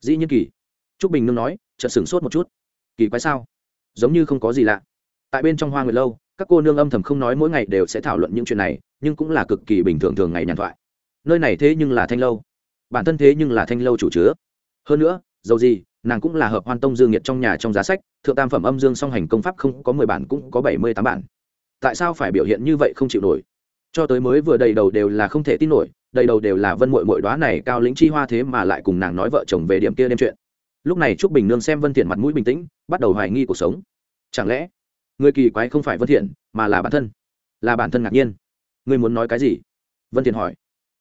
Dĩ nhiên kỳ. Trúc bình nương nói, chợt sửng sốt một chút. Kỳ quái sao? Giống như không có gì lạ. Tại bên trong hoa người lâu, các cô nương âm thầm không nói mỗi ngày đều sẽ thảo luận những chuyện này, nhưng cũng là cực kỳ bình thường thường ngày nhàn thoại. Nơi này thế nhưng là thanh lâu. Bản thân thế nhưng là thanh lâu chủ chứa. Hơn nữa, dầu gì, nàng cũng là hợp hoan tông dương nhiệt trong nhà trong giá sách, thượng tam phẩm âm dương song hành công pháp không có mười bản cũng có bảy mươi tám bản. Tại sao phải biểu hiện như vậy không chịu nổi? Cho tới mới vừa đầy đầu đều là không thể tin nổi, đầy đầu đều là vân mội mội đoá này cao lĩnh chi hoa thế mà lại cùng nàng nói vợ chồng về điểm kia đêm chuyện. Lúc này trúc bình nương xem vân thiện mặt mũi bình tĩnh, bắt đầu hoài nghi cuộc sống. Chẳng lẽ, người kỳ quái không phải vân thiện, mà là bản thân? Là bản thân ngạc nhiên. Người muốn nói cái gì? Vân thiện hỏi.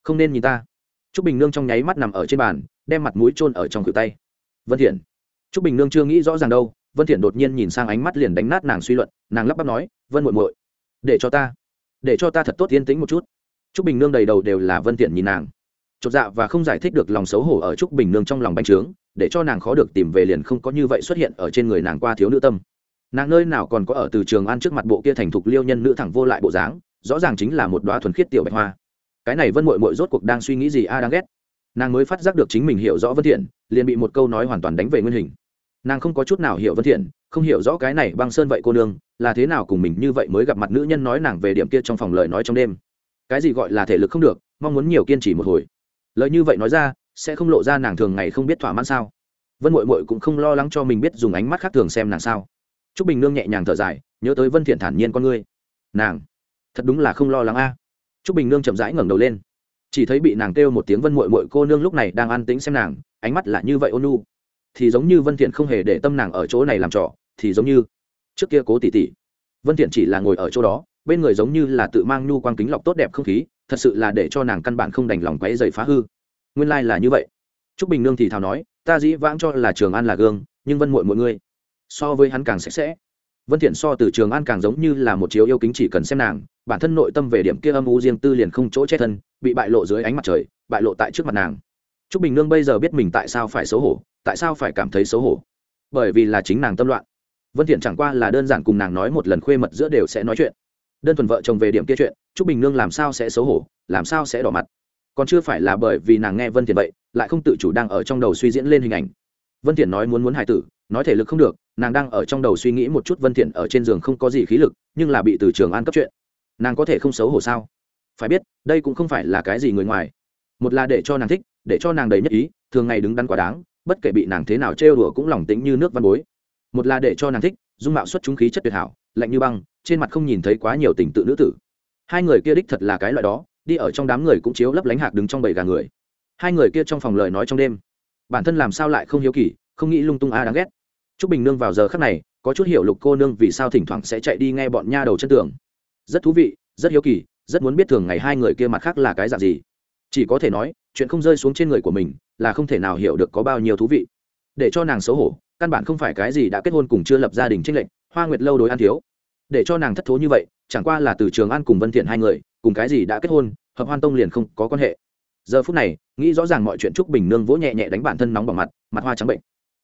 Không nên nhìn ta. Trúc bình nương trong nháy mắt nằm ở trên bàn, đem mặt mũi chôn ở trong cự tay. Vân thiện. Trúc bình nương chưa nghĩ rõ ràng đâu, vân thiện đột nhiên nhìn sang ánh mắt liền đánh nát nàng suy luận, nàng lắp bắp nói, vân muội muội, để cho ta để cho ta thật tốt yên tĩnh một chút. Trúc bình nương đầy đầu đều là vân thiện nhìn nàng. Chột dạ và không giải thích được lòng xấu hổ ở trúc bình nương trong lòng bành trướng, để cho nàng khó được tìm về liền không có như vậy xuất hiện ở trên người nàng qua thiếu nữ tâm. Nàng nơi nào còn có ở từ trường ăn trước mặt bộ kia thành thục liêu nhân nữ thẳng vô lại bộ dáng, rõ ràng chính là một đóa thuần khiết tiểu bạch hoa. Cái này vân mội mội rốt cuộc đang suy nghĩ gì a à, đáng ghét. Nàng mới phát giác được chính mình hiểu rõ vân thiện liền bị một câu nói hoàn toàn đánh về nguyên hình nàng không có chút nào hiểu vân thiện, không hiểu rõ cái này băng sơn vậy cô nương, là thế nào cùng mình như vậy mới gặp mặt nữ nhân nói nàng về điểm kia trong phòng lời nói trong đêm. Cái gì gọi là thể lực không được, mong muốn nhiều kiên trì một hồi. Lời như vậy nói ra, sẽ không lộ ra nàng thường ngày không biết thỏa mãn sao. Vân mội mội cũng không lo lắng cho mình biết dùng ánh mắt khác thường xem nàng sao. T r ú c bình nương nhẹ nhàng thở dài, nhớ tới vân thiện thản nhiên con ngươi. Nàng, thật đúng là không lo lắng a. À. t r ú c bình nương chậm rãi ngẩng đầu lên. Chỉ thấy bị nàng kêu một tiếng vân mội mội cô nương lúc này đang an tĩnh xem nàng, ánh mắt là như vậy ôn nu thì giống như vân thiện không hề để tâm nàng ở chỗ này làm trò thì giống như trước kia cố tỷ tỷ, vân thiện chỉ là ngồi ở chỗ đó bên người giống như là tự mang nhu quang kính lọc tốt đẹp không khí thật sự là để cho nàng căn bản không đành lòng quấy dày phá hư. Nguyên lai là như vậy. Trúc bình nương thì thào nói ta dĩ vãng cho là trường an là gương nhưng vân Muội mọi người so với hắn càng sạch sẽ. Vân thiện so từ trường an càng giống như là một chiếu yêu kính chỉ cần xem nàng bản thân nội tâm về điểm kia âm u riêng tư liền không chỗ che thân bị bại lộ dưới ánh mặt trời bại lộ tại trước mặt nàng t r ú c bình nương bây giờ biết mình tại sao phải xấu hổ, tại sao phải cảm thấy xấu hổ? Bởi vì là chính nàng tâm loạn. Vân thiện chẳng qua là đơn giản cùng nàng nói một lần khuê mật giữa đều sẽ nói chuyện. Đơn thuần vợ chồng về điểm kia chuyện t r ú c bình nương làm sao sẽ xấu hổ, làm sao sẽ đỏ mặt? Còn chưa phải là bởi vì nàng nghe vân thiện vậy, lại không tự chủ đang ở trong đầu suy diễn lên hình ảnh. Vân thiện nói muốn muốn hài tử, nói thể lực không được, nàng đang ở trong đầu suy nghĩ một chút vân thiện ở trên giường không có gì khí lực, nhưng là bị từ trường an cấp chuyện. Nàng có thể không xấu hổ sao? Phải biết, đây cũng không phải là cái gì người ngoài. Một là để cho nàng thích để cho nàng đầy nhất ý, thường ngày đứng đắn quá đáng, bất kể bị nàng thế nào trêu đùa cũng lòng tĩnh như nước văn bối. Một là để cho nàng thích, dung mạo xuất chúng khí chất tuyệt hảo, lạnh như băng, trên mặt không nhìn thấy quá nhiều tình tự nữ tử. Hai người kia đích thật là cái loại đó, đi ở trong đám người cũng chiếu lấp lánh hạc đứng trong bầy gà người. Hai người kia trong phòng lời nói trong đêm. Bản thân làm sao lại không hiếu kỳ, không nghĩ lung tung a đáng ghét. T r ú c bình nương vào giờ khắc này, có chút hiểu lục cô nương vì sao thỉnh thoảng sẽ chạy đi nghe bọn nha đầu chân tường. Rất thú vị, rất hiếu kỳ, rất muốn biết thường ngày hai người kia mặt khác là cái dạng gì chỉ có thể nói, chuyện không rơi xuống trên người của mình là không thể nào hiểu được có bao nhiêu thú vị. Để cho nàng xấu hổ, căn bản không phải cái gì đã kết hôn cùng chưa lập gia đình tranh lệch, hoa nguyệt lâu đối ăn thiếu. Để cho nàng thất thố như vậy, chẳng qua là từ trường an cùng vân thiện hai người, cùng cái gì đã kết hôn, hợp hoan tông liền không có quan hệ. Giờ phút này, nghĩ rõ ràng mọi chuyện trúc bình nương vỗ nhẹ nhẹ đánh bản thân nóng bỏng mặt mặt hoa trắng bệnh.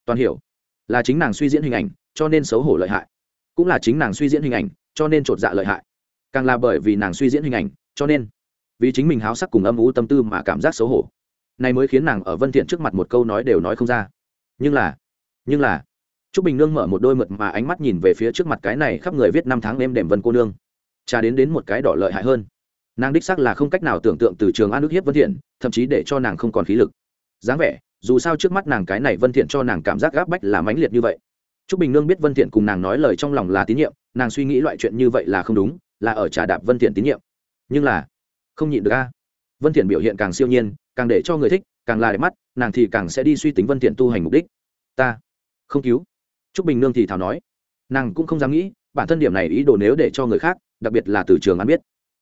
Toàn hiểu, là chính nàng suy diễn hình ảnh, cho nên xấu hổ lợi hại. Cũng là chính nàng suy diễn hình ảnh, cho nên trột dạ lợi hại. Càng là bởi vì nàng suy diễn hình ảnh, cho nên vì chính mình háo sắc cùng âm u tâm tư mà cảm giác xấu hổ này mới khiến nàng ở vân thiện trước mặt một câu nói đều nói không ra nhưng là nhưng là Trúc Bình Nương mở một đôi mượt mà ánh mắt nhìn về phía trước mặt cái này khắp người viết năm tháng em đệm Vân cô nương. Trà đến đến một cái đỏ lợi hại hơn. Nàng đích xác là không cách nào tưởng tượng từ trường an nước hiếp Vân Thiện, thậm chí để cho nàng không còn khí lực. dáng vẻ, dù sao trước mắt nàng cái này Vân Thiện cho nàng cảm giác gáp bách là mãnh liệt như vậy. Trúc Bình Nương biết Vân Thiện cùng nàng nói lời trong lòng là tín nhiệm, nàng suy nghĩ loại chuyện như vậy là không đúng, là ở trà đạp Vân Thiện tín nhiệm. Nhưng là, không nhịn được a. Vân Thiện biểu hiện càng siêu nhiên, càng để cho người thích, càng là đẹp mắt, nàng thì càng sẽ đi suy tính Vân Thiện tu hành mục đích. Ta, không cứu Trúc Bình Nương thì thảo nói, nàng cũng không dám nghĩ, bản thân điểm này ý đồ nếu để cho người khác, đặc biệt là từ trường ăn biết,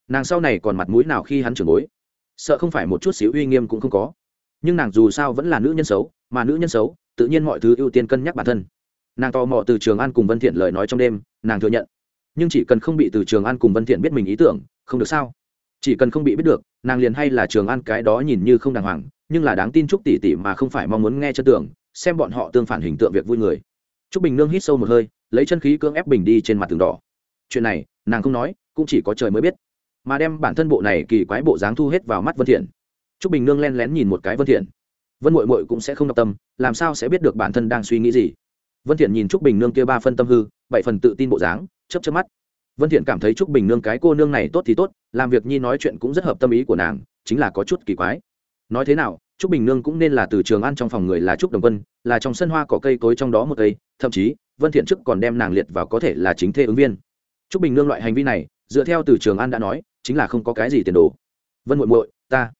nàng sau này còn mặt mũi nào khi hắn trưởng bối, sợ không phải một chút xíu uy nghiêm cũng không có. Nhưng nàng dù sao vẫn là nữ nhân xấu, mà nữ nhân xấu, tự nhiên mọi thứ ưu tiên cân nhắc bản thân. Nàng tò mò từ trường an cùng Vân Thiện lời nói trong đêm, nàng thừa nhận, nhưng chỉ cần không bị từ trường an cùng Vân Thiện biết mình ý tưởng, không được sao? Chỉ cần không bị biết được, nàng liền hay là trường an cái đó nhìn như không đàng hoàng, nhưng là đáng tin chúc tỷ tỷ mà không phải mong muốn nghe chân tưởng, xem bọn họ tương phản hình tượng việc vui người Trúc Bình Nương hít sâu một hơi, lấy chân khí cưỡng ép bình đi trên mặt tường đỏ. Chuyện này, nàng không nói, cũng chỉ có trời mới biết. Mà đem bản thân bộ này kỳ quái bộ dáng thu hết vào mắt Vân Thiện. Trúc Bình Nương lén lén nhìn một cái Vân Thiện. Vân Muội Muội cũng sẽ không đọc tâm, làm sao sẽ biết được bản thân đang suy nghĩ gì. Vân Thiện nhìn Trúc Bình Nương kia ba phân tâm hư, bảy phần tự tin bộ dáng, chớp chớp mắt. Vân Thiện cảm thấy Trúc Bình Nương cái cô nương này tốt thì tốt, làm việc nhi nói chuyện cũng rất hợp tâm ý của nàng, chính là có chút kỳ quái. Nói thế nào, Trúc Bình Nương cũng nên là từ trường ăn trong phòng người là Trúc Đồng Quân, là trong sân hoa cỏ cây cối trong đó một cây, thậm chí vân thiện trước còn đem nàng liệt vào có thể là chính thê ứng viên. Trúc bình nương loại hành vi này dựa theo từ trường an đã nói chính là không có cái gì tiền đồ. Vân muội muội ta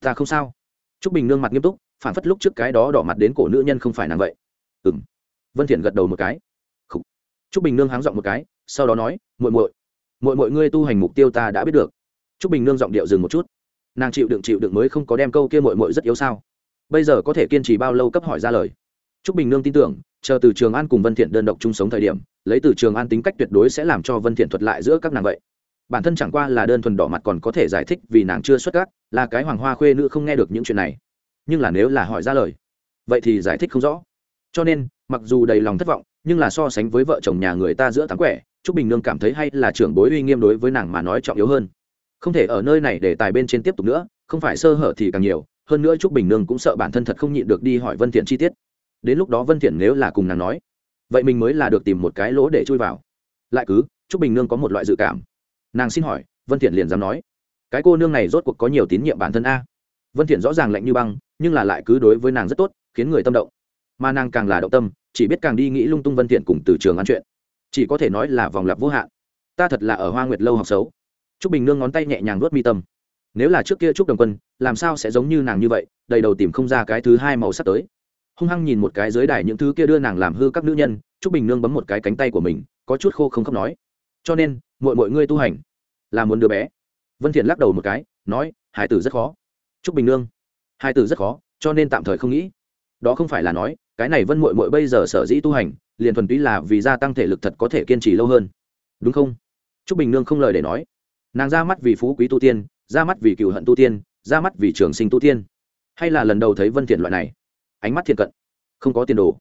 ta không sao. Trúc bình nương mặt nghiêm túc phản phất lúc trước cái đó đỏ mặt đến cổ nữ nhân không phải nàng vậy. Ừm. Vân thiện gật đầu một cái. Khủ. trúc bình nương háng giọng một cái sau đó nói, muội muội muội muội ngươi tu hành mục tiêu ta đã biết được. Trúc bình nương giọng điệu dừng một chút. Nàng chịu đựng chịu đựng mới không có đem câu kia muội muội rất yếu sao? Bây giờ có thể kiên trì bao lâu cấp hỏi ra lời. Trúc bình nương tin tưởng, chờ từ trường an cùng vân thiện đơn độc chung sống thời điểm, lấy từ trường an tính cách tuyệt đối sẽ làm cho vân thiện thuật lại giữa các nàng vậy. Bản thân chẳng qua là đơn thuần đỏ mặt còn có thể giải thích vì nàng chưa xuất các là cái hoàng hoa khuê nữ không nghe được những chuyện này. Nhưng là nếu là hỏi ra lời, vậy thì giải thích không rõ. Cho nên, mặc dù đầy lòng thất vọng, nhưng là so sánh với vợ chồng nhà người ta giữa tám quẻ trúc bình nương cảm thấy hay là trưởng bối uy nghiêm đối với nàng mà nói trọng yếu hơn. Không thể ở nơi này để tài bên trên tiếp tục nữa, không phải sơ hở thì càng nhiều, hơn nữa trúc bình nương cũng sợ bản thân thật không nhịn được đi hỏi vân thiện chi tiết. Đến lúc đó vân thiện nếu là cùng nàng nói, vậy mình mới là được tìm một cái lỗ để chui vào. Lại cứ, trúc bình nương có một loại dự cảm. Nàng xin hỏi, vân thiện liền dám nói, cái cô nương này rốt cuộc có nhiều tín nhiệm bản thân a? Vân thiện rõ ràng lạnh như băng, nhưng là lại cứ đối với nàng rất tốt, khiến người tâm động. Mà nàng càng là động tâm, chỉ biết càng đi nghĩ lung tung vân thiện cùng từ trường ăn chuyện chỉ có thể nói là vòng lặp vô hạn. Ta thật là ở hoa nguyệt lâu học xấu. Trúc bình nương ngón tay nhẹ nhàng nuốt mi tâm. Nếu là trước kia trúc đồng quân, làm sao sẽ giống như nàng như vậy, đầy đầu tìm không ra cái thứ hai màu sắc tới. Hung hăng nhìn một cái dưới đài những thứ kia đưa nàng làm hư các nữ nhân, trúc bình nương bấm một cái cánh tay của mình, có chút khô không khóc nói. Cho nên mọi mọi ngươi tu hành, là muốn đứa bé. Vân thiện lắc đầu một cái, nói, hải tử rất khó. Trúc bình nương, hải tử rất khó, cho nên tạm thời không nghĩ. Đó không phải là nói cái này vân muội muội bây giờ sở dĩ tu hành, liền thuần túy là vì gia tăng thể lực thật có thể kiên trì lâu hơn. Đúng không? Trúc bình nương không lời để nói. Nàng ra mắt vì phú quý tu tiên, ra mắt vì cựu hận tu tiên, ra mắt vì trường sinh tu tiên. Hay là lần đầu thấy vân thiện loại này? Ánh mắt thiện cận. Không có tiền đồ.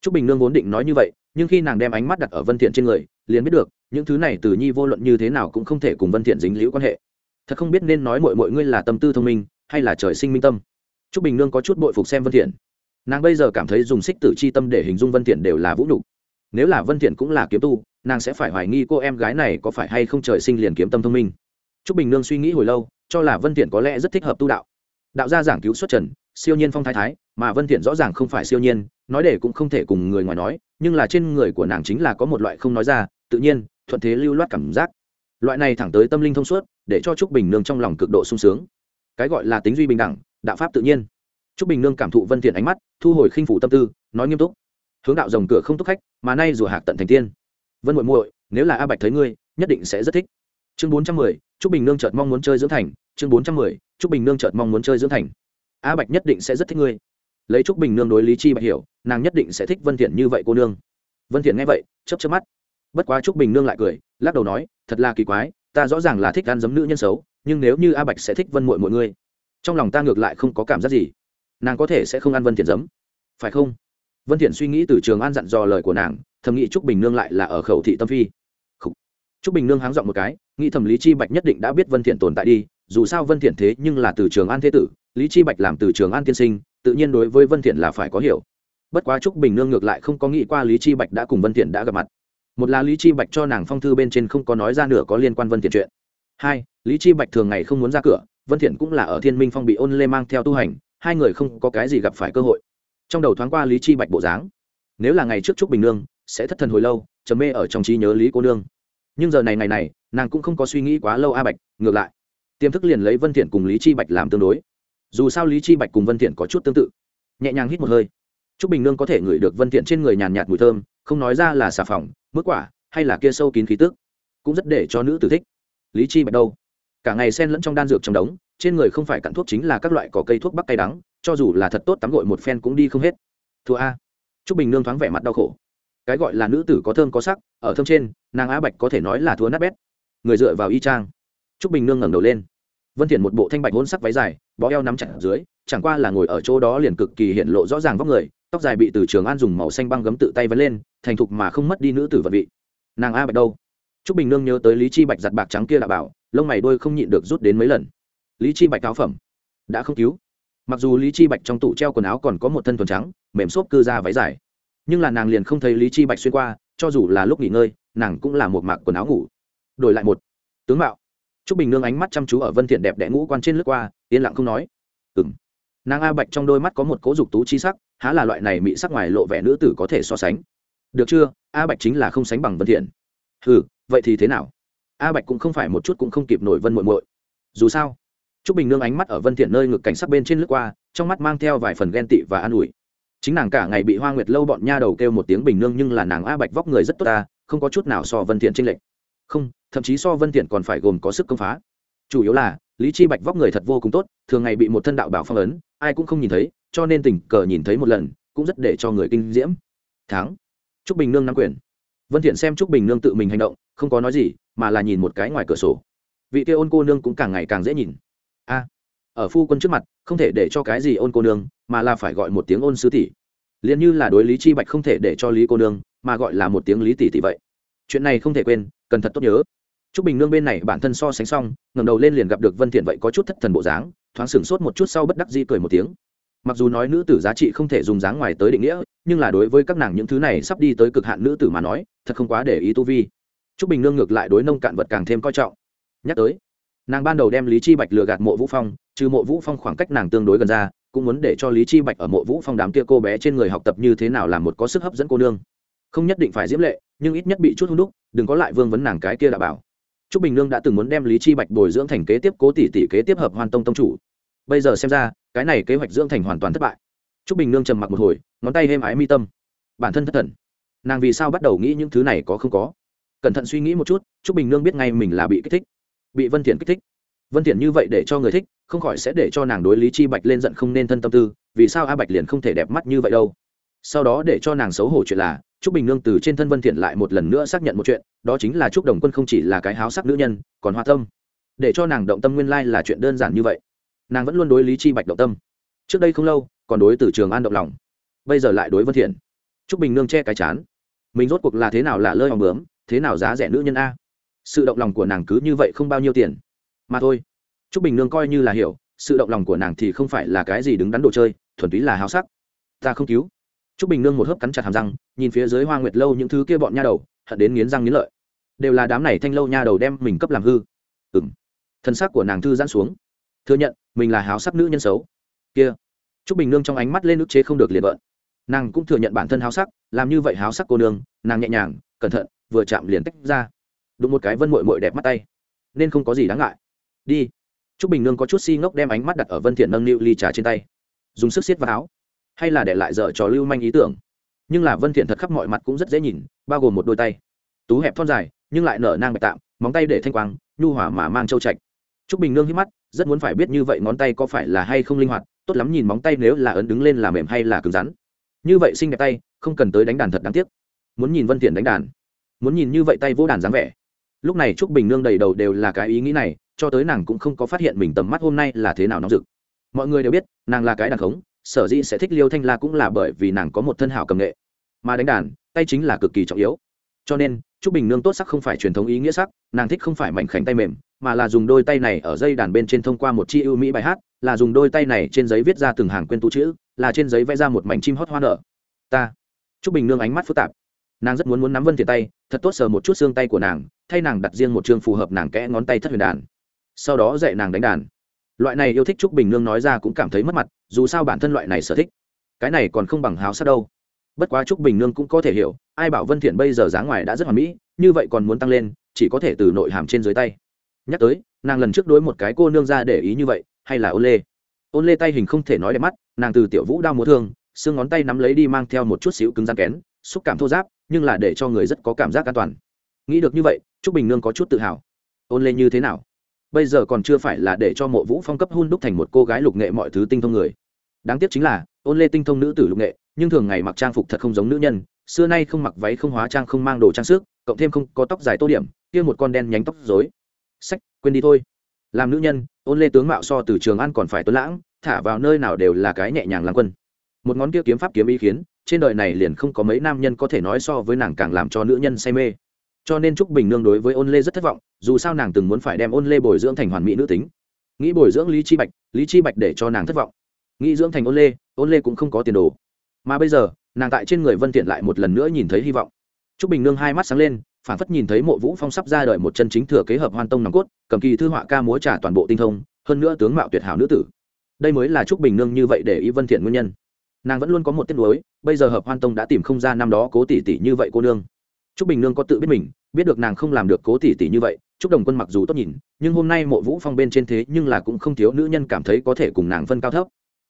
T r ú c bình nương vốn định nói như vậy, nhưng khi nàng đem ánh mắt đặt ở vân thiện trên người, liền biết được, những thứ này từ nhi vô luận như thế nào cũng không thể cùng vân thiện dính liễu quan hệ. Thật không biết nên nói mọi mọi ngươi là tâm tư thông minh, hay là trời sinh minh tâm. T bình nương có chút bội phục xem vân thiện nàng bây giờ cảm thấy dùng xích tử c h i tâm để hình dung vân thiện đều là vũ nhục. Nếu là vân thiện cũng là kiếm tu, nàng sẽ phải hoài nghi cô em gái này có phải hay không trời sinh liền kiếm tâm thông minh. T r ú c bình nương suy nghĩ hồi lâu, cho là vân thiện có lẽ rất thích hợp tu đạo. Đạo gia giảng cứu xuất trần, siêu nhiên phong thái thái, mà vân thiện rõ ràng không phải siêu nhiên, nói để cũng không thể cùng người ngoài nói, nhưng là trên người của nàng chính là có một loại không nói ra, tự nhiên, thuận thế lưu loát cảm giác. Loại này thẳng tới tâm linh thông suốt, để cho trúc bình nương trong lòng cực độ sung sướng. Cái gọi là tính duy bình đẳng, đạo pháp tự nhiên trúc bình nương cảm thụ vân thiện ánh mắt, thu hồi khinh phủ tâm tư, nói nghiêm túc. Hướng đạo rồng cửa không túc khách, mà nay rùa hạc tận thành tiên. Vân muội muội, nếu là a bạch thấy ngươi, nhất định sẽ rất thích. Chương bốn trăm mười chúc bình nương chợt mong muốn chơi dưỡng thành. Chương bốn trăm mười chúc bình nương chợt mong muốn chơi dưỡng thành. A bạch nhất định sẽ rất thích ngươi. Lấy Trúc bình nương đối lý chi bạch hiểu, nàng nhất định sẽ thích vân thiện như vậy cô nương. Vân thiện nghe vậy, chớp chớp mắt. Bất quá chúc bình nương lại cười, lắc đầu nói, thật là kỳ quái, ta rõ ràng là thích ăn giấm nữ nhân xấu, nhưng nếu như a bạch sẽ thích vân muội mọi ngươi, trong lòng ta ngược lại không có cảm giác gì nàng có thể sẽ không ăn vân thiện giấm. Phải không? Vân thiện suy nghĩ từ trường an dặn dò lời của nàng, thầm nghĩ trúc bình nương lại là ở khẩu thị tâm phi. Trúc bình nương háng dọn một cái, nghĩ thầm lý chi bạch nhất định đã biết vân thiện tồn tại đi, dù sao vân thiện thế nhưng là từ trường an thế tử, lý chi bạch làm từ trường an tiên sinh, tự nhiên đối với vân thiện là phải có hiểu. Bất quá trúc bình nương ngược lại không có nghĩ qua lý chi bạch đã cùng vân thiện đã gặp mặt. Một là lý chi bạch cho nàng phong thư bên trên không có nói ra nửa có liên quan vân thiện chuyện. Hai, lý chi bạch thường ngày không muốn ra cửa, vân thiện cũng là ở thiên minh phong bị ôn lê mang theo tu hành hai người không có cái gì gặp phải cơ hội. Trong đầu thoáng qua lý chi bạch bộ dáng. Nếu là ngày trước trúc bình nương, sẽ thất thần hồi lâu, trầm mê ở trong trí nhớ lý cô nương. Nhưng giờ này ngày này, nàng cũng không có suy nghĩ quá lâu a bạch, ngược lại. Tiềm thức liền lấy vân thiện cùng lý chi bạch làm tương đối. Dù sao lý chi bạch cùng vân thiện có chút tương tự. Nhẹ nhàng hít một hơi. Trúc bình nương có thể ngửi được vân thiện trên người nhàn nhạt mùi thơm, không nói ra là xà phòng mức quả, hay là kia sâu kín khí tức, cũng rất để cho nữ tử thích. Lý chi bạch đâu? Cả ngày xen lẫn trong đan dược trong đống trên người không phải cặn thuốc chính là các loại cỏ cây thuốc bắc cay đắng, cho dù là thật tốt tắm gội một phen cũng đi không hết. Thua a. Trúc bình nương thoáng vẻ mặt đau khổ. Cái gọi là nữ tử có thơm có sắc, ở thơm trên, nàng á bạch có thể nói là thua nát bét. Người dựa vào y trang trúc bình nương ngẩng đầu lên. Vân thiện một bộ thanh bạch hôn sắc váy dài, bó eo nắm chặt ở dưới, chẳng qua là ngồi ở chỗ đó liền cực kỳ hiện lộ rõ ràng vóc người, tóc dài bị từ trường an dùng màu xanh băng gấm tự tay vấn lên, thành thục mà không mất đi nữ tử vật vị. Nàng a bạch đâu? Trúc bình nương nhớ tới lý chi bạch giặt bạc trắng kia đã bảo, lông mày đôi không nhịn được rút đến mấy lần lý chi bạch áo phẩm đã không cứu. Mặc dù lý chi bạch trong tủ treo quần áo còn có một thân thuần trắng, mềm xốp cư ra váy dài. Nhưng là nàng liền không thấy lý chi bạch xuyên qua, cho dù là lúc nghỉ ngơi, nàng cũng là một mạc quần áo ngủ. Đổi lại một tướng mạo. Trúc bình nương ánh mắt chăm chú ở vân thiện đẹp đẽ ngũ quan trên lướt qua, yên lặng không nói. Ừm. Nàng a bạch trong đôi mắt có một cố dục tú chi sắc, há là loại này mỹ sắc ngoài lộ vẻ nữ tử có thể so sánh. Được chưa? A bạch chính là không sánh bằng vân thiện. Hừ, vậy thì thế nào? A bạch cũng không phải một chút cũng không kịp nổi vân muội muội. Dù sao trúc bình nương ánh mắt ở vân thiện nơi ngực cảnh sắc bên trên lướt qua, trong mắt mang theo vài phần ghen tị và an ủi. Chính nàng cả ngày bị hoa nguyệt lâu bọn nha đầu kêu một tiếng bình nương nhưng là nàng a bạch vóc người rất tốt ta, không có chút nào so vân thiện trinh lệnh không, thậm chí so vân thiện còn phải gồm có sức công phá. Chủ yếu là, lý chi bạch vóc người thật vô cùng tốt, thường ngày bị một thân đạo bảo phong ấn, ai cũng không nhìn thấy, cho nên tình cờ nhìn thấy một lần, cũng rất để cho người kinh diễm. Tháng trúc bình nương nắm quyền. Vân thiện xem trúc bình nương tự mình hành động, không có nói gì, mà là nhìn một cái ngoài cửa sổ. Vị kia ôn cô nương cũng càng ngày càng dễ nhìn ở phu quân trước mặt không thể để cho cái gì ôn cô nương mà là phải gọi một tiếng ôn sư tỷ liền như là đối lý chi bạch không thể để cho lý cô nương mà gọi là một tiếng lý tỷ tỷ vậy chuyện này không thể quên cần thật tốt nhớ Trúc Bình Nương bên này bản thân so sánh xong, ngẩng đầu lên liền gặp được Vân Thiện vậy có chút thất thần bộ dáng, thoáng sửng sốt một chút sau bất đắc dĩ cười một tiếng. Mặc dù nói nữ tử giá trị không thể dùng dáng ngoài tới định nghĩa, nhưng là đối với các nàng những thứ này sắp đi tới cực hạn nữ tử mà nói, thật không quá để ý tu vi. Trúc Bình Nương ngược lại đối nông cạn vật càng thêm coi trọng. Nhắc tới, nàng ban đầu đem Lý Chi Bạch lừa gạt Mộ Vũ Phong, trừ Mộ Vũ Phong khoảng cách nàng tương đối gần ra, cũng muốn để cho Lý Chi Bạch ở Mộ Vũ Phong đám kia cô bé trên người học tập như thế nào làm một có sức hấp dẫn cô nương. Không nhất định phải diễm lệ, nhưng ít nhất bị chút hung đúc, đừng có lại vương vấn nàng cái kia đã bảo Trúc Bình Nương đã từng muốn đem Lý Chi Bạch bồi dưỡng thành kế tiếp cố tỷ tỷ kế tiếp hợp hoàn Tông tông chủ. Bây giờ xem ra, cái này kế hoạch dưỡng thành hoàn toàn thất bại. Trúc Bình Nương trầm mặc một hồi, ngón tay hêm ái mi tâm. Bản thân thất thần. Nàng vì sao bắt đầu nghĩ những thứ này có không có? Cẩn thận suy nghĩ một chút, Trúc Bình Nương biết ngay mình là bị kích thích. Bị Vân Thiện kích thích. Vân Thiện như vậy để cho người thích, không khỏi sẽ để cho nàng đối Lý Chi Bạch lên giận không nên thân tâm tư, vì sao A Bạch liền không thể đẹp mắt như vậy đâu? Sau đó để cho nàng xấu hổ chuyện là, Trúc Bình Nương từ trên thân Vân Thiện lại một lần nữa xác nhận một chuyện, đó chính là Trúc Đồng Quân không chỉ là cái háo sắc nữ nhân, còn hoa tâm. Để cho nàng động tâm nguyên lai là chuyện đơn giản như vậy. Nàng vẫn luôn đối Lý Chi Bạch động tâm. Trước đây không lâu, còn đối từ Trường An động lòng. Bây giờ lại đối Vân Thiện. Trúc Bình Nương che cái chán. Mình rốt cuộc là thế nào là lơi hòng bướm, thế nào giá rẻ nữ nhân a? Sự động lòng của nàng cứ như vậy không bao nhiêu tiền, mà thôi. Trúc Bình Nương coi như là hiểu, sự động lòng của nàng thì không phải là cái gì đứng đắn đồ chơi, thuần túy là háo sắc. Ta không cứu Trúc Bình Nương một hớp cắn chặt hàm răng, nhìn phía dưới Hoa Nguyệt lâu những thứ kia bọn nha đầu, hận đến nghiến răng nghiến lợi. Đều là đám này thanh lâu nha đầu đem mình cấp làm hư. Ừm. Thân xác của nàng thư giãn xuống, thừa nhận mình là háo sắc nữ nhân xấu. Kia. Trúc Bình Nương trong ánh mắt lên ức chế không được liền vợn. Nàng cũng thừa nhận bản thân háo sắc, làm như vậy háo sắc cô nương, nàng nhẹ nhàng, cẩn thận, vừa chạm liền tách ra. Đụng một cái vân muội muội đẹp mắt tay, nên không có gì đáng ngại. Đi. Trúc Bình Nương có chút si ngốc đem ánh mắt đặt ở Vân Thiện nâng niu ly trà trên tay, dùng sức siết vào áo. Hay là để lại dở trò lưu manh ý tưởng. Nhưng là vân thiện thật khắp mọi mặt cũng rất dễ nhìn bao gồm một đôi tay. Tú hẹp thon dài nhưng lại nở nang bạch tạm móng tay để thanh quang nhu hòa mà mang châu trạch. Trúc bình nương hít mắt rất muốn phải biết như vậy ngón tay có phải là hay không linh hoạt tốt lắm nhìn móng tay nếu là ấn đứng lên là mềm hay là cứng rắn. Như vậy xinh đẹp tay không cần tới đánh đàn thật đáng tiếc. Muốn nhìn vân thiện đánh đàn muốn nhìn như vậy tay vỗ đàn dáng vẻ. Lúc này trúc bình nương đầy đầu đều là cái ý nghĩ này cho tới nàng cũng không có phát hiện mình tầm mắt hôm nay là thế nào nóng rực. Mọi người đều biết, nàng là cái đàn khống, sở dĩ sẽ thích liêu thanh la cũng là bởi vì nàng có một thân hảo cầm nghệ. Mà đánh đàn, tay chính là cực kỳ trọng yếu. Cho nên, trúc bình nương tốt sắc không phải truyền thống ý nghĩa sắc, nàng thích không phải mảnh khảnh tay mềm, mà là dùng đôi tay này ở dây đàn bên trên thông qua một chi ưu mỹ bài hát, là dùng đôi tay này trên giấy viết ra từng hàng quên tụ chữ, là trên giấy vẽ ra một mảnh chim hót hoa nở. Ta, trúc bình nương ánh mắt phức tạp. Nàng rất muốn muốn nắm vân thiện tay, thật tốt sờ một chút xương tay của nàng, thay nàng đặt riêng một chương phù hợp nàng kẽ ngón tay thất huyền đàn sau đó dạy nàng đánh đàn. Loại này yêu thích trúc bình nương nói ra cũng cảm thấy mất mặt, dù sao bản thân loại này sở thích, cái này còn không bằng háo sắc đâu. Bất quá trúc bình nương cũng có thể hiểu, ai bảo vân thiện bây giờ dáng ngoài đã rất hoàn mỹ, như vậy còn muốn tăng lên, chỉ có thể từ nội hàm trên dưới tay. Nhắc tới, nàng lần trước đối một cái cô nương ra để ý như vậy, hay là ôn lê? Ôn lê tay hình không thể nói đẹp mắt, nàng từ tiểu vũ đau múa thương, xương ngón tay nắm lấy đi mang theo một chút xíu cứng rắn kén, xúc cảm thô giáp, nhưng là để cho người rất có cảm giác an toàn. Nghĩ được như vậy, trúc bình nương có chút tự hào. Ôn lê như thế nào? Bây giờ còn chưa phải là để cho mộ vũ phong cấp hun đúc thành một cô gái lục nghệ mọi thứ tinh thông người. Đáng tiếc chính là, ôn lê tinh thông nữ tử lục nghệ, nhưng thường ngày mặc trang phục thật không giống nữ nhân, xưa nay không mặc váy không hóa trang không mang đồ trang sức, cộng thêm không có tóc dài tô điểm, kia một con đen nhánh tóc dối sách, quên đi thôi. Làm nữ nhân, ôn lê tướng mạo so từ trường ăn còn phải tuấn lãng, thả vào nơi nào đều là cái nhẹ nhàng làm quân. Một ngón kia kiếm pháp kiếm ý khiến, trên đời này liền không có mấy nam nhân có thể nói so với nàng càng làm cho nữ nhân say mê cho nên trúc bình nương đối với ôn lê rất thất vọng, dù sao nàng từng muốn phải đem ôn lê bồi dưỡng thành hoàn mỹ nữ tính. Nghĩ bồi dưỡng lý chi bạch, lý chi bạch để cho nàng thất vọng. Nghĩ dưỡng thành ôn lê ôn lê cũng không có tiền đồ. Mà bây giờ, nàng tại trên người vân thiện lại một lần nữa nhìn thấy hy vọng. Trúc bình nương hai mắt sáng lên phản phất nhìn thấy mộ vũ phong sắp ra đời một chân chính thừa kế hợp hoan tông nòng cốt, cầm kỳ thư họa ca múa trà toàn bộ tinh thông, hơn nữa tướng mạo tuyệt hảo nữ tử. Đây mới là trúc bình nương như vậy để ý vân thiện nguyên nhân. Nàng vẫn luôn có một tiết đối bây giờ hợp hoan tông đã tìm không ra năm đó cố tỷ tỷ như vậy cô nương trúc bình nương có tự biết mình, biết được nàng không làm được cố tỷ tỷ như vậy, trúc đồng quân mặc dù tốt nhìn, nhưng hôm nay mộ vũ phong bên trên thế nhưng là cũng không thiếu nữ nhân cảm thấy có thể cùng nàng phân cao thấp.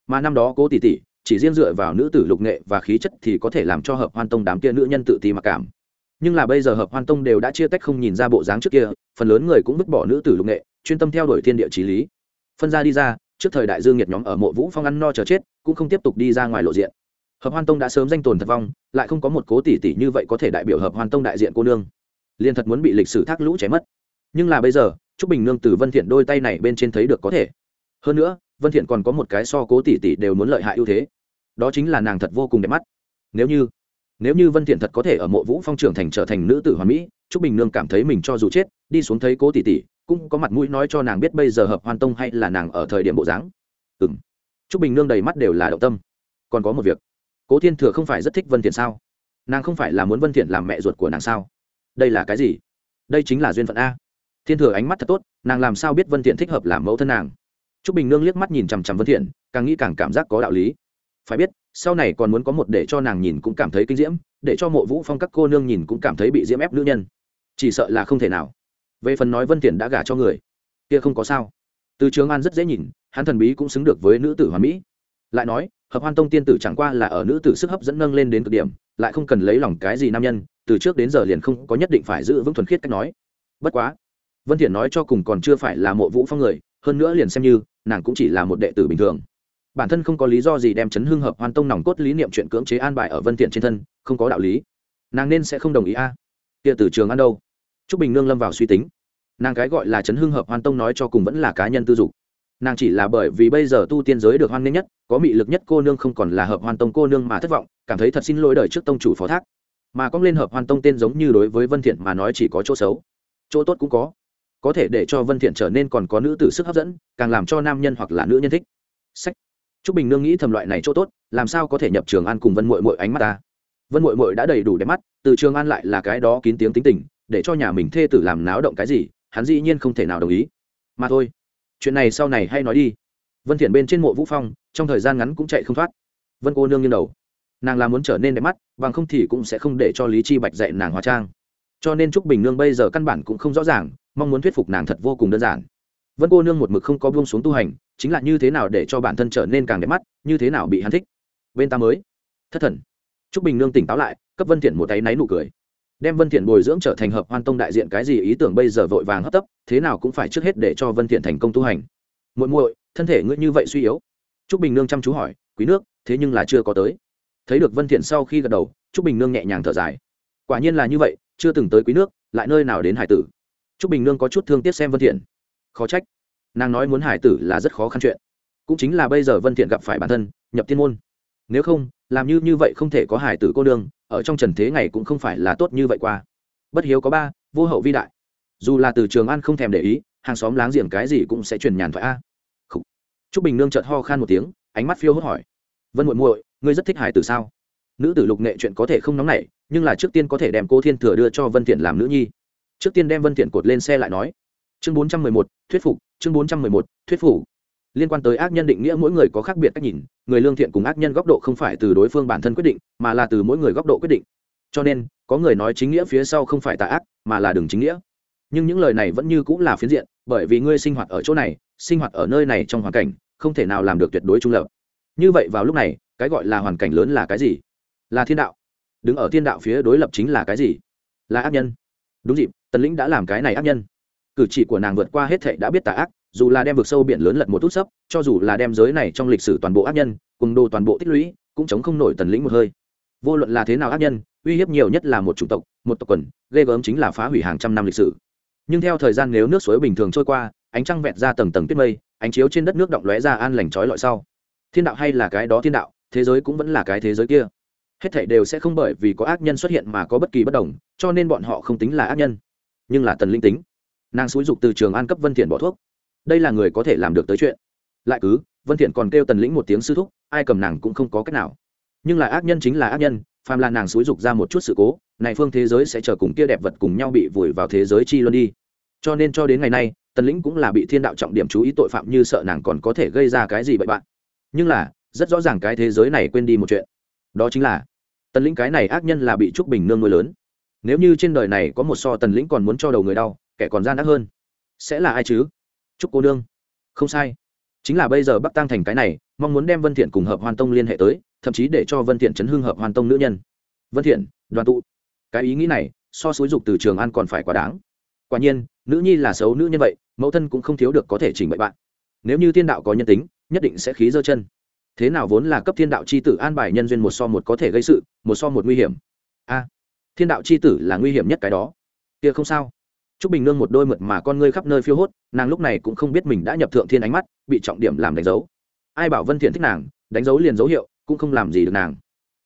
Mà năm đó cố tỷ tỷ chỉ riêng dựa vào nữ tử lục nghệ và khí chất thì có thể làm cho hợp hoan tông đám kia nữ nhân tự ti mặc cảm. Nhưng là bây giờ hợp hoan tông đều đã chia tách không nhìn ra bộ dáng trước kia, phần lớn người cũng vứt bỏ nữ tử lục nghệ, chuyên tâm theo đuổi thiên địa trí lý. Phân ra đi ra, trước thời đại dương nhiệt nhóm ở mộ vũ phong ăn no chờ chết, cũng không tiếp tục đi ra ngoài lộ diện hợp hoan tông đã sớm danh tồn thật vong, lại không có một cố tỷ tỷ như vậy có thể đại biểu hợp hoan tông đại diện cô nương. Liền thật muốn bị lịch sử thác lũ chém mất. Nhưng là bây giờ, trúc bình nương từ vân thiện đôi tay này bên trên thấy được có thể. Hơn nữa, vân thiện còn có một cái so cố tỷ tỷ đều muốn lợi hại ưu thế. Đó chính là nàng thật vô cùng đẹp mắt. Nếu như nếu như vân thiện thật có thể ở mộ vũ phong trưởng thành trở thành nữ tử hoàn mỹ, trúc bình nương cảm thấy mình cho dù chết, đi xuống thấy cố tỷ tỷ cũng có mặt mũi nói cho nàng biết bây giờ hợp hoan tông hay là nàng ở thời điểm bộ dáng. Ừm. Trúc bình nương đầy mắt đều là động tâm. Còn có một việc cố thiên thừa không phải rất thích vân thiện sao? Nàng không phải là muốn vân thiện làm mẹ ruột của nàng sao? Đây là cái gì? Đây chính là duyên phận a. Thiên thừa ánh mắt thật tốt, nàng làm sao biết vân thiện thích hợp làm mẫu thân nàng? Trúc bình nương liếc mắt nhìn chằm chằm vân thiện, càng nghĩ càng cảm giác có đạo lý. Phải biết, sau này còn muốn có một để cho nàng nhìn cũng cảm thấy kinh diễm, để cho mộ vũ phong các cô nương nhìn cũng cảm thấy bị diễm ép nữ nhân. Chỉ sợ là không thể nào. Về phần nói vân thiện đã gả cho người, kia không có sao. Từ trường an rất dễ nhìn, hắn thần bí cũng xứng được với nữ tử hoàn mỹ lại nói, hợp hoan tông tiên tử chẳng qua là ở nữ tử sức hấp dẫn nâng lên đến cực điểm, lại không cần lấy lòng cái gì nam nhân, từ trước đến giờ liền không có nhất định phải giữ vững thuần khiết cách nói. Bất quá, vân thiện nói cho cùng còn chưa phải là mộ vũ phong người, hơn nữa liền xem như, nàng cũng chỉ là một đệ tử bình thường. Bản thân không có lý do gì đem chấn hương hợp hoan tông nòng cốt lý niệm chuyện cưỡng chế an bài ở vân thiện trên thân, không có đạo lý. Nàng nên sẽ không đồng ý a. À. kia từ trường ăn đâu? Trúc bình nương lâm vào suy tính. Nàng cái gọi là chấn hương hợp hoan tông nói cho cùng vẫn là cá nhân tư dục nàng chỉ là bởi vì bây giờ tu tiên giới được hoan nghênh nhất, có mị lực nhất cô nương không còn là hợp hoan tông cô nương mà thất vọng, cảm thấy thật xin lỗi đời trước tông chủ phó thác. Mà có lên hợp hoan tông tên giống như đối với vân thiện mà nói chỉ có chỗ xấu. Chỗ tốt cũng có. Có thể để cho vân thiện trở nên còn có nữ tử sức hấp dẫn, càng làm cho nam nhân hoặc là nữ nhân thích. Sách. Trúc bình nương nghĩ thầm loại này chỗ tốt, làm sao có thể nhập trường an cùng vân muội muội ánh mắt ta? Vân muội muội đã đầy đủ đẹp mắt, từ trường an lại là cái đó kín tiếng tính tình, để cho nhà mình thê tử làm náo động cái gì, hắn dĩ nhiên không thể nào đồng ý. Mà thôi chuyện này sau này hay nói đi. Vân thiện bên trên mộ vũ phong, trong thời gian ngắn cũng chạy không thoát. Vân cô nương nghiêng đầu. Nàng là muốn trở nên đẹp mắt, bằng không thì cũng sẽ không để cho lý chi bạch dạy nàng hóa trang. Cho nên trúc bình nương bây giờ căn bản cũng không rõ ràng, mong muốn thuyết phục nàng thật vô cùng đơn giản. Vân cô nương một mực không có buông xuống tu hành, chính là như thế nào để cho bản thân trở nên càng đẹp mắt, như thế nào bị hắn thích. Bên ta mới. Thất thần. Trúc bình nương tỉnh táo lại, cấp vân thiện một tay náy nụ cười đem vân thiện bồi dưỡng trở thành hợp hoan tông đại diện cái gì ý tưởng bây giờ vội vàng hấp tấp, thế nào cũng phải trước hết để cho vân thiện thành công tu hành. Muội muội, thân thể ngươi như vậy suy yếu. Trúc bình nương chăm chú hỏi, quý nước, thế nhưng là chưa có tới. Thấy được vân thiện sau khi gật đầu, trúc bình nương nhẹ nhàng thở dài. Quả nhiên là như vậy, chưa từng tới quý nước, lại nơi nào đến hải tử? Trúc bình nương có chút thương tiếc xem vân thiện. Khó trách, nàng nói muốn hải tử là rất khó khăn chuyện. Cũng chính là bây giờ vân thiện gặp phải bản thân, nhập tiên môn. Nếu không làm như như vậy không thể có hải tử cô đương ở trong trần thế ngày cũng không phải là tốt như vậy qua bất hiếu có ba vô hậu vi đại dù là từ trường an không thèm để ý hàng xóm láng giềng cái gì cũng sẽ truyền nhàn thoại a Khủ. Trúc Bình Nương chợt ho khan một tiếng, ánh mắt phiêu hốt hỏi: "Vân muội muội, ngươi rất thích hải tử sao?" Nữ tử lục nghệ chuyện có thể không nóng nảy, nhưng là trước tiên có thể đem cô Thiên Thừa đưa cho Vân Tiện làm nữ nhi. Trước tiên đem Vân Tiện cột lên xe lại nói: "Chương 411, thuyết phục, chương 411, thuyết phục." Liên quan tới ác nhân định nghĩa mỗi người có khác biệt cách nhìn, người lương thiện cùng ác nhân góc độ không phải từ đối phương bản thân quyết định, mà là từ mỗi người góc độ quyết định. Cho nên, có người nói chính nghĩa phía sau không phải tà ác, mà là đường chính nghĩa. Nhưng những lời này vẫn như cũng là phiến diện, bởi vì ngươi sinh hoạt ở chỗ này, sinh hoạt ở nơi này trong hoàn cảnh không thể nào làm được tuyệt đối trung lập. Như vậy vào lúc này cái gọi là hoàn cảnh lớn là cái gì? Là thiên đạo. Đứng ở thiên đạo phía đối lập chính là cái gì? Là ác nhân. Đúng dịp tần lĩnh đã làm cái này ác nhân. Cử chỉ của nàng vượt qua hết thệ đã biết tà ác dù là đem vực sâu biển lớn lật một tút sấp, cho dù là đem giới này trong lịch sử toàn bộ ác nhân, cùng đồ toàn bộ tích lũy, cũng chống không nổi tần lĩnh một hơi. Vô luận là thế nào ác nhân, uy hiếp nhiều nhất là một chủng tộc, một tộc quần, ghê gớm chính là phá hủy hàng trăm năm lịch sử. Nhưng theo thời gian nếu nước suối bình thường trôi qua, ánh trăng vẹn ra tầng tầng tuyết mây, ánh chiếu trên đất nước động lóe ra an lành trói lọi sau. Thiên đạo hay là cái đó thiên đạo, thế giới cũng vẫn là cái thế giới kia. Hết thảy đều sẽ không bởi vì có ác nhân xuất hiện mà có bất kỳ bất đồng, cho nên bọn họ không tính là ác nhân, nhưng là tần linh tính. Nàng xúi dục từ trường an cấp vân thiện bỏ thuốc đây là người có thể làm được tới chuyện. Lại cứ, vân thiện còn kêu tần lĩnh một tiếng sư thúc, ai cầm nàng cũng không có cách nào. Nhưng là ác nhân chính là ác nhân, phàm là nàng xúi dục ra một chút sự cố, này phương thế giới sẽ chờ cùng kia đẹp vật cùng nhau bị vùi vào thế giới chi luôn đi. Cho nên cho đến ngày nay, tần lĩnh cũng là bị thiên đạo trọng điểm chú ý tội phạm như sợ nàng còn có thể gây ra cái gì bậy bạn. Nhưng là, rất rõ ràng cái thế giới này quên đi một chuyện. Đó chính là, tần lĩnh cái này ác nhân là bị trúc bình nương nuôi lớn. Nếu như trên đời này có một so tần lĩnh còn muốn cho đầu người đau, kẻ còn gian ác hơn, sẽ là ai chứ? Chúc cô nương. Không sai. Chính là bây giờ bắc tăng thành cái này, mong muốn đem vân thiện cùng hợp hoàn tông liên hệ tới, thậm chí để cho vân thiện chấn hưng hợp hoàn tông nữ nhân. Vân thiện, đoàn tụ. Cái ý nghĩ này, so xúi dục từ trường an còn phải quá đáng. Quả nhiên, nữ nhi là xấu nữ nhân vậy, mẫu thân cũng không thiếu được có thể chỉnh bậy bạn. Nếu như thiên đạo có nhân tính, nhất định sẽ khí dơ chân. Thế nào vốn là cấp thiên đạo c h i tử an bài nhân duyên một so một có thể gây sự, một so một nguy hiểm. A, thiên đạo c h i tử là nguy hiểm nhất cái đó. Kia không sao. Trúc bình nương một đôi mượt mà con ngươi khắp nơi phiêu hốt, nàng lúc này cũng không biết mình đã nhập thượng thiên ánh mắt, bị trọng điểm làm đánh dấu. Ai bảo vân thiện thích nàng, đánh dấu liền dấu hiệu, cũng không làm gì được nàng.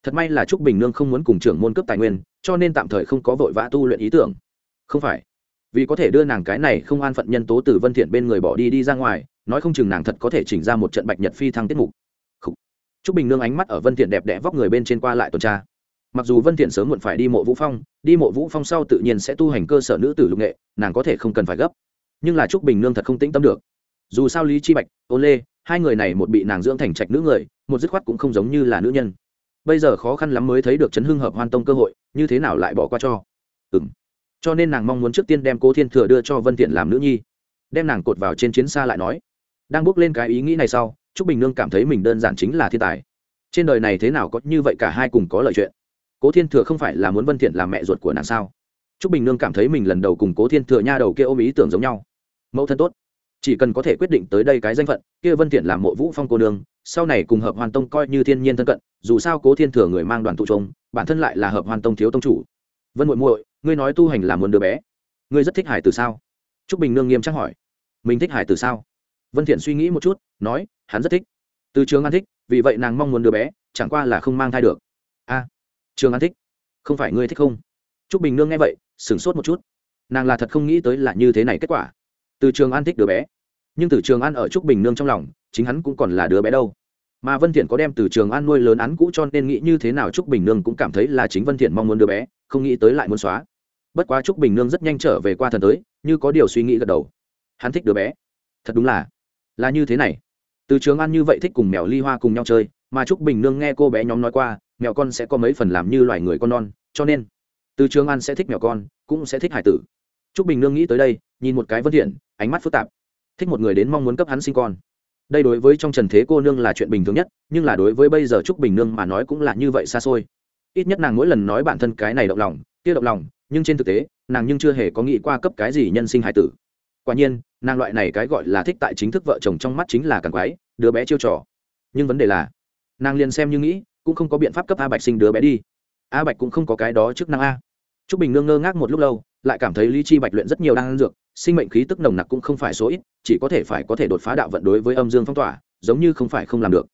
Thật may là trúc bình nương không muốn cùng trưởng môn cấp tài nguyên, cho nên tạm thời không có vội vã tu luyện ý tưởng. Không phải. Vì có thể đưa nàng cái này không an phận nhân tố từ vân thiện bên người bỏ đi đi ra ngoài, nói không chừng nàng thật có thể chỉnh ra một trận bạch nhật phi thăng tiết mục. Trúc Bình Nương ánh mắt ở Vân Thiện đẹp đẽ vóc người bên trên qua lại tuần tra. Mặc dù Vân Thiện sớm muộn phải đi mộ Vũ Phong, đi mộ Vũ Phong sau tự nhiên sẽ tu hành cơ sở nữ tử lục nghệ, nàng có thể không cần phải gấp. Nhưng là Trúc Bình Nương thật không tĩnh tâm được. Dù sao Lý Chi Bạch, Ôn Lê, hai người này một bị nàng dưỡng thành trạch nữ người, một dứt khoát cũng không giống như là nữ nhân. Bây giờ khó khăn lắm mới thấy được chấn hưng hợp hoan tông cơ hội, như thế nào lại bỏ qua cho? Ừm cho nên nàng mong muốn trước tiên đem cố thiên thừa đưa cho vân thiện làm nữ nhi đem nàng cột vào trên chiến xa lại nói đang bước lên cái ý nghĩ này sau trúc bình nương cảm thấy mình đơn giản chính là thiên tài trên đời này thế nào có như vậy cả hai cùng có lợi chuyện cố thiên thừa không phải là muốn vân thiện làm mẹ ruột của nàng sao? Trúc bình nương cảm thấy mình lần đầu cùng cố thiên thừa nha đầu kia ôm ý tưởng giống nhau. Mẫu thân tốt. Chỉ cần có thể quyết định tới đây cái danh phận, kia vân thiện làm mộ vũ phong cô nương, sau này cùng hợp hoàn tông coi như thiên nhiên thân cận, dù sao cố thiên thừa người mang đoàn tụ trông bản thân lại là hợp hoàn tông thiếu tông chủ. Vân muội muội, ngươi nói tu hành là muốn đứa bé. Ngươi rất thích hải từ sao? T r ú c bình nương nghiêm trang hỏi. Mình thích hải từ sao? Vân thiện suy nghĩ một chút, nói, hắn rất thích. Từ trường an thích, vì vậy nàng mong muốn đứa bé, chẳng qua là không mang thai được. A trường an thích. Không phải ngươi thích không? T r ú c bình nương nghe vậy, sửng sốt một chút. Nàng là thật không nghĩ tới là như thế này kết quả. Từ trường an thích đứa bé. Nhưng từ trường an ở trúc bình nương trong lòng, chính hắn cũng còn là đứa bé đâu. Mà vân thiện có đem từ trường an nuôi lớn án cũ cho nên nghĩ như thế nào trúc bình nương cũng cảm thấy là chính vân thiện mong muốn đứa bé, không nghĩ tới lại muốn xóa. Bất quá trúc bình nương rất nhanh trở về qua thần tới, như có điều suy nghĩ gật đầu. Hắn thích đứa bé. Thật đúng là là như thế này. Từ trường An như vậy thích cùng mèo ly hoa cùng nhau chơi mà trúc bình nương nghe cô bé nhóm nói qua, mèo con sẽ có mấy phần làm như loài người con non, cho nên, từ trường an sẽ thích mèo con, cũng sẽ thích hải tử. Trúc bình nương nghĩ tới đây, nhìn một cái vân thiện, ánh mắt phức tạp. Thích một người đến mong muốn cấp hắn sinh con. Đây đối với trong trần thế cô nương là chuyện bình thường nhất, nhưng là đối với bây giờ trúc bình nương mà nói cũng là như vậy xa xôi. Ít nhất nàng mỗi lần nói bản thân cái này động lòng, kia động lòng, nhưng trên thực tế, nàng nhưng chưa hề có nghĩ qua cấp cái gì nhân sinh hải tử. Quả nhiên, nàng loại này cái gọi là thích tại chính thức vợ chồng trong mắt chính là càng quái, đứa bé chiêu trò. Nhưng vấn đề là nàng liền xem như nghĩ, cũng không có biện pháp cấp a bạch sinh đứa bé đi. A bạch cũng không có cái đó chức năng a. T r ú c bình nương ngơ ngác một lúc lâu, lại cảm thấy lý chi bạch luyện rất nhiều đan dược, sinh mệnh khí tức nồng nặc cũng không phải số ít, chỉ có thể phải có thể đột phá đạo vận đối với âm dương phong tỏa, giống như không phải không làm được.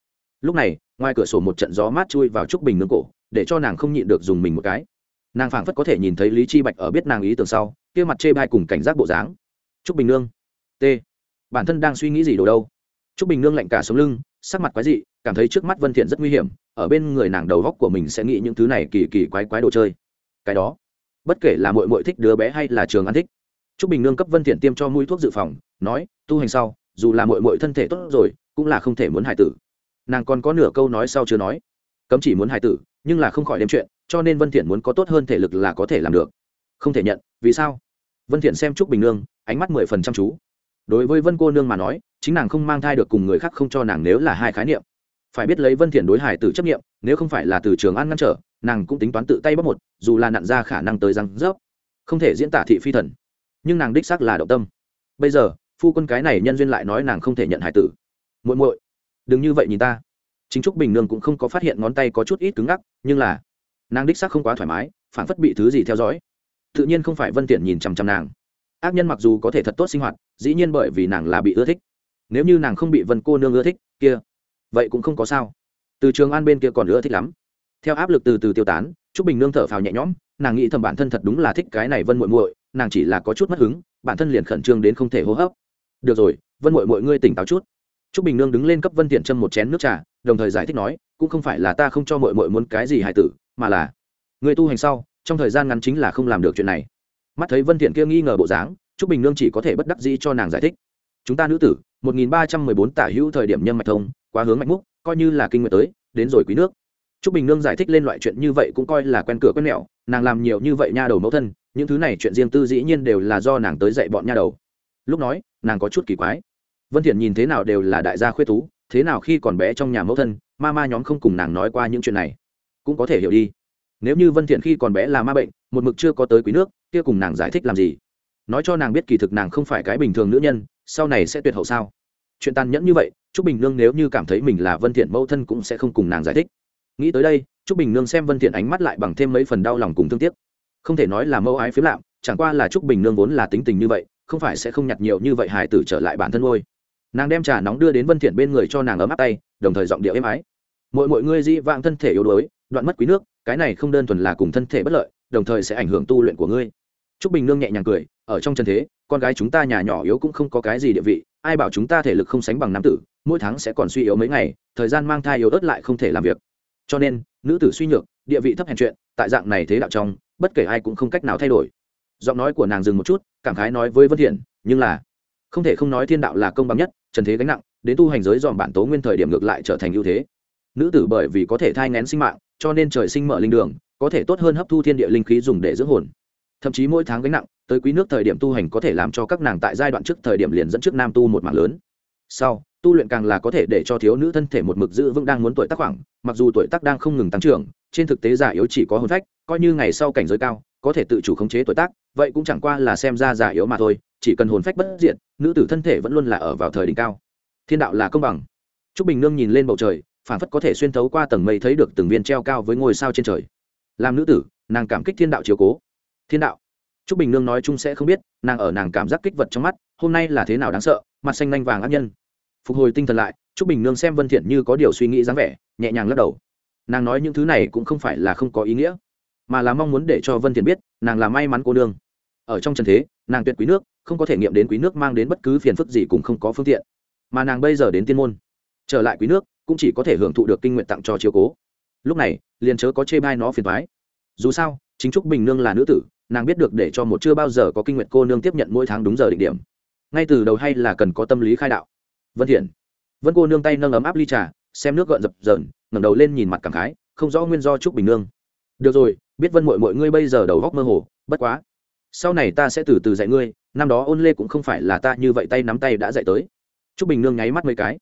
Lúc này, ngoài cửa sổ một trận gió mát chui vào trúc bình nương cổ, để cho nàng không nhịn được dùng mình một cái. Nàng phảng phất có thể nhìn thấy lý chi bạch ở biết nàng ý tưởng sau, kia mặt chê bai cùng cảnh giác bộ dáng. Trúc bình nương, t. Bản thân đang suy nghĩ gì đồ đâu? Trúc bình nương lạnh cả sống lưng, sắc mặt quái dị cảm thấy trước mắt vân thiện rất nguy hiểm, ở bên người nàng đầu góc của mình sẽ nghĩ những thứ này kỳ kỳ quái quái đồ chơi. Cái đó, bất kể là muội muội thích đứa bé hay là trường ăn thích. Trúc bình nương cấp vân thiện tiêm cho mũi thuốc dự phòng, nói, tu hành sau, dù là muội muội thân thể tốt rồi, cũng là không thể muốn hại tử. Nàng còn có nửa câu nói sau chưa nói. Cấm chỉ muốn hại tử, nhưng là không khỏi đem chuyện, cho nên vân thiện muốn có tốt hơn thể lực là có thể làm được. Không thể nhận, vì sao? Vân thiện xem trúc bình nương, ánh mắt mười phần chăm chú. Đối với vân cô nương mà nói, chính nàng không mang thai được cùng người khác không cho nàng nếu là hai khái niệm phải biết lấy vân thiện đối hải tử chấp nghiệm nếu không phải là từ trường an ngăn trở, nàng cũng tính toán tự tay bóc một, dù là nặn ra khả năng tới răng rớp. Không thể diễn tả thị phi thần. Nhưng nàng đích xác là động tâm. Bây giờ, phu quân cái này nhân duyên lại nói nàng không thể nhận hải tử. Muội muội, đừng như vậy nhìn ta. Chính trúc bình nương cũng không có phát hiện ngón tay có chút ít cứng ngắc, nhưng là, nàng đích xác không quá thoải mái, phản phất bị thứ gì theo dõi. Tự nhiên không phải vân tiện nhìn chằm chằm nàng. Ác nhân mặc dù có thể thật tốt sinh hoạt, dĩ nhiên bởi vì nàng là bị ưa thích. Nếu như nàng không bị vân cô nương ưa thích, kia vậy cũng không có sao. Từ trường an bên kia còn ưa thích lắm. Theo áp lực từ từ tiêu tán t bình nương thở phào nhẹ nhõm, nàng nghĩ thầm bản thân thật đúng là thích cái này vân muội muội, nàng chỉ là có chút mất hứng, bản thân liền khẩn trương đến không thể hô hấp. Được rồi, vân muội muội ngươi tỉnh táo chút. T bình nương đứng lên cấp vân thiện trâm một chén nước trà, đồng thời giải thích nói, cũng không phải là ta không cho muội muội muốn cái gì hài tử, mà là người tu hành sau, trong thời gian ngắn chính là không làm được chuyện này. Mắt thấy vân thiện kia nghi ngờ bộ dáng t bình nương chỉ có thể bất đắc dĩ cho nàng giải thích. Chúng ta nữ tử 1314 tả hữu thời điểm nhân mạch thông quá hướng mạnh múc, coi như là kinh nguyện tới, đến rồi quý nước. T r ú c bình nương giải thích lên loại chuyện như vậy cũng coi là quen cửa quen mẹo, nàng làm nhiều như vậy nha đầu mẫu thân, những thứ này chuyện riêng tư dĩ nhiên đều là do nàng tới dạy bọn nha đầu. Lúc nói, nàng có chút kỳ quái. Vân thiện nhìn thế nào đều là đại gia khuyết tú, thế nào khi còn bé trong nhà mẫu thân, ma ma nhóm không cùng nàng nói qua những chuyện này. Cũng có thể hiểu đi. Nếu như vân thiện khi còn bé là ma bệnh, một mực chưa có tới quý nước, kia cùng nàng giải thích làm gì? Nói cho nàng biết kỳ thực nàng không phải cái bình thường nữ nhân, sau này sẽ tuyệt hậu sao? Chuyện tàn nhẫn như vậy, trúc bình nương nếu như cảm thấy mình là vân thiện mẫu thân cũng sẽ không cùng nàng giải thích. Nghĩ tới đây, trúc bình nương xem vân thiện ánh mắt lại bằng thêm mấy phần đau lòng cùng thương tiếc. Không thể nói là mẫu ái phiếm lạm, chẳng qua là trúc bình nương vốn là tính tình như vậy, không phải sẽ không nhặt nhiều như vậy hài tử trở lại bản thân ngôi. Nàng đem trà nóng đưa đến vân thiện bên người cho nàng ấm áp tay, đồng thời giọng điệu êm ái. Mỗi mỗi ngươi di vãng thân thể yếu đuối, đoạn mất quý nước, cái này không đơn thuần là cùng thân thể bất lợi, đồng thời sẽ ảnh hưởng tu luyện của ngươi trúc bình nương nhẹ nhàng cười, ở trong chân thế, con gái chúng ta nhà nhỏ yếu cũng không có cái gì địa vị, ai bảo chúng ta thể lực không sánh bằng nam tử, mỗi tháng sẽ còn suy yếu mấy ngày, thời gian mang thai yếu ớt lại không thể làm việc. Cho nên, nữ tử suy nhược, địa vị thấp hèn chuyện, tại dạng này thế đạo trong, bất kể ai cũng không cách nào thay đổi. Giọng nói của nàng dừng một chút, cảm khái nói với vân thiện, nhưng là, không thể không nói thiên đạo là công bằng nhất trần thế gánh nặng, đến tu hành giới dòm bản tố nguyên thời điểm ngược lại trở thành ưu thế. Nữ tử bởi vì có thể thai ngén sinh mạng, cho nên trời sinh mở linh đường, có thể tốt hơn hấp thu thiên địa linh khí dùng để dưỡng hồn thậm chí mỗi tháng gánh nặng, tới quý nước thời điểm tu hành có thể làm cho các nàng tại giai đoạn trước thời điểm liền dẫn trước nam tu một mảng lớn. Sau, tu luyện càng là có thể để cho thiếu nữ thân thể một mực giữ vững đang muốn tuổi tác khoảng, mặc dù tuổi tác đang không ngừng tăng trưởng, trên thực tế già yếu chỉ có hồn phách, coi như ngày sau cảnh giới cao, có thể tự chủ khống chế tuổi tác, vậy cũng chẳng qua là xem ra già yếu mà thôi, chỉ cần hồn phách bất diện nữ tử thân thể vẫn luôn là ở vào thời đỉnh cao. Thiên đạo là công bằng. T bình nương nhìn lên bầu trời phản phất có thể xuyên thấu qua tầng mây thấy được từng viên treo cao với ngôi sao trên trời. Làm nữ tử, nàng cảm kích thiên đạo chiếu cố thiên đạo Trúc Bình Nương nói chung sẽ không biết, nàng ở nàng cảm giác kích vật trong mắt, hôm nay là thế nào đáng sợ, mặt xanh lanh vàng ác nhân. Phục hồi tinh thần lại, Trúc Bình Nương xem Vân Thiện như có điều suy nghĩ dáng vẻ, nhẹ nhàng lắc đầu. Nàng nói những thứ này cũng không phải là không có ý nghĩa, mà là mong muốn để cho Vân Thiện biết, nàng là may mắn cô nương. Ở trong trần thế, nàng tuyệt quý nước, không có thể nghiệm đến quý nước mang đến bất cứ phiền phức gì cũng không có phương tiện. Mà nàng bây giờ đến tiên môn, trở lại quý nước, cũng chỉ có thể hưởng thụ được kinh nguyện tặng cho chiếu cố. Lúc này, liền chớ có chê bai nó phiền thoái Dù sao, chính Trúc Bình Nương là nữ tử, nàng biết được để cho một chưa bao giờ có kinh nguyện cô nương tiếp nhận mỗi tháng đúng giờ định điểm. Ngay từ đầu hay là cần có tâm lý khai đạo. Vân thiện. Vân cô nương tay nâng ấm áp ly trà, xem nước gợn dập dờn, ngẩng đầu lên nhìn mặt cảm khái, không rõ nguyên do trúc bình nương. Được rồi, biết vân muội muội ngươi bây giờ đầu góc mơ hồ, bất quá. Sau này ta sẽ từ từ dạy ngươi, năm đó ôn lê cũng không phải là ta như vậy tay nắm tay đã dạy tới. Trúc bình nương nháy mắt mấy cái.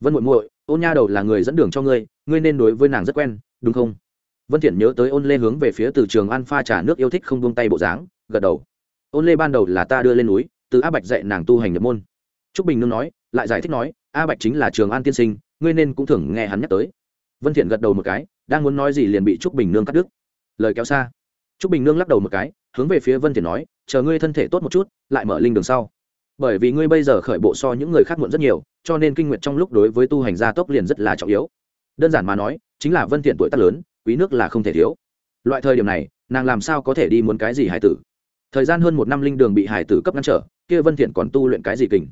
Vân muội muội, ôn nha đầu là người dẫn đường cho ngươi ngươi nên đối với nàng rất quen, đúng không? Vân thiện nhớ tới ôn lê hướng về phía từ trường an pha trà nước yêu thích không buông tay bộ dáng, gật đầu. Ôn lê ban đầu là ta đưa lên núi, từ a bạch dạy nàng tu hành nhập môn. Trúc bình nương nói, lại giải thích nói, a bạch chính là trường an tiên sinh, ngươi nên cũng thường nghe hắn nhắc tới. Vân thiện gật đầu một cái, đang muốn nói gì liền bị trúc bình nương cắt đứt. Lời kéo xa. Trúc bình nương lắc đầu một cái, hướng về phía vân thiện nói, chờ ngươi thân thể tốt một chút, lại mở linh đường sau. Bởi vì ngươi bây giờ khởi bộ so những người khác muộn rất nhiều, cho nên kinh nguyệt trong lúc đối với tu hành gia tốc liền rất là trọng yếu. Đơn giản mà nói, chính là vân thiện tuổi tác lớn quý nước là không thể thiếu. Loại thời điểm này, nàng làm sao có thể đi muốn cái gì hải tử? Thời gian hơn một năm linh đường bị hải tử cấp ngăn trở, kia vân thiện còn tu luyện cái gì kình?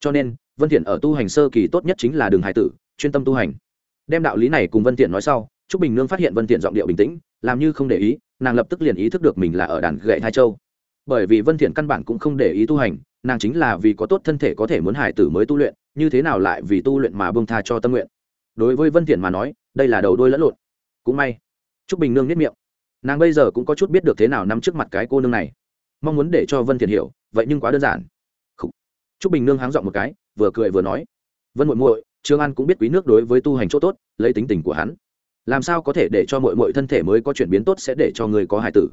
Cho nên, vân thiện ở tu hành sơ kỳ tốt nhất chính là đường hải tử, chuyên tâm tu hành. Đem đạo lý này cùng vân thiện nói sau, trúc bình nương phát hiện vân thiện giọng điệu bình tĩnh, làm như không để ý, nàng lập tức liền ý thức được mình là ở đàn gậy hai châu. Bởi vì vân thiện căn bản cũng không để ý tu hành, nàng chính là vì có tốt thân thể có thể muốn hải tử mới tu luyện, như thế nào lại vì tu luyện mà bông tha cho tâm nguyện? Đối với vân thiện mà nói, đây là đầu đôi lẫn lộn cũng may. Trúc bình nương nếp miệng. Nàng bây giờ cũng có chút biết được thế nào nằm trước mặt cái cô nương này. Mong muốn để cho vân thiện hiểu, vậy nhưng quá đơn giản. Khủ. trúc bình nương háng dọn một cái, vừa cười vừa nói. Vân muội muội, trương an cũng biết quý nước đối với tu hành chỗ tốt, lấy tính tình của hắn. Làm sao có thể để cho muội muội thân thể mới có chuyển biến tốt sẽ để cho người có hài tử?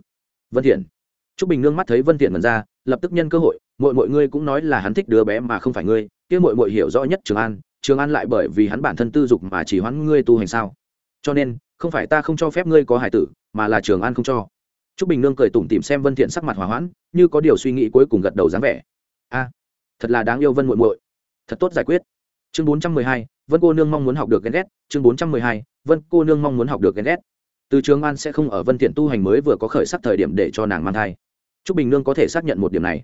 Vân thiện. Trúc bình nương mắt thấy vân thiện mần ra, lập tức nhân cơ hội, muội muội ngươi cũng nói là hắn thích đứa bé mà không phải ngươi, kia muội muội hiểu rõ nhất trường an trường an lại bởi vì hắn bản thân tư dục mà chỉ hoãn ngươi tu hành sao? Cho nên không phải ta không cho phép ngươi có hải tử, mà là trường an không cho. T r ú c bình nương cười tủm tìm xem vân thiện sắc mặt hòa hoãn, như có điều suy nghĩ cuối cùng gật đầu dáng vẻ. A, thật là đáng yêu vân muội muội. Thật tốt giải quyết. Chương bốn trăm mười hai, vân cô nương mong muốn học được ghen ghét. Chương bốn trăm mười hai, vân cô nương mong muốn học được ghen ghét. Từ trường an sẽ không ở vân thiện tu hành mới vừa có khởi sắc thời điểm để cho nàng mang thai. T r ú c bình nương có thể xác nhận một điểm này.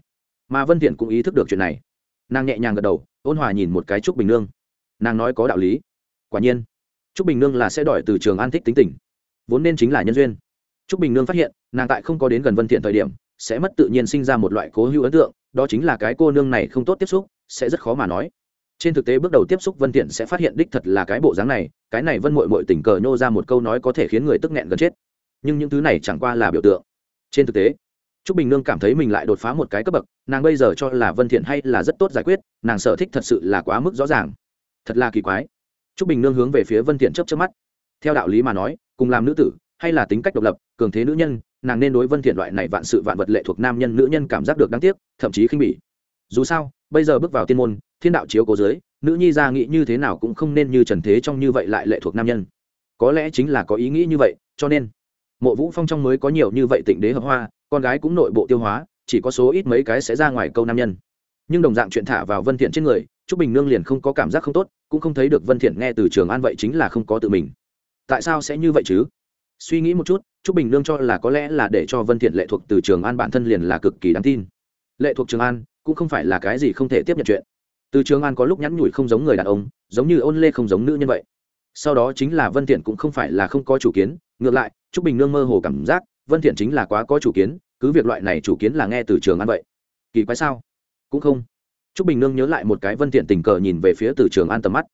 Mà vân thiện cũng ý thức được chuyện này. Nàng nhẹ nhàng gật đầu, ôn hòa nhìn một cái trúc bình nương. Nàng nói có đạo lý. Quả nhiên trúc bình nương là sẽ đòi từ trường an thích tính tình. Vốn nên chính là nhân duyên. Trúc bình nương phát hiện nàng tại không có đến gần vân thiện thời điểm sẽ mất tự nhiên sinh ra một loại cố hữu ấn tượng đó chính là cái cô nương này không tốt tiếp xúc sẽ rất khó mà nói. Trên thực tế bước đầu tiếp xúc vân thiện sẽ phát hiện đích thật là cái bộ dáng này cái này vân muội muội tình cờ nhô ra một câu nói có thể khiến người tức nghẹn gần chết. Nhưng những thứ này chẳng qua là biểu tượng. Trên thực tế Trúc Bình Nương cảm thấy mình lại đột phá một cái cấp bậc, nàng bây giờ cho là Vân Thiện hay là rất tốt giải quyết, nàng sở thích thật sự là quá mức rõ ràng. Thật là kỳ quái. Trúc Bình Nương hướng về phía Vân Thiện chớp chớp mắt. Theo đạo lý mà nói, cùng làm nữ tử, hay là tính cách độc lập, cường thế nữ nhân, nàng nên đối Vân Thiện loại này vạn sự vạn vật lệ thuộc nam nhân nữ nhân cảm giác được đáng tiếc, thậm chí khinh bỉ. Dù sao, bây giờ bước vào tiên môn, thiên đạo chiếu cố dưới, nữ nhi gia nghĩ như thế nào cũng không nên như trần thế trong như vậy lại lệ thuộc nam nhân. Có lẽ chính là có ý nghĩ như vậy, cho nên Mộ Vũ Phong trong mới có nhiều như vậy tịnh đế hợp hoa, con gái cũng nội bộ tiêu hóa chỉ có số ít mấy cái sẽ ra ngoài câu nam nhân nhưng đồng dạng chuyện thả vào vân thiện trên người trúc bình nương liền không có cảm giác không tốt, cũng không thấy được vân thiện nghe từ trường an vậy chính là không có tự mình. Tại sao sẽ như vậy chứ? Suy nghĩ một chút, trúc bình nương cho là có lẽ là để cho vân thiện lệ thuộc từ trường an bản thân liền là cực kỳ đáng tin. Lệ thuộc trường an, cũng không phải là cái gì không thể tiếp nhận chuyện. Từ trường an có lúc nhắn nhủi không giống người đàn ông, giống như ôn lê không giống nữ nhân vậy. Sau đó chính là vân thiện cũng không phải là không có chủ kiến, ngược lại, trúc bình nương mơ hồ cảm giác, vân thiện chính là quá có chủ kiến, cứ việc loại này chủ kiến là nghe từ trường an vậy. Kỳ quái sao? Cũng không trúc bình nương nhớ lại một cái vân thiện tình cờ nhìn về phía từ trường an tầm mắt.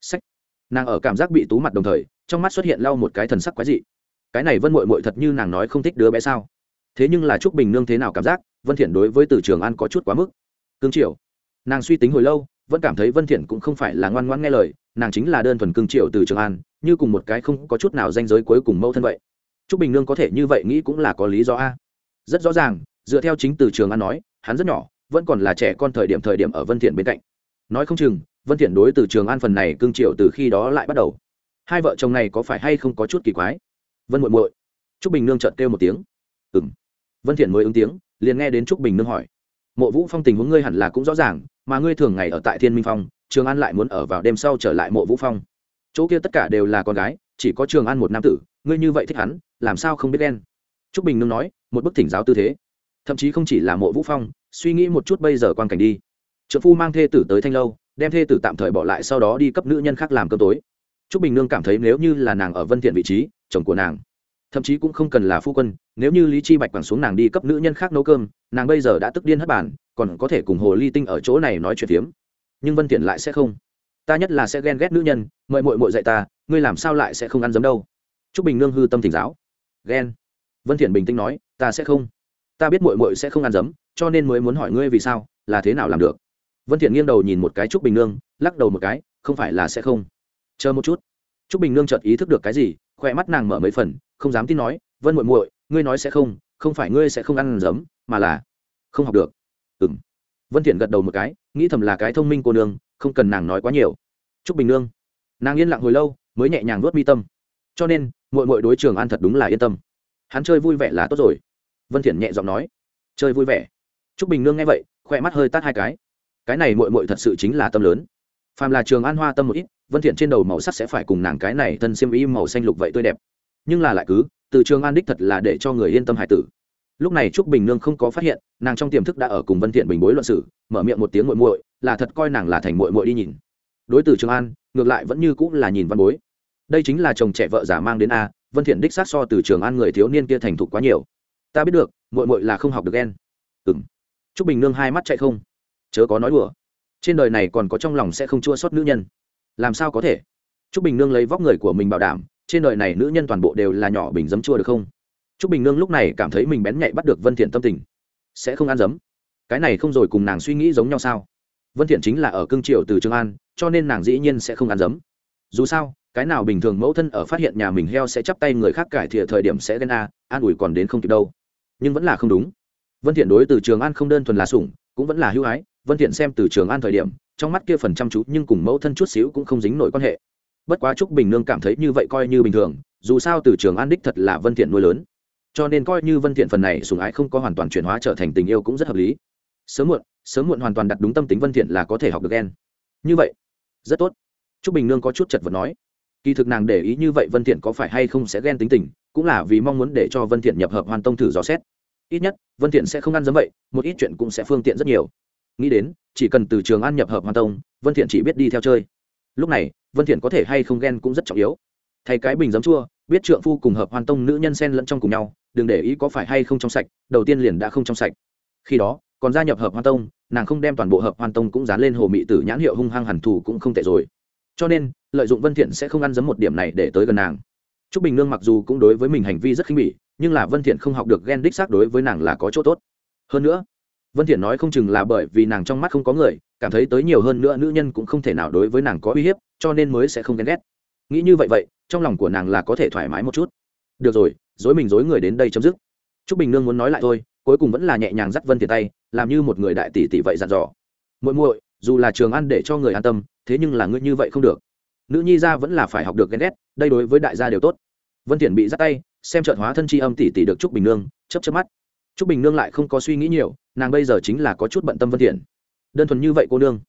Sách. Nàng ở cảm giác bị tú mặt đồng thời trong mắt xuất hiện lau một cái thần sắc quái dị. Cái này vân muội muội thật như nàng nói không thích đứa bé sao? Thế nhưng là trúc bình nương thế nào cảm giác vân thiện đối với từ trường an có chút quá mức. Cương triều. Nàng suy tính hồi lâu vẫn cảm thấy vân thiện cũng không phải là ngoan ngoãn nghe lời nàng chính là đơn thuần cương triều từ trường an như cùng một cái không có chút nào danh giới cuối cùng mâu thân vậy. Trúc Bình Nương có thể như vậy nghĩ cũng là có lý do a. Rất rõ ràng, dựa theo chính từ trường an nói, hắn rất nhỏ, vẫn còn là trẻ con thời điểm thời điểm ở Vân Thiện bên cạnh. Nói không chừng, Vân Thiện đối từ trường an phần này cương triệu từ khi đó lại bắt đầu. Hai vợ chồng này có phải hay không có chút kỳ quái? Vân muội muội. Trúc Bình Nương chợt kêu một tiếng. Ừm. Vân Thiện mới ứng tiếng, liền nghe đến Trúc Bình Nương hỏi: "Mộ Vũ Phong tình huống ngươi hẳn là cũng rõ ràng, mà ngươi thường ngày ở tại Thiên Minh Phong, Trường An lại muốn ở vào đêm sau trở lại Mộ Vũ Phong. Chỗ kia tất cả đều là con gái, chỉ có Trường An một nam tử, ngươi như vậy thích hắn làm sao không biết đen trúc bình nương nói một bức thỉnh giáo tư thế thậm chí không chỉ là mộ vũ phong suy nghĩ một chút bây giờ quan cảnh đi trợ phu mang thê tử tới thanh lâu đem thê tử tạm thời bỏ lại sau đó đi cấp nữ nhân khác làm cơm tối t bình nương cảm thấy nếu như là nàng ở vân thiện vị trí chồng của nàng thậm chí cũng không cần là phu quân nếu như lý chi bạch quẳng xuống nàng đi cấp nữ nhân khác nấu cơm nàng bây giờ đã tức điên hất bản còn có thể cùng hồ ly tinh ở chỗ này nói chuyện phiếm nhưng vân thiện lại sẽ không ta nhất là sẽ ghen ghét nữ nhân mời muội muội dạy ta ngươi làm sao lại sẽ không ăn giấm đâu Trúc Bình Nương hư tâm thỉnh giáo. Ghen. Vân Thiện bình tĩnh nói, ta sẽ không. Ta biết muội muội sẽ không ăn dấm, cho nên mới muốn hỏi ngươi vì sao, là thế nào làm được. Vân Thiện nghiêng đầu nhìn một cái Trúc Bình Nương, lắc đầu một cái, không phải là sẽ không. Chờ một chút. Trúc Bình Nương chợt ý thức được cái gì, khoe mắt nàng mở mấy phần không dám tin nói vân muội muội ngươi nói sẽ không không phải ngươi sẽ không ăn giấm mà là không học được Ừm. vân thiện gật đầu một cái nghĩ thầm là cái thông minh cô nương không cần nàng nói quá nhiều Trúc bình nương nàng yên lặng hồi lâu mới nhẹ nhàng nuốt mi tâm cho nên muội muội đối trường an thật đúng là yên tâm hắn chơi vui vẻ là tốt rồi vân thiện nhẹ giọng nói, chơi vui vẻ. Trúc bình nương nghe vậy khoe mắt hơi tát hai cái. Cái này muội muội thật sự chính là tâm lớn. Phàm là trường an hoa tâm một ít, vân thiện trên đầu màu sắc sẽ phải cùng nàng cái này thân xiêm y màu xanh lục vậy tươi đẹp. Nhưng là lại cứ, từ trường an đích thật là để cho người yên tâm hải tử. Lúc này trúc bình nương không có phát hiện, nàng trong tiềm thức đã ở cùng vân thiện bình bối luận sự, mở miệng một tiếng muội muội, là thật coi nàng là thành muội muội đi nhìn. Đối từ trường an, ngược lại vẫn như cũng là nhìn văn bối. Đây chính là chồng trẻ vợ giả mang đến a, vân thiện đích sát so từ trường an người thiếu niên kia thành thục quá nhiều ta biết được mội mội là không học được ghen. Ừm. Trúc bình nương hai mắt chạy không. Chớ có nói đùa. Trên đời này còn có trong lòng sẽ không chua xót nữ nhân. Làm sao có thể? T r ú c bình nương lấy vóc người của mình bảo đảm, trên đời này nữ nhân toàn bộ đều là nhỏ bình dấm chua được không? T r ú c bình nương lúc này cảm thấy mình bén nhạy bắt được vân thiện tâm tình. Sẽ không ăn dấm. cái này không rồi cùng nàng suy nghĩ giống nhau sao? Vân thiện chính là ở cương triều từ trường an, cho nên nàng dĩ nhiên sẽ không ăn dấm. dù sao, cái nào bình thường mẫu thân ở phát hiện nhà mình heo sẽ chắp tay người khác cải thiện thời điểm sẽ ghen a, an ủi còn đến không kịp đâu nhưng vẫn là không đúng. Vân thiện đối từ trường an không đơn thuần là sủng, cũng vẫn là hữu ái. Vân thiện xem từ trường an thời điểm, trong mắt kia phần chăm chú nhưng cùng mẫu thân chút xíu cũng không dính nổi quan hệ. Bất quá trúc bình nương cảm thấy như vậy coi như bình thường, dù sao từ trường an đích thật là vân thiện nuôi lớn. Cho nên coi như vân thiện phần này sủng ái không có hoàn toàn chuyển hóa trở thành tình yêu cũng rất hợp lý. Sớm muộn sớm muộn hoàn toàn đặt đúng tâm tính vân thiện là có thể học được ghen như vậy, rất tốt. Trúc bình nương có chút chật vật nói, kỳ thực nàng để ý như vậy vân thiện có phải hay không sẽ ghen tính tình cũng là vì mong muốn để cho vân thiện nhập hợp hoàn tông thử dò xét. Ít nhất, vân thiện sẽ không ăn giống vậy, một ít chuyện cũng sẽ phương tiện rất nhiều. Nghĩ đến, chỉ cần từ trường an nhập hợp hoàn tông, vân thiện chỉ biết đi theo chơi. Lúc này, vân thiện có thể hay không ghen cũng rất trọng yếu. Thay cái bình giấm chua, biết trượng phu cùng hợp hoàn tông nữ nhân xen lẫn trong cùng nhau, đừng để ý có phải hay không trong sạch, đầu tiên liền đã không trong sạch. Khi đó, còn gia nhập hợp hoàn tông, nàng không đem toàn bộ hợp hoàn tông cũng dán lên hồ mị tử nhãn hiệu hung hăng hẳn thù cũng không tệ rồi. Cho nên, lợi dụng vân thiện sẽ không ăn dấm một điểm này để tới gần nàng trúc bình nương mặc dù cũng đối với mình hành vi rất khinh bỉ, nhưng là vân thiện không học được ghen đích xác đối với nàng là có chỗ tốt. Hơn nữa, vân thiện nói không chừng là bởi vì nàng trong mắt không có người, cảm thấy tới nhiều hơn nữa nữ nhân cũng không thể nào đối với nàng có uy hiếp, cho nên mới sẽ không ghen ghét. Nghĩ như vậy vậy, trong lòng của nàng là có thể thoải mái một chút. Được rồi, dối mình dối người đến đây chấm dứt. Trúc bình nương muốn nói lại thôi, cuối cùng vẫn là nhẹ nhàng dắt vân thiện tay, làm như một người đại tỷ tỷ vậy dặn dò. Muội muội, dù là trường ăn để cho người an tâm, thế nhưng là ngươi như vậy không được. Nữ nhi gia vẫn là phải học được ghen ghét, đây đối với đại gia đều tốt vân thiện bị dắt tay, xem trợn hóa thân chi âm tỷ tỷ được trúc bình nương, chớp chớp mắt. Trúc bình nương lại không có suy nghĩ nhiều, nàng bây giờ chính là có chút bận tâm vân thiện đơn thuần như vậy cô nương.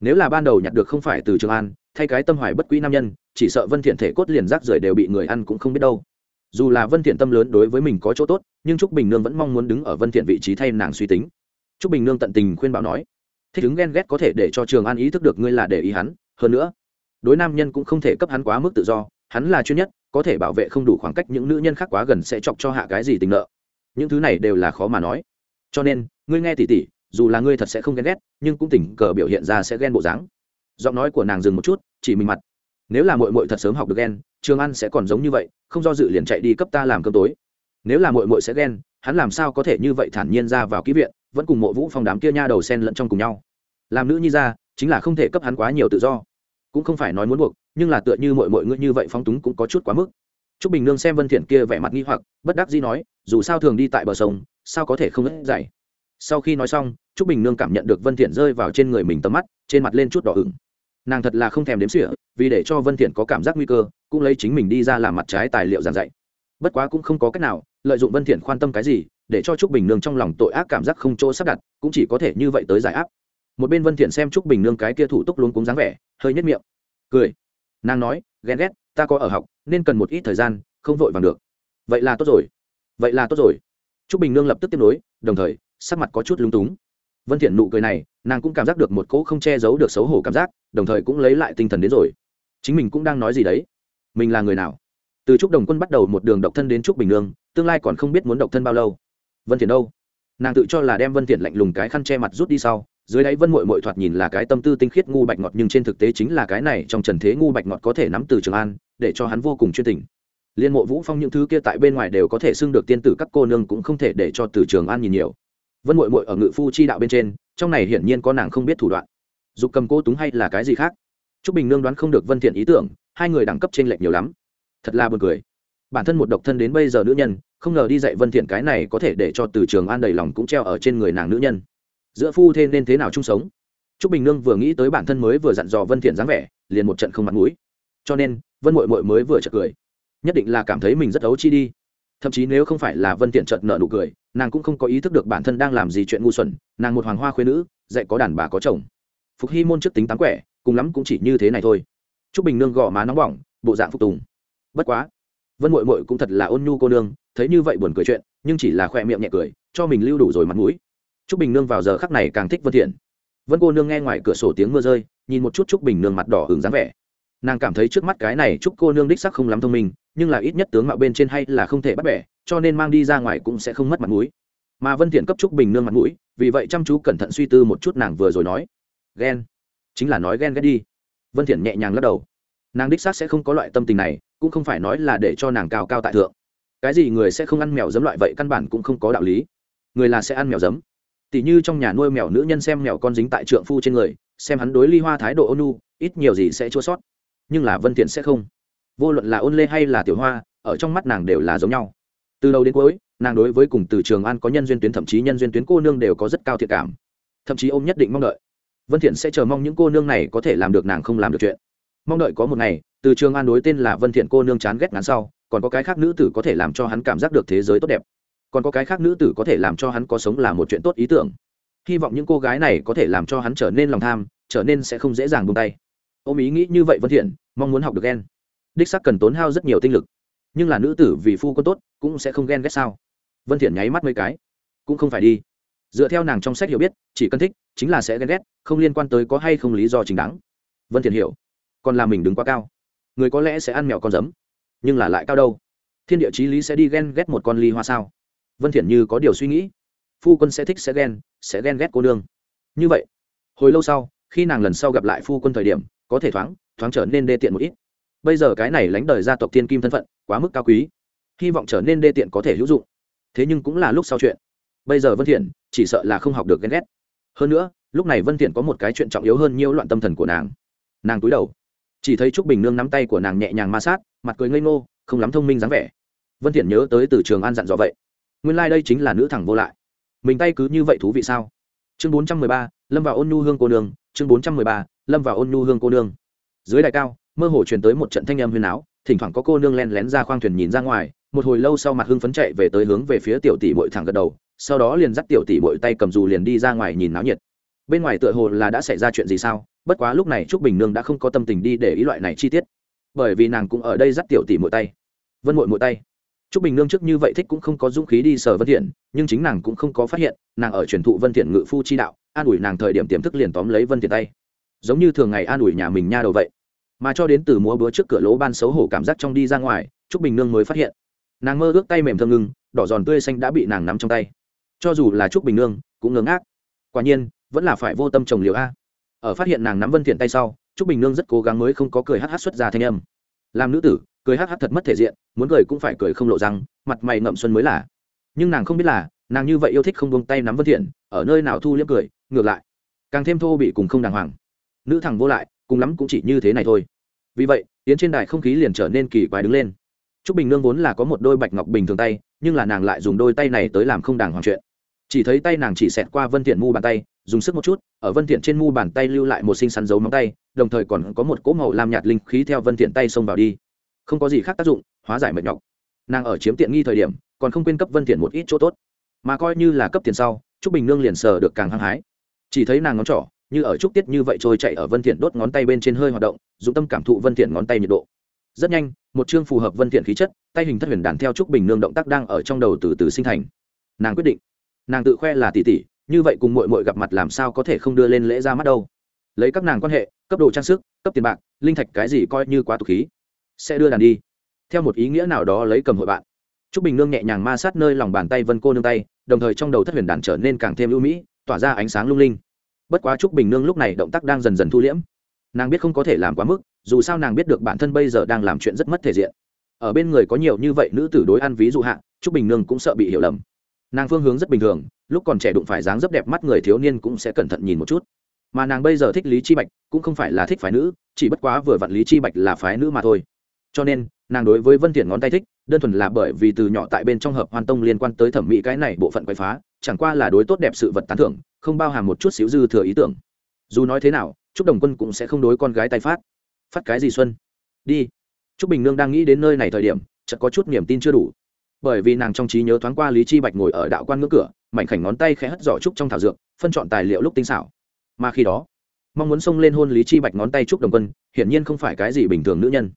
Nếu là ban đầu nhặt được không phải từ trường an, thay cái tâm hoài bất quý nam nhân, chỉ sợ vân thiện thể cốt liền rác rưởi đều bị người ăn cũng không biết đâu. Dù là vân thiện tâm lớn đối với mình có chỗ tốt, nhưng trúc bình nương vẫn mong muốn đứng ở vân thiện vị trí thay nàng suy tính. Trúc bình nương tận tình khuyên bảo nói, thích ứng ghen ghét có thể để cho trường an ý thức được ngươi là để ý hắn. Hơn nữa, đối nam nhân cũng không thể cấp hắn quá mức tự do, hắn là chuyên nhất có thể bảo vệ không đủ khoảng cách những nữ nhân khác quá gần sẽ chọc cho hạ cái gì tình nợ. Những thứ này đều là khó mà nói. Cho nên, ngươi nghe tỉ tỉ dù là ngươi thật sẽ không ghen ghét, nhưng cũng tình cờ biểu hiện ra sẽ ghen bộ dáng. Giọng nói của nàng dừng một chút, chỉ mình mặt. Nếu là mội mội thật sớm học được ghen, trường ăn sẽ còn giống như vậy, không do dự liền chạy đi cấp ta làm cơm tối. Nếu là mội mội sẽ ghen, hắn làm sao có thể như vậy thản nhiên ra vào ký viện, vẫn cùng mộ vũ phong đám kia nha đầu sen lẫn trong cùng nhau. Làm nữ nhi ra, chính là không thể cấp hắn quá nhiều tự do cũng không phải nói muốn buộc, nhưng là tựa như mọi mọi ngươi như vậy phóng túng cũng có chút quá mức. T r ú c bình nương xem vân thiện kia vẻ mặt nghi hoặc, bất đắc dĩ nói, dù sao thường đi tại bờ sông, sao có thể không hết dày sau khi nói xong t r ú c bình nương cảm nhận được vân thiện rơi vào trên người mình tầm mắt, trên mặt lên chút đỏ ửng. Nàng thật là không thèm đếm xỉa, vì để cho vân thiện có cảm giác nguy cơ, cũng lấy chính mình đi ra làm mặt trái tài liệu giảng dạy. Bất quá cũng không có cách nào, lợi dụng vân thiện khoan tâm cái gì, để cho trúc bình nương trong lòng tội ác cảm giác không chỗ sắp đặt, cũng chỉ có thể như vậy tới giải áp một bên vân thiện xem trúc bình nương cái kia thủ túc luôn cuống dáng vẻ, hơi nhất miệng. Cười. Nàng nói, ghen ghét, ta có ở học, nên cần một ít thời gian, không vội vàng được. Vậy là tốt rồi. Vậy là tốt rồi. Trúc bình nương lập tức tiếp nối, đồng thời, sắc mặt có chút lúng túng. Vân thiện nụ cười này, nàng cũng cảm giác được một cỗ không che giấu được xấu hổ cảm giác, đồng thời cũng lấy lại tinh thần đến rồi. Chính mình cũng đang nói gì đấy? Mình là người nào? Từ trúc đồng quân bắt đầu một đường độc thân đến trúc bình nương, tương lai còn không biết muốn độc thân bao lâu. Vân thiện đâu? Nàng tự cho là đem vân thiện lạnh lùng cái khăn che mặt rút đi sau dưới đáy vân mội mội thoạt nhìn là cái tâm tư tinh khiết ngu bạch ngọt, nhưng trên thực tế chính là cái này trong trần thế ngu bạch ngọt có thể nắm từ trường an, để cho hắn vô cùng chuyên tình. Liên mộ vũ phong những thứ kia tại bên ngoài đều có thể xưng được tiên tử các cô nương cũng không thể để cho từ trường an nhìn nhiều. Vân mội mội ở ngự phu chi đạo bên trên, trong này hiển nhiên có nàng không biết thủ đoạn. Dục cầm cô túng hay là cái gì khác? T r ú c bình nương đoán không được vân thiện ý tưởng, hai người đẳng cấp t r ê n lệch nhiều lắm. Thật là b u ồ n cười. Bản thân một độc thân đến bây giờ nữ nhân, không ngờ đi dạy vân thiện cái này có thể để cho từ trường an đầy lòng cũng treo ở trên người nàng nữ nhân giữa phu thê nên thế nào chung sống? Trúc bình nương vừa nghĩ tới bản thân mới vừa dặn dò vân thiện dáng vẻ, liền một trận không mặt mũi. Cho nên, vân muội muội mới vừa chợt cười. Nhất định là cảm thấy mình rất ấu chi đi. Thậm chí nếu không phải là vân thiện chợt nợ nụ cười, nàng cũng không có ý thức được bản thân đang làm gì chuyện ngu xuẩn, nàng một hoàng hoa khuyên nữ, dạy có đàn bà có chồng. Phục hy môn trước tính tám quẻ, cùng lắm cũng chỉ như thế này thôi. Trúc bình nương gò má nóng bỏng, bộ dạng phục tùng. Bất quá, vân muội muội cũng thật là ôn nhu cô nương, thấy như vậy buồn cười chuyện, nhưng chỉ là khoe miệng nhẹ cười, cho mình lưu đủ rồi mặt mũi trúc bình nương vào giờ khắc này càng thích vân thiện. Vân cô nương nghe ngoài cửa sổ tiếng mưa rơi, nhìn một chút trúc bình nương mặt đỏ ửng dáng vẻ. Nàng cảm thấy trước mắt cái này trúc cô nương đích sắc không lắm thông minh, nhưng là ít nhất tướng mạo bên trên hay là không thể bắt bẻ, cho nên mang đi ra ngoài cũng sẽ không mất mặt mũi. Mà vân thiện cấp trúc bình nương mặt mũi, vì vậy chăm chú cẩn thận suy tư một chút nàng vừa rồi nói. Ghen. Chính là nói ghen ghét đi. Vân thiện nhẹ nhàng lắc đầu. Nàng đích xác sẽ không có loại tâm tình này, cũng không phải nói là để cho nàng cao cao tại thượng. Cái gì người sẽ không ăn mèo giấm loại vậy căn bản cũng không có đạo lý. Người là sẽ ăn mèo giấm tỷ như trong nhà nuôi mèo nữ nhân xem mèo con dính tại trượng phu trên người, xem hắn đối ly hoa thái độ ôn nhu ít nhiều gì sẽ chua sót. Nhưng là vân thiện sẽ không. Vô luận là ôn lê hay là tiểu hoa, ở trong mắt nàng đều là giống nhau. Từ đầu đến cuối, nàng đối với cùng từ trường an có nhân duyên tuyến thậm chí nhân duyên tuyến cô nương đều có rất cao thiện cảm. Thậm chí ôm nhất định mong đợi. Vân thiện sẽ chờ mong những cô nương này có thể làm được nàng không làm được chuyện. Mong đợi có một ngày, từ trường an đối tên là vân thiện cô nương chán ghét ngắn sau, còn có cái khác nữ tử có thể làm cho hắn cảm giác được thế giới tốt đẹp còn có cái khác nữ tử có thể làm cho hắn có sống là một chuyện tốt ý tưởng. Hy vọng những cô gái này có thể làm cho hắn trở nên lòng tham, trở nên sẽ không dễ dàng buông tay. Ôm ý nghĩ như vậy vân thiện, mong muốn học được ghen. Đích xác cần tốn hao rất nhiều tinh lực. Nhưng là nữ tử vì phu quân tốt, cũng sẽ không ghen ghét sao? Vân thiện nháy mắt mấy cái. Cũng không phải đi. Dựa theo nàng trong sách hiểu biết, chỉ cần thích, chính là sẽ ghen ghét, không liên quan tới có hay không lý do chính đáng. Vân thiện hiểu. Còn là mình đứng quá cao. Người có lẽ sẽ ăn mèo con giấm nhưng là lại cao đâu? Thiên địa chí lý sẽ đi ghen ghét một con ly hoa sao? Vân thiện như có điều suy nghĩ. Phu quân sẽ thích, sẽ ghen sẽ ghen ghét cô nương. Như vậy, hồi lâu sau, khi nàng lần sau gặp lại phu quân thời điểm, có thể thoáng thoáng trở nên đê tiện một ít. Bây giờ cái này lánh đời gia tộc thiên kim thân phận, quá mức cao quý. Hy vọng trở nên đê tiện có thể hữu dụng. Thế nhưng cũng là lúc sau chuyện. Bây giờ vân thiện chỉ sợ là không học được ghen ghét. Hơn nữa, lúc này vân thiện có một cái chuyện trọng yếu hơn nhiều loạn tâm thần của nàng. Nàng cúi đầu. Chỉ thấy trúc bình nương nắm tay của nàng nhẹ nhàng ma sát, mặt cười ngây ngô, không lắm thông minh dáng vẻ. Vân thiện nhớ tới từ trường an dặn dò vậy nguyên lai đây chính là nữ thẳng vô lại. Mình tay cứ như vậy thú vị sao? Chương 413, lâm vào ôn nhu hương cô nương chương 413, lâm vào ôn nhu hương cô nương. Dưới đại cao mơ hồ truyền tới một trận thanh âm huyền áo thỉnh thoảng có cô nương len lén ra khoang thuyền nhìn ra ngoài một hồi lâu sau mặt hưng phấn chạy về tới hướng về phía tiểu tỷ bội thẳng gật đầu sau đó liền dắt tiểu tỷ bội tay cầm dù liền đi ra ngoài nhìn náo nhiệt. Bên ngoài tựa hồ là đã xảy ra chuyện gì sao? Bất quá lúc này trúc bình nương đã không có tâm tình đi để ý loại này chi tiết. Bởi vì nàng cũng ở đây dắt tiểu tỷ mỗi tay. Vân mội mỗi tay trúc bình nương trước như vậy thích cũng không có dũng khí đi sở vân thiện, nhưng chính nàng cũng không có phát hiện, nàng ở truyền thụ vân thiện ngự phu chi đạo, an ủi nàng thời điểm tiềm thức liền tóm lấy vân thiện tay. Giống như thường ngày an ủi nhà mình nha đầu vậy. Mà cho đến từ múa búa trước cửa lỗ ban xấu hổ cảm giác trong đi ra ngoài, trúc bình nương mới phát hiện. Nàng mơ ước tay mềm thơm ngưng, đỏ giòn tươi xanh đã bị nàng nắm trong tay. Cho dù là trúc bình nương, cũng ngưỡng ác. quả nhiên, vẫn là phải vô tâm trồng liều a. Ở phát hiện nàng nắm vân thiện tay sau, trúc bình nương rất cố gắng mới không có cười hắt hắt xuất ra thanh âm. Làm nữ tử cười hắt hắt thật mất thể diện, muốn cười cũng phải cười không lộ răng, mặt mày ngậm xuân mới là. Nhưng nàng không biết là, nàng như vậy yêu thích không buông tay nắm vân thiện, ở nơi nào thu liếc cười, ngược lại. Càng thêm thô bị cùng không đàng hoàng. Nữ thằng vô lại, cùng lắm cũng chỉ như thế này thôi. Vì vậy, yến trên đài không khí liền trở nên kỳ quái đứng lên. Trúc bình nương vốn là có một đôi bạch ngọc bình thường tay, nhưng là nàng lại dùng đôi tay này tới làm không đàng hoàng chuyện. Chỉ thấy tay nàng chỉ xẹt qua vân thiện mu bàn tay, dùng sức một chút, ở vân thiện trên mu bàn tay lưu lại một sinh sắn dấu móng tay, đồng thời còn có một cỗ màu làm nhạt linh khí theo vân thiện tay xông vào đi không có gì khác tác dụng, hóa giải mệt nhọc. Nàng ở chiếm tiện nghi thời điểm, còn không quên cấp vân thiện một ít chỗ tốt. Mà coi như là cấp tiền sau, trúc bình nương liền sờ được càng hăng hái. Chỉ thấy nàng ngón trỏ, như ở trúc tiết như vậy trôi chạy ở vân thiện đốt ngón tay bên trên hơi hoạt động, dụng tâm cảm thụ vân thiện ngón tay nhiệt độ. Rất nhanh, một chương phù hợp vân thiện khí chất, tay hình thất huyền đàn theo trúc bình nương động tác đang ở trong đầu từ từ sinh thành. Nàng quyết định. Nàng tự khoe là tỷ tỷ, như vậy cùng muội muội gặp mặt làm sao có thể không đưa lên lễ ra mắt đâu. Lấy các nàng quan hệ, cấp đồ trang sức, cấp tiền bạc, linh thạch cái gì coi như quá tục khí sẽ đưa đàn đi. Theo một ý nghĩa nào đó lấy cầm hội bạn. T r ú c bình nương nhẹ nhàng ma sát nơi lòng bàn tay vân cô nương tay, đồng thời trong đầu thất huyền đàn trở nên càng thêm ưu mỹ, tỏa ra ánh sáng lung linh. Bất quá t r ú c bình nương lúc này động tác đang dần dần thu liễm. Nàng biết không có thể làm quá mức, dù sao nàng biết được bản thân bây giờ đang làm chuyện rất mất thể diện. Ở bên người có nhiều như vậy nữ tử đối ăn ví dụ hạ t r ú c bình nương cũng sợ bị hiểu lầm. Nàng phương hướng rất bình thường, lúc còn trẻ đụng phải dáng rất đẹp mắt người thiếu niên cũng sẽ cẩn thận nhìn một chút. Mà nàng bây giờ thích lý chi bạch, cũng không phải là thích phái nữ, chỉ bất quá vừa vặn lý chi bạch là phái nữ mà thôi cho nên, nàng đối với vân thiện ngón tay thích, đơn thuần là bởi vì từ nhỏ tại bên trong hợp hoàn tông liên quan tới thẩm mỹ cái này bộ phận quậy phá, chẳng qua là đối tốt đẹp sự vật tán thưởng, không bao hàm một chút xíu dư thừa ý tưởng. Dù nói thế nào, trúc đồng quân cũng sẽ không đối con gái tay phát. Phát cái gì xuân? Đi. Trúc bình nương đang nghĩ đến nơi này thời điểm, chợt có chút niềm tin chưa đủ. Bởi vì nàng trong trí nhớ thoáng qua lý chi bạch ngồi ở đạo quan ngưỡng cửa, mảnh khảnh ngón tay khẽ hất giỏ trúc trong thảo dược, phân chọn tài liệu lúc tinh xảo. Mà khi đó, mong muốn xông lên hôn lý chi bạch ngón tay trúc đồng quân, hiển nhiên không phải cái gì bình thường nữ nhân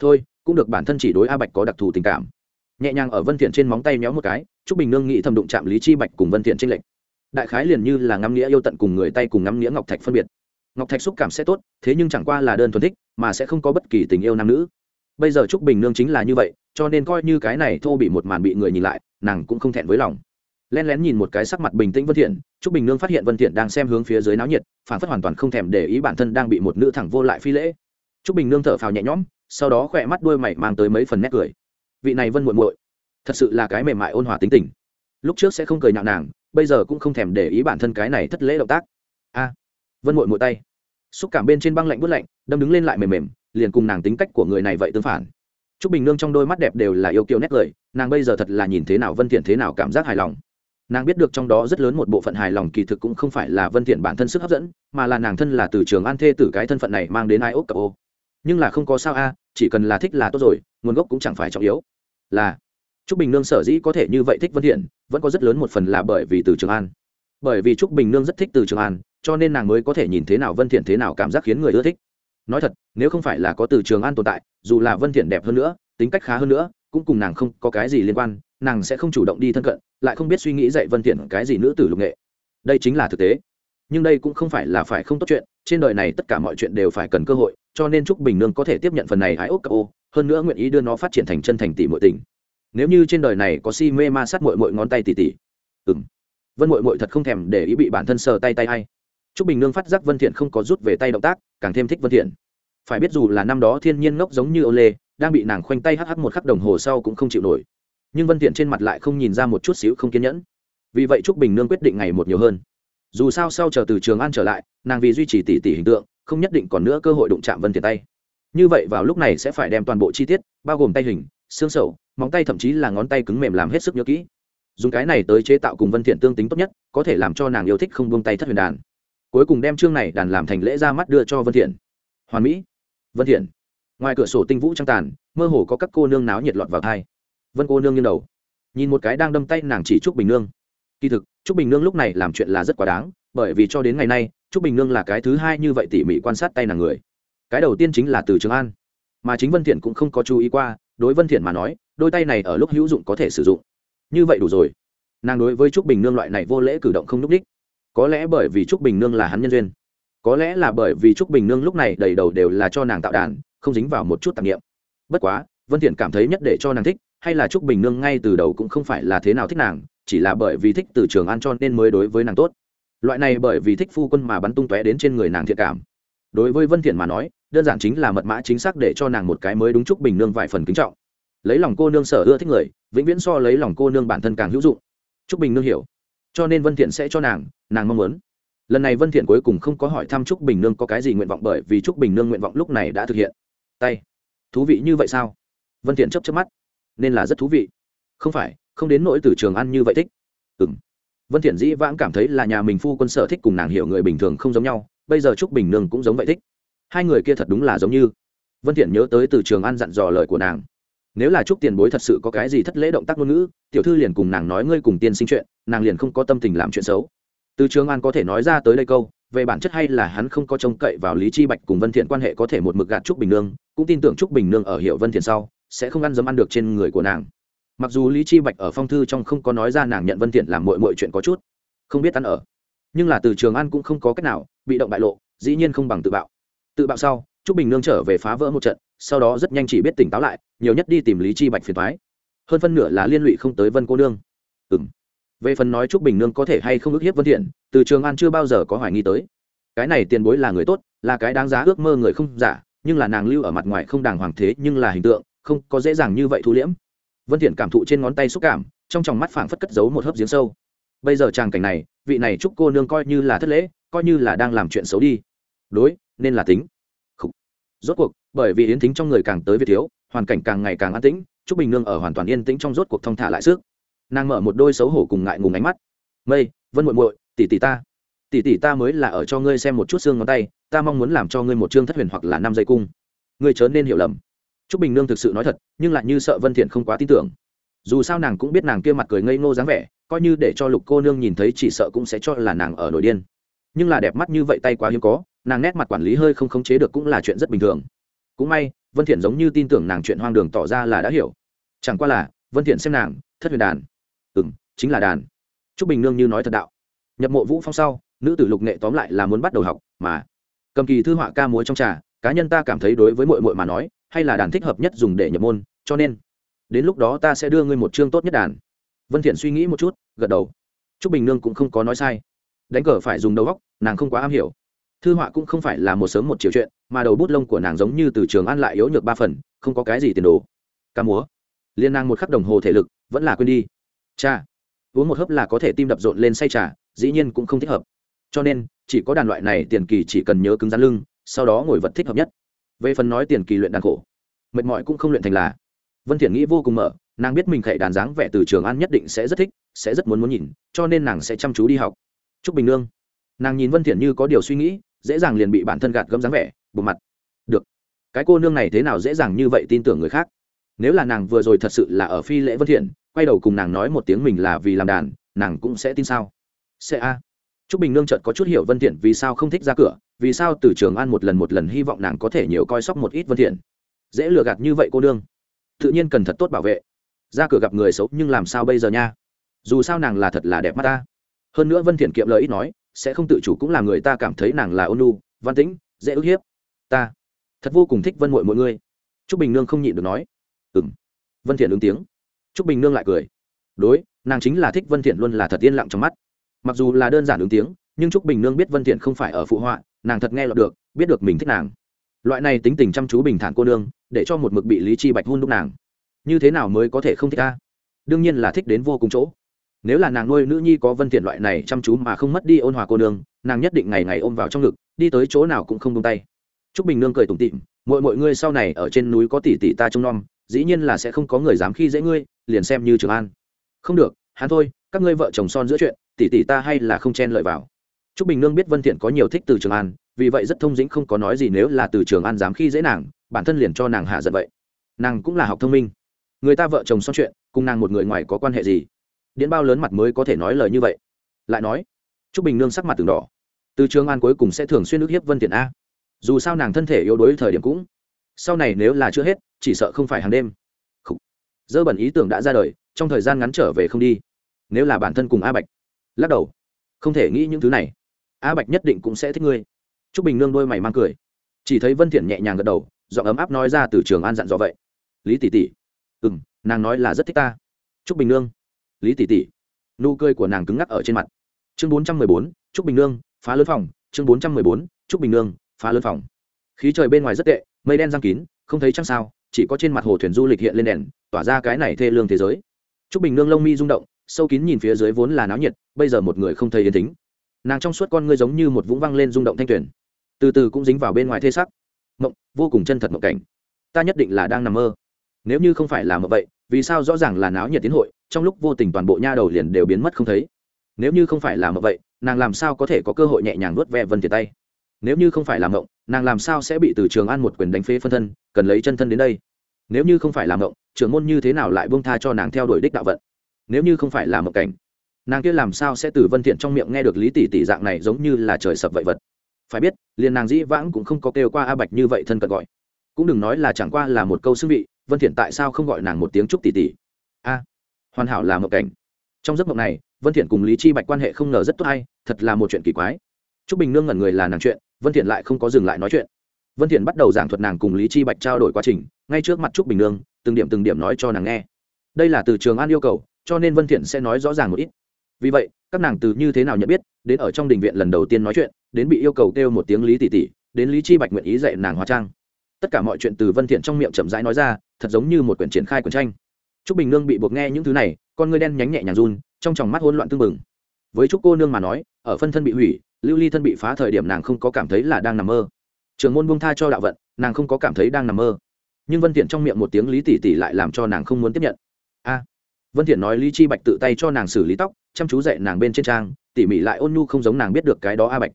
thôi, cũng được bản thân chỉ đối a bạch có đặc thù tình cảm. Nhẹ nhàng ở vân thiện trên móng tay méo một cái, trúc bình nương nghĩ thầm đụng chạm lý chi bạch cùng vân thiện trên lệnh đại khái liền như là ngắm nghĩa yêu tận cùng người tay cùng ngắm nghĩa ngọc thạch phân biệt. Ngọc thạch xúc cảm sẽ tốt, thế nhưng chẳng qua là đơn thuần thích, mà sẽ không có bất kỳ tình yêu nam nữ. Bây giờ trúc bình nương chính là như vậy, cho nên coi như cái này thô bị một màn bị người nhìn lại, nàng cũng không thẹn với lòng. Len lén nhìn một cái sắc mặt bình tĩnh vân thiện, trúc bình nương phát hiện vân thiện đang xem hướng phía dưới náo nhiệt, phản phất hoàn toàn không thèm để ý bản thân đang bị một nữ thẳng vô lại phi lễ. Trúc bình nương thở phào nhẹ nhõm sau đó khỏe mắt đuôi mày mang tới mấy phần nét cười. Vị này vân muội muội, thật sự là cái mềm mại ôn hòa tính tình. Lúc trước sẽ không cười nhạo nàng, bây giờ cũng không thèm để ý bản thân cái này thất lễ động tác. A, vân muội muội tay. Xúc cảm bên trên băng lạnh bút lạnh, đâm đứng lên lại mềm mềm, liền cùng nàng tính cách của người này vậy tương phản. T r ú c bình nương trong đôi mắt đẹp đều là yêu kiều nét cười, nàng bây giờ thật là nhìn thế nào vân thiện thế nào cảm giác hài lòng. Nàng biết được trong đó rất lớn một bộ phận hài lòng kỳ thực cũng không phải là vân thiện bản thân sức hấp dẫn, mà là nàng thân là từ trường an thê tử cái thân phận này mang đến ai ốc cặp ô nhưng là không có sao a, chỉ cần là thích là tốt rồi, nguồn gốc cũng chẳng phải trọng yếu. Là t r ú c bình nương sở dĩ có thể như vậy thích vân thiện, vẫn có rất lớn một phần là bởi vì từ trường an. Bởi vì t r ú c bình nương rất thích từ trường an, cho nên nàng mới có thể nhìn thế nào vân thiện thế nào cảm giác khiến người ưa thích. Nói thật, nếu không phải là có từ trường an tồn tại, dù là vân thiện đẹp hơn nữa, tính cách khá hơn nữa, cũng cùng nàng không có cái gì liên quan, nàng sẽ không chủ động đi thân cận, lại không biết suy nghĩ dạy vân thiện cái gì nữ tử lục nghệ. Đây chính là thực tế nhưng đây cũng không phải là phải không tốt chuyện trên đời này tất cả mọi chuyện đều phải cần cơ hội cho nên trúc bình nương có thể tiếp nhận phần này hái ốc cà ô hơn nữa nguyện ý đưa nó phát triển thành chân thành tỷ muội tình nếu như trên đời này có si mê ma sát muội muội ngón tay tỷ tỷ ừm vân muội muội thật không thèm để ý bị bản thân sờ tay tay hay Trúc Bình Nương phát giác Vân Thiện không có rút về tay động tác, càng thêm thích Vân Thiện. Phải biết dù là năm đó thiên nhiên ngốc giống như ô lê, đang bị nàng khoanh tay hh một khắc đồng hồ sau cũng không chịu nổi. Nhưng Vân Thiện trên mặt lại không nhìn ra một chút xíu không kiên nhẫn. Vì vậy Trúc Bình Nương quyết định ngày một nhiều hơn. Dù sao sau chờ từ Trường An trở lại, nàng vì duy trì tỷ tỷ hình tượng, không nhất định còn nữa cơ hội đụng chạm Vân Thiện tay. Như vậy vào lúc này sẽ phải đem toàn bộ chi tiết, bao gồm tay hình, xương sầu, móng tay thậm chí là ngón tay cứng mềm làm hết sức nhớ kỹ. Dùng cái này tới chế tạo cùng Vân Thiện tương tính tốt nhất, có thể làm cho nàng yêu thích không buông tay thất huyền đàn. Cuối cùng đem chương này đàn làm thành lễ ra mắt đưa cho vân thiện. Hoàn mỹ. Vân thiện. Ngoài cửa sổ tinh vũ trăng tàn mơ hồ có các cô nương náo nhiệt lọt vào thai vân cô nương nghiêng đầu. Nhìn một cái đang đâm tay nàng chỉ trúc bình nương. Kỳ thực trúc bình nương lúc này làm chuyện là rất quá đáng, bởi vì cho đến ngày nay, trúc bình nương là cái thứ hai như vậy tỉ mỉ quan sát tay nàng người. Cái đầu tiên chính là từ trường an. Mà chính vân thiện cũng không có chú ý qua, đối vân thiện mà nói, đôi tay này ở lúc hữu dụng có thể sử dụng. Như vậy đủ rồi. Nàng đối với trúc bình nương loại này vô lễ cử động không lúc đích. Có lẽ bởi vì trúc bình nương là hắn nhân duyên. Có lẽ là bởi vì trúc bình nương lúc này đầy đầu đều là cho nàng tạo đàn, không dính vào một chút tạp niệm. bất quá, vân thiện cảm thấy nhất để cho nàng thích hay là trúc bình nương ngay từ đầu cũng không phải là thế nào thích nàng, chỉ là bởi vì thích từ trường an cho nên mới đối với nàng tốt. Loại này bởi vì thích phu quân mà bắn tung tóe đến trên người nàng thiện cảm. Đối với vân thiện mà nói, đơn giản chính là mật mã chính xác để cho nàng một cái mới đúng trúc bình nương vài phần kính trọng. Lấy lòng cô nương sở ưa thích người, vĩnh viễn so lấy lòng cô nương bản thân càng hữu dụng. Trúc bình nương hiểu. Cho nên vân thiện sẽ cho nàng nàng mong muốn. Lần này vân thiện cuối cùng không có hỏi thăm trúc bình nương có cái gì nguyện vọng bởi vì trúc bình nương nguyện vọng lúc này đã thực hiện. Tay. Thú vị như vậy sao? Vân thiện chớp chớp mắt nên là rất thú vị. Không phải, không đến nỗi từ trường ăn như vậy thích. Ừm. Vân thiện dĩ vãng cảm thấy là nhà mình phu quân sở thích cùng nàng hiểu người bình thường không giống nhau, bây giờ trúc bình nương cũng giống vậy thích. Hai người kia thật đúng là giống như. Vân thiện nhớ tới từ trường ăn dặn dò lời của nàng. Nếu là Trúc tiền bối thật sự có cái gì thất lễ động tác ngôn ngữ, tiểu thư liền cùng nàng nói ngươi cùng tiên sinh chuyện, nàng liền không có tâm tình làm chuyện xấu. Từ trường an có thể nói ra tới đây câu, về bản chất hay là hắn không có trông cậy vào lý chi bạch cùng vân thiện quan hệ có thể một mực gạt trúc bình nương, cũng tin tưởng trúc bình nương ở hiệu vân thiện sau sẽ không ăn dấm ăn được trên người của nàng. Mặc dù lý chi bạch ở phong thư trong không có nói ra nàng nhận vân thiện làm mọi mọi chuyện có chút, không biết ăn ở. Nhưng là từ trường an cũng không có cách nào, bị động bại lộ, dĩ nhiên không bằng tự bạo. Tự bạo sau, trúc bình nương trở về phá vỡ một trận, sau đó rất nhanh chỉ biết tỉnh táo lại, nhiều nhất đi tìm lý chi bạch phiền toái. hơn phân nửa là liên lụy không tới vân cô nương. Ừm. Về phần nói trúc bình nương có thể hay không ước hiếp vân thiện, từ trường an chưa bao giờ có hoài nghi tới. Cái này tiền bối là người tốt, là cái đáng giá ước mơ người không giả, nhưng là nàng lưu ở mặt ngoài không đàng hoàng thế nhưng là hình tượng không có dễ dàng như vậy thu liễm. Vân thiện cảm thụ trên ngón tay xúc cảm, trong tròng mắt phảng phất cất giấu một hớp giếng sâu. Bây giờ tràng cảnh này, vị này trúc cô nương coi như là thất lễ, coi như là đang làm chuyện xấu đi. Đối, nên là tính. Rốt cuộc, bởi vì yến thính trong người càng tới việt thiếu, hoàn cảnh càng ngày càng an tĩnh, trúc bình nương ở hoàn toàn yên tĩnh trong rốt cuộc thông thả lại sức. Nàng mở một đôi xấu hổ cùng ngại ngùng ánh mắt. Mây, vân muội muội, tỷ tỷ ta. Tỷ tỷ ta mới là ở cho ngươi xem một chút xương ngón tay, ta mong muốn làm cho ngươi một chương thất huyền hoặc là năm dây cung. Ngươi chớ nên hiểu lầm trúc bình nương thực sự nói thật, nhưng lại như sợ vân thiện không quá tin tưởng. Dù sao nàng cũng biết nàng kia mặt cười ngây ngô dáng vẻ, coi như để cho lục cô nương nhìn thấy chỉ sợ cũng sẽ cho là nàng ở nổi điên. Nhưng là đẹp mắt như vậy tay quá hiếm có, nàng nét mặt quản lý hơi không khống chế được cũng là chuyện rất bình thường. Cũng may, vân thiện giống như tin tưởng nàng chuyện hoang đường tỏ ra là đã hiểu. Chẳng qua là, vân thiện xem nàng, thất huyền đàn. Ừm, chính là đàn. Trúc bình nương như nói thật đạo. Nhập mộ vũ phong sau, nữ tử lục nghệ tóm lại là muốn bắt đầu học, mà cầm kỳ thư họa ca múa trong trà, cá nhân ta cảm thấy đối với muội muội mà nói hay là đàn thích hợp nhất dùng để nhập môn, cho nên, đến lúc đó ta sẽ đưa ngươi một chương tốt nhất đàn. Vân thiện suy nghĩ một chút, gật đầu. Trúc bình nương cũng không có nói sai. Đánh cờ phải dùng đầu óc, nàng không quá am hiểu. Thư họa cũng không phải là một sớm một chiều chuyện, mà đầu bút lông của nàng giống như từ trường ăn lại yếu nhược ba phần, không có cái gì tiền đồ. Ca múa. Liên nàng một khắc đồng hồ thể lực, vẫn là quên đi. Cha. Uống một hớp là có thể tim đập rộn lên say trà, dĩ nhiên cũng không thích hợp. Cho nên, chỉ có đàn loại này tiền kỳ chỉ cần nhớ cứng rắn lưng, sau đó ngồi vật thích hợp nhất về phần nói tiền kỳ luyện đàn khổ mệt mỏi cũng không luyện thành là. Vân thiện nghĩ vô cùng mở nàng biết mình khệ đàn dáng vẻ từ trường an nhất định sẽ rất thích sẽ rất muốn muốn nhìn cho nên nàng sẽ chăm chú đi học. Trúc bình nương nàng nhìn vân thiện như có điều suy nghĩ dễ dàng liền bị bản thân gạt gẫm dáng vẻ bộ mặt. Được. Cái cô nương này thế nào dễ dàng như vậy tin tưởng người khác? Nếu là nàng vừa rồi thật sự là ở phi lễ vân thiện quay đầu cùng nàng nói một tiếng mình là vì làm đàn nàng cũng sẽ tin sao? Sẽ a. Trúc Bình Nương chợt có chút hiểu Vân Thiện vì sao không thích ra cửa, vì sao Từ Trường An một lần một lần hy vọng nàng có thể nhiều coi sóc một ít Vân Thiện. Dễ lừa gạt như vậy cô đương tự nhiên cần thật tốt bảo vệ. Ra cửa gặp người xấu nhưng làm sao bây giờ nha? Dù sao nàng là thật là đẹp mắt ta. Hơn nữa Vân Thiện kiệm lời ít nói, sẽ không tự chủ cũng làm người ta cảm thấy nàng là ôn nhu, văn tĩnh, dễ ức hiếp. Ta thật vô cùng thích Vân muội mọi người. Trúc Bình Nương không nhịn được nói. Ừm. Vân Thiện ứng tiếng. Trúc Bình Nương lại cười. Đối, nàng chính là thích Vân Thiện luôn là thật yên lặng trong mắt mặc dù là đơn giản ứng tiếng nhưng trúc bình nương biết vân thiện không phải ở phụ họa nàng thật nghe lọt được, biết được mình thích nàng. Loại này tính tình chăm chú bình thản cô nương, để cho một mực bị lý chi bạch hôn đúc nàng. Như thế nào mới có thể không thích ta? Đương nhiên là thích đến vô cùng chỗ. Nếu là nàng nuôi nữ nhi có vân thiện loại này chăm chú mà không mất đi ôn hòa cô nương, nàng nhất định ngày ngày ôm vào trong ngực, đi tới chỗ nào cũng không buông tay. Trúc bình nương cười tủm tỉm mọi mọi ngươi sau này ở trên núi có tỷ tỷ ta trông nom, dĩ nhiên là sẽ không có người dám khi dễ ngươi, liền xem như trường an. Không được, hắn thôi, các ngươi vợ chồng son giữa chuyện, tỷ tỷ ta hay là không chen lợi vào t r ú c bình nương biết vân thiện có nhiều thích từ trường an, vì vậy rất thông dĩnh không có nói gì nếu là từ trường an dám khi dễ nàng, bản thân liền cho nàng hạ giận vậy. Nàng cũng là học thông minh. Người ta vợ chồng xong chuyện, cùng nàng một người ngoài có quan hệ gì? Điện bao lớn mặt mới có thể nói lời như vậy. Lại nói t r ú c bình nương sắc mặt từng đỏ. Từ trường an cuối cùng sẽ thường xuyên ức hiếp vân thiện a. Dù sao nàng thân thể yếu đuối thời điểm cũng, sau này nếu là chưa hết, chỉ sợ không phải hàng đêm. Dơ bẩn ý tưởng đã ra đời, trong thời gian ngắn trở về không đi. Nếu là bản thân cùng a bạch. Lắc đầu. Không thể nghĩ những thứ này a bạch nhất định cũng sẽ thích ngươi. T r ú c bình nương đôi mày mang cười. Chỉ thấy vân thiện nhẹ nhàng gật đầu, giọng ấm áp nói ra từ trường an dặn dò vậy. Lý tỷ tỷ. Ừ m nàng nói là rất thích ta. T r ú c bình nương. Lý tỷ tỷ. Nụ cười của nàng cứng ngắc ở trên mặt. Chương bốn trăm mười bốn Chúc bình nương, phá lớn phòng. Chương bốn trăm mười bốn Chúc bình nương, phá lớn phòng. Khí trời bên ngoài rất tệ, mây đen giang kín, không thấy chăng sao, chỉ có trên mặt hồ thuyền du lịch hiện lên đèn, tỏa ra cái này thê lương thế giới. T r ú c bình nương lông mi rung động, sâu kín nhìn phía dưới vốn là náo nhiệt, bây giờ một người không thấy yên tính nàng trong suốt con ngươi giống như một vũng văng lên rung động thanh tuyển từ từ cũng dính vào bên ngoài thê sắc. Mộng, vô cùng chân thật mộng cảnh. Ta nhất định là đang nằm mơ. Nếu như không phải là mộng vậy, vì sao rõ ràng là náo nhiệt tiến hội, trong lúc vô tình toàn bộ nha đầu liền đều biến mất không thấy? Nếu như không phải là mộng vậy, nàng làm sao có thể có cơ hội nhẹ nhàng nuốt ve vân tiền tay? Nếu như không phải là mộng, nàng làm sao sẽ bị từ trường an một quyền đánh phế phân thân, cần lấy chân thân đến đây? Nếu như không phải là mộng, trưởng môn như thế nào lại buông tha cho nàng theo đuổi đích đạo vận? Nếu như không phải là mộng cảnh nàng kia làm sao sẽ từ vân thiện trong miệng nghe được lý tỷ tỷ dạng này giống như là trời sập vậy vật? Phải biết, liền nàng dĩ vãng cũng không có kêu qua a bạch như vậy thân cận gọi. Cũng đừng nói là chẳng qua là một câu xưng vị, vân thiện tại sao không gọi nàng một tiếng chúc tỷ tỷ? A, hoàn hảo là một cảnh. Trong giấc mộng này, vân thiện cùng lý chi bạch quan hệ không ngờ rất tốt hay, thật là một chuyện kỳ quái. Trúc bình nương ngẩn người là nàng chuyện, vân thiện lại không có dừng lại nói chuyện. Vân thiện bắt đầu giảng thuật nàng cùng lý chi bạch trao đổi quá trình, ngay trước mặt trúc bình nương, từng điểm từng điểm nói cho nàng nghe. Đây là từ trường an yêu cầu, cho nên vân thiện sẽ nói rõ ràng một ít vì vậy, các nàng từ như thế nào nhận biết, đến ở trong đình viện lần đầu tiên nói chuyện, đến bị yêu cầu kêu một tiếng lý tỷ tỷ, đến lý chi bạch nguyện ý dạy nàng hóa trang. Tất cả mọi chuyện từ vân thiện trong miệng chậm rãi nói ra, thật giống như một quyển triển khai quyển tranh. Trúc bình nương bị buộc nghe những thứ này, con ngươi đen nhánh nhẹ nhàng run, trong tròng mắt hỗn loạn tương mừng với trúc cô nương mà nói, ở phân thân bị hủy, lưu ly thân bị phá thời điểm nàng không có cảm thấy là đang nằm mơ. Trường môn buông tha cho đạo vận, nàng không có cảm thấy đang nằm mơ. Nhưng vân thiện trong miệng một tiếng lý tỷ tỷ lại làm cho nàng không muốn tiếp nhận. A! Vân thiện nói lý chi bạch tự tay cho nàng xử lý tóc chăm chú dạy nàng bên trên trang tỉ mỉ lại ôn nhu không giống nàng biết được cái đó a bạch.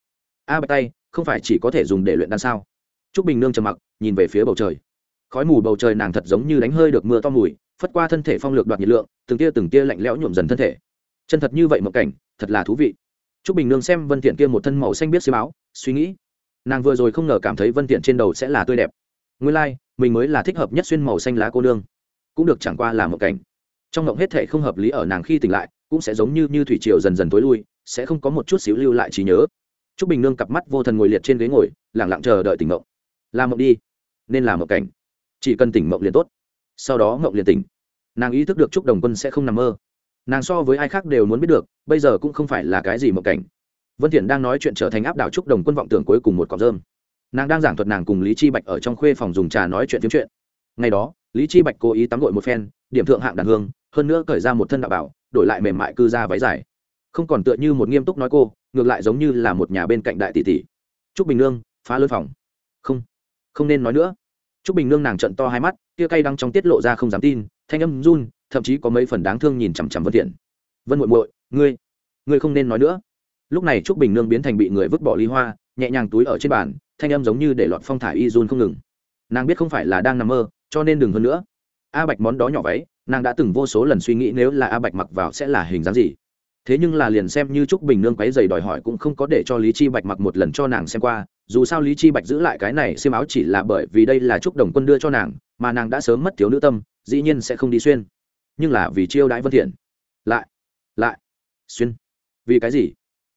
A bạch tay không phải chỉ có thể dùng để luyện đan sao? Trúc bình nương trầm mặc nhìn về phía bầu trời. Khói mù bầu trời nàng thật giống như đánh hơi được mưa to mùi phất qua thân thể phong lược đoạt nhiệt lượng từng tia từng tia lạnh lẽo nhuộm dần thân thể. Chân thật như vậy một cảnh thật là thú vị. Trúc bình nương xem vân thiện kia một thân màu xanh biết xi báo suy nghĩ. Nàng vừa rồi không ngờ cảm thấy vân thiện trên đầu sẽ là tươi đẹp. Nguyên lai、like, mình mới là thích hợp nhất xuyên màu xanh lá cô nương. Cũng được chẳng qua là một cảnh trong ngộng hết thể không hợp lý ở nàng khi tỉnh lại cũng sẽ giống như như thủy triều dần dần tối lui sẽ không có một chút xíu lưu lại trí nhớ Trúc Bình Nương cặp mắt vô thần ngồi liệt trên ghế ngồi, lặng lặng chờ đợi tỉnh ngộng Làm ngộng đi, nên làm ngộng cảnh. Chỉ cần tỉnh ngộng liền tốt. Sau đó ngộng liền tỉnh. Nàng ý thức được Trúc Đồng Quân sẽ không nằm mơ. Nàng so với ai khác đều muốn biết được, bây giờ cũng không phải là cái gì mộng cảnh. Vân Thiện đang nói chuyện trở thành áp đảo Trúc Đồng Quân vọng tưởng cuối cùng một cọng rơm. Nàng đang giảng thuật nàng cùng Lý Chi Bạch ở trong khuê phòng dùng trà nói chuyện tiếng chuyện. Ngày đó, Lý Chi Bạch cố ý tắm gội một phen, điểm thượng hạng đàn hương, hơn nữa cởi ra một thân đạo bảo, đổi lại mềm mại cư ra váy dài. Không còn tựa như một nghiêm túc nói cô, ngược lại giống như là một nhà bên cạnh đại tỷ tỷ. Trúc bình nương phá lơn phòng. Không không nên nói nữa. Trúc bình nương nàng trận to hai mắt kia cay đăng trong tiết lộ ra không dám tin thanh âm run thậm chí có mấy phần đáng thương nhìn chằm chằm vân thiện. Vân muội muội ngươi ngươi không nên nói nữa. Lúc này trúc bình nương biến thành bị người vứt bỏ ly hoa nhẹ nhàng túi ở trên bàn thanh âm giống như để lọt phong thải y run không ngừng. Nàng biết không phải là đang nằm mơ cho nên đừng hơn nữa. A bạch món đó nhỏ váy nàng đã từng vô số lần suy nghĩ nếu là a bạch mặc vào sẽ là hình dáng gì. Thế nhưng là liền xem như trúc bình nương quấy dày đòi hỏi cũng không có để cho lý chi bạch mặc một lần cho nàng xem qua, dù sao lý chi bạch giữ lại cái này xiêm áo chỉ là bởi vì đây là trúc đồng quân đưa cho nàng, mà nàng đã sớm mất thiếu nữ tâm, dĩ nhiên sẽ không đi xuyên. Nhưng là vì chiêu đãi vân thiện. Lại lại, xuyên. Vì cái gì?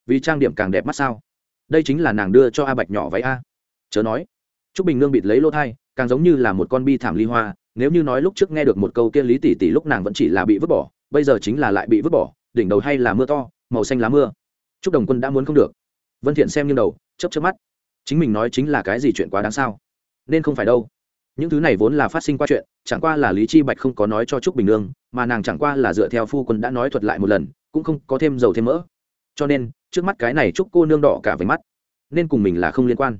Vì trang điểm càng đẹp mắt sao? Đây chính là nàng đưa cho a bạch nhỏ váy a. Chớ nói, trúc bình nương bịt lấy lỗ thai, càng giống như là một con bi thảm ly hoa nếu như nói lúc trước nghe được một câu kia lý tỷ tỷ lúc nàng vẫn chỉ là bị vứt bỏ, bây giờ chính là lại bị vứt bỏ, đỉnh đầu hay là mưa to, màu xanh lá mưa. Chúc đồng quân đã muốn không được. Vân thiện xem như đầu, chớp chớp mắt. Chính mình nói chính là cái gì chuyện quá đáng sao? Nên không phải đâu. Những thứ này vốn là phát sinh qua chuyện, chẳng qua là lý chi bạch không có nói cho trúc bình nương, mà nàng chẳng qua là dựa theo phu quân đã nói thuật lại một lần, cũng không có thêm dầu thêm mỡ. Cho nên, trước mắt cái này trúc cô nương đỏ cả với mắt. Nên cùng mình là không liên quan.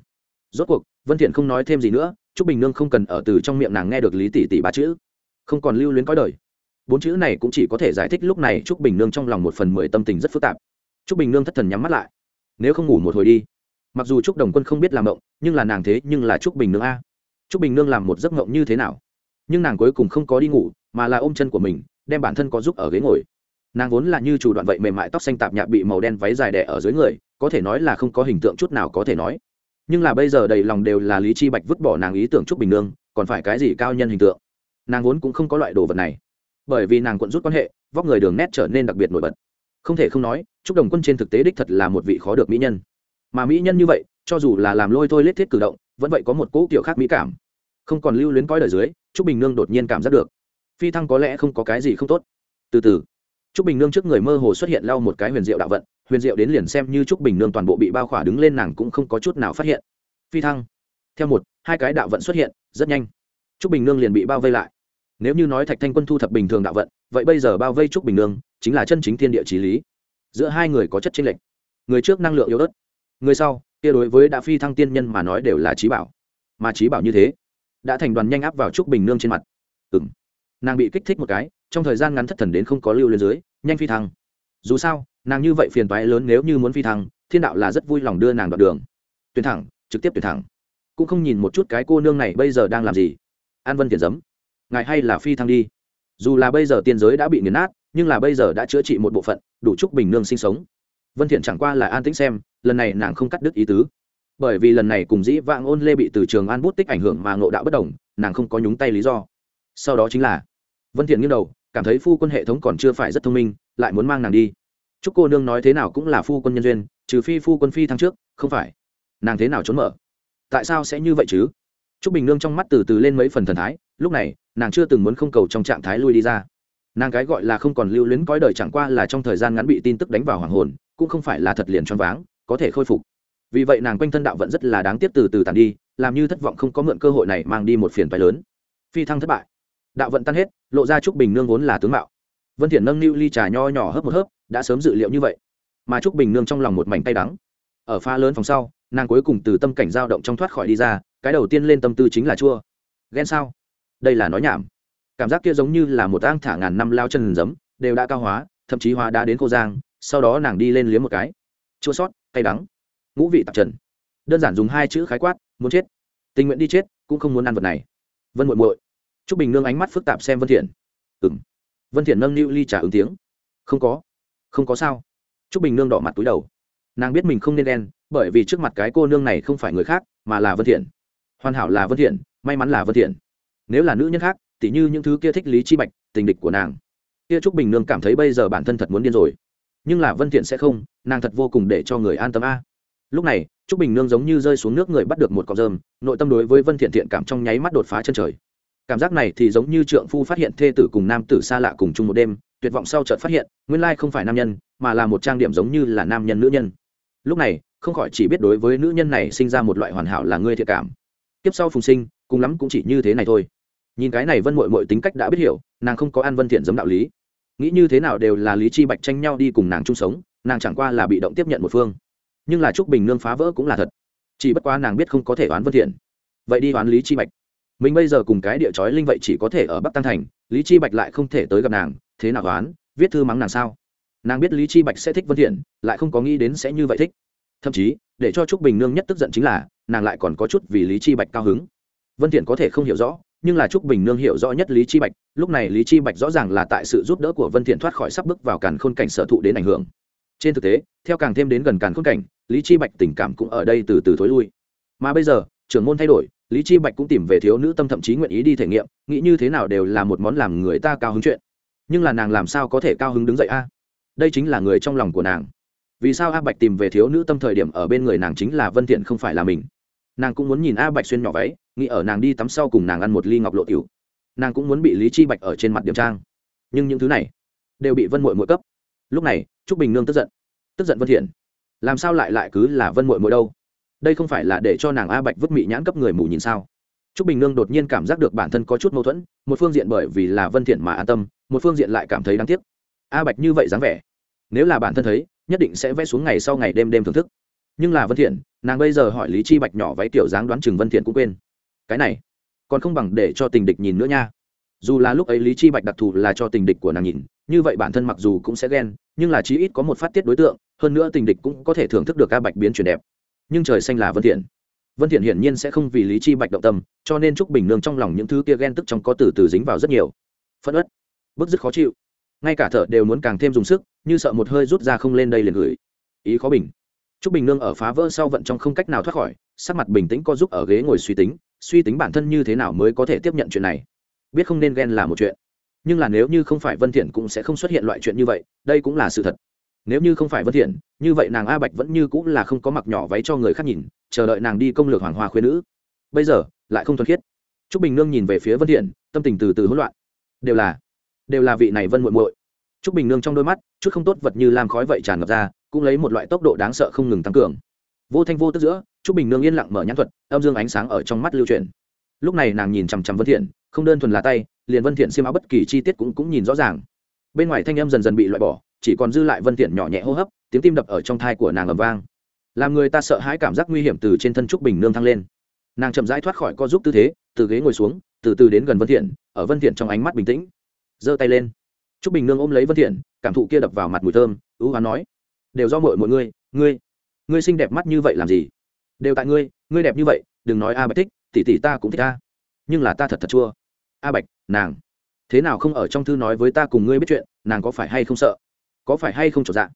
Rốt cuộc, vân thiện không nói thêm gì nữa Chúc bình nương không cần ở từ trong miệng nàng nghe được lý tỷ tỷ ba chữ. Không còn lưu luyến cõi đời. Bốn chữ này cũng chỉ có thể giải thích lúc này Chúc bình nương trong lòng một phần mười tâm tình rất phức tạp. Chúc bình nương thất thần nhắm mắt lại. Nếu không ngủ một hồi đi. Mặc dù Chúc đồng quân không biết làm mộng, nhưng là nàng thế nhưng là Chúc bình nương a. Chúc bình nương làm một giấc mộng như thế nào? Nhưng nàng cuối cùng không có đi ngủ, mà là ôm chân của mình, đem bản thân có giúp ở ghế ngồi. Nàng vốn là như chủ đoạn vậy mềm mại tóc xanh tạp nhạc bị màu đen váy dài đẻ ở dưới người, có thể nói là không có hình tượng chút nào có thể nói nhưng là bây giờ đầy lòng đều là lý chi bạch vứt bỏ nàng ý tưởng trúc bình nương còn phải cái gì cao nhân hình tượng? Nàng vốn cũng không có loại đồ vật này. Bởi vì nàng quận rút quan hệ vóc người đường nét trở nên đặc biệt nổi bật. Không thể không nói Trúc đồng quân trên thực tế đích thật là một vị khó được mỹ nhân. Mà mỹ nhân như vậy cho dù là làm lôi thôi lết thiết cử động vẫn vậy có một cỗ kiểu khác mỹ cảm. Không còn lưu luyến coi đời dưới Trúc bình nương đột nhiên cảm giác được. Phi thăng có lẽ không có cái gì không tốt. Từ từ Trúc Bình Nương trước người mơ hồ xuất hiện lau một cái huyền diệu đạo vận, huyền diệu đến liền xem như Trúc Bình Nương toàn bộ bị bao khỏa đứng lên nàng cũng không có chút nào phát hiện. Phi thăng. Theo một, hai cái đạo vận xuất hiện, rất nhanh. Trúc Bình Nương liền bị bao vây lại. Nếu như nói thạch thanh quân thu thập bình thường đạo vận vậy bây giờ bao vây trúc bình nương chính là chân chính thiên địa trí lý. Giữa hai người có chất chênh lệch. Người trước năng lượng yếu ớt người sau kia đối với đã phi thăng tiên nhân mà nói đều là trí bảo. Mà trí bảo như thế đã thành đoàn nhanh áp vào trúc bình nương trên mặt. Ừ m nàng bị kích thích một cái trong thời gian ngắn thất thần đến không có lưu lên dưới nhanh phi thăng. Dù sao nàng như vậy phiền toái lớn nếu như muốn phi thăng, thiên đạo là rất vui lòng đưa nàng đoạn đường. Tuyển thẳng, trực tiếp tuyển thẳng. Cũng không nhìn một chút cái cô nương này bây giờ đang làm gì. An vân tiền giấm, ngài hay là phi thăng đi. Dù là bây giờ tiên giới đã bị nghiền nát, nhưng là bây giờ đã chữa trị một bộ phận, đủ chúc bình nương sinh sống. Vân thiện chẳng qua là an tĩnh xem, lần này nàng không cắt đứt ý tứ. Bởi vì lần này cùng dĩ vãng ôn lê bị từ trường an bút tích ảnh hưởng mà ngộ đạo bất đồng, nàng không có nhúng tay lý do. Sau đó chính là, vân thiện nghiêng đầu, cảm thấy phu quân hệ thống còn chưa phải rất thông minh, lại muốn mang nàng đi chúc cô nương nói thế nào cũng là phu quân nhân duyên trừ phi phu quân phi thăng trước không phải nàng thế nào trốn mở tại sao sẽ như vậy chứ Chúc Bình Nương trong mắt từ từ lên mấy phần thần thái, lúc này, nàng chưa từng muốn không cầu trong trạng thái lui đi ra. Nàng cái gọi là không còn lưu luyến cõi đời chẳng qua là trong thời gian ngắn bị tin tức đánh vào hoàng hồn, cũng không phải là thật liền choáng váng, có thể khôi phục. Vì vậy nàng quanh thân đạo vẫn rất là đáng tiếc từ từ tàn đi, làm như thất vọng không có mượn cơ hội này mang đi một phiền phái lớn. Phi thăng thất bại, đạo vận tan hết, lộ ra Trúc Bình Nương vốn là tướng mạo. Vân Thiện nâng niu ly trà nho nhỏ hớp một hớp, đã sớm dự liệu như vậy. Mà Trúc Bình Nương trong lòng một mảnh tay đắng. Ở pha lớn phòng sau, nàng cuối cùng từ tâm cảnh dao động trong thoát khỏi đi ra, cái đầu tiên lên tâm tư chính là chua. Ghen sao? Đây là nói nhảm. Cảm giác kia giống như là một tang thả ngàn năm lao chân giấm đều đã cao hóa thậm chí hóa đã đến cô giang sau đó nàng đi lên liếm một cái. Chua sót cay đắng. Ngũ vị tạp trần. Đơn giản dùng hai chữ khái quát muốn chết. Tình nguyện đi chết cũng không muốn ăn vật này. Vân muội muội. T r ú c bình nương ánh mắt phức tạp xem vân thiện. Ừ m vân thiện nâng niu ly trả ứng tiếng. Không có không có sao. T r ú c bình nương đỏ mặt túi đầu. Nàng biết mình không nên đen bởi vì trước mặt cái cô nương này không phải người khác, mà là vân thiện. Hoàn hảo là vân thiện, may mắn là vân thiện. Nếu là nữ nhân khác, tỉ như những thứ kia thích lý chi bạch, tình địch của nàng, kia trúc bình nương cảm thấy bây giờ bản thân thật muốn điên rồi. Nhưng là vân thiện sẽ không, nàng thật vô cùng để cho người an tâm a. Lúc này, trúc bình nương giống như rơi xuống nước người bắt được một cọng rơm, nội tâm đối với vân thiện thiện cảm trong nháy mắt đột phá chân trời. Cảm giác này thì giống như trượng phu phát hiện thê tử cùng nam tử xa lạ cùng chung một đêm tuyệt vọng sau chợt phát hiện, nguyên lai không phải nam nhân, mà là một trang điểm giống như là nam nhân nữ nhân. Lúc này, không khỏi chỉ biết đối với nữ nhân này sinh ra một loại hoàn hảo là ngươi thiện cảm. Tiếp sau phùng sinh, cùng lắm cũng chỉ như thế này thôi. Nhìn cái này vân mội mội tính cách đã biết hiểu, nàng không có an vân thiện giống đạo lý. Nghĩ như thế nào đều là lý chi bạch tranh nhau đi cùng nàng chung sống, nàng chẳng qua là bị động tiếp nhận một phương. Nhưng là trúc bình nương phá vỡ cũng là thật. Chỉ bất quá nàng biết không có thể oán vân thiện. Vậy đi oán lý chi bạch mình bây giờ cùng cái địa chói linh vậy chỉ có thể ở bắc tăng thành, lý chi bạch lại không thể tới gặp nàng, thế nào đoán viết thư mắng nàng sao? Nàng biết lý chi bạch sẽ thích vân thiện, lại không có nghĩ đến sẽ như vậy thích. Thậm chí, để cho trúc bình nương nhất tức giận chính là, nàng lại còn có chút vì lý chi bạch cao hứng. Vân thiện có thể không hiểu rõ, nhưng là trúc bình nương hiểu rõ nhất lý chi bạch, lúc này lý chi bạch rõ ràng là tại sự giúp đỡ của vân thiện thoát khỏi sắp bước vào càn khôn cảnh sở thụ đến ảnh hưởng. Trên thực tế, theo càng thêm đến gần càn khôn cảnh, lý chi bạch tình cảm cũng ở đây từ từ thối lui. Mà bây giờ, trưởng môn thay đổi lý chi bạch cũng tìm về thiếu nữ tâm thậm chí nguyện ý đi thể nghiệm, nghĩ như thế nào đều là một món làm người ta cao hứng chuyện. Nhưng là nàng làm sao có thể cao hứng đứng dậy a? Đây chính là người trong lòng của nàng. Vì sao a bạch tìm về thiếu nữ tâm thời điểm ở bên người nàng chính là vân thiện không phải là mình? Nàng cũng muốn nhìn a bạch xuyên nhỏ váy, nghĩ ở nàng đi tắm sau cùng nàng ăn một ly ngọc lộ tiểu. Nàng cũng muốn bị lý chi bạch ở trên mặt điểm trang. Nhưng những thứ này đều bị vân muội muội cấp. Lúc này, trúc bình nương tức giận. Tức giận vân thiện. Làm sao lại lại cứ là vân muội muội đâu? Đây không phải là để cho nàng a bạch vứt mị nhãn cấp người mù nhìn sao? T r ú c bình nương đột nhiên cảm giác được bản thân có chút mâu thuẫn, một phương diện bởi vì là vân thiện mà an tâm, một phương diện lại cảm thấy đáng tiếc. A bạch như vậy dáng vẻ, nếu là bản thân thấy, nhất định sẽ vẽ xuống ngày sau ngày đêm đêm thưởng thức. Nhưng là vân thiện, nàng bây giờ hỏi lý chi bạch nhỏ váy tiểu dáng đoán chừng vân thiện cũng quên. Cái này, còn không bằng để cho tình địch nhìn nữa nha. Dù là lúc ấy lý chi bạch đặc thù là cho tình địch của nàng nhìn, như vậy bản thân mặc dù cũng sẽ ghen, nhưng là chí ít có một phát tiết đối tượng, hơn nữa tình địch cũng có thể thưởng thức được a bạch biến chuyển đẹp nhưng trời xanh là vân thiện. Vân thiện hiển nhiên sẽ không vì lý chi bạch động tâm cho nên trúc bình nương trong lòng những thứ kia ghen tức trong có từ từ dính vào rất nhiều. Phẫn uất, bức dứt khó chịu. Ngay cả thở đều muốn càng thêm dùng sức như sợ một hơi rút ra không lên đây liền gửi. Ý khó bình. Trúc bình nương ở phá vỡ sau vận trong không cách nào thoát khỏi sắc mặt bình tĩnh co giúp ở ghế ngồi suy tính suy tính bản thân như thế nào mới có thể tiếp nhận chuyện này. Biết không nên ghen là một chuyện. Nhưng là nếu như không phải vân thiện cũng sẽ không xuất hiện loại chuyện như vậy đây cũng là sự thật nếu như không phải vân thiện, như vậy nàng a bạch vẫn như cũng là không có mặc nhỏ váy cho người khác nhìn, chờ đợi nàng đi công lược hoàng hoa khuyên nữ. Bây giờ, lại không thuần khiết. Trúc bình nương nhìn về phía vân thiện, tâm tình từ từ hỗn loạn. Đều là đều là vị này vân muội muội. Trúc bình nương trong đôi mắt, chút không tốt vật như làm khói vậy tràn ngập ra, cũng lấy một loại tốc độ đáng sợ không ngừng tăng cường. Vô thanh vô tức giữa, trúc bình nương yên lặng mở nhãn thuật, âm dương ánh sáng ở trong mắt lưu truyền lúc này nàng nhìn chằm chằm vân thiện, không đơn thuần là tay, liền vân thiện xiêm áo bất kỳ chi tiết cũng cũng nhìn rõ ràng. Bên ngoài thanh âm dần dần bị loại bỏ chỉ còn dư lại vân tiện nhỏ nhẹ hô hấp tiếng tim đập ở trong thai của nàng ầm vang. Làm người ta sợ hãi cảm giác nguy hiểm từ trên thân trúc bình nương thăng lên. Nàng chậm rãi thoát khỏi co giúp tư thế từ ghế ngồi xuống từ từ đến gần vân thiện ở vân thiện trong ánh mắt bình tĩnh. Giơ tay lên. Trúc bình nương ôm lấy vân thiện cảm thụ kia đập vào mặt mùi thơm ưu hoán nói đều do mọi mọi ngươi ngươi ngươi xinh đẹp mắt như vậy làm gì? Đều tại ngươi ngươi đẹp như vậy đừng nói a bạch thích tỷ tỷ ta cũng thích ta, nhưng là ta thật thật chua. A bạch nàng thế nào không ở trong thư nói với ta cùng ngươi biết chuyện nàng có phải hay không sợ? Có phải hay không trọn dạ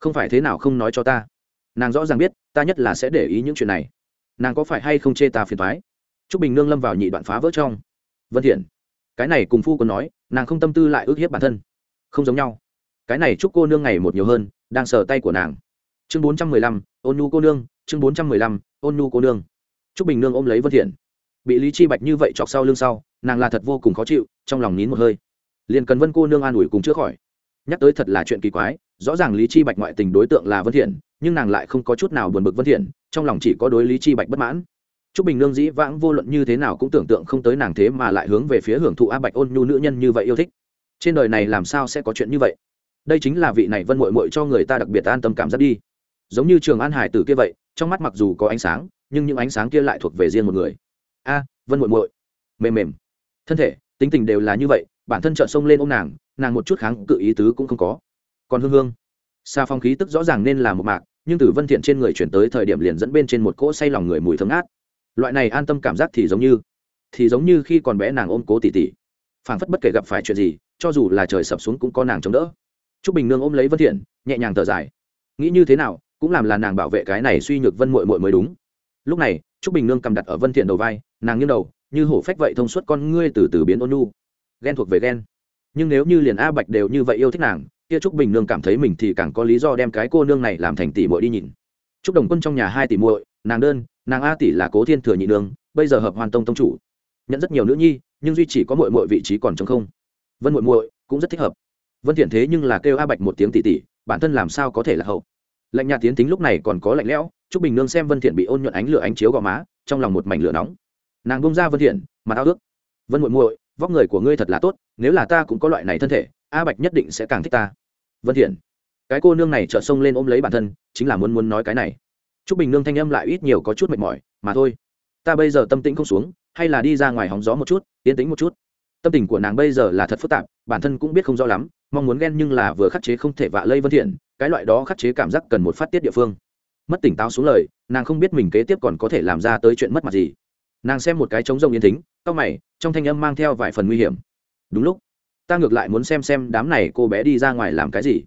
không phải thế nào không nói cho ta? Nàng rõ ràng biết, ta nhất là sẽ để ý những chuyện này. Nàng có phải hay không chê ta phiền thoái t r ú c bình nương lâm vào nhị đoạn phá vỡ trong. Vân thiện, cái này cùng phu còn nói, nàng không tâm tư lại ước hiếp bản thân. Không giống nhau. Cái này chúc cô nương ngày một nhiều hơn, đang sờ tay của nàng. Chương bốn trăm mười lăm, ôn nhu cô nương, chương bốn trăm mười lăm, ôn nhu cô nương. T r ú c bình nương ôm lấy vân thiện. Bị lý chi bạch như vậy chọc sau lưng sau, nàng là thật vô cùng khó chịu, trong lòng nín một hơi. Liền cần vân cô nương an ủi cùng chữa khỏi nhắc tới thật là chuyện kỳ quái rõ ràng lý chi bạch ngoại tình đối tượng là vân thiện nhưng nàng lại không có chút nào buồn bực vân thiện trong lòng chỉ có đối lý chi bạch bất mãn Trúc Bình Nương dĩ vãng vô luận như thế nào cũng tưởng tượng không tới nàng thế mà lại hướng về phía hưởng thụ A Bạch ôn nhu nữ nhân như vậy yêu thích. Trên đời này làm sao sẽ có chuyện như vậy? Đây chính là vị này Vân Muội Muội cho người ta đặc biệt an tâm cảm giác đi. Giống như Trường An Hải tử kia vậy, trong mắt mặc dù có ánh sáng, nhưng những ánh sáng kia lại thuộc về riêng một người. A, Vân Muội Muội. Mềm mềm. thân thể tính tình đều là như vậy bản thân trợn sông lên ôm nàng nàng một chút kháng cự ý tứ cũng không có. Còn hương hương xa phong khí tức rõ ràng nên là một mạc nhưng từ vân thiện trên người chuyển tới thời điểm liền dẫn bên trên một cỗ say lòng người mùi thơm ngát. Loại này an tâm cảm giác thì giống như thì giống như khi còn bé nàng ôm cố tỷ tỷ. Phảng phất bất kể gặp phải chuyện gì cho dù là trời sập xuống cũng có nàng chống đỡ. Trúc bình nương ôm lấy vân thiện nhẹ nhàng thở dài. Nghĩ như thế nào cũng làm là nàng bảo vệ cái này suy nhược vân muội muội mới đúng. Lúc này Trúc bình nương cầm đặt ở vân thiện đầu vai nàng nghiêng đầu như hổ phách vậy thông suốt con ngươi từ từ biến ôn nhu, ghen thuộc về ghen nhưng nếu như liền a bạch đều như vậy yêu thích nàng, kia trúc bình nương cảm thấy mình thì càng có lý do đem cái cô nương này làm thành tỷ muội đi nhìn. Trúc đồng quân trong nhà hai tỷ muội, nàng đơn, nàng a tỷ là cố thiên thừa nhị nương, bây giờ hợp hoàn tông tông chủ. Nhận rất nhiều nữ nhi, nhưng duy chỉ có muội muội vị trí còn trống không. Vân muội muội cũng rất thích hợp. Vân thiện thế nhưng là kêu a bạch một tiếng tỷ tỷ, bản thân làm sao có thể là hậu? Lạnh nhạt tiến tính lúc này còn có lạnh lẽo, trúc bình nương xem vân thiện bị ôn nhuận ánh lửa ánh chiếu gò má, trong lòng một mảnh lửa nóng. Nàng buông ra vân thiện mà ao ước. Vân muội muội vóc người của ngươi thật là tốt, nếu là ta cũng có loại này thân thể, a bạch nhất định sẽ càng thích ta. Vân thiện, cái cô nương này chợt xông lên ôm lấy bản thân, chính là muốn muốn nói cái này. Trúc bình nương thanh âm lại ít nhiều có chút mệt mỏi, mà thôi. Ta bây giờ tâm tĩnh không xuống, hay là đi ra ngoài hóng gió một chút, yên tĩnh một chút. Tâm tình của nàng bây giờ là thật phức tạp, bản thân cũng biết không rõ lắm, mong muốn ghen nhưng là vừa khắc chế không thể vạ lây vân thiện, cái loại đó khắc chế cảm giác cần một phát tiết địa phương. Mất tỉnh táo xuống lời, nàng không biết mình kế tiếp còn có thể làm ra tới chuyện mất mặt gì nàng xem một cái trống rông yên tĩnh, cau mày, trong thanh âm mang theo vài phần nguy hiểm. Đúng lúc, ta ngược lại muốn xem xem đám này cô bé đi ra ngoài làm cái gì.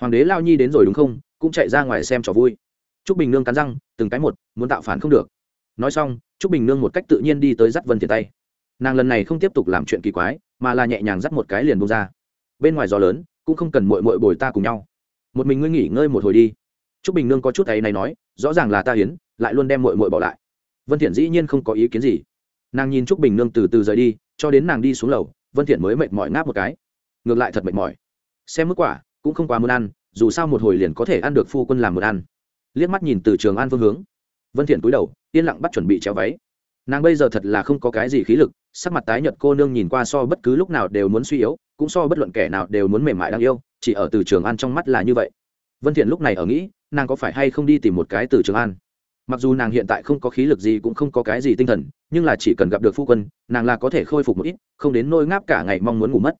Hoàng đế lao nhi đến rồi đúng không? Cũng chạy ra ngoài xem trò vui. Trúc bình nương cắn răng, từng cái một, muốn tạo phản không được. Nói xong, trúc bình nương một cách tự nhiên đi tới dắt vân thiện tay. Nàng lần này không tiếp tục làm chuyện kỳ quái, mà là nhẹ nhàng dắt một cái liền bông ra. Bên ngoài gió lớn, cũng không cần mội mội bồi ta cùng nhau. Một mình ngươi nghỉ ngơi một hồi đi. T r ú c bình nương có chút ấy này nói, rõ ràng là ta hiến, lại luôn đem mội mội bỏ lại vân thiện dĩ nhiên không có ý kiến gì. Nàng nhìn trúc bình nương từ từ rời đi, cho đến nàng đi xuống lầu, vân thiện mới mệt mỏi ngáp một cái. Ngược lại thật mệt mỏi. Xem mức quả, cũng không quá muốn ăn, dù sao một hồi liền có thể ăn được phu quân làm một ăn. Liếc mắt nhìn từ trường an phương hướng. Vân thiện cúi đầu, yên lặng bắt chuẩn bị treo váy. Nàng bây giờ thật là không có cái gì khí lực, sắc mặt tái nhợt cô nương nhìn qua so bất cứ lúc nào đều muốn suy yếu, cũng so bất luận kẻ nào đều muốn mềm mại đáng yêu, chỉ ở từ trường an trong mắt là như vậy. Vân thiện lúc này ở nghĩ, nàng có phải hay không đi tìm một cái từ trường an? Mặc dù nàng hiện tại không có khí lực gì cũng không có cái gì tinh thần, nhưng là chỉ cần gặp được phu quân, nàng là có thể khôi phục một ít, không đến nôi ngáp cả ngày mong muốn ngủ mất.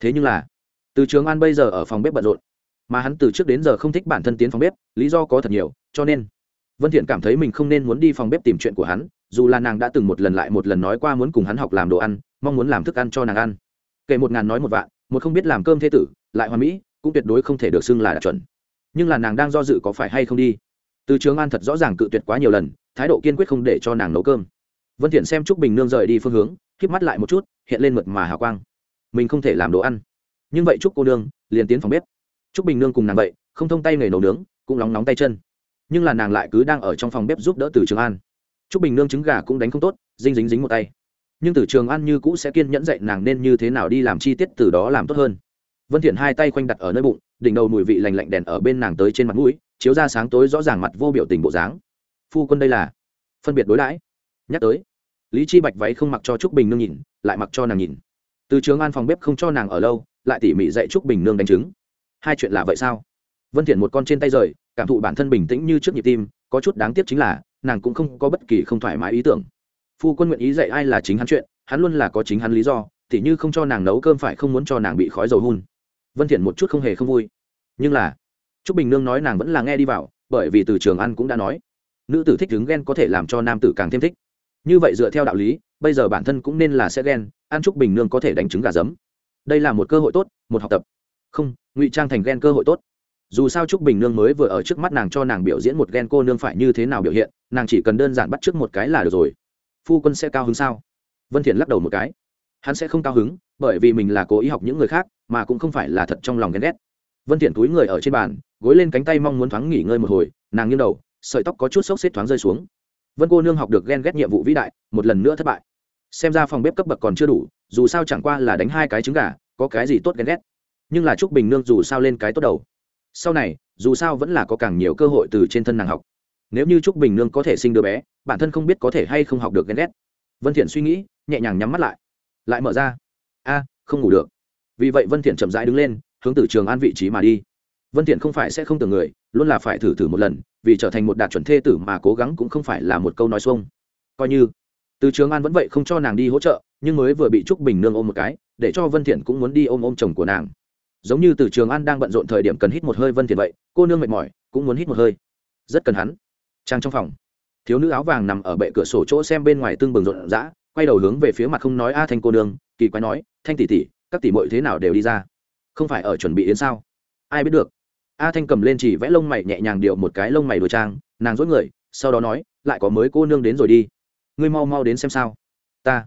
Thế nhưng là, từ trường an bây giờ ở phòng bếp bận rộn, mà hắn từ trước đến giờ không thích bản thân tiến phòng bếp, lý do có thật nhiều, cho nên, vân thiện cảm thấy mình không nên muốn đi phòng bếp tìm chuyện của hắn, dù là nàng đã từng một lần lại một lần nói qua muốn cùng hắn học làm đồ ăn, mong muốn làm thức ăn cho nàng ăn. Kể một ngàn nói một vạn, một không biết làm cơm thế tử, lại hoa mỹ, cũng tuyệt đối không thể được xưng là đạt chuẩn. Nhưng là nàng đang do dự có phải hay không đi từ trường an thật rõ ràng cự tuyệt quá nhiều lần, thái độ kiên quyết không để cho nàng nấu cơm. Vân thiện xem trúc bình nương rời đi phương hướng, khép mắt lại một chút, hiện lên mượt mà hào quang. Mình không thể làm đồ ăn. Nhưng vậy trúc cô nương liền tiến phòng bếp. Trúc bình nương cùng nàng vậy, không thông tay nghề nấu nướng, cũng nóng nóng tay chân. Nhưng là nàng lại cứ đang ở trong phòng bếp giúp đỡ từ trường an. Trúc bình nương trứng gà cũng đánh không tốt dinh dính dính một tay. Nhưng từ trường an như cũ sẽ kiên nhẫn dạy nàng nên như thế nào đi làm chi tiết từ đó làm tốt hơn. Vân thiện hai tay khoanh đặt ở nơi bụng, đỉnh đầu mùi vị lành lạnh đèn ở bên nàng tới trên mặt mũi chiếu ra sáng tối rõ ràng mặt vô biểu tình bộ dáng. Phu quân đây là? Phân biệt đối đãi. Nhắc tới. Lý chi bạch váy không mặc cho trúc bình nương nhìn, lại mặc cho nàng nhìn. Từ trường an phòng bếp không cho nàng ở lâu, lại tỉ mỉ dạy trúc bình nương đánh trứng. Hai chuyện là vậy sao? Vân thiện một con trên tay rời, cảm thụ bản thân bình tĩnh như trước nhịp tim, có chút đáng tiếc chính là, nàng cũng không có bất kỳ không thoải mái ý tưởng. Phu quân nguyện ý dạy ai là chính hắn chuyện, hắn luôn là có chính hắn lý do, tỉ như không cho nàng nấu cơm phải không muốn cho nàng bị khói dầu hun. Vân thiện một chút không hề không vui. Nhưng là trúc bình nương nói nàng vẫn là nghe đi vào, bởi vì từ trường ăn cũng đã nói. Nữ tử thích hứng ghen có thể làm cho nam tử càng thêm thích. Như vậy dựa theo đạo lý, bây giờ bản thân cũng nên là sẽ ghen, ăn trúc bình nương có thể đánh trứng gà giấm. Đây là một cơ hội tốt, một học tập. Không, ngụy trang thành ghen cơ hội tốt. Dù sao trúc bình nương mới vừa ở trước mắt nàng cho nàng biểu diễn một ghen cô nương phải như thế nào biểu hiện, nàng chỉ cần đơn giản bắt trước một cái là được rồi. Phu quân sẽ cao hứng sao? Vân thiện lắc đầu một cái. Hắn sẽ không cao hứng, bởi vì mình là cố ý học những người khác, mà cũng không phải là thật trong lòng ghen ghét vân thiện túi người ở trên bàn, gối lên cánh tay mong muốn thoáng nghỉ ngơi một hồi, nàng nghiêng đầu, sợi tóc có chút xốc xếp thoáng rơi xuống. Vân cô nương học được ghen ghét nhiệm vụ vĩ đại, một lần nữa thất bại. Xem ra phòng bếp cấp bậc còn chưa đủ, dù sao chẳng qua là đánh hai cái trứng gà, có cái gì tốt ghen ghét. Nhưng là trúc bình nương dù sao lên cái tốt đầu. Sau này, dù sao vẫn là có càng nhiều cơ hội từ trên thân nàng học. Nếu như trúc bình nương có thể sinh đứa bé, bản thân không biết có thể hay không học được ghen ghét. Vân thiện suy nghĩ, nhẹ nhàng nhắm mắt lại. Lại mở ra. A, không ngủ được. Vì vậy vân thiện chậm rãi đứng lên hướng từ trường an vị trí mà đi. Vân thiện không phải sẽ không tưởng người, luôn là phải thử thử một lần, vì trở thành một đạt chuẩn thê tử mà cố gắng cũng không phải là một câu nói xuông. Coi như, từ trường an vẫn vậy không cho nàng đi hỗ trợ, nhưng mới vừa bị trúc bình nương ôm một cái, để cho vân thiện cũng muốn đi ôm ôm chồng của nàng. Giống như từ trường an đang bận rộn thời điểm cần hít một hơi vân thiện vậy, cô nương mệt mỏi, cũng muốn hít một hơi. Rất cần hắn. Trang trong phòng, thiếu nữ áo vàng nằm ở bệ cửa sổ chỗ xem bên ngoài tương bừng rộn rã, quay đầu hướng về phía mặt không nói a thanh cô nương, kỳ quái nói, thanh tỷ tỷ, các tỷ muội thế nào đều đi ra? Không phải ở chuẩn bị đến sao? Ai biết được. A thanh cầm lên chỉ vẽ lông mày nhẹ nhàng điệu một cái lông mày đồ trang, nàng dối người, sau đó nói, lại có mới cô nương đến rồi đi. Ngươi mau mau đến xem sao. Ta.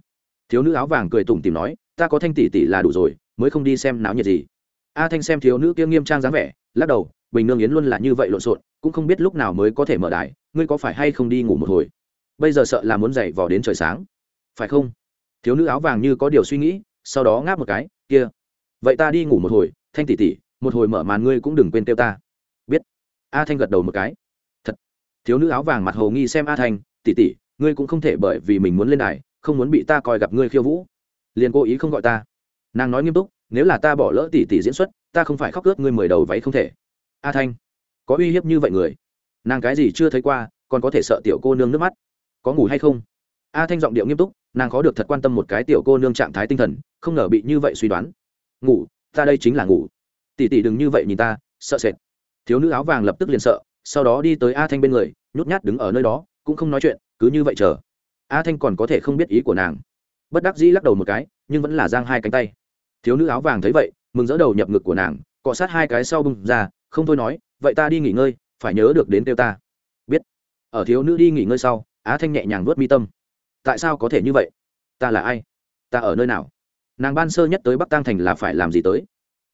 Thiếu nữ áo vàng cười tủm tìm nói, ta có thanh tỷ tỷ là đủ rồi, mới không đi xem náo nhiệt gì. A thanh xem thiếu nữ kia nghiêm trang dáng vẻ, lắc đầu, bình nương yến luôn là như vậy lộn xộn, cũng không biết lúc nào mới có thể mở đài, ngươi có phải hay không đi ngủ một hồi? Bây giờ sợ là muốn dậy vò đến trời sáng. Phải không? Thiếu nữ áo vàng như có điều suy nghĩ, sau đó ngáp một cái, kia vậy ta đi ngủ một hồi, thanh tỷ tỷ, một hồi mở màn ngươi cũng đừng quên kêu ta. Biết. A thanh gật đầu một cái. Thật. Thiếu nữ áo vàng mặt hồ nghi xem a thanh, tỷ tỷ, ngươi cũng không thể bởi vì mình muốn lên đài, không muốn bị ta coi gặp ngươi khiêu vũ. Liền cố ý không gọi ta. Nàng nói nghiêm túc, nếu là ta bỏ lỡ tỷ tỷ diễn xuất, ta không phải khóc ướt ngươi mười đầu váy không thể. A thanh. Có uy hiếp như vậy người. Nàng cái gì chưa thấy qua, còn có thể sợ tiểu cô nương nước mắt. Có ngủ hay không? A thanh giọng điệu nghiêm túc, nàng khó được thật quan tâm một cái tiểu cô nương trạng thái tinh thần, không ngờ bị như vậy suy đoán ngủ, ta đây chính là ngủ. Tỷ tỷ đừng như vậy nhìn ta, sợ sệt. Thiếu nữ áo vàng lập tức liền sợ, sau đó đi tới a thanh bên người, nhút nhát đứng ở nơi đó, cũng không nói chuyện, cứ như vậy chờ. A thanh còn có thể không biết ý của nàng. Bất đắc dĩ lắc đầu một cái, nhưng vẫn là giang hai cánh tay. Thiếu nữ áo vàng thấy vậy, mừng dỡ đầu nhập ngực của nàng, cọ sát hai cái sau bung ra, không thôi nói, vậy ta đi nghỉ ngơi, phải nhớ được đến kêu ta. Biết. Ở thiếu nữ đi nghỉ ngơi sau á thanh nhẹ nhàng vớt mi tâm. Tại sao có thể như vậy? Ta là ai? Ta ở nơi nào? Nàng ban sơ nhất tới bắc tăng thành là phải làm gì tới?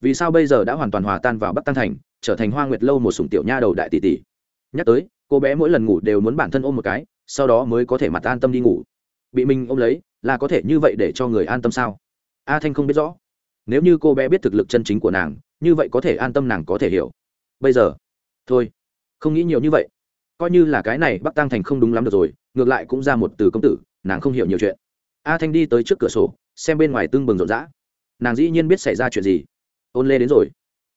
Vì sao bây giờ đã hoàn toàn hòa tan vào bắc tăng thành, trở thành hoa nguyệt lâu một sùng tiểu nha đầu đại tỷ tỷ? Nhắc tới, cô bé mỗi lần ngủ đều muốn bản thân ôm một cái, sau đó mới có thể mặt an tâm đi ngủ. Bị mình ôm lấy, là có thể như vậy để cho người an tâm sao? A thanh không biết rõ. Nếu như cô bé biết thực lực chân chính của nàng, như vậy có thể an tâm nàng có thể hiểu. Bây giờ, thôi, không nghĩ nhiều như vậy. Coi như là cái này bắc tăng thành không đúng lắm được rồi, ngược lại cũng ra một từ công tử, nàng không hiểu nhiều chuyện. A thanh đi tới trước cửa sổ xem bên ngoài tương bừng rộn rã. Nàng dĩ nhiên biết xảy ra chuyện gì. Ôn lê đến rồi.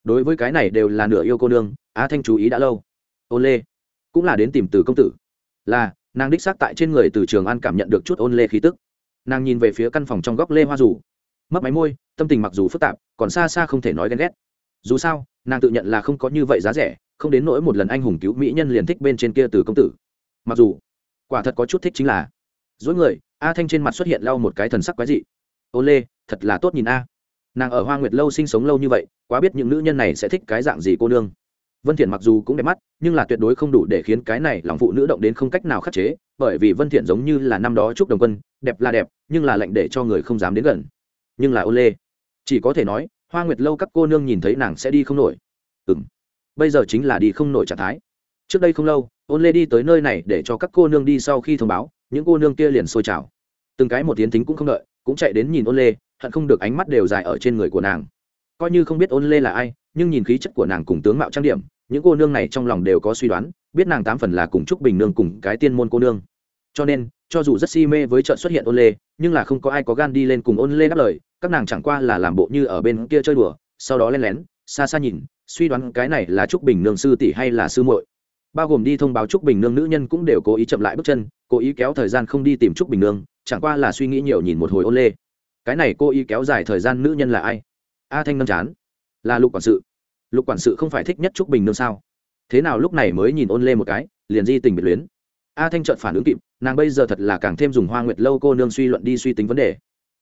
Đối với cái này đều là nửa yêu cô nương a thanh chú ý đã lâu. Ôn lê, cũng là đến tìm từ công tử. Là, nàng đích xác tại trên người từ trường an cảm nhận được chút ôn lê khí tức. Nàng nhìn về phía căn phòng trong góc lê hoa rủ mất máy môi, tâm tình mặc dù phức tạp, còn xa xa không thể nói ghen ghét. Dù sao, nàng tự nhận là không có như vậy giá rẻ, không đến nỗi một lần anh hùng cứu mỹ nhân liền thích bên trên kia từ công tử. Mặc dù, quả thật có chút thích chính là. Dối người a thanh trên mặt xuất hiện lau một cái thần sắc quái dị ô lê, thật là tốt nhìn a. Nàng ở hoa nguyệt lâu sinh sống lâu như vậy, quá biết những nữ nhân này sẽ thích cái dạng gì cô nương. Vân thiện mặc dù cũng đẹp mắt, nhưng là tuyệt đối không đủ để khiến cái này lòng phụ nữ động đến không cách nào khắc chế, bởi vì vân thiện giống như là năm đó trúc đồng quân, đẹp là đẹp, nhưng là lạnh để cho người không dám đến gần. Nhưng là ô lê. Chỉ có thể nói, hoa nguyệt lâu các cô nương nhìn thấy nàng sẽ đi không nổi. Ừm. Bây giờ chính là đi không nổi trạng thái. Trước đây không lâu ôn lê đi tới nơi này để cho các cô nương đi sau khi thông báo, những cô nương kia liền sôi trào từng cái một tiến tính cũng không đợi cũng chạy đến nhìn ôn lê hận không được ánh mắt đều dài ở trên người của nàng. Coi như không biết ôn lê là ai, nhưng nhìn khí chất của nàng cùng tướng mạo trang điểm, những cô nương này trong lòng đều có suy đoán, biết nàng tám phần là cùng trúc bình nương cùng cái tiên môn cô nương. Cho nên, cho dù rất si mê với trận xuất hiện ôn lê nhưng là không có ai có gan đi lên cùng ôn lê đáp lời, các nàng chẳng qua là làm bộ như ở bên kia chơi đùa, sau đó len lén, xa xa nhìn, suy đoán cái này là trúc bình nương sư tỷ hay là sư muội. Bao gồm đi thông báo trúc bình nương nữ nhân cũng đều cố ý chậm lại bước chân, cố ý kéo thời gian không đi tìm trúc bình nương chẳng qua là suy nghĩ nhiều nhìn một hồi ôn lê. Cái này cô y kéo dài thời gian nữ nhân là ai? A thanh nâm chán. Là lục quản sự. Lục quản sự không phải thích nhất trúc bình nương sao? Thế nào lúc này mới nhìn ôn lê một cái, liền di tình biệt luyến. A thanh trợn phản ứng kịp, nàng bây giờ thật là càng thêm dùng hoa nguyệt lâu cô nương suy luận đi suy tính vấn đề.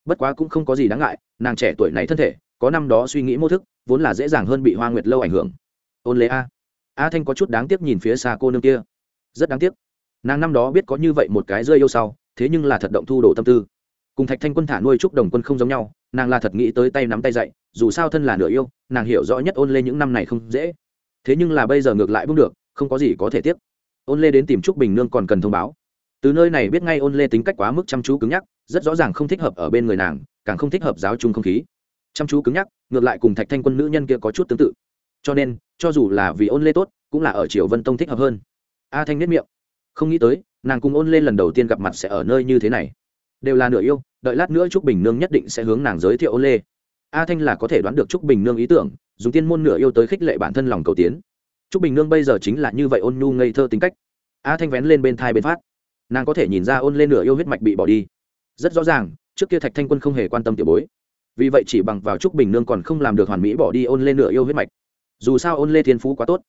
Bất quá cũng không có gì đáng ngại, nàng trẻ tuổi này thân thể, có năm đó suy nghĩ mô thức, vốn là dễ dàng hơn bị hoa nguyệt lâu ảnh hưởng. Ôn lê a. A thanh có chút đáng tiếc nhìn phía xa cô nương kia. Rất đáng tiếc. Nàng năm đó biết có như vậy một cái rơi yêu sau thế nhưng là thật động thu đồ tâm tư. Cùng thạch thanh quân thả nuôi trúc đồng quân không giống nhau, nàng là thật nghĩ tới tay nắm tay dậy dù sao thân là nửa yêu, nàng hiểu rõ nhất ôn lê những năm này không dễ. Thế nhưng là bây giờ ngược lại bung được, không có gì có thể tiếp. ôn lê đến tìm trúc bình nương còn cần thông báo. Từ nơi này biết ngay ôn lê tính cách quá mức chăm chú cứng nhắc, rất rõ ràng không thích hợp ở bên người nàng, càng không thích hợp giáo chung không khí. Chăm chú cứng nhắc, ngược lại cùng thạch thanh quân nữ nhân kia có chút tương tự. Cho nên, cho dù là vì ôn lê tốt, cũng là ở triều vân tông thích hợp hơn. A thanh nết miệng. Không nghĩ tới nàng cùng ôn lên lần đầu tiên gặp mặt sẽ ở nơi như thế này. Đều là nửa yêu, đợi lát nữa trúc bình nương nhất định sẽ hướng nàng giới thiệu ôn lê. A thanh là có thể đoán được trúc bình nương ý tưởng, dùng tiên môn nửa yêu tới khích lệ bản thân lòng cầu tiến. Trúc bình nương bây giờ chính là như vậy ôn nhu ngây thơ tính cách. A thanh vén lên bên thai bên phát. Nàng có thể nhìn ra ôn lên nửa yêu huyết mạch bị bỏ đi. Rất rõ ràng, trước kia thạch thanh quân không hề quan tâm tiểu bối. Vì vậy chỉ bằng vào trúc bình nương còn không làm được hoàn mỹ bỏ đi ôn lên nửa yêu huyết mạch. Dù sao ôn lê thiên phú quá tốt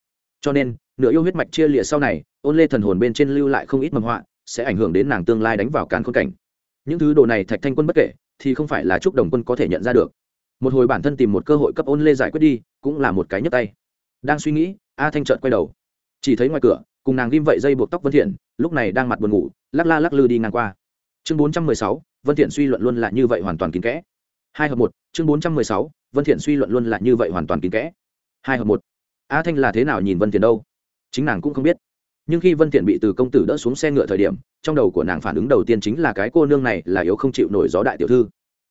cho nên nửa yêu huyết mạch chia lịa sau này ôn lê thần hồn bên trên lưu lại không ít mầm họa sẽ ảnh hưởng đến nàng tương lai đánh vào càn khôn cảnh. Những thứ đồ này thạch thanh quân bất kể thì không phải là trúc đồng quân có thể nhận ra được. Một hồi bản thân tìm một cơ hội cấp ôn lê giải quyết đi cũng là một cái nhấp tay. Đang suy nghĩ a thanh trợn quay đầu. Chỉ thấy ngoài cửa cùng nàng ghim vậy dây buộc tóc vân thiện lúc này đang mặt buồn ngủ lắc la lắc lư đi ngang qua. Chương 416, vân thiện suy luận luôn là như vậy hoàn toàn kín kẽ. Hai hợp một chương 416, vân thiện suy luận luôn là như vậy hoàn toàn kín kẽ. Hai hợp một a thanh là thế nào nhìn vân thiện đâu? Chính nàng cũng không biết. Nhưng khi vân thiện bị từ công tử đỡ xuống xe ngựa thời điểm, trong đầu của nàng phản ứng đầu tiên chính là cái cô nương này là yếu không chịu nổi gió đại tiểu thư.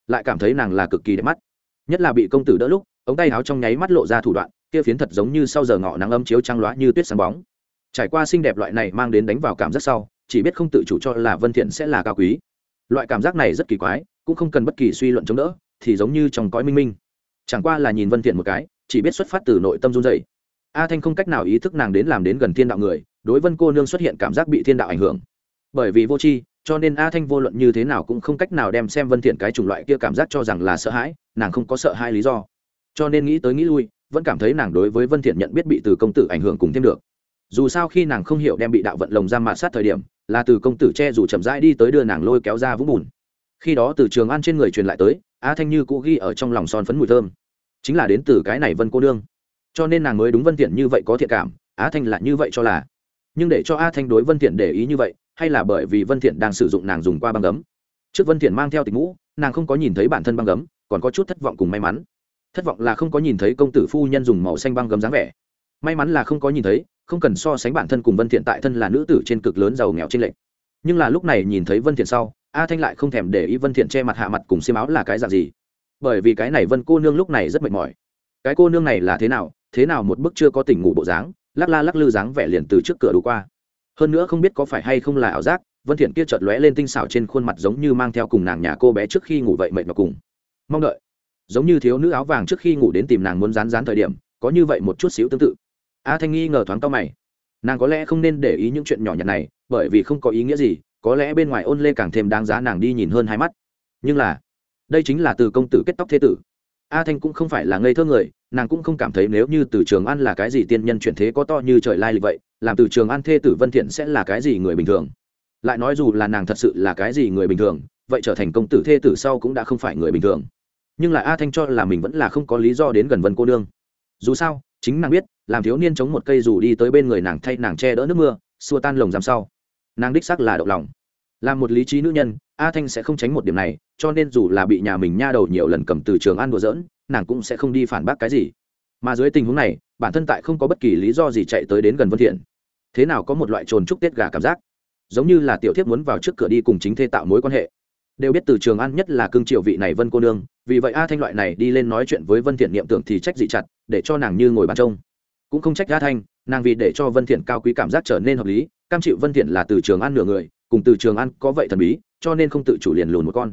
Lại cảm thấy nàng là cực kỳ đẹp mắt. Nhất là bị công tử đỡ lúc, ống tay áo trong nháy mắt lộ ra thủ đoạn, kia phiến thật giống như sau giờ ngọ nắng ấm chiếu trăng loá như tuyết sáng bóng. Trải qua xinh đẹp loại này mang đến đánh vào cảm giác sau, chỉ biết không tự chủ cho là vân thiện sẽ là cao quý. Loại cảm giác này rất kỳ quái, cũng không cần bất kỳ suy luận chống đỡ, thì giống như trong cõi minh minh. Chẳng qua là nhìn vân thiện một cái, chỉ biết xuất phát từ nội tâm run rẩy a thanh không cách nào ý thức nàng đến làm đến gần thiên đạo người, đối vân cô nương xuất hiện cảm giác bị thiên đạo ảnh hưởng. Bởi vì vô tri, cho nên a thanh vô luận như thế nào cũng không cách nào đem xem vân thiện cái chủng loại kia cảm giác cho rằng là sợ hãi, nàng không có sợ hai lý do. Cho nên nghĩ tới nghĩ lui, vẫn cảm thấy nàng đối với vân thiện nhận biết bị từ công tử ảnh hưởng cùng thêm được. Dù sao khi nàng không hiểu đem bị đạo vận lồng giam mạt sát thời điểm, là từ công tử che dù chậm rãi đi tới đưa nàng lôi kéo ra vũng bùn. Khi đó từ trường an trên người truyền lại tới, a thanh như cũ ghi ở trong lòng son phấn mùi thơm. Chính là đến từ cái này vân cô nương cho nên nàng mới đúng vân thiện như vậy có thiện cảm, á thanh là như vậy cho là. Nhưng để cho a thanh đối vân thiện để ý như vậy, hay là bởi vì vân thiện đang sử dụng nàng dùng qua băng gấm? Trước vân thiện mang theo tịch mũ, nàng không có nhìn thấy bản thân băng gấm, còn có chút thất vọng cùng may mắn. Thất vọng là không có nhìn thấy công tử phu nhân dùng màu xanh băng gấm dáng vẻ. May mắn là không có nhìn thấy, không cần so sánh bản thân cùng vân thiện tại thân là nữ tử trên cực lớn giàu nghèo trên lệnh nhưng là lúc này nhìn thấy vân thiện sau a thanh lại không thèm để ý vân thiện che mặt hạ mặt cùng xiêm áo là cái dạng gì. Bởi vì cái này vân cô nương lúc này rất mệt mỏi. Cái cô nương này là thế nào thế nào một bức chưa có tỉnh ngủ bộ dáng, lắc la lắc lư dáng vẻ liền từ trước cửa đủ qua. Hơn nữa không biết có phải hay không là ảo giác, vân thiện kia chợt lóe lên tinh xảo trên khuôn mặt giống như mang theo cùng nàng nhà cô bé trước khi ngủ vậy mệt mà cùng. Mong đợi. Giống như thiếu nữ áo vàng trước khi ngủ đến tìm nàng muốn rán rán thời điểm, có như vậy một chút xíu tương tự. A thanh nghi ngờ thoáng cao mày. Nàng có lẽ không nên để ý những chuyện nhỏ nhặt này, bởi vì không có ý nghĩa gì, có lẽ bên ngoài ôn lê càng thêm đáng giá nàng đi nhìn hơn hai mắt. Nhưng là, đây chính là từ công tử kết tóc thế tử a thanh cũng không phải là ngây thơ người, nàng cũng không cảm thấy nếu như từ trường an là cái gì tiên nhân chuyển thế có to như trời lai lịch vậy, làm từ trường an thê tử vân thiện sẽ là cái gì người bình thường? Lại nói dù là nàng thật sự là cái gì người bình thường, vậy trở thành công tử thê tử sau cũng đã không phải người bình thường. Nhưng lại a thanh cho là mình vẫn là không có lý do đến gần vân cô nương. Dù sao, chính nàng biết, làm thiếu niên chống một cây dù đi tới bên người nàng thay nàng che đỡ nước mưa, xua tan lồng giam sau. Nàng đích sắc là động lòng làm một lý trí nữ nhân, a thanh sẽ không tránh một điểm này, cho nên dù là bị nhà mình nha đầu nhiều lần cầm từ trường ăn đùa dỡn nàng cũng sẽ không đi phản bác cái gì. Mà dưới tình huống này, bản thân tại không có bất kỳ lý do gì chạy tới đến gần vân thiện. Thế nào có một loại trồn trúc tiết gà cảm giác? Giống như là tiểu thiếp muốn vào trước cửa đi cùng chính thê tạo mối quan hệ. Đều biết từ trường ăn nhất là cương triều vị này vân cô nương, vì vậy a thanh loại này đi lên nói chuyện với vân thiện niệm tưởng thì trách dị chặt, để cho nàng như ngồi bàn trông. Cũng không trách a thanh, nàng vì để cho vân thiện cao quý cảm giác trở nên hợp lý, cam chịu vân thiện là từ trường ăn nửa người cùng từ trường ăn có vậy thần bí, cho nên không tự chủ liền lùn một con.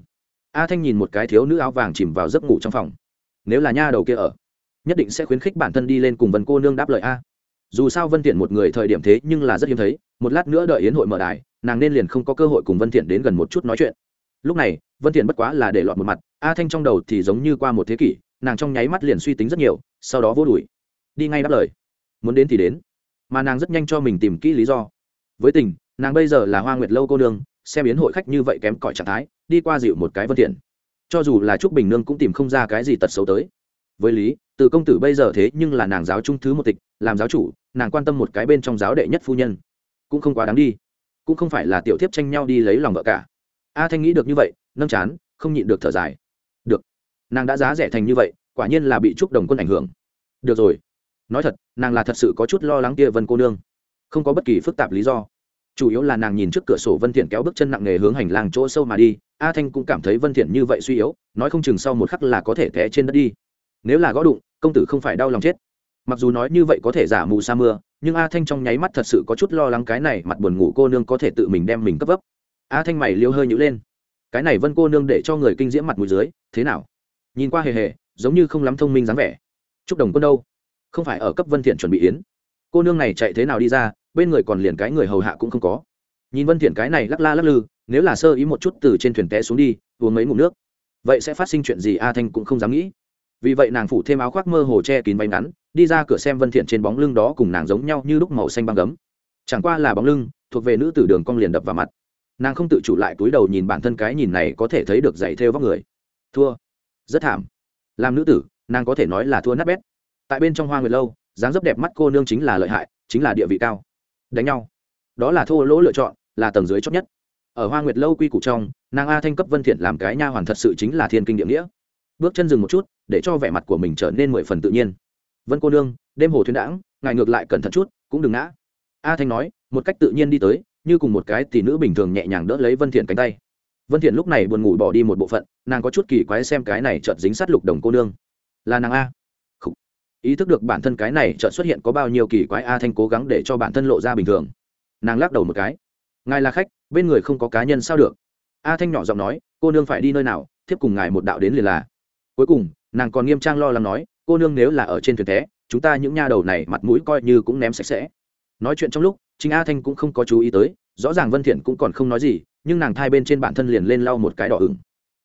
A thanh nhìn một cái thiếu nữ áo vàng chìm vào giấc ngủ trong phòng. Nếu là nha đầu kia ở, nhất định sẽ khuyến khích bản thân đi lên cùng vân cô nương đáp lời a. Dù sao vân thiện một người thời điểm thế nhưng là rất hiếm thấy, một lát nữa đợi yến hội mở đài, nàng nên liền không có cơ hội cùng vân thiện đến gần một chút nói chuyện. Lúc này, vân thiện bất quá là để lọt một mặt, a thanh trong đầu thì giống như qua một thế kỷ, nàng trong nháy mắt liền suy tính rất nhiều, sau đó vô đuổi. Đi ngay đáp lời. Muốn đến thì đến. Mà nàng rất nhanh cho mình tìm kỹ lý do. Với tình nàng bây giờ là hoa nguyệt lâu cô nương, xem biến hội khách như vậy kém cỏi trạng thái, đi qua dịu một cái vân thiện cho dù là trúc bình nương cũng tìm không ra cái gì tật xấu tới. Với lý, từ công tử bây giờ thế nhưng là nàng giáo trung thứ một tịch, làm giáo chủ, nàng quan tâm một cái bên trong giáo đệ nhất phu nhân. Cũng không quá đáng đi. Cũng không phải là tiểu thiếp tranh nhau đi lấy lòng vợ cả. A thanh nghĩ được như vậy, nâng chán, không nhịn được thở dài. Được. Nàng đã giá rẻ thành như vậy, quả nhiên là bị trúc đồng quân ảnh hưởng. Được rồi. Nói thật, nàng là thật sự có chút lo lắng kia vân cô nương. Không có bất kỳ phức tạp lý do chủ yếu là nàng nhìn trước cửa sổ vân thiện kéo bước chân nặng nề hướng hành lang chỗ sâu mà đi. A thanh cũng cảm thấy vân thiện như vậy suy yếu, nói không chừng sau một khắc là có thể té trên đất đi. Nếu là gõ đụng, công tử không phải đau lòng chết. Mặc dù nói như vậy có thể giả mù sa mưa, nhưng a thanh trong nháy mắt thật sự có chút lo lắng cái này mặt buồn ngủ cô nương có thể tự mình đem mình cấp vấp. A thanh mày liêu hơi nhữ lên. Cái này vân cô nương để cho người kinh diễm mặt mũi dưới, thế nào? Nhìn qua hề hề, giống như không lắm thông minh dáng vẻ. Chúc đồng quân đâu? Không phải ở cấp vân thiện chuẩn bị yến. Cô nương này chạy thế nào đi ra bên người còn liền cái người hầu hạ cũng không có. Nhìn vân thiện cái này lắc la lắc lư, nếu là sơ ý một chút từ trên thuyền té xuống đi, uống mấy ngụm nước, vậy sẽ phát sinh chuyện gì a thanh cũng không dám nghĩ. Vì vậy nàng phủ thêm áo khoác mơ hồ che kín váy ngắn, đi ra cửa xem vân thiện trên bóng lưng đó cùng nàng giống nhau như lúc màu xanh băng gấm. Chẳng qua là bóng lưng, thuộc về nữ tử đường cong liền đập vào mặt. Nàng không tự chủ lại túi đầu nhìn bản thân cái nhìn này có thể thấy được dày theo vóc người. Thua. Rất thảm. Làm nữ tử, nàng có thể nói là thua nát bét. Tại bên trong hoa người lâu, dáng dấp đẹp mắt cô nương chính là lợi hại, chính là địa vị cao đánh nhau. Đó là thô lỗ lựa chọn, là tầng dưới chót nhất. Ở hoa nguyệt lâu quy củ trong, nàng a thanh cấp vân thiện làm cái nha hoàn thật sự chính là thiên kinh địa nghĩa. Bước chân dừng một chút, để cho vẻ mặt của mình trở nên mười phần tự nhiên. Vân cô nương, đêm hồ thuyền đãng, ngài ngược lại cẩn thận chút, cũng đừng ngã. A thanh nói, một cách tự nhiên đi tới, như cùng một cái tỷ nữ bình thường nhẹ nhàng đỡ lấy vân thiện cánh tay. Vân thiện lúc này buồn ngủ bỏ đi một bộ phận, nàng có chút kỳ quái xem cái này chợt dính sát lục đồng cô nương. Là nàng a ý thức được bản thân cái này chợt xuất hiện có bao nhiêu kỳ quái a thanh cố gắng để cho bản thân lộ ra bình thường. Nàng lắc đầu một cái. Ngài là khách, bên người không có cá nhân sao được? A thanh nhỏ giọng nói, cô nương phải đi nơi nào, thiếp cùng ngài một đạo đến liền là. Cuối cùng, nàng còn nghiêm trang lo lắng nói, cô nương nếu là ở trên thuyền té chúng ta những nha đầu này mặt mũi coi như cũng ném sạch sẽ. Nói chuyện trong lúc, chính a thanh cũng không có chú ý tới, rõ ràng vân thiện cũng còn không nói gì, nhưng nàng thai bên trên bản thân liền lên lau một cái đỏ ửng.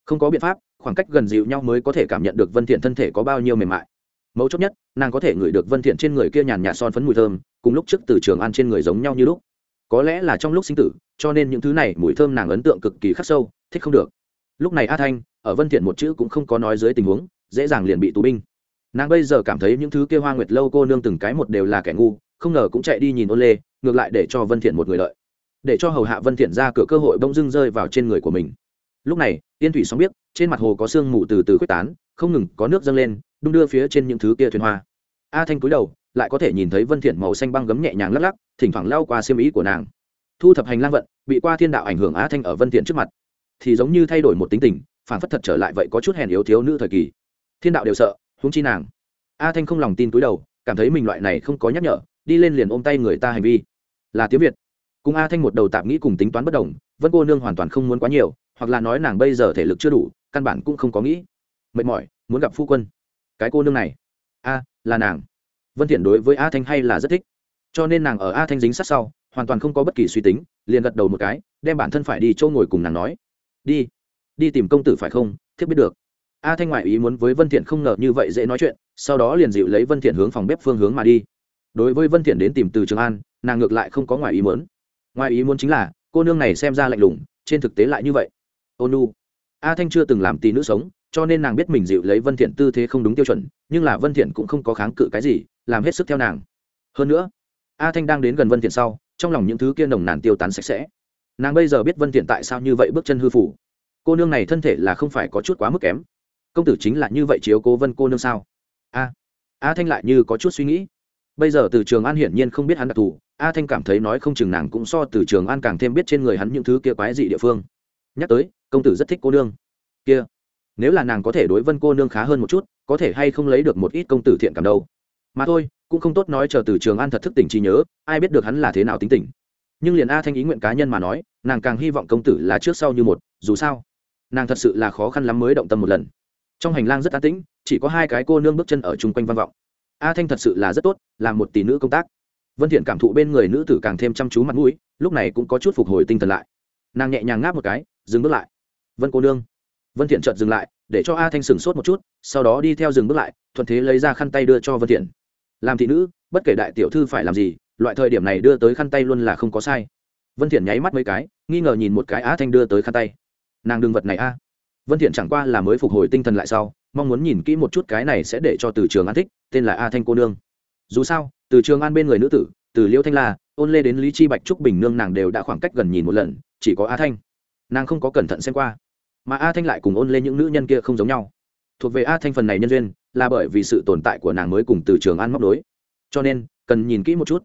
Không có biện pháp, khoảng cách gần dịu nhau mới có thể cảm nhận được vân thiện thân thể có bao nhiêu mềm mại mấu chốt nhất, nàng có thể ngửi được vân thiện trên người kia nhàn nhạt son phấn mùi thơm, cùng lúc trước từ trường ăn trên người giống nhau như lúc. Có lẽ là trong lúc sinh tử, cho nên những thứ này mùi thơm nàng ấn tượng cực kỳ khắc sâu, thích không được. Lúc này a thanh, ở vân thiện một chữ cũng không có nói dưới tình huống, dễ dàng liền bị tù binh. Nàng bây giờ cảm thấy những thứ kia hoa nguyệt lâu cô nương từng cái một đều là kẻ ngu, không ngờ cũng chạy đi nhìn ôn lê, ngược lại để cho vân thiện một người lợi. Để cho hầu hạ vân thiện ra cửa cơ hội bỗng dưng rơi vào trên người của mình. Lúc này tiên thủy sóng biết, trên mặt hồ có sương mù từ từ quyết tán, không ngừng có nước dâng lên đung đưa phía trên những thứ kia thuyền hoa. A thanh cúi đầu, lại có thể nhìn thấy vân thiện màu xanh băng gấm nhẹ nhàng lắc lắc, thỉnh thoảng lao qua xiêm ý của nàng. Thu thập hành lang vận, bị qua thiên đạo ảnh hưởng a thanh ở vân thiện trước mặt. Thì giống như thay đổi một tính tình, phản phất thật trở lại vậy có chút hèn yếu thiếu nữ thời kỳ. Thiên đạo đều sợ, huống chi nàng. A thanh không lòng tin túi đầu, cảm thấy mình loại này không có nhắc nhở, đi lên liền ôm tay người ta hành vi. Là tiếng việt. Cùng a thanh một đầu tạm nghĩ cùng tính toán bất đồng, vân cô nương hoàn toàn không muốn quá nhiều, hoặc là nói nàng bây giờ thể lực chưa đủ, căn bản cũng không có nghĩ. Mệt mỏi, muốn gặp phu quân cái cô nương này a à, là nàng vân thiện đối với a thanh hay là rất thích cho nên nàng ở a thanh dính sát sau hoàn toàn không có bất kỳ suy tính liền gật đầu một cái đem bản thân phải đi chỗ ngồi cùng nàng nói đi đi tìm công tử phải không thiết biết được a thanh ngoại ý muốn với vân thiện không ngờ như vậy dễ nói chuyện sau đó liền dịu lấy vân thiện hướng phòng bếp phương hướng mà đi đối với vân thiện đến tìm từ trường an nàng ngược lại không có ngoại ý muốn ngoại ý muốn chính là cô nương này xem ra lạnh lùng trên thực tế lại như vậy ônu a thanh chưa từng làm tí nữ sống cho nên nàng biết mình dịu lấy vân thiện tư thế không đúng tiêu chuẩn, nhưng là vân thiện cũng không có kháng cự cái gì, làm hết sức theo nàng. Hơn nữa, a thanh đang đến gần vân thiện sau, trong lòng những thứ kia nồng nàn tiêu tán sạch sẽ. Nàng bây giờ biết vân thiện tại sao như vậy bước chân hư phủ. Cô nương này thân thể là không phải có chút quá mức kém. Công tử chính là như vậy chiếu cố vân cô nương sao? A a thanh lại như có chút suy nghĩ. Bây giờ từ trường an hiển nhiên không biết hắn đặc thù, a thanh cảm thấy nói không chừng nàng cũng so từ trường an càng thêm biết trên người hắn những thứ kia quái dị địa phương. Nhắc tới, công tử rất thích cô nương. Kia nếu là nàng có thể đối vân cô nương khá hơn một chút, có thể hay không lấy được một ít công tử thiện cảm đâu. Mà thôi, cũng không tốt nói chờ từ trường an thật thức tỉnh trí nhớ, ai biết được hắn là thế nào tính tỉnh nhưng liền a thanh ý nguyện cá nhân mà nói, nàng càng hy vọng công tử là trước sau như một, dù sao, nàng thật sự là khó khăn lắm mới động tâm một lần. Trong hành lang rất an tĩnh, chỉ có hai cái cô nương bước chân ở chung quanh văn vọng. A thanh thật sự là rất tốt, là một tỷ nữ công tác. Vân thiện cảm thụ bên người nữ tử càng thêm chăm chú mặt mũi, lúc này cũng có chút phục hồi tinh thần lại. Nàng nhẹ nhàng ngáp một cái, dừng bước lại. Vân cô nương vân thiện chợt dừng lại, để cho a thanh sừng sốt một chút, sau đó đi theo dừng bước lại, thuận thế lấy ra khăn tay đưa cho vân thiện. Làm thị nữ, bất kể đại tiểu thư phải làm gì, loại thời điểm này đưa tới khăn tay luôn là không có sai. Vân thiện nháy mắt mấy cái, nghi ngờ nhìn một cái a thanh đưa tới khăn tay. Nàng đừng vật này a. Vân thiện chẳng qua là mới phục hồi tinh thần lại sau, mong muốn nhìn kỹ một chút cái này sẽ để cho từ trường an thích, tên là a thanh cô nương. Dù sao, từ trường an bên người nữ tử, từ Liễu thanh la, ôn lê đến lý chi bạch trúc bình nương nàng đều đã khoảng cách gần nhìn một lần, chỉ có a thanh. Nàng không có cẩn thận xem qua mà a thanh lại cùng ôn lên những nữ nhân kia không giống nhau. Thuộc về a thanh phần này nhân duyên, là bởi vì sự tồn tại của nàng mới cùng từ trường an móc đối cho nên, cần nhìn kỹ một chút.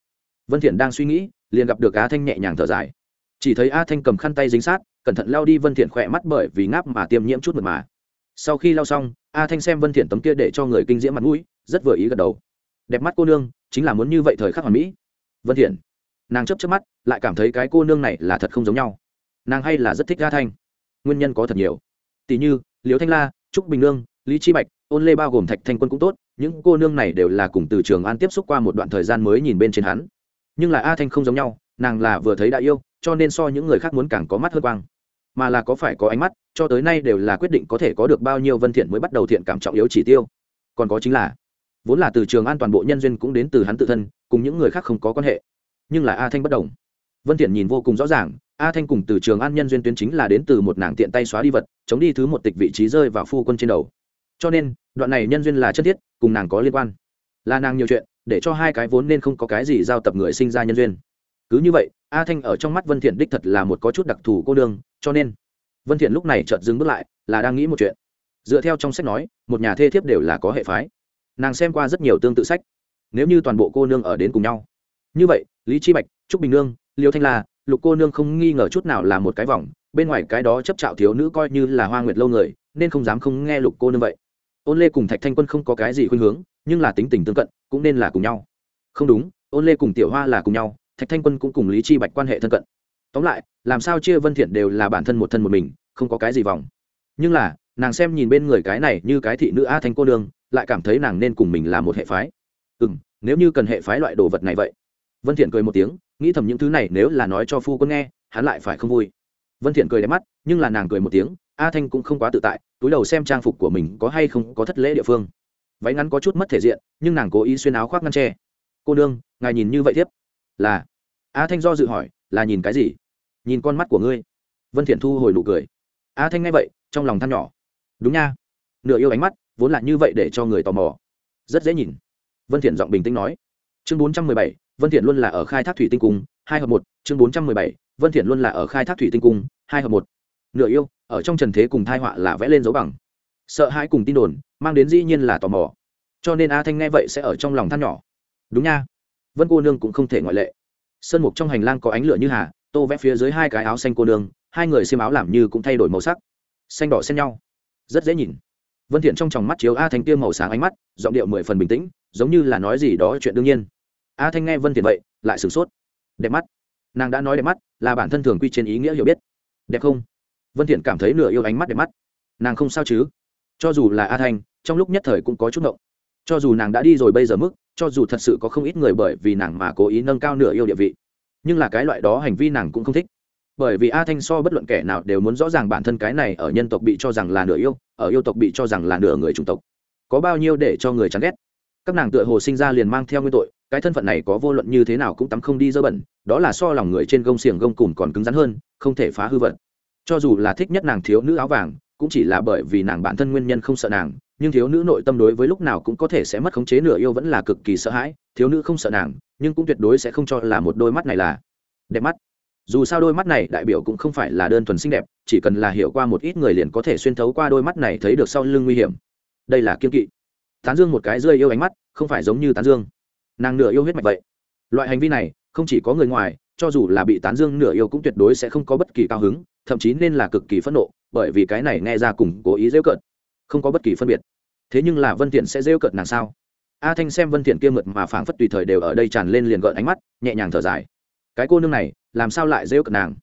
Vân thiện đang suy nghĩ, liền gặp được a thanh nhẹ nhàng thở dài. Chỉ thấy a thanh cầm khăn tay dính sát, cẩn thận lao đi vân thiện khỏe mắt bởi vì ngáp mà tiêm nhiễm chút mật mà. Sau khi lao xong, a thanh xem vân thiện tấm kia để cho người kinh diễm mặt mũi, rất vừa ý gật đầu. Đẹp mắt cô nương, chính là muốn như vậy thời khắc hoàn mỹ. Vân thiện, nàng chớp chớp mắt, lại cảm thấy cái cô nương này là thật không giống nhau. Nàng hay là rất thích a thanh nguyên nhân có thật nhiều. Tỷ như, liễu thanh la, trúc bình nương, lý chi bạch, ôn lê bao gồm thạch thanh quân cũng tốt, những cô nương này đều là cùng từ trường an tiếp xúc qua một đoạn thời gian mới nhìn bên trên hắn. Nhưng là a thanh không giống nhau, nàng là vừa thấy đã yêu, cho nên so những người khác muốn càng có mắt hơn quang. Mà là có phải có ánh mắt, cho tới nay đều là quyết định có thể có được bao nhiêu vân thiện mới bắt đầu thiện cảm trọng yếu chỉ tiêu. Còn có chính là, vốn là từ trường an toàn bộ nhân duyên cũng đến từ hắn tự thân, cùng những người khác không có quan hệ. Nhưng là a thanh bất đồng. Vân thiện nhìn vô cùng rõ ràng a thanh cùng từ trường an nhân duyên tuyến chính là đến từ một nàng tiện tay xóa đi vật, chống đi thứ một tịch vị trí rơi vào phu quân trên đầu. Cho nên, đoạn này nhân duyên là chân thiết, cùng nàng có liên quan. Là nàng nhiều chuyện, để cho hai cái vốn nên không có cái gì giao tập người sinh ra nhân duyên. Cứ như vậy, a thanh ở trong mắt vân thiện đích thật là một có chút đặc thù cô đương, cho nên, vân thiện lúc này chợt dừng bước lại, là đang nghĩ một chuyện. Dựa theo trong sách nói, một nhà thê thiếp đều là có hệ phái. Nàng xem qua rất nhiều tương tự sách. Nếu như toàn bộ cô nương ở đến cùng nhau. Như vậy, lý chi bạch, trúc bình nương liêu thanh la, lục cô nương không nghi ngờ chút nào là một cái vòng, bên ngoài cái đó chấp trạo thiếu nữ coi như là hoa nguyệt lâu người, nên không dám không nghe lục cô nương vậy. Ôn lê cùng thạch thanh quân không có cái gì khuynh hướng, nhưng là tính tình tương cận, cũng nên là cùng nhau. Không đúng, ôn lê cùng tiểu hoa là cùng nhau, thạch thanh quân cũng cùng lý chi bạch quan hệ thân cận. Tóm lại, làm sao chia vân thiện đều là bản thân một thân một mình, không có cái gì vòng. Nhưng là, nàng xem nhìn bên người cái này như cái thị nữ a thanh cô nương, lại cảm thấy nàng nên cùng mình là một hệ phái. Ừ nếu như cần hệ phái loại đồ vật này vậy. Vân thiện cười một tiếng nghĩ thầm những thứ này nếu là nói cho phu quân nghe hắn lại phải không vui. Vân thiện cười đẹp mắt nhưng là nàng cười một tiếng a thanh cũng không quá tự tại túi đầu xem trang phục của mình có hay không có thất lễ địa phương. Váy ngắn có chút mất thể diện nhưng nàng cố ý xuyên áo khoác ngăn tre cô đương ngài nhìn như vậy tiếp. Là. A thanh do dự hỏi là nhìn cái gì? Nhìn con mắt của ngươi. Vân thiện thu hồi nụ cười. A thanh nghe vậy trong lòng than nhỏ. Đúng nha. Nửa yêu ánh mắt vốn là như vậy để cho người tò mò. Rất dễ nhìn. Vân thiện giọng bình tĩnh nói. Chương 417, vân thiện luôn là ở khai thác thủy tinh cung hai hợp một chương 417, vân thiện luôn là ở khai thác thủy tinh cung hai hợp một. Nửa yêu ở trong trần thế cùng thai họa là vẽ lên dấu bằng. Sợ hãi cùng tin đồn mang đến dĩ nhiên là tò mò. Cho nên a thanh nghe vậy sẽ ở trong lòng than nhỏ. Đúng nha. Vân cô nương cũng không thể ngoại lệ. Sơn mục trong hành lang có ánh lửa như hà tô vẽ phía dưới hai cái áo xanh cô nương hai người xiêm áo làm như cũng thay đổi màu sắc. Xanh đỏ xen nhau. Rất dễ nhìn. Vân thiện trong tròng mắt chiếu a thanh kia màu sáng ánh mắt giọng điệu mười phần bình tĩnh giống như là nói gì đó chuyện đương nhiên a thanh nghe vân thiện vậy, lại sửng sốt. Đẹp mắt. Nàng đã nói đẹp mắt, là bản thân thường quy trên ý nghĩa hiểu biết. Đẹp không? Vân thiện cảm thấy nửa yêu ánh mắt đẹp mắt. Nàng không sao chứ? Cho dù là a thanh, trong lúc nhất thời cũng có chút ngộng. Cho dù nàng đã đi rồi bây giờ mức, cho dù thật sự có không ít người bởi vì nàng mà cố ý nâng cao nửa yêu địa vị. Nhưng là cái loại đó hành vi nàng cũng không thích. Bởi vì a thanh so bất luận kẻ nào đều muốn rõ ràng bản thân cái này ở nhân tộc bị cho rằng là nửa yêu, ở yêu tộc bị cho rằng là nửa người chủng tộc. Có bao nhiêu để cho người chán ghét? Các nàng tựa hồ sinh ra liền mang theo nguyên tội cái thân phận này có vô luận như thế nào cũng tắm không đi dơ bẩn, đó là so lòng người trên gông xiềng gông cùm còn cứng rắn hơn, không thể phá hư vật. Cho dù là thích nhất nàng thiếu nữ áo vàng, cũng chỉ là bởi vì nàng bản thân nguyên nhân không sợ nàng, nhưng thiếu nữ nội tâm đối với lúc nào cũng có thể sẽ mất khống chế nửa yêu vẫn là cực kỳ sợ hãi, thiếu nữ không sợ nàng, nhưng cũng tuyệt đối sẽ không cho là một đôi mắt này là đẹp mắt. Dù sao đôi mắt này đại biểu cũng không phải là đơn thuần xinh đẹp, chỉ cần là hiểu qua một ít người liền có thể xuyên thấu qua đôi mắt này thấy được sau lưng nguy hiểm. Đây là kiên kỵ. Tán dương một cái rơi yêu ánh mắt, không phải giống như tán dương nàng nửa yêu huyết mạch vậy. Loại hành vi này, không chỉ có người ngoài, cho dù là bị tán dương nửa yêu cũng tuyệt đối sẽ không có bất kỳ cao hứng, thậm chí nên là cực kỳ phẫn nộ, bởi vì cái này nghe ra cùng cố ý rêu cợt, không có bất kỳ phân biệt. Thế nhưng là vân thiện sẽ rêu cợt nàng sao? A thanh xem vân thiện kia mượt mà phảng phất tùy thời đều ở đây tràn lên liền gợn ánh mắt, nhẹ nhàng thở dài. Cái cô nương này, làm sao lại rêu cợt nàng?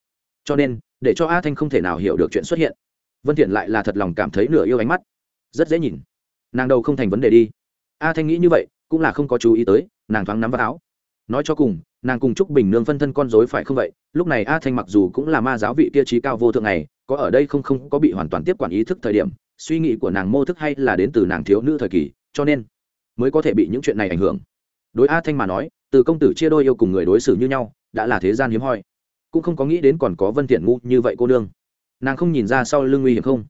Cho nên, để cho a thanh không thể nào hiểu được chuyện xuất hiện. Vân thiện lại là thật lòng cảm thấy nửa yêu ánh mắt. Rất dễ nhìn. Nàng đầu không thành vấn đề đi. A thanh nghĩ như vậy cũng là không có chú ý tới, nàng thoáng nắm vào áo. Nói cho cùng, nàng cùng trúc bình nương phân thân con dối phải không vậy? Lúc này a thanh mặc dù cũng là ma giáo vị tiêu chí cao vô thượng này, có ở đây không không có bị hoàn toàn tiếp quản ý thức thời điểm, suy nghĩ của nàng mô thức hay là đến từ nàng thiếu nữ thời kỳ, cho nên mới có thể bị những chuyện này ảnh hưởng. Đối a thanh mà nói, từ công tử chia đôi yêu cùng người đối xử như nhau, đã là thế gian hiếm hoi. Cũng không có nghĩ đến còn có vân thiện ngu như vậy cô nương. Nàng không nhìn ra sau lưng nguy hiểm không?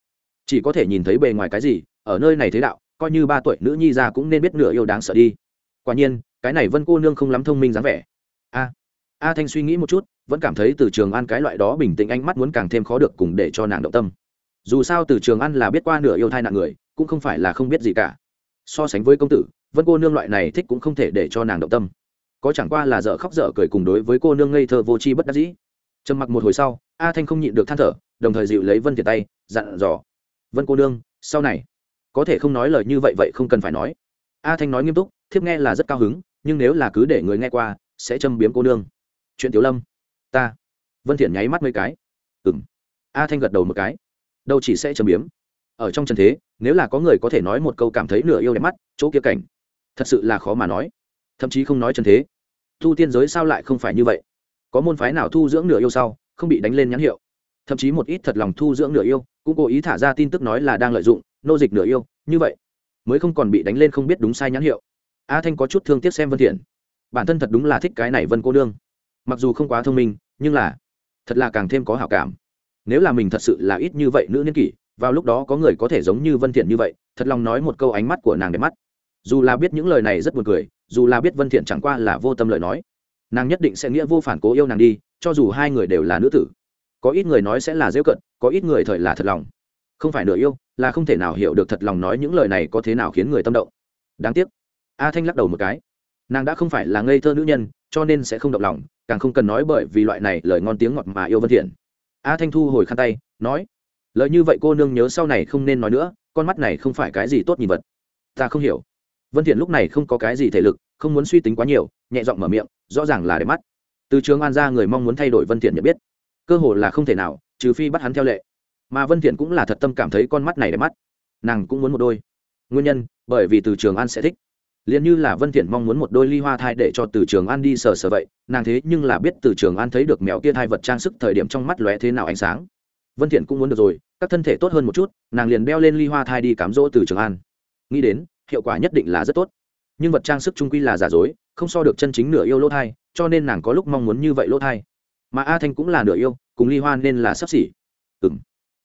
Chỉ có thể nhìn thấy bề ngoài cái gì, ở nơi này thế đạo coi như ba tuổi nữ nhi ra cũng nên biết nửa yêu đáng sợ đi. Quả nhiên, cái này vân cô nương không lắm thông minh dáng vẻ. A a thanh suy nghĩ một chút, vẫn cảm thấy từ trường an cái loại đó bình tĩnh ánh mắt muốn càng thêm khó được cùng để cho nàng động tâm. Dù sao từ trường an là biết qua nửa yêu thai nạn người, cũng không phải là không biết gì cả. So sánh với công tử, vân cô nương loại này thích cũng không thể để cho nàng động tâm. Có chẳng qua là dở khóc dở cười cùng đối với cô nương ngây thơ vô tri bất đắc dĩ. Trầm mặc một hồi sau, a thanh không nhịn được than thở, đồng thời dịu lấy vân thiệt tay, dặn dò, vân cô nương, sau này có thể không nói lời như vậy vậy không cần phải nói. A thanh nói nghiêm túc, thiếp nghe là rất cao hứng, nhưng nếu là cứ để người nghe qua, sẽ châm biếm cô nương. Chuyện tiểu lâm. Ta. Vân thiện nháy mắt mấy cái. Ừm. A thanh gật đầu một cái. Đâu chỉ sẽ châm biếm. Ở trong trần thế, nếu là có người có thể nói một câu cảm thấy nửa yêu đẹp mắt, chỗ kia cảnh. Thật sự là khó mà nói. Thậm chí không nói trần thế. Thu tiên giới sao lại không phải như vậy? Có môn phái nào thu dưỡng nửa yêu sau, không bị đánh lên nhãn hiệu? Thậm chí một ít thật lòng thu dưỡng nửa yêu, cũng cố ý thả ra tin tức nói là đang lợi dụng nô dịch nửa yêu, như vậy, mới không còn bị đánh lên không biết đúng sai nhãn hiệu. A thanh có chút thương tiếc xem vân thiện. Bản thân thật đúng là thích cái này vân cô nương. Mặc dù không quá thông minh, nhưng là, thật là càng thêm có hảo cảm. Nếu là mình thật sự là ít như vậy nữ niên kỷ, vào lúc đó có người có thể giống như vân thiện như vậy, thật lòng nói một câu ánh mắt của nàng đẹp mắt. Dù là biết những lời này rất buồn cười, dù là biết vân thiện chẳng qua là vô tâm lời nói, nàng nhất định sẽ nghĩa vô phản cố yêu nàng đi, cho dù hai người đều là nữ tử. Có ít người nói sẽ là dễ cận, có ít người thời là thật lòng không phải nửa yêu, là không thể nào hiểu được thật lòng nói những lời này có thế nào khiến người tâm động. Đáng tiếc. A thanh lắc đầu một cái. Nàng đã không phải là ngây thơ nữ nhân, cho nên sẽ không động lòng, càng không cần nói bởi vì loại này lời ngon tiếng ngọt mà yêu vân thiện. A thanh thu hồi khăn tay, nói, lời như vậy cô nương nhớ sau này không nên nói nữa, con mắt này không phải cái gì tốt nhìn vật. Ta không hiểu. Vân thiện lúc này không có cái gì thể lực, không muốn suy tính quá nhiều, nhẹ giọng mở miệng, rõ ràng là để mắt. Từ trường an ra người mong muốn thay đổi vân thiện nhận biết. Cơ hội là không thể nào, trừ phi bắt hắn theo lệ mà vân thiện cũng là thật tâm cảm thấy con mắt này đẹp mắt nàng cũng muốn một đôi nguyên nhân bởi vì từ trường an sẽ thích liền như là vân thiện mong muốn một đôi ly hoa thai để cho từ trường an đi sờ sờ vậy nàng thế nhưng là biết từ trường an thấy được mèo kia thai vật trang sức thời điểm trong mắt lóe thế nào ánh sáng vân thiện cũng muốn được rồi các thân thể tốt hơn một chút nàng liền đeo lên ly hoa thai đi cám dỗ từ trường an nghĩ đến hiệu quả nhất định là rất tốt nhưng vật trang sức trung quy là giả dối không so được chân chính nửa yêu lỗ thai cho nên nàng có lúc mong muốn như vậy lỗ thai mà a thanh cũng là nửa yêu cùng ly hoa nên là sắp xỉ ừ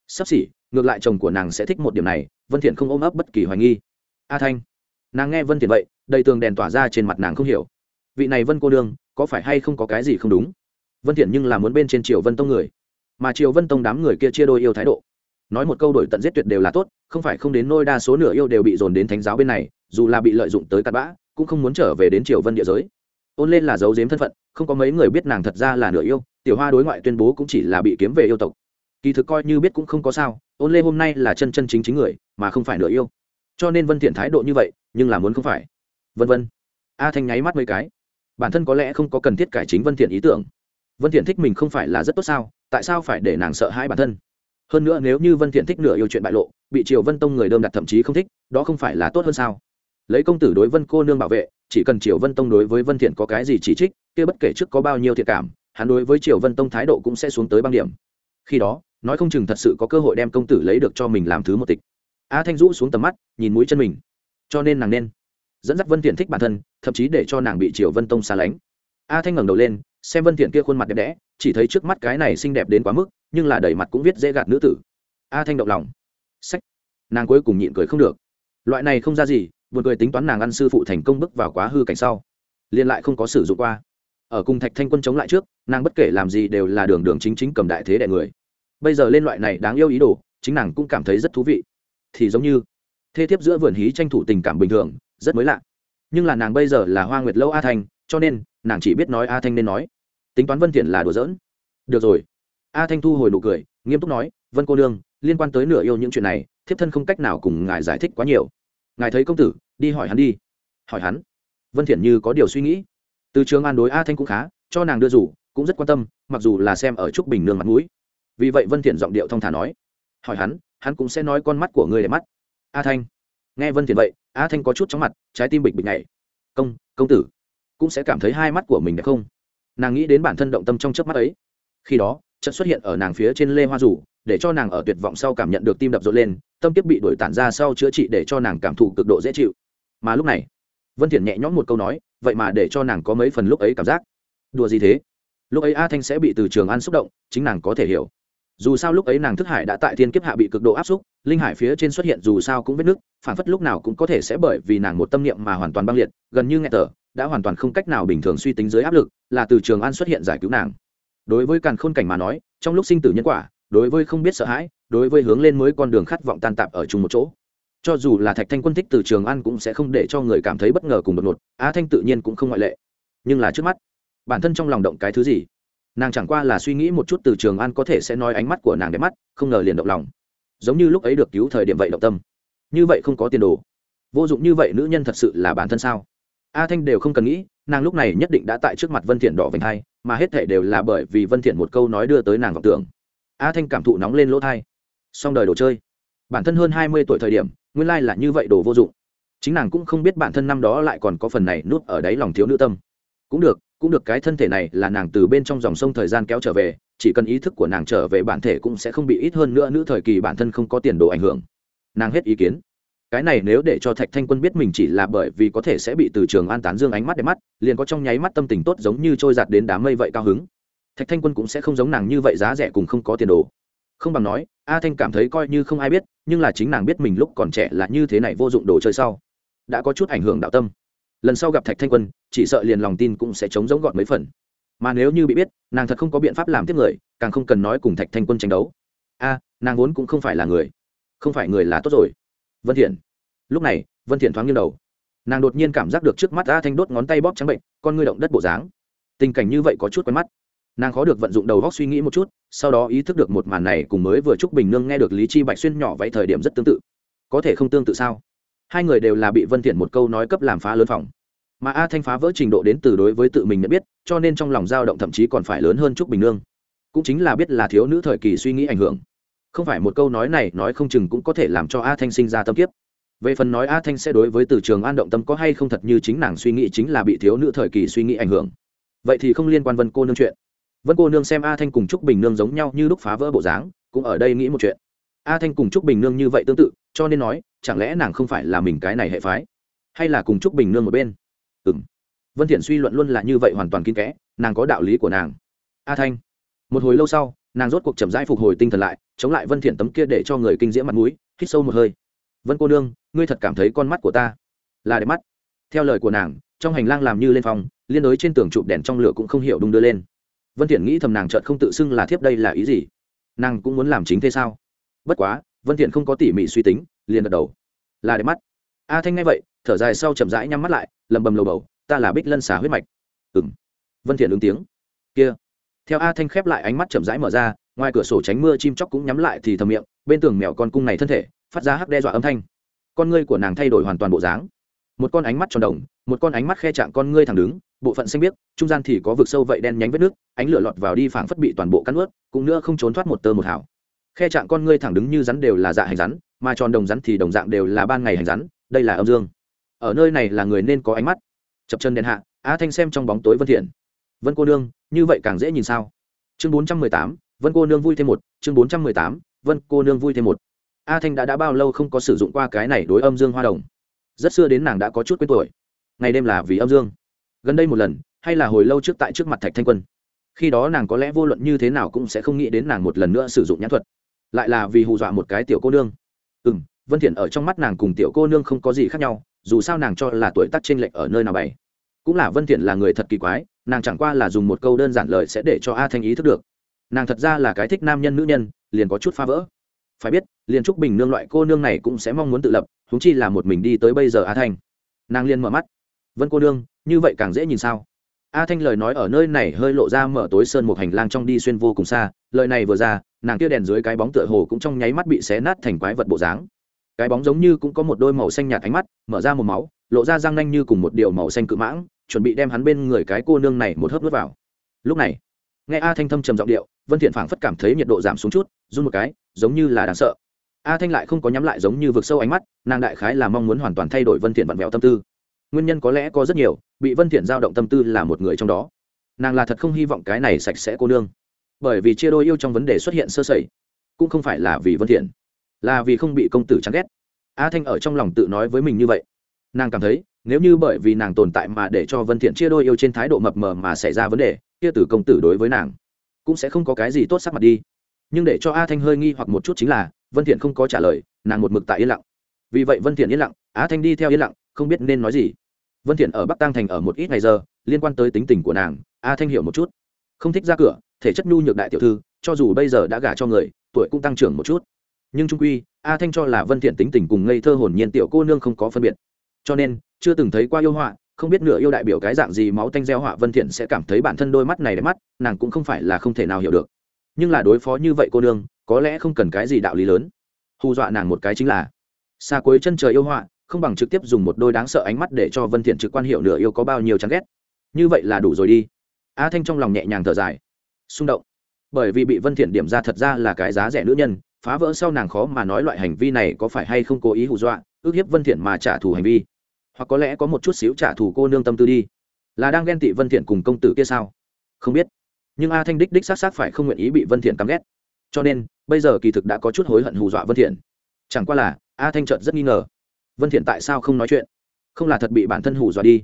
sắp xỉ, ngược lại chồng của nàng sẽ thích một điểm này, vân thiện không ôm ấp bất kỳ hoài nghi. A thanh, nàng nghe vân thiện vậy, đầy tường đèn tỏa ra trên mặt nàng không hiểu. Vị này vân cô đương, có phải hay không có cái gì không đúng? Vân thiện nhưng là muốn bên trên triều vân tông người. Mà triều vân tông đám người kia chia đôi yêu thái độ. Nói một câu đổi tận giết tuyệt đều là tốt, không phải không đến nôi đa số nửa yêu đều bị dồn đến thánh giáo bên này, dù là bị lợi dụng tới cặn bã, cũng không muốn trở về đến triều vân địa giới. Ôn lên là giấu giếm thân phận, không có mấy người biết nàng thật ra là nửa yêu, tiểu hoa đối ngoại tuyên bố cũng chỉ là bị kiếm về yêu tộc kỳ thực coi như biết cũng không có sao ôn lê hôm nay là chân chân chính chính người, mà không phải nửa yêu. Cho nên vân thiện thái độ như vậy, nhưng là muốn không phải. Vân vân. A thanh nháy mắt mấy cái. Bản thân có lẽ không có cần thiết cải chính vân thiện ý tưởng. Vân thiện thích mình không phải là rất tốt sao, tại sao phải để nàng sợ hãi bản thân? Hơn nữa nếu như vân thiện thích nửa yêu chuyện bại lộ, bị triều vân tông người đơm đặt thậm chí không thích, đó không phải là tốt hơn sao? Lấy công tử đối vân cô nương bảo vệ, chỉ cần triều vân tông đối với vân thiện có cái gì chỉ trích, kia bất kể trước có bao nhiêu thiệt cảm, hắn đối với triều vân tông thái độ cũng sẽ xuống tới băng điểm. Khi đó nói không chừng thật sự có cơ hội đem công tử lấy được cho mình làm thứ một tịch. A thanh rũ xuống tầm mắt, nhìn mũi chân mình. Cho nên nàng nên dẫn dắt vân thiện thích bản thân, thậm chí để cho nàng bị triều vân tông xa lánh. A thanh ngẩng đầu lên, xem vân thiện kia khuôn mặt đẹp đẽ, chỉ thấy trước mắt cái này xinh đẹp đến quá mức, nhưng là đầy mặt cũng viết dễ gạt nữ tử. A thanh động lòng. Sách. Nàng cuối cùng nhịn cười không được. Loại này không ra gì, buồn cười tính toán nàng ăn sư phụ thành công bước vào quá hư cảnh sau. Liên lại không có sử dụng qua. Ở cùng thạch thanh quân chống lại trước, nàng bất kể làm gì đều là đường đường chính chính cầm đại thế đại người bây giờ lên loại này đáng yêu ý đồ, chính nàng cũng cảm thấy rất thú vị. Thì giống như thê thiếp giữa vườn hí tranh thủ tình cảm bình thường, rất mới lạ. Nhưng là nàng bây giờ là hoa nguyệt lâu a thanh, cho nên, nàng chỉ biết nói a thanh nên nói. Tính toán vân thiện là đùa giỡn. Được rồi. A thanh thu hồi nụ cười, nghiêm túc nói, vân cô nương, liên quan tới nửa yêu những chuyện này, thiếp thân không cách nào cùng ngài giải thích quá nhiều. Ngài thấy công tử, đi hỏi hắn đi. Hỏi hắn. Vân thiện như có điều suy nghĩ. Từ trường an đối a thanh cũng khá, cho nàng đưa rủ, cũng rất quan tâm, mặc dù là xem ở trúc bình nương mặt mũi vì vậy vân thiện giọng điệu thông thả nói, hỏi hắn hắn cũng sẽ nói con mắt của ngươi để mắt. A thanh. Nghe vân thiện vậy, a thanh có chút chóng mặt, trái tim bịch bịch nhảy. Công công tử, cũng sẽ cảm thấy hai mắt của mình đẹp không? Nàng nghĩ đến bản thân động tâm trong chớp mắt ấy. Khi đó trận xuất hiện ở nàng phía trên lê hoa rủ để cho nàng ở tuyệt vọng sau cảm nhận được tim đập rộn lên, tâm tiếp bị đuổi tản ra sau chữa trị để cho nàng cảm thụ cực độ dễ chịu. Mà lúc này, vân thiện nhẹ nhõm một câu nói, vậy mà để cho nàng có mấy phần lúc ấy cảm giác. Đùa gì thế? Lúc ấy a thanh sẽ bị từ trường an xúc động, chính nàng có thể hiểu dù sao lúc ấy nàng thức hải đã tại thiên kiếp hạ bị cực độ áp xúc, linh hải phía trên xuất hiện dù sao cũng vết nứt, phản phất lúc nào cũng có thể sẽ bởi vì nàng một tâm niệm mà hoàn toàn băng liệt, gần như nghe thở, đã hoàn toàn không cách nào bình thường suy tính dưới áp lực, là từ trường an xuất hiện giải cứu nàng. Đối với càn khôn cảnh mà nói, trong lúc sinh tử nhân quả, đối với không biết sợ hãi, đối với hướng lên mới con đường khát vọng tan tạp ở chung một chỗ. Cho dù là thạch thanh quân thích từ trường an cũng sẽ không để cho người cảm thấy bất ngờ cùng đột ngột, á thanh tự nhiên cũng không ngoại lệ. Nhưng là trước mắt, bản thân trong lòng động cái thứ gì? Nàng chẳng qua là suy nghĩ một chút từ trường an có thể sẽ nói ánh mắt của nàng đẹp mắt, không ngờ liền động lòng. Giống như lúc ấy được cứu thời điểm vậy động tâm. Như vậy không có tiền đồ. Vô dụng như vậy nữ nhân thật sự là bản thân sao? A thanh đều không cần nghĩ, nàng lúc này nhất định đã tại trước mặt vân thiện đỏ vành thai mà hết thể đều là bởi vì vân thiện một câu nói đưa tới nàng vọng tưởng. A thanh cảm thụ nóng lên lỗ thai xong đời đồ chơi. Bản thân hơn 20 tuổi thời điểm, nguyên lai là như vậy đồ vô dụng. Chính nàng cũng không biết bản thân năm đó lại còn có phần này nút ở đáy lòng thiếu nữ tâm cũng được cũng được, cái thân thể này là nàng từ bên trong dòng sông thời gian kéo trở về, chỉ cần ý thức của nàng trở về bản thể cũng sẽ không bị ít hơn nữa nữ thời kỳ bản thân không có tiền đồ ảnh hưởng. Nàng hết ý kiến. Cái này nếu để cho thạch thanh quân biết mình chỉ là bởi vì có thể sẽ bị từ trường an tán dương ánh mắt đẹp mắt, liền có trong nháy mắt tâm tình tốt giống như trôi giạt đến đám mây vậy cao hứng. Thạch thanh quân cũng sẽ không giống nàng như vậy giá rẻ cùng không có tiền đồ. Không bằng nói, a thanh cảm thấy coi như không ai biết, nhưng là chính nàng biết mình lúc còn trẻ là như thế này vô dụng đồ chơi sau. Đã có chút ảnh hưởng đạo tâm lần sau gặp thạch thanh quân, chỉ sợ liền lòng tin cũng sẽ chống giống gọn mấy phần. Mà nếu như bị biết, nàng thật không có biện pháp làm tiếp người, càng không cần nói cùng thạch thanh quân tranh đấu. A, nàng vốn cũng không phải là người. Không phải người là tốt rồi. Vân thiện. Lúc này, vân thiện thoáng nghiêng đầu. Nàng đột nhiên cảm giác được trước mắt a thanh đốt ngón tay bóp trắng bệnh, con ngươi động đất bộ dáng. Tình cảnh như vậy có chút quen mắt. Nàng khó được vận dụng đầu góc suy nghĩ một chút, sau đó ý thức được một màn này cùng mới vừa chúc bình nương nghe được lý chi bạch xuyên nhỏ vậy thời điểm rất tương tự. Có thể không tương tự sao? Hai người đều là bị vân thiện một câu nói cấp làm phá lớn phòng. Mà a thanh phá vỡ trình độ đến từ đối với tự mình nhận biết, cho nên trong lòng dao động thậm chí còn phải lớn hơn trúc bình nương. Cũng chính là biết là thiếu nữ thời kỳ suy nghĩ ảnh hưởng. Không phải một câu nói này nói không chừng cũng có thể làm cho a thanh sinh ra tâm kiếp. Về phần nói a thanh sẽ đối với từ trường an động tâm có hay không thật như chính nàng suy nghĩ chính là bị thiếu nữ thời kỳ suy nghĩ ảnh hưởng. Vậy thì không liên quan vân cô nương chuyện. Vân cô nương xem a thanh cùng trúc bình nương giống nhau như lúc phá vỡ bộ dáng, cũng ở đây nghĩ một chuyện. A thanh cùng trúc bình nương như vậy tương tự, cho nên nói chẳng lẽ nàng không phải là mình cái này hệ phái? Hay là cùng trúc bình nương một bên? Ừ m vân thiện suy luận luôn là như vậy hoàn toàn kín kẽ, nàng có đạo lý của nàng. A thanh. Một hồi lâu sau, nàng rốt cuộc chậm rãi phục hồi tinh thần lại, chống lại vân thiện tấm kia để cho người kinh diễm mặt mũi, hít sâu một hơi. Vân cô nương, ngươi thật cảm thấy con mắt của ta là đẹp mắt. Theo lời của nàng, trong hành lang làm như lên phòng, liên đối trên tường chụp đèn trong lửa cũng không hiểu đung đưa lên. Vân thiện nghĩ thầm nàng chợt không tự xưng là thiếp đây là ý gì. Nàng cũng muốn làm chính thế sao? Bất quá, vân thiện không có tỉ mỉ suy tính liền gật đầu. Là đẹp mắt. A thanh nghe vậy, thở dài sau chậm rãi nhắm mắt lại, lầm bầm lầu bầu, ta là bích lân xà huyết mạch. Ừng vân thiện ứng tiếng. Kia. Theo a thanh khép lại ánh mắt chậm rãi mở ra, ngoài cửa sổ tránh mưa chim chóc cũng nhắm lại thì thầm miệng, bên tường mèo con cung này thân thể, phát ra hắc đe dọa âm thanh. Con ngươi của nàng thay đổi hoàn toàn bộ dáng. Một con ánh mắt tròn đồng, một con ánh mắt khe chạm con ngươi thẳng đứng, bộ phận xanh biếc, trung gian thì có vực sâu vậy đen nhánh vết nước, ánh lửa lọt vào đi phảng phất bị toàn bộ cắn ướt, cũng nữa không trốn thoát một tơ một hào. Khe chạm con ngươi thẳng đứng như rắn đều là dạ hành rắn mà tròn đồng rắn thì đồng dạng đều là ban ngày hành rắn đây là âm dương. Ở nơi này là người nên có ánh mắt. Chập chân đèn hạ a thanh xem trong bóng tối vân thiện. Vân cô nương như vậy càng dễ nhìn sao? Chương 418, vân cô nương vui thêm một chương 418, vân cô nương vui thêm một. A thanh đã đã bao lâu không có sử dụng qua cái này đối âm dương hoa đồng? Rất xưa đến nàng đã có chút quên tuổi. Ngày đêm là vì âm dương. Gần đây một lần hay là hồi lâu trước tại trước mặt thạch thanh quân. Khi đó nàng có lẽ vô luận như thế nào cũng sẽ không nghĩ đến nàng một lần nữa sử dụng nhãn thuật. Lại là vì hù dọa một cái tiểu cô nương ừ m vân thiện ở trong mắt nàng cùng tiểu cô nương không có gì khác nhau, dù sao nàng cho là tuổi tác t r ê n lệch ở nơi nào bày. Cũng là vân thiện là người thật kỳ quái, nàng chẳng qua là dùng một câu đơn giản lời sẽ để cho a thanh ý thức được. Nàng thật ra là cái thích nam nhân nữ nhân, liền có chút phá vỡ. Phải biết liền trúc bình nương loại cô nương này cũng sẽ mong muốn tự lập húng chi là một mình đi tới bây giờ a thanh. Nàng liền mở mắt. Vân cô nương, như vậy càng dễ nhìn sao? A thanh lời nói ở nơi này hơi lộ ra mở tối sơn một hành lang trong đi xuyên vô cùng xa, lời này vừa ra, nàng kia đèn dưới cái bóng tựa hồ cũng trong nháy mắt bị xé nát thành quái vật bộ dáng. Cái bóng giống như cũng có một đôi màu xanh nhạt ánh mắt, mở ra một máu, lộ ra răng nanh như cùng một điều màu xanh cự mãng, chuẩn bị đem hắn bên người cái cô nương này một hớp nuốt vào. Lúc này, nghe a thanh thâm trầm giọng điệu, vân thiện phảng phất cảm thấy nhiệt độ giảm xuống chút, run một cái, giống như là đáng sợ. A thanh lại không có nhắm lại giống như vực sâu ánh mắt, nàng đại khái là mong muốn hoàn toàn thay đổi vân thiện vặn vẹo tâm tư nguyên nhân có lẽ có rất nhiều, bị vân thiện giao động tâm tư là một người trong đó. Nàng là thật không hy vọng cái này sạch sẽ cô nương. Bởi vì chia đôi yêu trong vấn đề xuất hiện sơ sẩy, cũng không phải là vì vân thiện, là vì không bị công tử chán ghét. A thanh ở trong lòng tự nói với mình như vậy. Nàng cảm thấy, nếu như bởi vì nàng tồn tại mà để cho vân thiện chia đôi yêu trên thái độ mập mờ mà xảy ra vấn đề, kia tử công tử đối với nàng, cũng sẽ không có cái gì tốt sắc mặt đi. Nhưng để cho a thanh hơi nghi hoặc một chút chính là, vân thiện không có trả lời, nàng một mực tại yên lặng. Vì vậy vân thiện yên lặng, a thanh đi theo yên lặng, không biết nên nói gì vân thiện ở bắc tăng thành ở một ít ngày giờ, liên quan tới tính tình của nàng, a thanh hiểu một chút. Không thích ra cửa, thể chất nhu nhược đại tiểu thư, cho dù bây giờ đã gả cho người, tuổi cũng tăng trưởng một chút. Nhưng trung quy, a thanh cho là vân thiện tính tình cùng ngây thơ hồn nhiên tiểu cô nương không có phân biệt. Cho nên, chưa từng thấy qua yêu họa, không biết nửa yêu đại biểu cái dạng gì máu tanh gieo họa vân thiện sẽ cảm thấy bản thân đôi mắt này đẹp mắt, nàng cũng không phải là không thể nào hiểu được. Nhưng là đối phó như vậy cô nương, có lẽ không cần cái gì đạo lý lớn. Hù dọa nàng một cái chính là, xa cuối chân trời yêu họa không bằng trực tiếp dùng một đôi đáng sợ ánh mắt để cho vân thiện trực quan hiệu nửa yêu có bao nhiêu chán ghét. Như vậy là đủ rồi đi. A thanh trong lòng nhẹ nhàng thở dài. Xung động. Bởi vì bị vân thiện điểm ra thật ra là cái giá rẻ nữ nhân, phá vỡ sau nàng khó mà nói loại hành vi này có phải hay không cố ý hù dọa, ước hiếp vân thiện mà trả thù hành vi. Hoặc có lẽ có một chút xíu trả thù cô nương tâm tư đi. Là đang ghen tị vân thiện cùng công tử kia sao? Không biết. Nhưng a thanh đích đích xác xác phải không nguyện ý bị vân thiện căm ghét. Cho nên, bây giờ kỳ thực đã có chút hối hận hù dọa vân thiện. Chẳng qua là, a thanh chợt rất nghi ngờ vân thiện tại sao không nói chuyện? Không là thật bị bản thân hù dọa đi.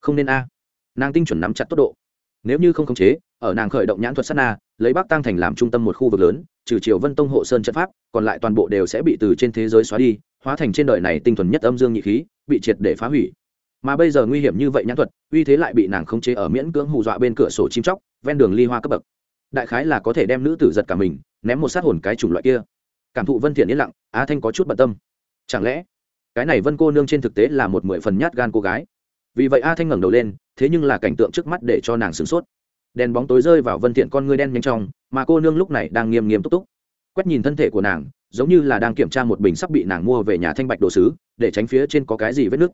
Không nên a. Nàng tinh chuẩn nắm chặt tốc độ. Nếu như không khống chế, ở nàng khởi động nhãn thuật sát na, lấy bắc tăng thành làm trung tâm một khu vực lớn, trừ triều vân tông hộ sơn trận pháp, còn lại toàn bộ đều sẽ bị từ trên thế giới xóa đi, hóa thành trên đời này tinh thuần nhất âm dương nhị khí, bị triệt để phá hủy. Mà bây giờ nguy hiểm như vậy nhãn thuật, uy thế lại bị nàng khống chế ở miễn cưỡng hù dọa bên cửa sổ chim chóc, ven đường ly hoa cấp bậc. Đại khái là có thể đem nữ tử giật cả mình, ném một sát hồn cái chủng loại kia. Cảm thụ vân thiện yên lặng, á thanh có chút bận tâm. Chẳng lẽ cái này vân cô nương trên thực tế là một mười phần nhát gan cô gái. Vì vậy a thanh ngẩng đầu lên, thế nhưng là cảnh tượng trước mắt để cho nàng sửng sốt. Đèn bóng tối rơi vào vân thiện con ngươi đen nhanh trong, mà cô nương lúc này đang nghiêm nghiêm túc túc. Quét nhìn thân thể của nàng, giống như là đang kiểm tra một bình sắp bị nàng mua về nhà thanh bạch đồ sứ, để tránh phía trên có cái gì vết nước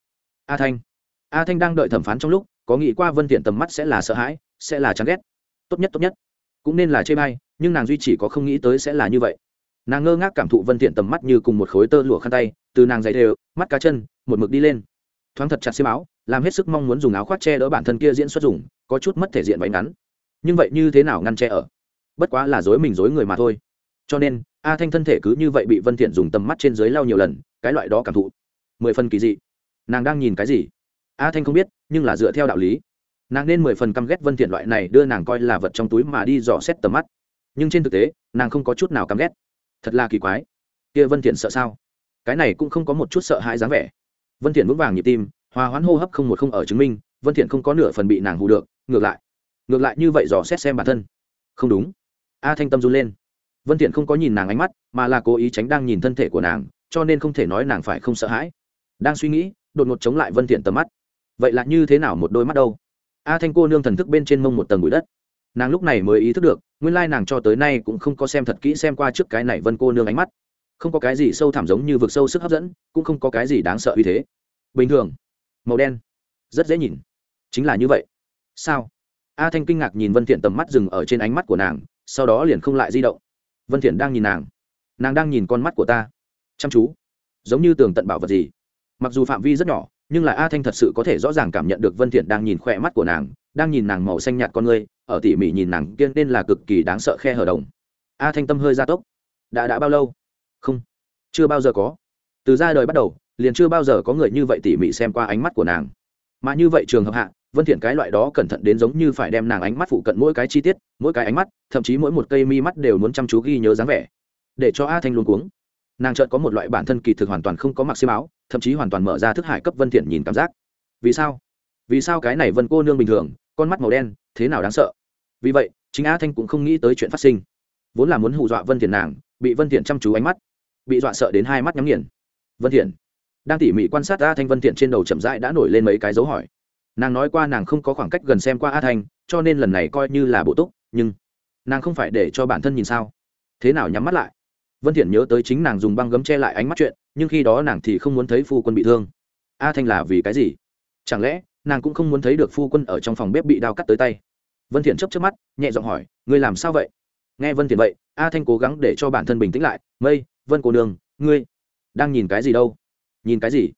a thanh. A thanh đang đợi thẩm phán trong lúc, có nghĩ qua vân thiện tầm mắt sẽ là sợ hãi, sẽ là chán ghét. Tốt nhất tốt nhất. Cũng nên là chê bay nhưng nàng duy chỉ có không nghĩ tới sẽ là như vậy. Nàng ngơ ngác cảm thụ vân thiện tầm mắt như cùng một khối tơ lụa khăn tay từ nàng dày đều, mắt cá chân, một mực đi lên. Thoáng thật chặt xiêm áo, làm hết sức mong muốn dùng áo khoác che đỡ bản thân kia diễn xuất dùng, có chút mất thể diện váy ngắn. Nhưng vậy như thế nào ngăn che ở? Bất quá là dối mình dối người mà thôi. Cho nên, a thanh thân thể cứ như vậy bị vân thiện dùng tầm mắt trên dưới lao nhiều lần, cái loại đó cảm thụ. Mười phần kỳ dị. Nàng đang nhìn cái gì? A thanh không biết, nhưng là dựa theo đạo lý. Nàng nên mười phần căm ghét vân thiện loại này đưa nàng coi là vật trong túi mà đi dò xét tầm mắt. Nhưng trên thực tế, nàng không có chút nào căm ghét. Thật là kỳ quái. Kia vân thiện sợ sao? Cái này cũng không có một chút sợ hãi dáng vẻ. Vân thiện vững vàng nhịp tim, hòa hoãn hô hấp không một không ở chứng minh, vân thiện không có nửa phần bị nàng hù được, ngược lại ngược lại như vậy dò xét xem bản thân. Không đúng. A thanh tâm run lên. Vân thiện không có nhìn nàng ánh mắt, mà là cố ý tránh đang nhìn thân thể của nàng, cho nên không thể nói nàng phải không sợ hãi. Đang suy nghĩ, đột ngột chống lại vân thiện tầm mắt. Vậy là như thế nào một đôi mắt đâu? A thanh cô nương thần thức bên trên mông một tầng bụi đất. Nàng lúc này mới ý thức được, nguyên lai nàng cho tới nay cũng không có xem thật kỹ xem qua trước cái này vân cô nương ánh mắt không có cái gì sâu thẳm giống như vực sâu sức hấp dẫn, cũng không có cái gì đáng sợ uy thế. Bình thường, màu đen. Rất dễ nhìn. Chính là như vậy. Sao? A thanh kinh ngạc nhìn vân thiện tầm mắt dừng ở trên ánh mắt của nàng, sau đó liền không lại di động. Vân thiện đang nhìn nàng. Nàng đang nhìn con mắt của ta. Chăm chú. Giống như tường tận bảo vật gì. Mặc dù phạm vi rất nhỏ, nhưng là a thanh thật sự có thể rõ ràng cảm nhận được vân thiện đang nhìn khỏe mắt của nàng, đang nhìn nàng màu xanh nhạt con ngươi, ở tỉ mỉ nhìn nàng kiên nên là cực kỳ đáng sợ khe hở đồng. A thanh tâm hơi gia tốc. Đã đã bao lâu? Không. Chưa bao giờ có. Từ ra đời bắt đầu, liền chưa bao giờ có người như vậy tỉ mỉ xem qua ánh mắt của nàng. Mà như vậy trường hợp hạ, vân thiện cái loại đó cẩn thận đến giống như phải đem nàng ánh mắt phụ cận mỗi cái chi tiết, mỗi cái ánh mắt, thậm chí mỗi một cây mi mắt đều muốn chăm chú ghi nhớ dáng vẻ. Để cho a thanh luôn cuống. Nàng chợt có một loại bản thân kỳ thực hoàn toàn không có mặc xiêm áo, thậm chí hoàn toàn mở ra thức hải cấp vân thiện nhìn cảm giác. Vì sao? Vì sao cái này vân cô nương bình thường, con mắt màu đen, thế nào đáng sợ? Vì vậy, chính a thanh cũng không nghĩ tới chuyện phát sinh. Vốn là muốn hù dọa vân thiện nàng, bị vân thiện chăm chú ánh mắt bị dọa sợ đến hai mắt nhắm nghiền. Vân thiện. Đang tỉ mỉ quan sát a thanh vân thiện trên đầu chậm rãi đã nổi lên mấy cái dấu hỏi. Nàng nói qua nàng không có khoảng cách gần xem qua a thanh, cho nên lần này coi như là bộ túc, nhưng nàng không phải để cho bản thân nhìn sao? Thế nào nhắm mắt lại? Vân thiện nhớ tới chính nàng dùng băng gấm che lại ánh mắt chuyện, nhưng khi đó nàng thì không muốn thấy phu quân bị thương. A thanh là vì cái gì? Chẳng lẽ nàng cũng không muốn thấy được phu quân ở trong phòng bếp bị đao cắt tới tay? Vân thiện chớp chớp mắt, nhẹ giọng hỏi, ngươi làm sao vậy? Nghe vân thiện vậy, a thanh cố gắng để cho bản thân bình tĩnh lại, mây vân cô Nương, ngươi đang nhìn cái gì đâu? Nhìn cái gì?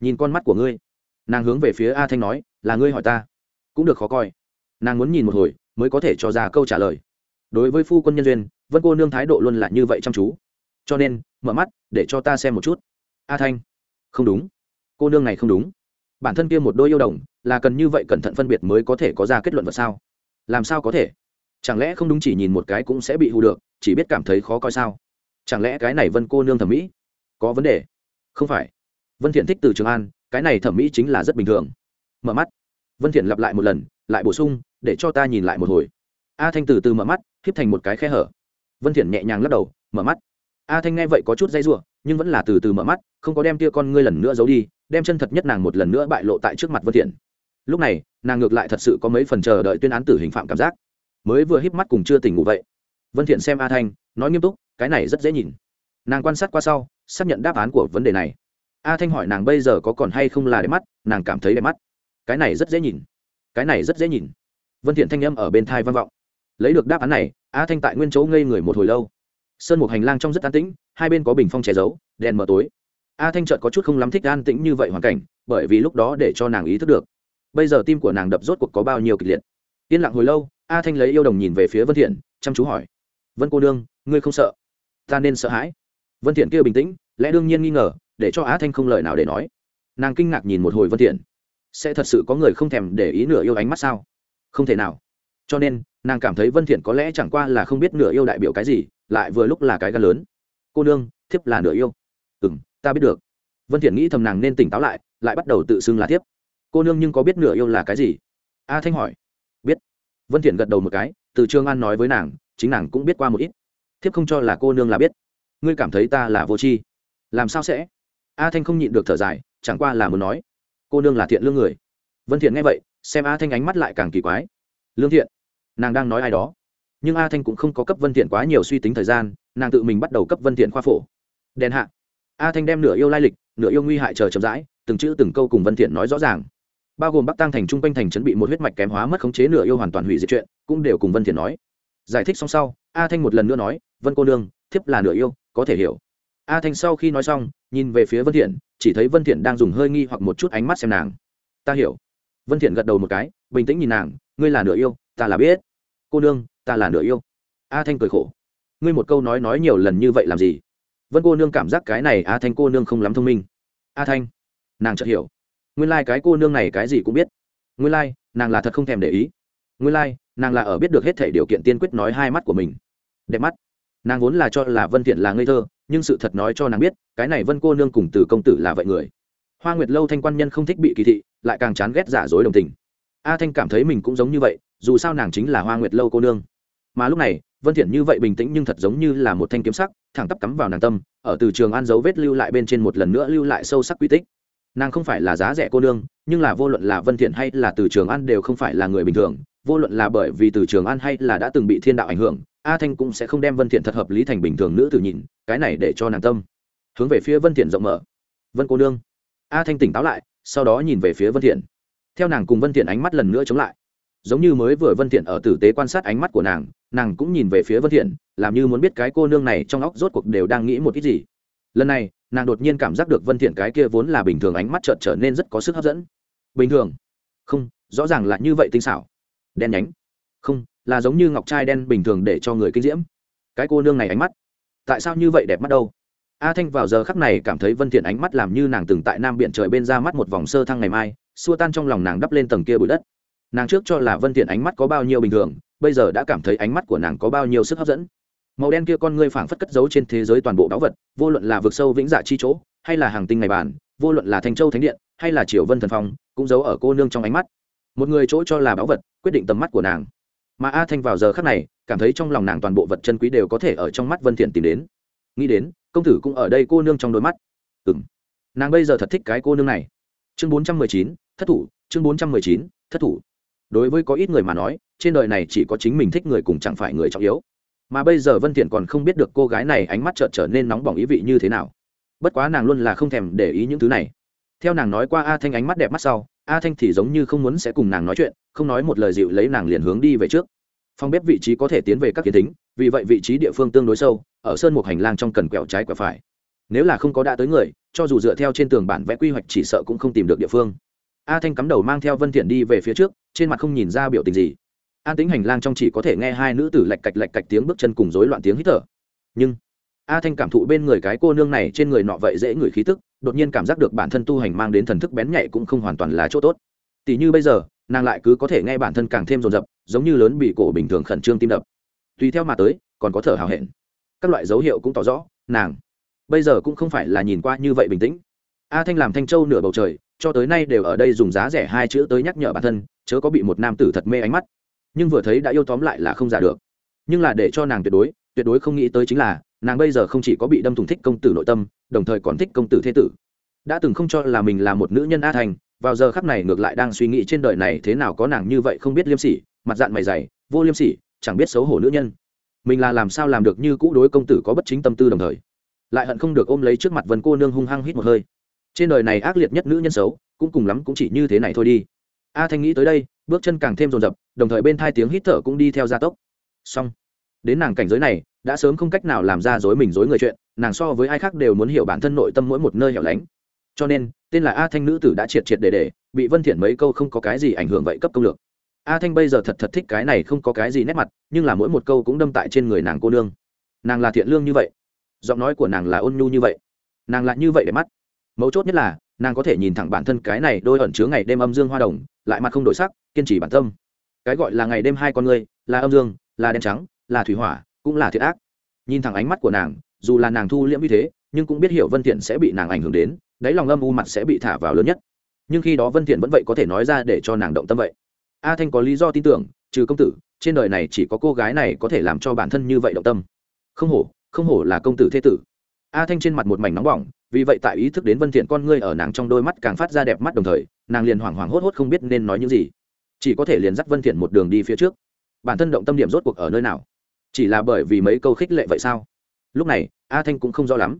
Nhìn con mắt của ngươi. Nàng hướng về phía a thanh nói là ngươi hỏi ta. Cũng được khó coi. Nàng muốn nhìn một hồi mới có thể cho ra câu trả lời. Đối với phu quân nhân duyên vân cô nương thái độ luôn là như vậy chăm chú. Cho nên mở mắt để cho ta xem một chút. A thanh không đúng. Cô nương này không đúng. Bản thân kia một đôi yêu đồng là cần như vậy cẩn thận phân biệt mới có thể có ra kết luận vật sao? Làm sao có thể? Chẳng lẽ không đúng chỉ nhìn một cái cũng sẽ bị hù được chỉ biết cảm thấy khó coi sao? Chẳng lẽ cái này vân cô nương thẩm mỹ có vấn đề? Không phải. Vân thiện thích từ trường an, cái này thẩm mỹ chính là rất bình thường. Mở mắt. Vân thiện lặp lại một lần, lại bổ sung, để cho ta nhìn lại một hồi. A thanh từ từ mở mắt khiếp thành một cái khe hở. Vân thiện nhẹ nhàng lắc đầu, mở mắt. A thanh nghe vậy có chút dây rủa, nhưng vẫn là từ từ mở mắt, không có đem tia con ngươi lần nữa giấu đi, đem chân thật nhất nàng một lần nữa bại lộ tại trước mặt vân thiện. Lúc này, nàng ngược lại thật sự có mấy phần chờ đợi tuyên án tử hình phạm cảm giác. Mới vừa híp mắt cùng chưa tỉnh ngủ vậy, vân thiện xem a thanh nói nghiêm túc, cái này rất dễ nhìn. Nàng quan sát qua sau, xác nhận đáp án của vấn đề này. A thanh hỏi nàng bây giờ có còn hay không là đẹp mắt, nàng cảm thấy đẹp mắt. Cái này rất dễ nhìn. Cái này rất dễ nhìn. Vân thiện thanh âm ở bên thai vang vọng. Lấy được đáp án này, a thanh tại nguyên chỗ ngây người một hồi lâu. Sơn một hành lang trong rất an tĩnh, hai bên có bình phong che giấu, đèn mờ tối. A thanh chợt có chút không lắm thích an tĩnh như vậy hoàn cảnh, bởi vì lúc đó để cho nàng ý thức được. Bây giờ tim của nàng đập rốt cuộc có bao nhiêu kịch liệt. Yên lặng hồi lâu, a thanh lấy yêu đồng nhìn về phía vân thiện, chăm chú hỏi. Vân cô đương ngươi không sợ? Ta nên sợ hãi. Vân thiện kia bình tĩnh, lẽ đương nhiên nghi ngờ, để cho á thanh không lời nào để nói. Nàng kinh ngạc nhìn một hồi vân thiện. Sẽ thật sự có người không thèm để ý nửa yêu ánh mắt sao? Không thể nào. Cho nên, nàng cảm thấy vân thiện có lẽ chẳng qua là không biết nửa yêu đại biểu cái gì, lại vừa lúc là cái gan lớn. Cô nương, thiếp là nửa yêu. Ừm, ta biết được. Vân thiện nghĩ thầm nàng nên tỉnh táo lại lại bắt đầu tự xưng là thiếp. Cô nương nhưng có biết nửa yêu là cái gì? A thanh hỏi. Biết. Vân thiện gật đầu một cái, từ trương an nói với nàng, chính nàng cũng biết qua một ít thiếp không cho là cô nương là biết. Ngươi cảm thấy ta là vô tri. Làm sao sẽ? A thanh không nhịn được thở dài, chẳng qua là muốn nói. Cô nương là thiện lương người. Vân thiện nghe vậy, xem a thanh ánh mắt lại càng kỳ quái. Lương thiện, nàng đang nói ai đó? Nhưng a thanh cũng không có cấp vân thiện quá nhiều suy tính thời gian, nàng tự mình bắt đầu cấp vân thiện khoa phổ. Đèn hạ, a thanh đem nửa yêu lai lịch, nửa yêu nguy hại chờ chậm rãi, từng chữ từng câu cùng vân thiện nói rõ ràng. Bao gồm bắc tăng thành trung quanh thành chuẩn bị một huyết mạch kém hóa mất khống chế nửa yêu hoàn toàn hủy diệt chuyện, cũng đều cùng vân thiện nói. Giải thích xong sau, a thanh một lần nữa nói vân cô nương, thiếp là nửa yêu, có thể hiểu. A thanh sau khi nói xong, nhìn về phía vân thiện, chỉ thấy vân thiện đang dùng hơi nghi hoặc một chút ánh mắt xem nàng. Ta hiểu. Vân thiện gật đầu một cái, bình tĩnh nhìn nàng, ngươi là nửa yêu, ta là biết. Cô nương, ta là nửa yêu. A thanh cười khổ. Ngươi một câu nói nói nhiều lần như vậy làm gì? Vân cô nương cảm giác cái này a thanh cô nương không lắm thông minh. A thanh, nàng chợt hiểu. Nguyên lai cái cô nương này cái gì cũng biết. Nguyên lai, nàng là thật không thèm để ý. Nguyên lai, nàng là ở biết được hết thể điều kiện tiên quyết nói hai mắt của mình. Đẹp mắt nàng vốn là cho là vân thiện là ngây thơ, nhưng sự thật nói cho nàng biết, cái này vân cô nương cùng từ công tử là vậy người. Hoa nguyệt lâu thanh quan nhân không thích bị kỳ thị, lại càng chán ghét giả dối đồng tình. A thanh cảm thấy mình cũng giống như vậy, dù sao nàng chính là hoa nguyệt lâu cô nương. Mà lúc này, vân thiện như vậy bình tĩnh nhưng thật giống như là một thanh kiếm sắc, thẳng tắp cắm vào nàng tâm, ở từ trường an dấu vết lưu lại bên trên một lần nữa lưu lại sâu sắc quy tích. Nàng không phải là giá rẻ cô nương, nhưng là vô luận là vân thiện hay là từ trường an đều không phải là người bình thường, vô luận là bởi vì từ trường an hay là đã từng bị thiên đạo ảnh hưởng a thanh cũng sẽ không đem vân thiện thật hợp lý thành bình thường nữ tử nhìn, cái này để cho nàng tâm. Hướng về phía vân thiện rộng mở. Vân cô nương. A thanh tỉnh táo lại, sau đó nhìn về phía vân thiện. Theo nàng cùng vân thiện ánh mắt lần nữa chống lại. Giống như mới vừa vân thiện ở tử tế quan sát ánh mắt của nàng nàng cũng nhìn về phía vân thiện, làm như muốn biết cái cô nương này trong óc rốt cuộc đều đang nghĩ một ít gì. Lần này, nàng đột nhiên cảm giác được vân thiện cái kia vốn là bình thường ánh mắt chợt trở nên rất có sức hấp dẫn. Bình thường? Không, rõ ràng là như vậy tinh xảo. Đen nhánh? Không là giống như ngọc trai đen bình thường để cho người kinh diễm. Cái cô nương này ánh mắt, tại sao như vậy đẹp mắt đâu? A thanh vào giờ khắc này cảm thấy vân thiện ánh mắt làm như nàng từng tại nam biển trời bên ra mắt một vòng sơ thăng ngày mai, xua tan trong lòng nàng đắp lên tầng kia bụi đất. Nàng trước cho là vân thiện ánh mắt có bao nhiêu bình thường, bây giờ đã cảm thấy ánh mắt của nàng có bao nhiêu sức hấp dẫn. Màu đen kia con ngươi phảng phất cất giấu trên thế giới toàn bộ báu vật, vô luận là vực sâu vĩnh dạ chi chỗ, hay là hàng tinh ngày bản vô luận là thanh châu thánh điện, hay là triều vân thần phong, cũng giấu ở cô nương trong ánh mắt. Một người chỗ cho là báu vật, quyết định tầm mắt của nàng mà a thanh vào giờ khắc này cảm thấy trong lòng nàng toàn bộ vật chân quý đều có thể ở trong mắt vân thiện tìm đến. Nghĩ đến công tử cũng ở đây cô nương trong đôi mắt. Ừm. Nàng bây giờ thật thích cái cô nương này. Chương 419, thất thủ chương 419, thất thủ. Đối với có ít người mà nói trên đời này chỉ có chính mình thích người cùng chẳng phải người trọng yếu. Mà bây giờ vân thiện còn không biết được cô gái này ánh mắt chợt trở nên nóng bỏng ý vị như thế nào. Bất quá nàng luôn là không thèm để ý những thứ này theo nàng nói qua a thanh ánh mắt đẹp mắt sau, a thanh thì giống như không muốn sẽ cùng nàng nói chuyện, không nói một lời dịu lấy nàng liền hướng đi về trước. Phòng bếp vị trí có thể tiến về các kiến tính vì vậy vị trí địa phương tương đối sâu, ở sơn một hành lang trong cần quẹo trái quẹo phải. Nếu là không có đã tới người, cho dù dựa theo trên tường bản vẽ quy hoạch chỉ sợ cũng không tìm được địa phương. A thanh cắm đầu mang theo vân thiện đi về phía trước, trên mặt không nhìn ra biểu tình gì. An tính hành lang trong chỉ có thể nghe hai nữ tử lạch cạch lạch cạch tiếng bước chân cùng rối loạn tiếng hít thở. Nhưng, a thanh cảm thụ bên người cái cô nương này trên người nọ vậy dễ ngửi khí tức đột nhiên cảm giác được bản thân tu hành mang đến thần thức bén nhạy cũng không hoàn toàn là chỗ tốt. Tỷ như bây giờ, nàng lại cứ có thể nghe bản thân càng thêm rồn rập giống như lớn bị cổ bình thường khẩn trương tim đập. Tùy theo mà tới, còn có thở hào hẹn. Các loại dấu hiệu cũng tỏ rõ, nàng bây giờ cũng không phải là nhìn qua như vậy bình tĩnh. A thanh làm thanh châu nửa bầu trời, cho tới nay đều ở đây dùng giá rẻ hai chữ tới nhắc nhở bản thân, chớ có bị một nam tử thật mê ánh mắt. Nhưng vừa thấy đã yêu tóm lại là không giả được. Nhưng là để cho nàng tuyệt đối tuyệt đối không nghĩ tới chính là, nàng bây giờ không chỉ có bị đâm thủng thích công tử nội tâm đồng thời còn thích công tử thế tử. Đã từng không cho là mình là một nữ nhân a thành, vào giờ khắc này ngược lại đang suy nghĩ trên đời này thế nào có nàng như vậy không biết liêm sỉ, mặt dạng mày dày, vô liêm sỉ, chẳng biết xấu hổ nữ nhân. Mình là làm sao làm được như cũ đối công tử có bất chính tâm tư đồng thời. Lại hận không được ôm lấy trước mặt vân cô nương hung hăng hít một hơi. Trên đời này ác liệt nhất nữ nhân xấu, cũng cùng lắm cũng chỉ như thế này thôi đi. A thanh nghĩ tới đây, bước chân càng thêm rồn rập đồng thời bên thai tiếng hít thở cũng đi theo gia tốc. Xong. Đến nàng cảnh giới này đã sớm không cách nào làm ra dối mình dối người chuyện, nàng so với ai khác đều muốn hiểu bản thân nội tâm mỗi một nơi hẻo lánh. Cho nên, tên là a thanh nữ tử đã triệt triệt để để, bị vân thiện mấy câu không có cái gì ảnh hưởng vậy cấp công lược. A thanh bây giờ thật thật thích cái này không có cái gì nét mặt, nhưng là mỗi một câu cũng đâm tại trên người nàng cô nương. Nàng là thiện lương như vậy. Giọng nói của nàng là ôn nhu như vậy. Nàng lại như vậy để mắt. Mấu chốt nhất là, nàng có thể nhìn thẳng bản thân cái này đôi ẩn chứa ngày đêm âm dương hoa đồng, lại mặt không đổi sắc, kiên trì bản tâm. Cái gọi là ngày đêm hai con người, là âm dương, là đen trắng, là thủy hỏa cũng là thiệt ác. Nhìn thẳng ánh mắt của nàng, dù là nàng thu liễm như thế, nhưng cũng biết hiểu vân thiện sẽ bị nàng ảnh hưởng đến, đáy lòng âm u mặt sẽ bị thả vào lớn nhất. Nhưng khi đó vân thiện vẫn vậy có thể nói ra để cho nàng động tâm vậy. A thanh có lý do tin tưởng, trừ công tử, trên đời này chỉ có cô gái này có thể làm cho bản thân như vậy động tâm. Không hổ không hổ là công tử thế tử. A thanh trên mặt một mảnh nóng bỏng, vì vậy tại ý thức đến vân thiện con ngươi ở nàng trong đôi mắt càng phát ra đẹp mắt đồng thời, nàng liền hoảng hoảng hốt hốt không biết nên nói những gì. Chỉ có thể liền dắt vân thiện một đường đi phía trước. Bản thân động tâm điểm rốt cuộc ở nơi nào? Chỉ là bởi vì mấy câu khích lệ vậy sao? Lúc này, a thanh cũng không rõ lắm.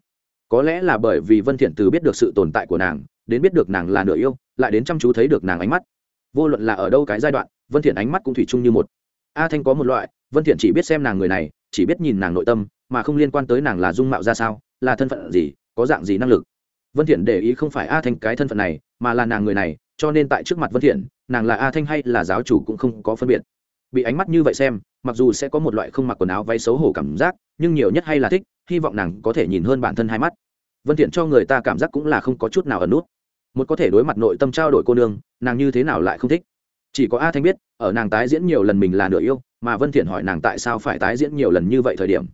Có lẽ là bởi vì vân thiện từ biết được sự tồn tại của nàng, đến biết được nàng là nửa yêu, lại đến chăm chú thấy được nàng ánh mắt. Vô luận là ở đâu cái giai đoạn, vân thiện ánh mắt cũng thủy chung như một. A thanh có một loại, vân thiện chỉ biết xem nàng người này, chỉ biết nhìn nàng nội tâm, mà không liên quan tới nàng là dung mạo ra sao, là thân phận gì, có dạng gì năng lực. Vân thiện để ý không phải a thanh cái thân phận này, mà là nàng người này, cho nên tại trước mặt vân thiện, nàng là a thanh hay là giáo chủ cũng không có phân biệt bị ánh mắt như vậy xem, mặc dù sẽ có một loại không mặc quần áo váy xấu hổ cảm giác, nhưng nhiều nhất hay là thích, hy vọng nàng có thể nhìn hơn bản thân hai mắt. Vân thiện cho người ta cảm giác cũng là không có chút nào ẩn nút. Một có thể đối mặt nội tâm trao đổi cô nương, nàng như thế nào lại không thích? Chỉ có a thanh biết, ở nàng tái diễn nhiều lần mình là nửa yêu, mà vân thiện hỏi nàng tại sao phải tái diễn nhiều lần như vậy thời điểm,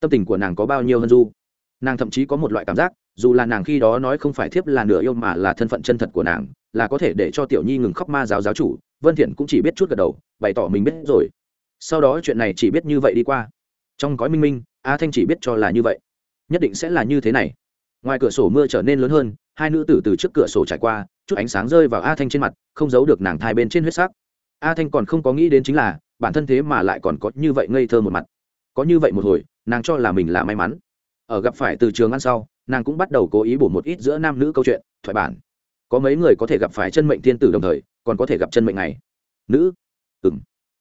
tâm tình của nàng có bao nhiêu hơn du? Nàng thậm chí có một loại cảm giác, dù là nàng khi đó nói không phải thiếp là nửa yêu mà là thân phận chân thật của nàng, là có thể để cho tiểu nhi ngừng khóc ma giáo giáo chủ vân thiện cũng chỉ biết chút gật đầu, bày tỏ mình biết rồi. Sau đó chuyện này chỉ biết như vậy đi qua. Trong cõi minh minh, a thanh chỉ biết cho là như vậy. Nhất định sẽ là như thế này. Ngoài cửa sổ mưa trở nên lớn hơn, hai nữ tử từ trước cửa sổ trải qua, chút ánh sáng rơi vào a thanh trên mặt, không giấu được nàng thai bên trên huyết sắc. A thanh còn không có nghĩ đến chính là, bản thân thế mà lại còn có như vậy ngây thơ một mặt. Có như vậy một hồi, nàng cho là mình là may mắn. Ở gặp phải từ trường ăn sau, nàng cũng bắt đầu cố ý bổ một ít giữa nam nữ câu chuyện, thoại bản. Có mấy người có thể gặp phải chân mệnh thiên tử đồng thời còn có thể gặp chân mệnh này. Nữ. Ừng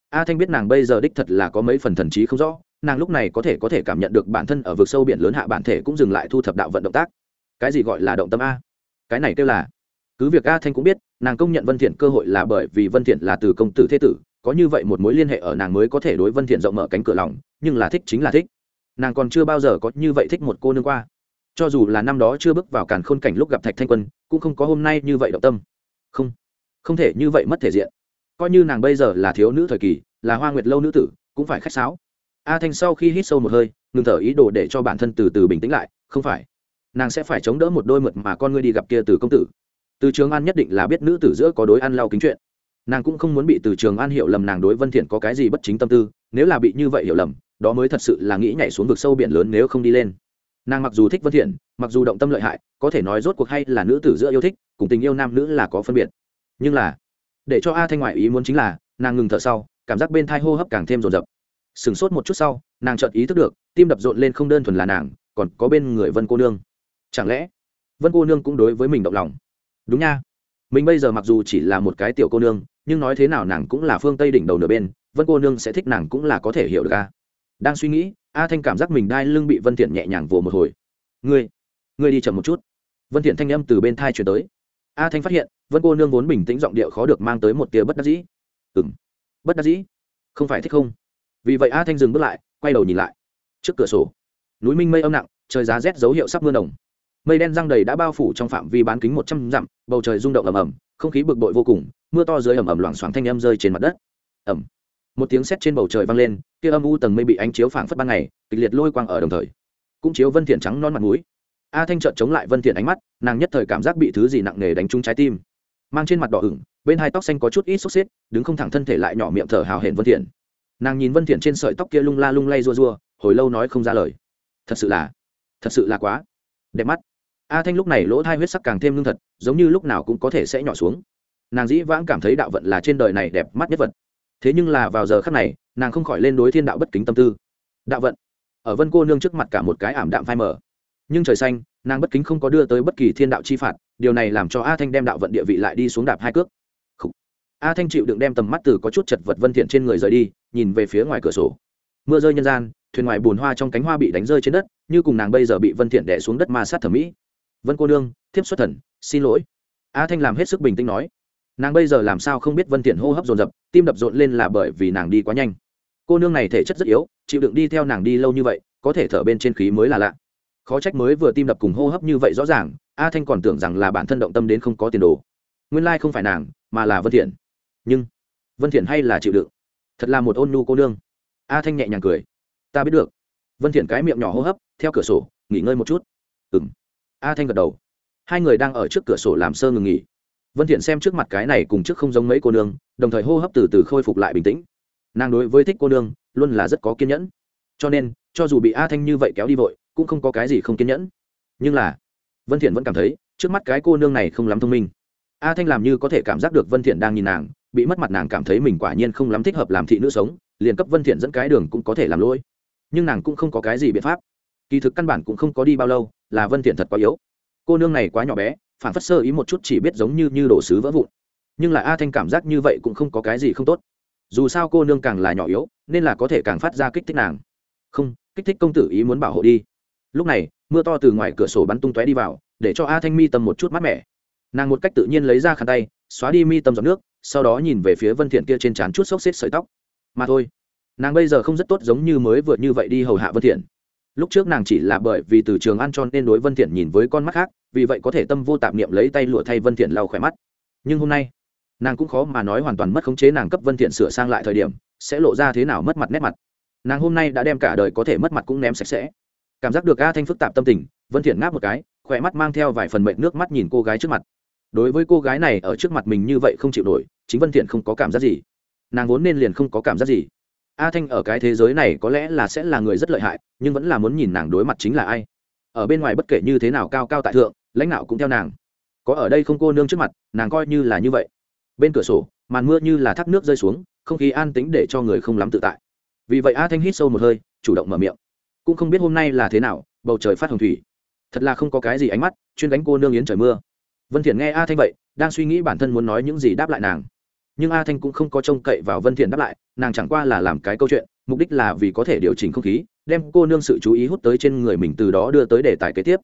a thanh biết nàng bây giờ đích thật là có mấy phần thần trí không rõ, nàng lúc này có thể có thể cảm nhận được bản thân ở vực sâu biển lớn hạ bản thể cũng dừng lại thu thập đạo vận động tác. Cái gì gọi là động tâm a? Cái này kêu là, cứ việc a thanh cũng biết, nàng công nhận vân thiện cơ hội là bởi vì vân thiện là từ công tử thế tử, có như vậy một mối liên hệ ở nàng mới có thể đối vân thiện rộng mở cánh cửa lòng, nhưng là thích chính là thích. Nàng còn chưa bao giờ có như vậy thích một cô nương qua. Cho dù là năm đó chưa bước vào càn khôn cảnh lúc gặp thạch thanh quân, cũng không có hôm nay như vậy động tâm. Không không thể như vậy mất thể diện. Coi như nàng bây giờ là thiếu nữ thời kỳ, là hoa nguyệt lâu nữ tử, cũng phải khách sáo. A thanh sau khi hít sâu một hơi, ngừng thở ý đồ để cho bản thân từ từ bình tĩnh lại, không phải. Nàng sẽ phải chống đỡ một đôi mượt mà con ngươi đi gặp kia từ công tử. Từ trường an nhất định là biết nữ tử giữa có đối ăn lau kính chuyện. Nàng cũng không muốn bị từ trường an hiểu lầm nàng đối vân thiện có cái gì bất chính tâm tư, nếu là bị như vậy hiểu lầm, đó mới thật sự là nghĩ nhảy xuống vực sâu biển lớn nếu không đi lên. Nàng mặc dù thích vân thiện, mặc dù động tâm lợi hại, có thể nói rốt cuộc hay là nữ tử giữa yêu thích, cùng tình yêu nam nữ là có phân biệt nhưng là, để cho a thanh ngoại ý muốn chính là, nàng ngừng thở sau, cảm giác bên thai hô hấp càng thêm rồn rập sửng sốt một chút sau, nàng chợt ý thức được, tim đập rộn lên không đơn thuần là nàng, còn có bên người vân cô nương. Chẳng lẽ, vân cô nương cũng đối với mình động lòng? Đúng nha. Mình bây giờ mặc dù chỉ là một cái tiểu cô nương, nhưng nói thế nào nàng cũng là phương tây đỉnh đầu nửa bên, vân cô nương sẽ thích nàng cũng là có thể hiểu được a. Đang suy nghĩ, a thanh cảm giác mình đai lưng bị vân thiện nhẹ nhàng vồ một hồi. Ngươi ngươi đi chậm một chút. Vân thiện thanh âm từ bên thai truyền tới a thanh phát hiện, vân cô nương vốn bình tĩnh giọng điệu khó được mang tới một tia bất đắc dĩ. Ừm, bất đắc dĩ? Không phải thích không? Vì vậy a thanh dừng bước lại, quay đầu nhìn lại. Trước cửa sổ, núi minh mây âm nặng, trời giá rét dấu hiệu sắp mưa nồng. Mây đen răng đầy đã bao phủ trong phạm vi bán kính một trăm dặm, bầu trời rung động ầm ầm, không khí bực bội vô cùng, mưa to dưới ầm ầm loảng xoảng thanh âm rơi trên mặt đất. Ầm. Một tiếng sét trên bầu trời vang lên, kia âm u tầng mây bị ánh chiếu phảng phất ban ngày, kịch liệt lôi quang ở đồng thời. Cũng chiếu vân thiện trắng non mặt mũi a thanh trợn chống lại vân thiện ánh mắt, nàng nhất thời cảm giác bị thứ gì nặng nề đánh trúng trái tim. Mang trên mặt đỏ ửng, bên hai tóc xanh có chút ít xốc xếp đứng không thẳng thân thể lại nhỏ miệng thở hào hển vân thiện. Nàng nhìn vân thiện trên sợi tóc kia lung la lung lay rua rua, hồi lâu nói không ra lời. Thật sự là, thật sự là quá đẹp mắt. A thanh lúc này lỗ thai huyết sắc càng thêm lương thật, giống như lúc nào cũng có thể sẽ nhỏ xuống. Nàng dĩ vãng cảm thấy đạo vận là trên đời này đẹp mắt nhất vật. Thế nhưng là vào giờ khắc này, nàng không khỏi lên đối thiên đạo bất kính tâm tư. Đạo vận. Ở vân cô nương trước mặt cả một cái ảm đạm phai mờ nhưng trời xanh, nàng bất kính không có đưa tới bất kỳ thiên đạo chi phạt, điều này làm cho a thanh đem đạo vận địa vị lại đi xuống đạp hai cước. A thanh chịu đựng đem tầm mắt từ có chút chật vật vân thiện trên người rời đi, nhìn về phía ngoài cửa sổ. Mưa rơi nhân gian, thuyền ngoài bùn hoa trong cánh hoa bị đánh rơi trên đất, như cùng nàng bây giờ bị vân thiện đè xuống đất ma sát thẩm mỹ. Vân cô nương, thiếp xuất thần, xin lỗi. A thanh làm hết sức bình tĩnh nói. Nàng bây giờ làm sao không biết vân thiện hô hấp dồn dập, tim đập rộn lên là bởi vì nàng đi quá nhanh. Cô nương này thể chất rất yếu, chịu đựng đi theo nàng đi lâu như vậy, có thể thở bên trên khí mới là lạ khó trách mới vừa tim đập cùng hô hấp như vậy rõ ràng, a thanh còn tưởng rằng là bản thân động tâm đến không có tiền đồ. Nguyên lai không phải nàng, mà là vân thiện. Nhưng, vân thiện hay là chịu đựng? Thật là một ôn nhu cô nương. A thanh nhẹ nhàng cười. Ta biết được. Vân thiện cái miệng nhỏ hô hấp, theo cửa sổ, nghỉ ngơi một chút. Ừm. A thanh gật đầu. Hai người đang ở trước cửa sổ làm sơ ngừng nghỉ. Vân thiện xem trước mặt cái này cùng trước không giống mấy cô nương, đồng thời hô hấp từ từ khôi phục lại bình tĩnh. Nàng đối với thích cô nương, luôn là rất có kiên nhẫn. Cho nên, cho dù bị a thanh như vậy kéo đi vội cũng không có cái gì không kiên nhẫn. Nhưng là, vân thiện vẫn cảm thấy, trước mắt cái cô nương này không lắm thông minh. A thanh làm như có thể cảm giác được vân thiện đang nhìn nàng, bị mất mặt nàng cảm thấy mình quả nhiên không lắm thích hợp làm thị nữ sống, liền cấp vân thiện dẫn cái đường cũng có thể làm lỗi. Nhưng nàng cũng không có cái gì biện pháp. Kỳ thực căn bản cũng không có đi bao lâu, là vân thiện thật quá yếu. Cô nương này quá nhỏ bé phản phất sơ ý một chút chỉ biết giống như như đồ sứ vỡ vụn. Nhưng là a thanh cảm giác như vậy cũng không có cái gì không tốt. Dù sao cô nương càng là nhỏ yếu, nên là có thể càng phát ra kích thích nàng. Không, kích thích công tử ý muốn bảo hộ đi lúc này, mưa to từ ngoài cửa sổ bắn tung tóe đi vào, để cho a thanh mi tâm một chút mát mẻ. Nàng một cách tự nhiên lấy ra khăn tay, xóa đi mi tâm giọt nước, sau đó nhìn về phía vân thiện kia trên trán chút xốc xếp sợi tóc. Mà thôi, nàng bây giờ không rất tốt giống như mới vừa như vậy đi hầu hạ vân thiện. Lúc trước nàng chỉ là bởi vì từ trường ăn cho nên đối vân thiện nhìn với con mắt khác, vì vậy có thể tâm vô tạp niệm lấy tay lụa thay vân thiện lau khỏe mắt. Nhưng hôm nay, nàng cũng khó mà nói hoàn toàn mất khống chế nàng cấp vân thiện sửa sang lại thời điểm, sẽ lộ ra thế nào mất mặt nét mặt. Nàng hôm nay đã đem cả đời có thể mất mặt cũng ném sạch sẽ cảm giác được a thanh phức tạp tâm tình, vân thiện ngáp một cái, khỏe mắt mang theo vài phần mệnh nước mắt nhìn cô gái trước mặt. Đối với cô gái này ở trước mặt mình như vậy không chịu nổi, chính vân thiện không có cảm giác gì. Nàng vốn nên liền không có cảm giác gì. A thanh ở cái thế giới này có lẽ là sẽ là người rất lợi hại, nhưng vẫn là muốn nhìn nàng đối mặt chính là ai. Ở bên ngoài bất kể như thế nào cao cao tại thượng, lãnh đạo cũng theo nàng. Có ở đây không cô nương trước mặt, nàng coi như là như vậy. Bên cửa sổ, màn mưa như là thác nước rơi xuống, không khí an tĩnh để cho người không lắm tự tại. Vì vậy a thanh hít sâu một hơi, chủ động mở miệng cũng không biết hôm nay là thế nào, bầu trời phát hồng thủy. Thật là không có cái gì ánh mắt, chuyên đánh cô nương yến trời mưa. Vân thiện nghe a thanh vậy, đang suy nghĩ bản thân muốn nói những gì đáp lại nàng. Nhưng a thanh cũng không có trông cậy vào vân thiện đáp lại, nàng chẳng qua là làm cái câu chuyện, mục đích là vì có thể điều chỉnh không khí, đem cô nương sự chú ý hút tới trên người mình từ đó đưa tới đề tài kế tiếp.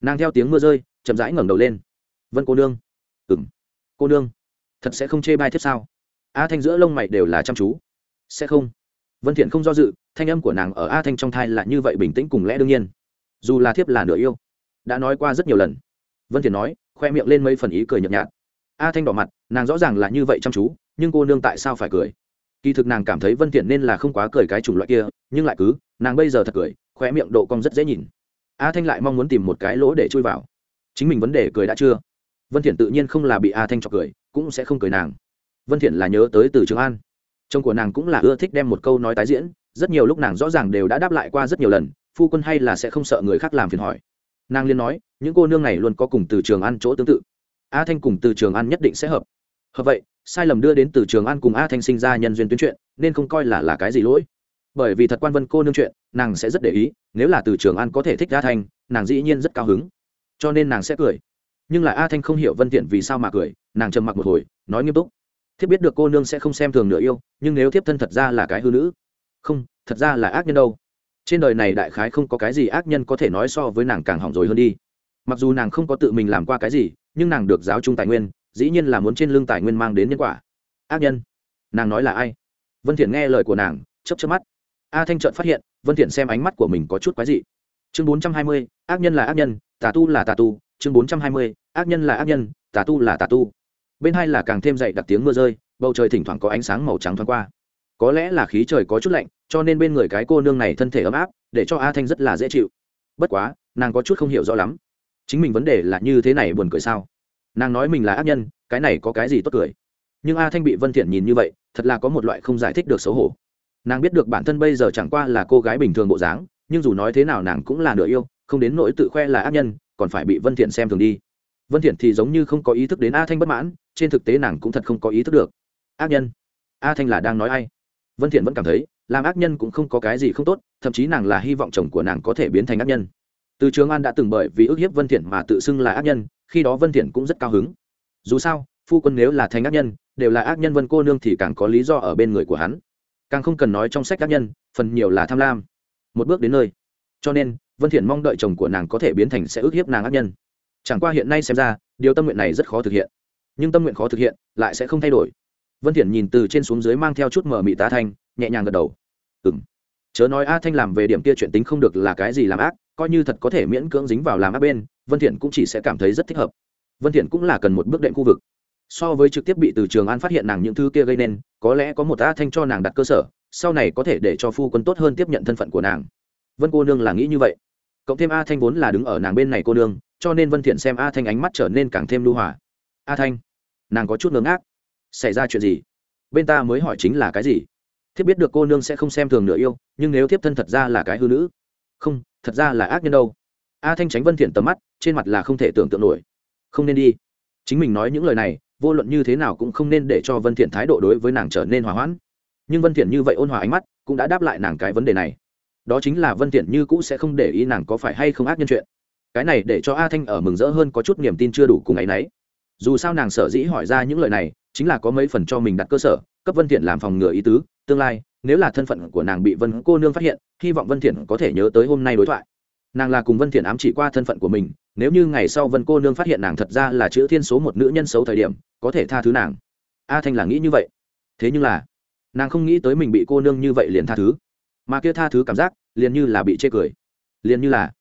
Nàng theo tiếng mưa rơi, chậm rãi ngẩng đầu lên. Vân cô nương. Ừm. Cô nương, thật sẽ không chê bai tiếp sao? A thanh giữa lông mày đều là chăm chú. Sẽ không vân thiện không do dự, thanh âm của nàng ở a thanh trong thai là như vậy bình tĩnh cùng lẽ đương nhiên. Dù là thiếp là nửa yêu, đã nói qua rất nhiều lần. Vân thiện nói, khoe miệng lên mấy phần ý cười nhợt nhạt. A thanh đỏ mặt, nàng rõ ràng là như vậy chăm chú, nhưng cô nương tại sao phải cười? Kỳ thực nàng cảm thấy vân thiện nên là không quá cười cái chủng loại kia, nhưng lại cứ, nàng bây giờ thật cười, khoe miệng độ cong rất dễ nhìn. A thanh lại mong muốn tìm một cái lỗ để chui vào. Chính mình vấn đề cười đã chưa? Vân thiện tự nhiên không là bị a thanh chọc cười, cũng sẽ không cười nàng. Vân thiện là nhớ tới từ trường an chồng của nàng cũng là ưa thích đem một câu nói tái diễn, rất nhiều lúc nàng rõ ràng đều đã đáp lại qua rất nhiều lần, phu quân hay là sẽ không sợ người khác làm phiền hỏi. Nàng liên nói, những cô nương này luôn có cùng từ trường ăn chỗ tương tự. A thanh cùng từ trường ăn nhất định sẽ hợp. Hợp vậy, sai lầm đưa đến từ trường ăn cùng a thanh sinh ra nhân duyên tuyến chuyện, nên không coi là là cái gì lỗi. Bởi vì thật quan vân cô nương chuyện, nàng sẽ rất để ý, nếu là từ trường ăn có thể thích a thanh, nàng dĩ nhiên rất cao hứng. Cho nên nàng sẽ cười. Nhưng là a thanh không hiểu vân thiện vì sao mà cười, nàng trầm mặc một hồi, nói nghiêm túc thiếp biết được cô nương sẽ không xem thường nửa yêu nhưng nếu thiếp thân thật ra là cái hư nữ không thật ra là ác nhân đâu. Trên đời này đại khái không có cái gì ác nhân có thể nói so với nàng càng hỏng rồi hơn đi. Mặc dù nàng không có tự mình làm qua cái gì nhưng nàng được giáo trung tài nguyên dĩ nhiên là muốn trên lương tài nguyên mang đến nhân quả. Ác nhân? Nàng nói là ai? Vân thiện nghe lời của nàng chớp chớp mắt. A thanh trợn phát hiện vân thiện xem ánh mắt của mình có chút quái dị. Chương 420, ác nhân là ác nhân tà tu là tà tu. Chương 420, ác nhân là ác nhân tà tu là tà tu bên hai là càng thêm dậy đặc tiếng mưa rơi, bầu trời thỉnh thoảng có ánh sáng màu trắng thoáng qua. Có lẽ là khí trời có chút lạnh, cho nên bên người cái cô nương này thân thể ấm áp, để cho a thanh rất là dễ chịu. Bất quá, nàng có chút không hiểu rõ lắm. Chính mình vấn đề là như thế này buồn cười sao? Nàng nói mình là ác nhân, cái này có cái gì tốt cười? Nhưng a thanh bị vân thiện nhìn như vậy, thật là có một loại không giải thích được xấu hổ. Nàng biết được bản thân bây giờ chẳng qua là cô gái bình thường bộ dáng, nhưng dù nói thế nào nàng cũng là nửa yêu, không đến nỗi tự khoe là ác nhân, còn phải bị vân thiện xem thường đi. Vân thiện thì giống như không có ý thức đến a thanh bất mãn trên thực tế nàng cũng thật không có ý thức được. Ác nhân. A thanh là đang nói ai? Vân thiện vẫn cảm thấy, làm ác nhân cũng không có cái gì không tốt, thậm chí nàng là hy vọng chồng của nàng có thể biến thành ác nhân. Từ trường an đã từng bởi vì ức hiếp vân thiện mà tự xưng là ác nhân, khi đó vân thiện cũng rất cao hứng. Dù sao, phu quân nếu là thành ác nhân, đều là ác nhân vân cô nương thì càng có lý do ở bên người của hắn. Càng không cần nói trong sách ác nhân, phần nhiều là tham lam. Một bước đến nơi. Cho nên, vân thiện mong đợi chồng của nàng có thể biến thành sẽ ức hiếp nàng ác nhân. Chẳng qua hiện nay xem ra, điều tâm nguyện này rất khó thực hiện nhưng tâm nguyện khó thực hiện, lại sẽ không thay đổi. Vân thiện nhìn từ trên xuống dưới mang theo chút mờ mị tá thanh, nhẹ nhàng gật đầu. Ừm. Chớ nói a thanh làm về điểm kia chuyện tính không được là cái gì làm ác, coi như thật có thể miễn cưỡng dính vào làm ác bên, vân thiện cũng chỉ sẽ cảm thấy rất thích hợp. Vân thiện cũng là cần một bước đệm khu vực. So với trực tiếp bị từ trường an phát hiện nàng những thứ kia gây nên, có lẽ có một a thanh cho nàng đặt cơ sở, sau này có thể để cho phu quân tốt hơn tiếp nhận thân phận của nàng. Vân cô nương là nghĩ như vậy. Cộng thêm a thanh vốn là đứng ở nàng bên này cô nương, cho nên vân thiện xem a thanh ánh mắt trở nên càng thêm lưu hòa a thanh, nàng có chút ngớ ngác. Xảy ra chuyện gì? Bên ta mới hỏi chính là cái gì? Thiếp biết được cô nương sẽ không xem thường nửa yêu, nhưng nếu thiếp thân thật ra là cái hư nữ. Không, thật ra là ác nhân đâu. A thanh tránh vân thiện tầm mắt, trên mặt là không thể tưởng tượng nổi. Không nên đi. Chính mình nói những lời này, vô luận như thế nào cũng không nên để cho vân thiện thái độ đối với nàng trở nên hòa hoãn. Nhưng vân thiện như vậy ôn hòa ánh mắt, cũng đã đáp lại nàng cái vấn đề này. Đó chính là vân thiện như cũ sẽ không để ý nàng có phải hay không ác nhân chuyện. Cái này để cho a thanh ở mừng rỡ hơn có chút niềm tin chưa đủ cùng ấy nấy dù sao nàng sở dĩ hỏi ra những lời này chính là có mấy phần cho mình đặt cơ sở, cấp vân thiện làm phòng ngừa ý tứ, tương lai, nếu là thân phận của nàng bị vân cô nương phát hiện, hy vọng vân thiện có thể nhớ tới hôm nay đối thoại. Nàng là cùng vân thiện ám chỉ qua thân phận của mình, nếu như ngày sau vân cô nương phát hiện nàng thật ra là chữ thiên số một nữ nhân xấu thời điểm, có thể tha thứ nàng. A thanh là nghĩ như vậy. Thế nhưng là, nàng không nghĩ tới mình bị cô nương như vậy liền tha thứ. Mà kia tha thứ cảm giác, liền như là bị chê cười. Liền như là,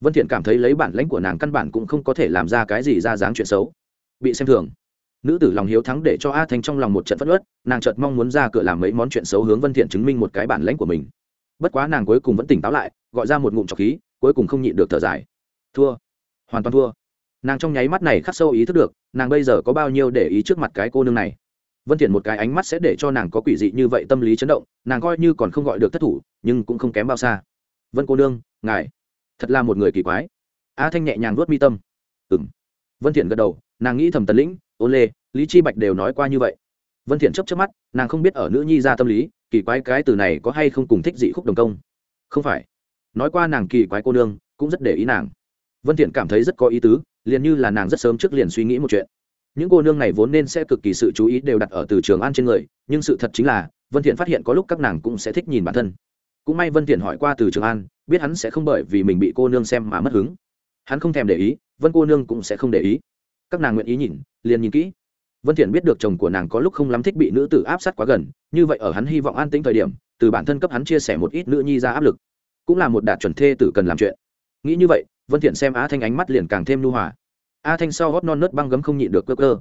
vân thiện cảm thấy lấy bản lãnh của nàng căn bản cũng không có thể làm ra cái gì ra dáng chuyện xấu bị xem thường. Nữ tử lòng hiếu thắng để cho a thanh trong lòng một trận phất ớt nàng chợt mong muốn ra cửa làm mấy món chuyện xấu hướng vân thiện chứng minh một cái bản lãnh của mình. Bất quá nàng cuối cùng vẫn tỉnh táo lại, gọi ra một ngụm trọc khí, cuối cùng không nhịn được thở dài. Thua. Hoàn toàn thua. Nàng trong nháy mắt này khắc sâu ý thức được, nàng bây giờ có bao nhiêu để ý trước mặt cái cô nương này. Vân thiện một cái ánh mắt sẽ để cho nàng có quỷ dị như vậy tâm lý chấn động, nàng coi như còn không gọi được thất thủ, nhưng cũng không kém bao xa. Vân cô nương, ngài, thật là một người kỳ quái. A thanh nhẹ nhàng nuốt mi tâm. Ừm. Vân thiện gật đầu nàng nghĩ thầm tần lĩnh, ô lê, lý chi bạch đều nói qua như vậy. Vân thiện chớp chớp mắt, nàng không biết ở nữ nhi ra tâm lý, kỳ quái cái từ này có hay không cùng thích dị khúc đồng công. Không phải. Nói qua nàng kỳ quái cô nương, cũng rất để ý nàng. Vân thiện cảm thấy rất có ý tứ, liền như là nàng rất sớm trước liền suy nghĩ một chuyện. Những cô nương này vốn nên sẽ cực kỳ sự chú ý đều đặt ở từ trường an trên người, nhưng sự thật chính là, vân thiện phát hiện có lúc các nàng cũng sẽ thích nhìn bản thân. Cũng may vân thiện hỏi qua từ trường an, biết hắn sẽ không bởi vì mình bị cô nương xem mà mất hứng. Hắn không thèm để ý, vân cô nương cũng sẽ không để ý các nàng nguyện ý nhìn, liền nhìn kỹ. Vân thiện biết được chồng của nàng có lúc không lắm thích bị nữ tử áp sát quá gần, như vậy ở hắn hy vọng an tĩnh thời điểm, từ bản thân cấp hắn chia sẻ một ít nữ nhi ra áp lực. Cũng là một đạt chuẩn thê tử cần làm chuyện. Nghĩ như vậy, vân thiện xem á thanh ánh mắt liền càng thêm nu hòa. A thanh sau hót non nớt băng gấm không nhịn được cơ cơ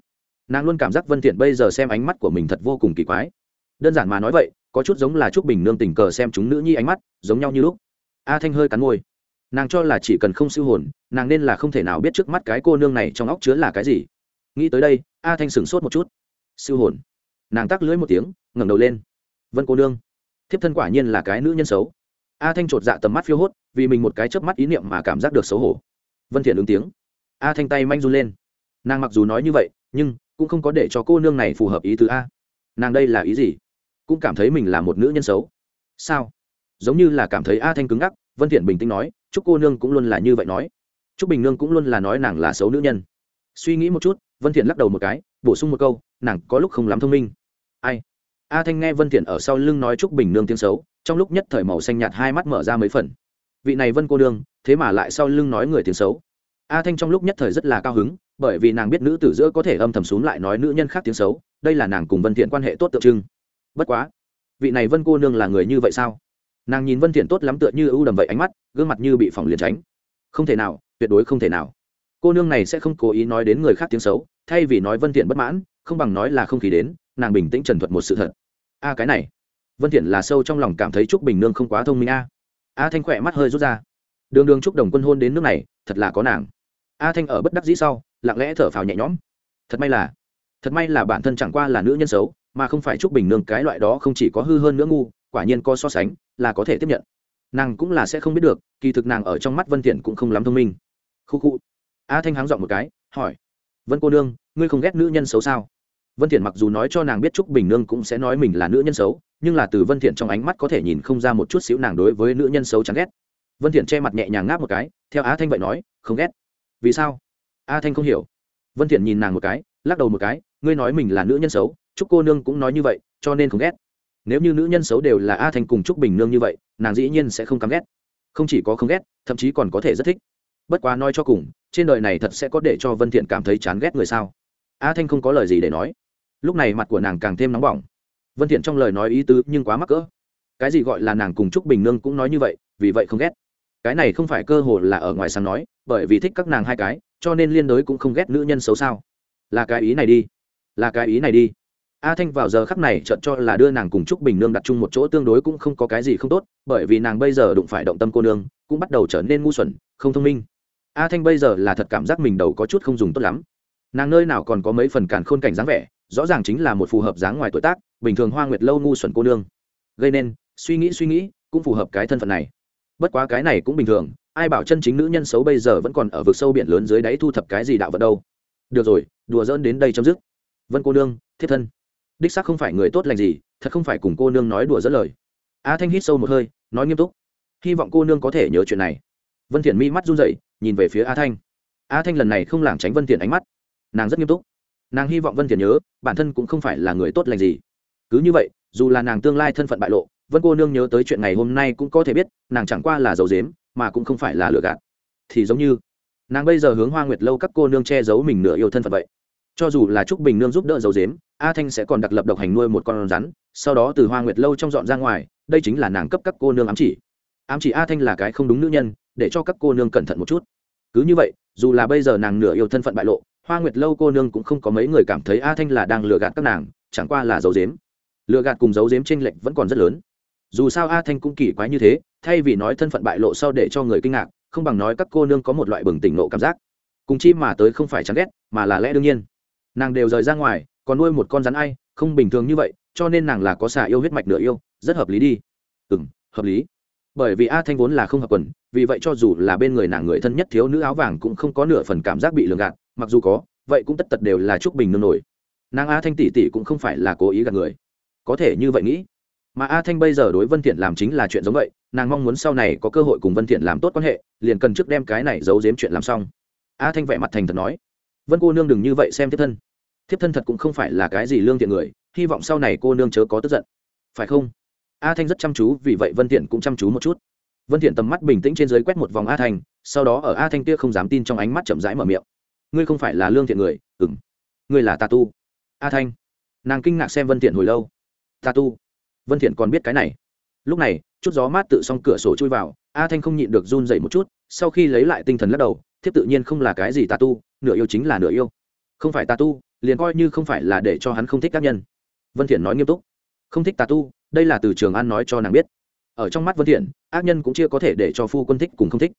nàng luôn cảm giác vân thiện bây giờ xem ánh mắt của mình thật vô cùng kỳ quái. Đơn giản mà nói vậy, có chút giống là trúc bình nương tình cờ xem chúng nữ nhi ánh mắt, giống nhau như lúc. A thanh hơi cắn môi nàng cho là chỉ cần không siêu hồn, nàng nên là không thể nào biết trước mắt cái cô nương này trong óc chứa là cái gì. Nghĩ tới đây, a thanh sửng sốt một chút. Siêu hồn. Nàng tắc lưỡi một tiếng, ngẩng đầu lên. Vân cô nương. Thiếp thân quả nhiên là cái nữ nhân xấu. A thanh chột dạ tầm mắt phiêu hốt, vì mình một cái chớp mắt ý niệm mà cảm giác được xấu hổ. Vân thiện ứng tiếng. A thanh tay manh run lên. Nàng mặc dù nói như vậy, nhưng cũng không có để cho cô nương này phù hợp ý tứ a. Nàng đây là ý gì? Cũng cảm thấy mình là một nữ nhân xấu. Sao? Giống như là cảm thấy a thanh cứng ngắc vân thiện bình tĩnh nói chúc cô nương cũng luôn là như vậy nói. Chúc bình nương cũng luôn là nói nàng là xấu nữ nhân. Suy nghĩ một chút, vân thiện lắc đầu một cái, bổ sung một câu, nàng có lúc không lắm thông minh. Ai? A thanh nghe vân thiện ở sau lưng nói chúc bình nương tiếng xấu, trong lúc nhất thời màu xanh nhạt hai mắt mở ra mấy phần. Vị này vân cô nương, thế mà lại sau lưng nói người tiếng xấu. A thanh trong lúc nhất thời rất là cao hứng, bởi vì nàng biết nữ tử giữa có thể âm thầm xuống lại nói nữ nhân khác tiếng xấu, đây là nàng cùng vân thiện quan hệ tốt tượng trưng. Bất quá, vị này vân cô nương là người như vậy sao? Nàng nhìn vân thiện tốt lắm tựa như ưu đầm vậy ánh mắt gương mặt như bị phỏng liền tránh không thể nào tuyệt đối không thể nào cô nương này sẽ không cố ý nói đến người khác tiếng xấu thay vì nói vân thiện bất mãn không bằng nói là không khí đến nàng bình tĩnh trần thuật một sự thật a cái này vân thiện là sâu trong lòng cảm thấy trúc bình nương không quá thông minh a a thanh khỏe mắt hơi rút ra đường đường trúc đồng quân hôn đến nước này thật là có nàng a thanh ở bất đắc dĩ sau lặng lẽ thở phào nhẹ nhõm thật may là thật may là bản thân chẳng qua là nữ nhân xấu mà không phải trúc bình nương cái loại đó không chỉ có hư hơn nữa ngu quả nhiên có so sánh là có thể tiếp nhận. Nàng cũng là sẽ không biết được, kỳ thực nàng ở trong mắt vân thiện cũng không lắm thông minh. Khu khu. A thanh háng dọn một cái, hỏi. Vân cô nương, ngươi không ghét nữ nhân xấu sao? Vân thiện mặc dù nói cho nàng biết trúc bình nương cũng sẽ nói mình là nữ nhân xấu, nhưng là từ vân thiện trong ánh mắt có thể nhìn không ra một chút xíu nàng đối với nữ nhân xấu chán ghét. Vân thiện che mặt nhẹ nhàng ngáp một cái, theo á thanh vậy nói, không ghét. Vì sao? A thanh không hiểu. Vân thiện nhìn nàng một cái, lắc đầu một cái, ngươi nói mình là nữ nhân xấu, trúc cô nương cũng nói như vậy, cho nên không ghét nếu như nữ nhân xấu đều là a thanh cùng trúc bình nương như vậy, nàng dĩ nhiên sẽ không căm ghét. Không chỉ có không ghét, thậm chí còn có thể rất thích. Bất quá nói cho cùng, trên đời này thật sẽ có để cho vân thiện cảm thấy chán ghét người sao? A thanh không có lời gì để nói. Lúc này mặt của nàng càng thêm nóng bỏng. Vân thiện trong lời nói ý tứ nhưng quá mắc cỡ. Cái gì gọi là nàng cùng trúc bình nương cũng nói như vậy, vì vậy không ghét. Cái này không phải cơ hội là ở ngoài sáng nói, bởi vì thích các nàng hai cái, cho nên liên đối cũng không ghét nữ nhân xấu sao? Là cái ý này đi. Là cái ý này đi a thanh vào giờ khắc này chợt cho là đưa nàng cùng trúc bình nương đặt chung một chỗ tương đối cũng không có cái gì không tốt, bởi vì nàng bây giờ đụng phải động tâm cô nương, cũng bắt đầu trở nên ngu xuẩn, không thông minh. A thanh bây giờ là thật cảm giác mình đầu có chút không dùng tốt lắm. Nàng nơi nào còn có mấy phần càn khôn cảnh dáng vẻ, rõ ràng chính là một phù hợp dáng ngoài tuổi tác, bình thường hoa nguyệt lâu ngu xuẩn cô nương. Gây nên, suy nghĩ suy nghĩ, cũng phù hợp cái thân phận này. Bất quá cái này cũng bình thường, ai bảo chân chính nữ nhân xấu bây giờ vẫn còn ở vực sâu biển lớn dưới đáy thu thập cái gì đạo vật đâu. Được rồi, đùa dỡn đến đây chấm dứt. Vân cô nương thiết thân đích xác không phải người tốt lành gì, thật không phải cùng cô nương nói đùa dẫn lời. A thanh hít sâu một hơi, nói nghiêm túc. Hy vọng cô nương có thể nhớ chuyện này. Vân thiện mi mắt run rẩy, nhìn về phía a thanh. A thanh lần này không lảng tránh vân thiện ánh mắt. Nàng rất nghiêm túc. Nàng hy vọng vân thiện nhớ, bản thân cũng không phải là người tốt lành gì. Cứ như vậy, dù là nàng tương lai thân phận bại lộ, vân cô nương nhớ tới chuyện ngày hôm nay cũng có thể biết, nàng chẳng qua là dầu dếm, mà cũng không phải là lừa gạt. Thì giống như, nàng bây giờ hướng hoa nguyệt lâu các cô nương che giấu mình nửa yêu thân phận vậy cho dù là trúc bình nương giúp đỡ dầu dếm, a thanh sẽ còn đặc lập độc hành nuôi một con rắn, sau đó từ hoa nguyệt lâu trong dọn ra ngoài, đây chính là nàng cấp các cô nương ám chỉ. Ám chỉ a thanh là cái không đúng nữ nhân, để cho các cô nương cẩn thận một chút. Cứ như vậy, dù là bây giờ nàng nửa yêu thân phận bại lộ, hoa nguyệt lâu cô nương cũng không có mấy người cảm thấy a thanh là đang lừa gạt các nàng, chẳng qua là dấu dếm. Lừa gạt cùng dấu dếm tranh lệch vẫn còn rất lớn. Dù sao a thanh cũng kỳ quái như thế, thay vì nói thân phận bại lộ sau để cho người kinh ngạc, không bằng nói các cô nương có một loại bừng tỉnh nộ cảm giác. Cùng chi mà tới không phải chán ghét, mà là lẽ đương nhiên nàng đều rời ra ngoài, còn nuôi một con rắn ai, không bình thường như vậy, cho nên nàng là có xà yêu huyết mạch nửa yêu, rất hợp lý đi. Ừ m hợp lý. Bởi vì a thanh vốn là không hợp quần, vì vậy cho dù là bên người nàng người thân nhất thiếu nữ áo vàng cũng không có nửa phần cảm giác bị lường gạt, mặc dù có, vậy cũng tất tật đều là chúc bình nương nổi. Nàng a thanh tỷ tỷ cũng không phải là cố ý gạt người. Có thể như vậy nghĩ. Mà a thanh bây giờ đối vân thiện làm chính là chuyện giống vậy, nàng mong muốn sau này có cơ hội cùng vân thiện làm tốt quan hệ, liền cần trước đem cái này giấu giếm chuyện làm xong. A thanh vẻ mặt thành thật nói vân cô nương đừng như vậy xem tiếp thân. Thiếp thân thật cũng không phải là cái gì lương thiện người, hy vọng sau này cô nương chớ có tức giận. Phải không? A thanh rất chăm chú, vì vậy vân thiện cũng chăm chú một chút. Vân thiện tầm mắt bình tĩnh trên dưới quét một vòng a thanh, sau đó ở a thanh kia không dám tin trong ánh mắt chậm rãi mở miệng. Ngươi không phải là lương thiện người, ừm. Ngươi là tà tu. A thanh, nàng kinh ngạc xem vân thiện hồi lâu. Tà tu? Vân thiện còn biết cái này. Lúc này, chút gió mát tự xong cửa sổ chui vào, a thanh không nhịn được run rẩy một chút, sau khi lấy lại tinh thần lắc đầu, thiếp tự nhiên không là cái gì tà tu nửa yêu chính là nửa yêu. Không phải tà tu, liền coi như không phải là để cho hắn không thích các nhân. Vân thiện nói nghiêm túc. Không thích tà tu, đây là từ trường an nói cho nàng biết. Ở trong mắt vân thiện, ác nhân cũng chưa có thể để cho phu quân thích cùng không thích.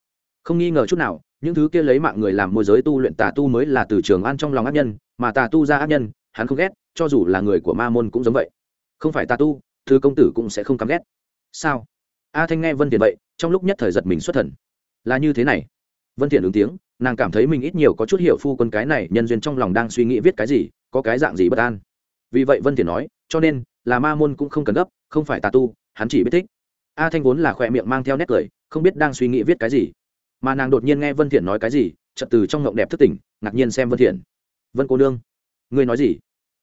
Không nghi ngờ chút nào, những thứ kia lấy mạng người làm môi giới tu luyện tà tu mới là từ trường an trong lòng ác nhân, mà tà tu ra ác nhân, hắn không ghét, cho dù là người của ma môn cũng giống vậy. Không phải tà tu thư công tử cũng sẽ không căm ghét. Sao? A thanh nghe vân thiện vậy, trong lúc nhất thời giật mình xuất thần. Là như thế này. Vân thiện ứng tiếng nàng cảm thấy mình ít nhiều có chút hiểu phu quân cái này nhân duyên trong lòng đang suy nghĩ viết cái gì, có cái dạng gì bất an. Vì vậy vân thiện nói, cho nên, là ma môn cũng không cần gấp, không phải tà tu, hắn chỉ biết thích. A thanh vốn là khỏe miệng mang theo nét cười, không biết đang suy nghĩ viết cái gì. Mà nàng đột nhiên nghe vân thiện nói cái gì, chợt từ trong ngộng đẹp thức tỉnh, ngạc nhiên xem vân thiện vân cô nương, ngươi nói gì?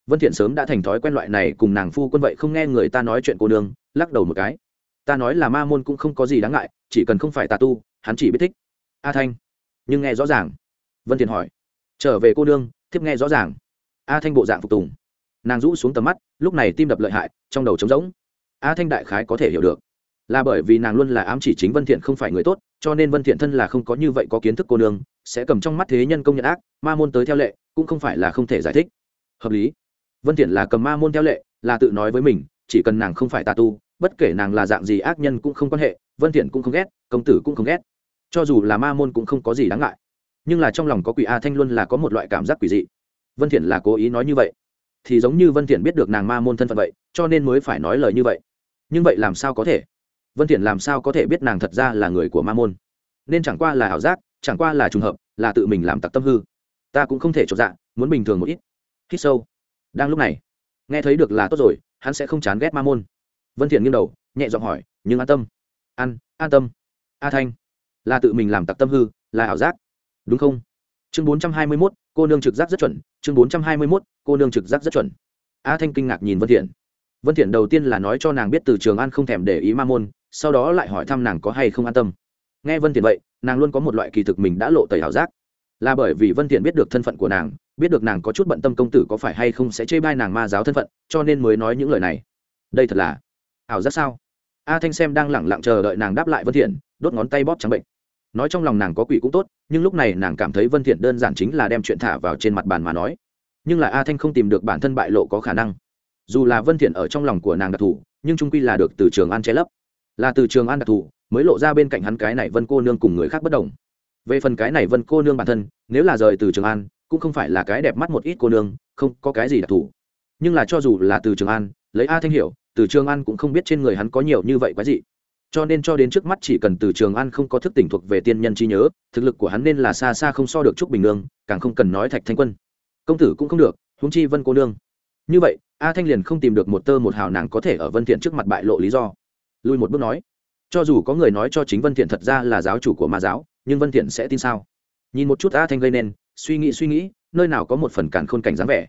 Vân thiện sớm đã thành thói quen loại này cùng nàng phu quân vậy không nghe người ta nói chuyện cô nương, lắc đầu một cái. Ta nói là ma môn cũng không có gì đáng ngại, chỉ cần không phải tà tu, hắn chỉ biết thích. A thanh nhưng nghe rõ ràng. Vân thiền hỏi. Trở về cô nương, thiếp nghe rõ ràng. A thanh bộ dạng phục tùng. Nàng rũ xuống tầm mắt, lúc này tim đập lợi hại, trong đầu trống rỗng. A thanh đại khái có thể hiểu được. Là bởi vì nàng luôn là ám chỉ chính vân thiện không phải người tốt, cho nên vân thiện thân là không có như vậy có kiến thức cô nương, sẽ cầm trong mắt thế nhân công nhận ác, ma môn tới theo lệ, cũng không phải là không thể giải thích. Hợp lý. Vân thiện là cầm ma môn theo lệ, là tự nói với mình, chỉ cần nàng không phải tà tu, bất kể nàng là dạng gì ác nhân cũng không quan hệ, vân thiện cũng không ghét, công tử cũng không ghét cho dù là ma môn cũng không có gì đáng ngại. Nhưng là trong lòng có quỷ a thanh luôn là có một loại cảm giác quỷ dị. Vân thiện là cố ý nói như vậy. Thì giống như vân thiện biết được nàng ma môn thân phận vậy, cho nên mới phải nói lời như vậy. Nhưng vậy làm sao có thể? Vân thiện làm sao có thể biết nàng thật ra là người của ma môn? Nên chẳng qua là ảo giác, chẳng qua là trùng hợp, là tự mình làm tặc tâm hư. Ta cũng không thể trộn dạ muốn bình thường một ít. Hít sâu. Đang lúc này, nghe thấy được là tốt rồi, hắn sẽ không chán ghét ma môn. Vân thiện nghiêng đầu, nhẹ giọng hỏi, nhưng an tâm? An an tâm. A thanh là tự mình làm tặc tâm hư là ảo giác. Đúng không? Chương bốn trăm hai mươi 421, cô nương trực giác rất chuẩn. Chương bốn trăm hai mươi 421, cô nương trực giác rất chuẩn. A thanh kinh ngạc nhìn vân thiện. Vân thiện đầu tiên là nói cho nàng biết từ trường an không thèm để ý ma môn sau đó lại hỏi thăm nàng có hay không an tâm. Nghe vân thiện vậy nàng luôn có một loại kỳ thực mình đã lộ tẩy ảo giác. Là bởi vì vân thiện biết được thân phận của nàng biết được nàng có chút bận tâm công tử có phải hay không sẽ chê bai nàng ma giáo thân phận cho nên mới nói những lời này. Đây thật là ảo giác sao? A thanh xem đang lẳng lặng chờ đợi nàng đáp lại vân thiện đốt ngón tay bóp trắng bệnh. Nói trong lòng nàng có quỷ cũng tốt, nhưng lúc này nàng cảm thấy vân thiện đơn giản chính là đem chuyện thả vào trên mặt bàn mà nói. Nhưng là a thanh không tìm được bản thân bại lộ có khả năng. Dù là vân thiện ở trong lòng của nàng đặc thù, nhưng trung quy là được từ trường an che lấp. Là từ trường an đặc thù, mới lộ ra bên cạnh hắn cái này vân cô nương cùng người khác bất đồng. Về phần cái này vân cô nương bản thân, nếu là rời từ trường an, cũng không phải là cái đẹp mắt một ít cô nương, không có cái gì đặc thù. Nhưng là cho dù là từ trường an, lấy a thanh hiểu, từ trường an cũng không biết trên người hắn có nhiều như vậy quái gì cho nên cho đến trước mắt chỉ cần từ trường an không có thức tỉnh thuộc về tiên nhân trí nhớ, thực lực của hắn nên là xa xa không so được trúc bình nương, càng không cần nói thạch thanh quân. Công tử cũng không được, huống chi vân cô nương. Như vậy, a thanh liền không tìm được một tơ một hào nàng có thể ở vân thiện trước mặt bại lộ lý do. Lui một bước nói, cho dù có người nói cho chính vân thiện thật ra là giáo chủ của ma giáo, nhưng vân thiện sẽ tin sao? Nhìn một chút a thanh gây nên, suy nghĩ suy nghĩ, nơi nào có một phần càn khôn cảnh dáng vẻ.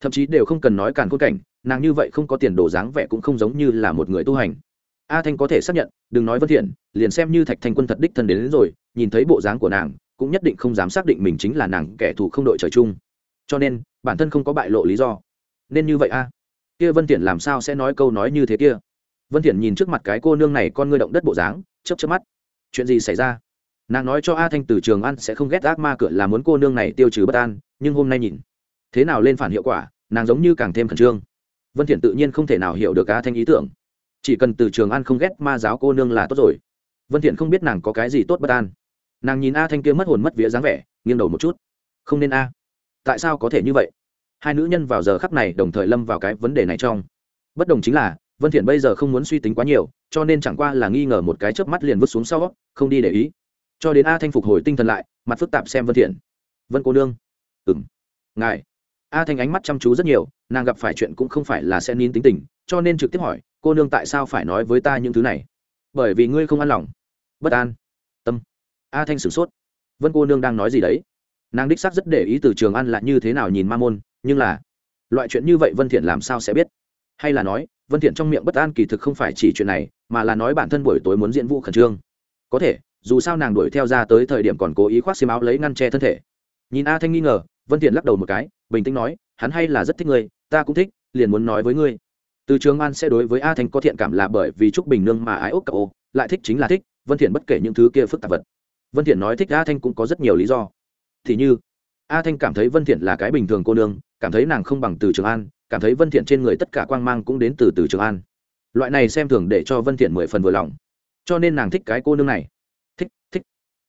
Thậm chí đều không cần nói càn khôn cảnh, nàng như vậy không có tiền đồ dáng vẻ cũng không giống như là một người tu hành a thanh có thể xác nhận đừng nói vân thiện liền xem như thạch thanh quân thật đích thân đến, đến rồi nhìn thấy bộ dáng của nàng cũng nhất định không dám xác định mình chính là nàng kẻ thù không đội trời chung. Cho nên bản thân không có bại lộ lý do. Nên như vậy a? Kia vân thiện làm sao sẽ nói câu nói như thế kia? Vân thiện nhìn trước mặt cái cô nương này con ngươi động đất bộ dáng chớp chớp mắt. Chuyện gì xảy ra? Nàng nói cho a thanh từ trường An sẽ không ghét ác ma cửa là muốn cô nương này tiêu trừ bất an nhưng hôm nay nhìn. Thế nào lên phản hiệu quả nàng giống như càng thêm khẩn trương. Vân thiện tự nhiên không thể nào hiểu được a thanh ý tưởng chỉ cần từ trường an không ghét ma giáo cô nương là tốt rồi. Vân thiện không biết nàng có cái gì tốt bất an. Nàng nhìn a thanh kia mất hồn mất vía dáng vẻ, nghiêng đầu một chút. Không nên a. Tại sao có thể như vậy? Hai nữ nhân vào giờ khắc này đồng thời lâm vào cái vấn đề này trong. Bất đồng chính là, vân thiện bây giờ không muốn suy tính quá nhiều, cho nên chẳng qua là nghi ngờ một cái chớp mắt liền vứt xuống sau, không đi để ý. Cho đến a thanh phục hồi tinh thần lại, mặt phức tạp xem vân thiện. Vân cô nương. Ừm. Ngài. A thanh ánh mắt chăm chú rất nhiều, nàng gặp phải chuyện cũng không phải là sẽ nín tính tình, cho nên trực tiếp hỏi cô nương tại sao phải nói với ta những thứ này? Bởi vì ngươi không an lòng. Bất an. Tâm. A thanh sửng sốt. Vân cô nương đang nói gì đấy? Nàng đích xác rất để ý từ trường an là như thế nào nhìn ma môn, nhưng là, loại chuyện như vậy vân thiện làm sao sẽ biết? Hay là nói, vân thiện trong miệng bất an kỳ thực không phải chỉ chuyện này, mà là nói bản thân buổi tối muốn diễn vũ khẩn trương. Có thể, dù sao nàng đuổi theo ra tới thời điểm còn cố ý khoác xiêm áo lấy ngăn che thân thể. Nhìn a thanh nghi ngờ, vân thiện lắc đầu một cái, bình tĩnh nói, hắn hay là rất thích ngươi, ta cũng thích, liền muốn nói với ngươi từ trường an sẽ đối với a thanh có thiện cảm là bởi vì trúc bình nương mà ái ốc cậu ô, lại thích chính là thích, vân thiện bất kể những thứ kia phức tạp vật. Vân thiện nói thích a thanh cũng có rất nhiều lý do. Thì như, a thanh cảm thấy vân thiện là cái bình thường cô nương, cảm thấy nàng không bằng từ trường an, cảm thấy vân thiện trên người tất cả quang mang cũng đến từ từ trường an. Loại này xem thường để cho vân thiện mười phần vừa lòng. Cho nên nàng thích cái cô nương này. Thích thích.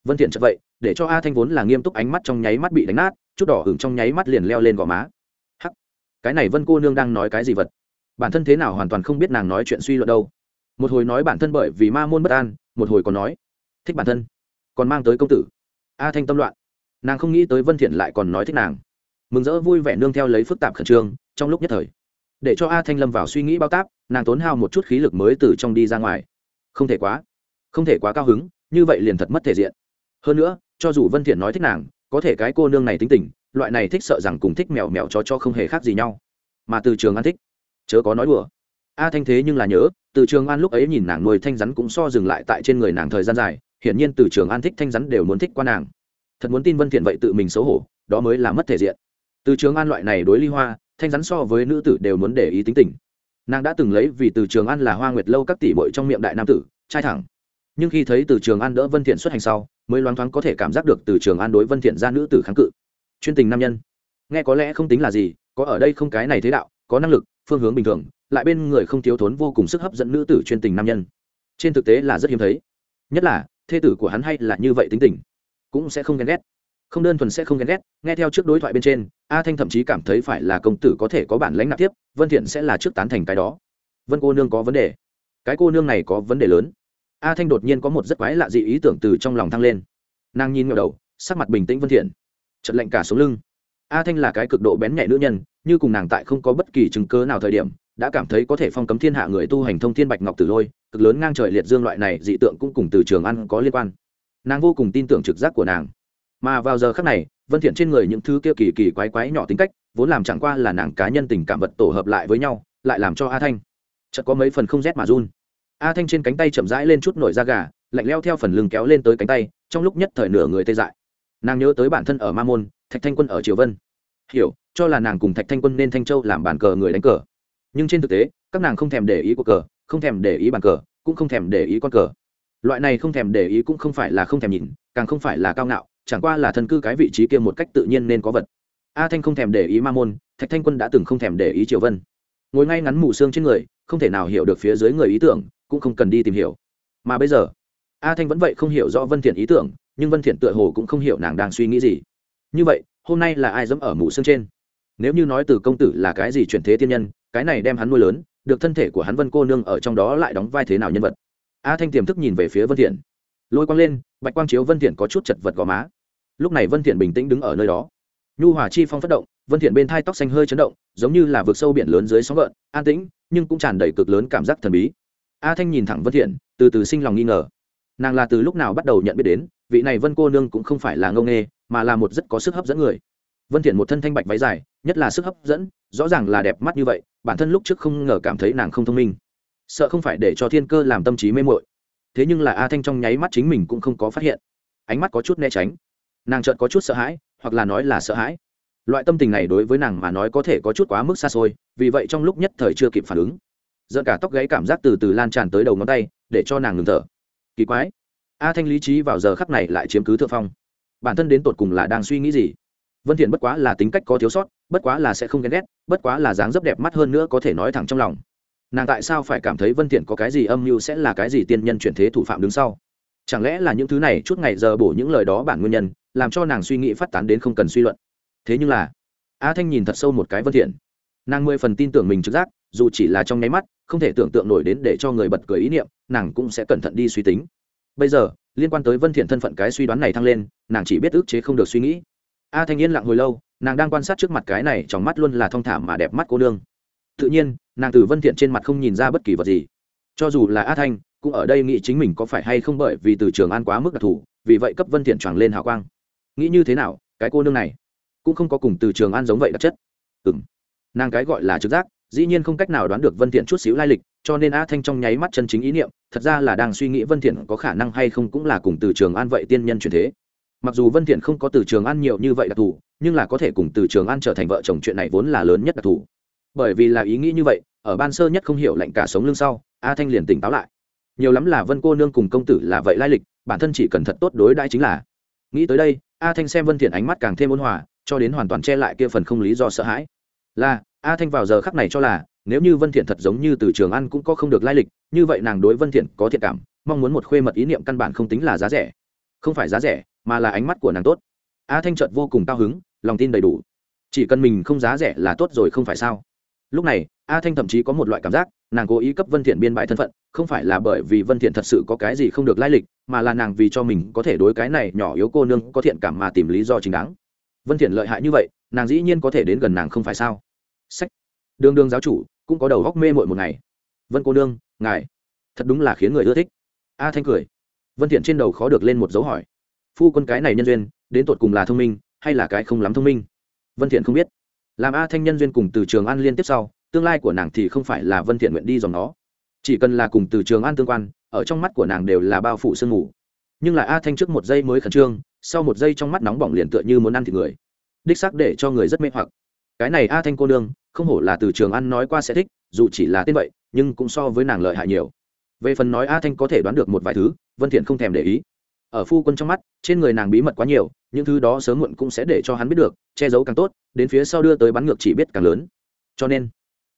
Vân thiện chợt vậy, để cho a thanh vốn là nghiêm túc ánh mắt trong nháy mắt bị đánh nát, chút đỏ hửng trong nháy mắt liền leo lên gò má. Hắc, cái này vân cô nương đang nói cái gì vật? Bản thân thế nào hoàn toàn không biết nàng nói chuyện suy luận đâu. Một hồi nói bản thân bởi vì ma môn bất an, một hồi còn nói, thích bản thân, còn mang tới công tử. A thanh tâm loạn. Nàng không nghĩ tới vân thiện lại còn nói thích nàng. Mừng rỡ vui vẻ nương theo lấy phức tạp khẩn trương, trong lúc nhất thời, để cho a thanh lâm vào suy nghĩ bao táp, nàng tốn hao một chút khí lực mới từ trong đi ra ngoài. Không thể quá, không thể quá cao hứng, như vậy liền thật mất thể diện. Hơn nữa, cho dù vân thiện nói thích nàng, có thể cái cô nương này tính tình, loại này thích sợ rằng cùng thích mèo mèo cho cho không hề khác gì nhau. Mà từ trường ăn thích chớ có nói đùa. A thanh thế nhưng là nhớ, từ trường an lúc ấy nhìn nàng nuôi thanh rắn cũng so dừng lại tại trên người nàng thời gian dài, hiển nhiên từ trường an thích thanh rắn đều muốn thích qua nàng. Thật muốn tin vân thiện vậy tự mình xấu hổ, đó mới là mất thể diện. Từ trường an loại này đối ly hoa, thanh rắn so với nữ tử đều muốn để ý tính tình. Nàng đã từng lấy vì từ trường an là hoa nguyệt lâu các tỷ bội trong miệng đại nam tử, trai thẳng. Nhưng khi thấy từ trường an đỡ vân thiện xuất hành sau, mới loáng thoáng có thể cảm giác được từ trường an đối vân thiện ra nữ tử kháng cự. Chuyên tình nam nhân. Nghe có lẽ không tính là gì, có ở đây không cái này thế đạo, có năng lực phương hướng bình thường, lại bên người không thiếu thốn vô cùng sức hấp dẫn nữ tử chuyên tình nam nhân. Trên thực tế là rất hiếm thấy. Nhất là, thê tử của hắn hay là như vậy tính tình, cũng sẽ không ghen ghét. Không đơn thuần sẽ không ghen ghét, nghe theo trước đối thoại bên trên, a thanh thậm chí cảm thấy phải là công tử có thể có bản lãnh nạp tiếp, vân thiện sẽ là trước tán thành cái đó. Vân cô nương có vấn đề. Cái cô nương này có vấn đề lớn. A thanh đột nhiên có một rất quái lạ dị ý tưởng từ trong lòng thăng lên. Nàng nhìn ngẩng đầu, sắc mặt bình tĩnh vân thiện. Chợt lạnh cả sống lưng a thanh là cái cực độ bén nhạy nữ nhân, như cùng nàng tại không có bất kỳ chứng cứ nào thời điểm, đã cảm thấy có thể phong cấm thiên hạ người tu hành thông thiên bạch ngọc tử lôi, cực lớn ngang trời liệt dương loại này dị tượng cũng cùng từ trường ăn có liên quan. Nàng vô cùng tin tưởng trực giác của nàng. Mà vào giờ khác này, vân thiện trên người những thứ kia kỳ kỳ quái quái nhỏ tính cách, vốn làm chẳng qua là nàng cá nhân tình cảm vật tổ hợp lại với nhau, lại làm cho a thanh chợt có mấy phần không rét mà run. A thanh trên cánh tay chậm rãi lên chút nổi da gà, lạnh leo theo phần lưng kéo lên tới cánh tay, trong lúc nhất thời nửa người tê dại. Nàng nhớ tới bản thân ở ma môn thạch thanh quân ở triều vân. Hiểu, cho là nàng cùng thạch thanh quân nên thanh châu làm bàn cờ người đánh cờ. Nhưng trên thực tế, các nàng không thèm để ý của cờ, không thèm để ý bàn cờ, cũng không thèm để ý con cờ. Loại này không thèm để ý cũng không phải là không thèm nhìn, càng không phải là cao ngạo, chẳng qua là thân cư cái vị trí kia một cách tự nhiên nên có vật. A thanh không thèm để ý ma môn, thạch thanh quân đã từng không thèm để ý triều vân. Ngồi ngay ngắn mù xương trên người, không thể nào hiểu được phía dưới người ý tưởng, cũng không cần đi tìm hiểu. Mà bây giờ, a thanh vẫn vậy không hiểu rõ vân thiện ý tưởng, nhưng vân thiện tựa hồ cũng không hiểu nàng đang suy nghĩ gì như vậy, hôm nay là ai dẫm ở mũ xương trên? Nếu như nói từ công tử là cái gì chuyển thế tiên nhân, cái này đem hắn nuôi lớn, được thân thể của hắn vân cô nương ở trong đó lại đóng vai thế nào nhân vật? A thanh tiềm thức nhìn về phía vân thiện. Lôi quang lên, bạch quang chiếu vân thiện có chút chật vật gò má. Lúc này vân thiện bình tĩnh đứng ở nơi đó. Nhu hòa chi phong phát động, vân thiện bên thai tóc xanh hơi chấn động, giống như là vực sâu biển lớn dưới sóng gợn, an tĩnh, nhưng cũng tràn đầy cực lớn cảm giác thần bí. A thanh nhìn thẳng vân thiện, từ từ sinh lòng nghi ngờ. Nàng là từ lúc nào bắt đầu nhận biết đến, vị này vân cô nương cũng không phải là ngông nghê mà là một rất có sức hấp dẫn người. Vân thiện một thân thanh bạch váy dài, nhất là sức hấp dẫn, rõ ràng là đẹp mắt như vậy, bản thân lúc trước không ngờ cảm thấy nàng không thông minh. Sợ không phải để cho thiên cơ làm tâm trí mê muội. Thế nhưng là a thanh trong nháy mắt chính mình cũng không có phát hiện. Ánh mắt có chút né tránh. Nàng chợt có chút sợ hãi, hoặc là nói là sợ hãi. Loại tâm tình này đối với nàng mà nói có thể có chút quá mức xa xôi, vì vậy trong lúc nhất thời chưa kịp phản ứng. Giận cả tóc gáy cảm giác từ từ lan tràn tới đầu ngón tay, để cho nàng ngừng thở. Kỳ quái. A thanh lý trí vào giờ khắc này lại chiếm cứ thượng phong bản thân đến tột cùng là đang suy nghĩ gì? Vân thiện bất quá là tính cách có thiếu sót, bất quá là sẽ không ghen ghét, bất quá là dáng dấp đẹp mắt hơn nữa có thể nói thẳng trong lòng. Nàng tại sao phải cảm thấy vân thiện có cái gì âm mưu sẽ là cái gì tiên nhân chuyển thế thủ phạm đứng sau? Chẳng lẽ là những thứ này chút ngày giờ bổ những lời đó bản nguyên nhân, làm cho nàng suy nghĩ phát tán đến không cần suy luận? Thế nhưng là, a thanh nhìn thật sâu một cái vân thiện. Nàng mười phần tin tưởng mình trực giác, dù chỉ là trong nháy mắt, không thể tưởng tượng nổi đến để cho người bật cười ý niệm, nàng cũng sẽ cẩn thận đi suy tính. Bây giờ liên quan tới vân thiện thân phận cái suy đoán này thăng lên, nàng chỉ biết ức chế không được suy nghĩ. A thanh yên lặng hồi lâu, nàng đang quan sát trước mặt cái này, trong mắt luôn là thong thả mà đẹp mắt cô đương tự nhiên, nàng từ vân thiện trên mặt không nhìn ra bất kỳ vật gì. Cho dù là a thanh, cũng ở đây nghĩ chính mình có phải hay không bởi vì từ trường an quá mức đặc thù, vì vậy cấp vân thiện choàng lên hào quang. Nghĩ như thế nào, cái cô nương này cũng không có cùng từ trường an giống vậy đặc chất. Ừm. Nàng cái gọi là trực giác dĩ nhiên không cách nào đoán được vân thiện chút xíu lai lịch, cho nên a thanh trong nháy mắt chân chính ý niệm, thật ra là đang suy nghĩ vân thiện có khả năng hay không cũng là cùng từ trường an vậy tiên nhân chuyển thế. Mặc dù vân thiện không có từ trường an nhiều như vậy đặc thù, nhưng là có thể cùng từ trường an trở thành vợ chồng chuyện này vốn là lớn nhất đặc thù. Bởi vì là ý nghĩ như vậy, ở ban sơ nhất không hiểu lạnh cả sống lưng sau, a thanh liền tỉnh táo lại. Nhiều lắm là vân cô nương cùng công tử là vậy lai lịch, bản thân chỉ cần thật tốt đối đãi chính là. Nghĩ tới đây, a thanh xem vân thiện ánh mắt càng thêm ôn hòa, cho đến hoàn toàn che lại kia phần không lý do sợ hãi. Là a thanh vào giờ khắc này cho là, nếu như vân thiện thật giống như từ trường ăn cũng có không được lai lịch, như vậy nàng đối vân thiện có thiện cảm, mong muốn một khuê mật ý niệm căn bản không tính là giá rẻ. Không phải giá rẻ, mà là ánh mắt của nàng tốt. A thanh chợt vô cùng cao hứng, lòng tin đầy đủ. Chỉ cần mình không giá rẻ là tốt rồi không phải sao? Lúc này, a thanh thậm chí có một loại cảm giác, nàng cố ý cấp vân thiện biên bại thân phận, không phải là bởi vì vân thiện thật sự có cái gì không được lai lịch, mà là nàng vì cho mình có thể đối cái này nhỏ yếu cô nương có thiện cảm mà tìm lý do chính đáng. Vân thiện lợi hại như vậy, nàng dĩ nhiên có thể đến gần nàng không phải sao? Sách. Đường đường giáo chủ, cũng có đầu góc mê mội một ngày. Vân cô nương, ngài. Thật đúng là khiến người ưa thích. A thanh cười. Vân thiện trên đầu khó được lên một dấu hỏi. Phu quân cái này nhân duyên, đến tột cùng là thông minh, hay là cái không lắm thông minh? Vân thiện không biết. Làm a thanh nhân duyên cùng từ trường an liên tiếp sau, tương lai của nàng thì không phải là vân thiện nguyện đi dòng nó. Chỉ cần là cùng từ trường an tương quan, ở trong mắt của nàng đều là bao phủ sương mù. Nhưng là a thanh trước một giây mới khẩn trương, sau một giây trong mắt nóng bỏng liền tựa như muốn ăn thịt người. Đích xác để cho người rất mê hoặc cái này a thanh cô nương, không hổ là từ trường ăn nói qua sẽ thích, dù chỉ là tên vậy, nhưng cũng so với nàng lợi hại nhiều. Về phần nói a thanh có thể đoán được một vài thứ, vân thiện không thèm để ý. Ở phu quân trong mắt, trên người nàng bí mật quá nhiều, những thứ đó sớm muộn cũng sẽ để cho hắn biết được, che giấu càng tốt, đến phía sau đưa tới bắn ngược chỉ biết càng lớn. Cho nên,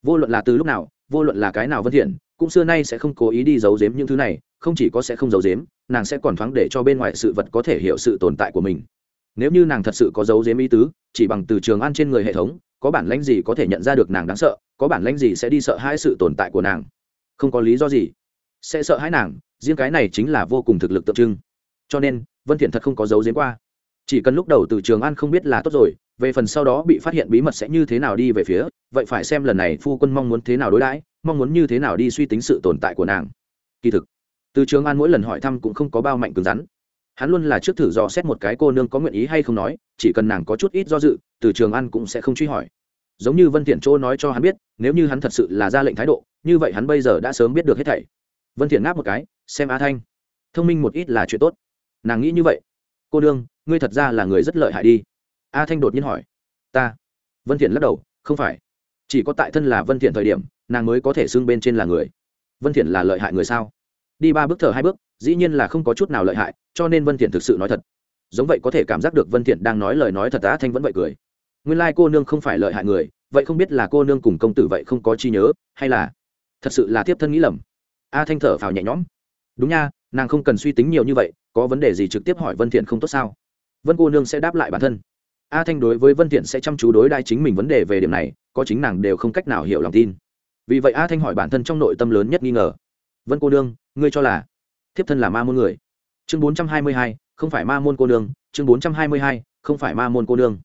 vô luận là từ lúc nào, vô luận là cái nào vân thiện, cũng xưa nay sẽ không cố ý đi giấu giếm những thứ này, không chỉ có sẽ không giấu giếm, nàng sẽ còn thoáng để cho bên ngoài sự vật có thể hiểu sự tồn tại của mình nếu như nàng thật sự có dấu dếm ý tứ, chỉ bằng từ trường ăn trên người hệ thống, có bản lãnh gì có thể nhận ra được nàng đáng sợ, có bản lãnh gì sẽ đi sợ hãi sự tồn tại của nàng? Không có lý do gì. Sẽ sợ hãi nàng, riêng cái này chính là vô cùng thực lực tượng trưng. Cho nên, vân thiện thật không có dấu dếm qua. Chỉ cần lúc đầu từ trường an không biết là tốt rồi, về phần sau đó bị phát hiện bí mật sẽ như thế nào đi về phía, vậy phải xem lần này phu quân mong muốn thế nào đối đãi, mong muốn như thế nào đi suy tính sự tồn tại của nàng. Kỳ thực, từ trường an mỗi lần hỏi thăm cũng không có bao mạnh cứng rắn hắn luôn là trước thử dò xét một cái cô nương có nguyện ý hay không nói, chỉ cần nàng có chút ít do dự, từ trường an cũng sẽ không truy hỏi. Giống như vân thiện chỗ nói cho hắn biết, nếu như hắn thật sự là ra lệnh thái độ, như vậy hắn bây giờ đã sớm biết được hết thảy. Vân thiện ngáp một cái, xem a thanh. Thông minh một ít là chuyện tốt. Nàng nghĩ như vậy. Cô đương ngươi thật ra là người rất lợi hại đi. A thanh đột nhiên hỏi. Ta. Vân thiện lắc đầu, không phải. Chỉ có tại thân là vân thiện thời điểm, nàng mới có thể xưng bên trên là người. Vân thiện là lợi hại người sao? Đi ba bước thở hai bước dĩ nhiên là không có chút nào lợi hại, cho nên vân thiện thực sự nói thật. Giống vậy có thể cảm giác được vân thiện đang nói lời nói thật á, thanh vẫn vậy cười. Nguyên lai like cô nương không phải lợi hại người, vậy không biết là cô nương cùng công tử vậy không có chi nhớ, hay là thật sự là tiếp thân nghĩ lầm? A thanh thở phào nhẹ nhõm. Đúng nha, nàng không cần suy tính nhiều như vậy, có vấn đề gì trực tiếp hỏi vân thiện không tốt sao? Vân cô nương sẽ đáp lại bản thân. A thanh đối với vân thiện sẽ chăm chú đối đai chính mình vấn đề về điểm này, có chính nàng đều không cách nào hiểu lòng tin. Vì vậy a thanh hỏi bản thân trong nội tâm lớn nhất nghi ngờ. Vân cô nương, ngươi cho là thiếp thân là ma môn người. Chương 422, không phải ma môn cô nương. Chương 422, không phải ma môn cô nương.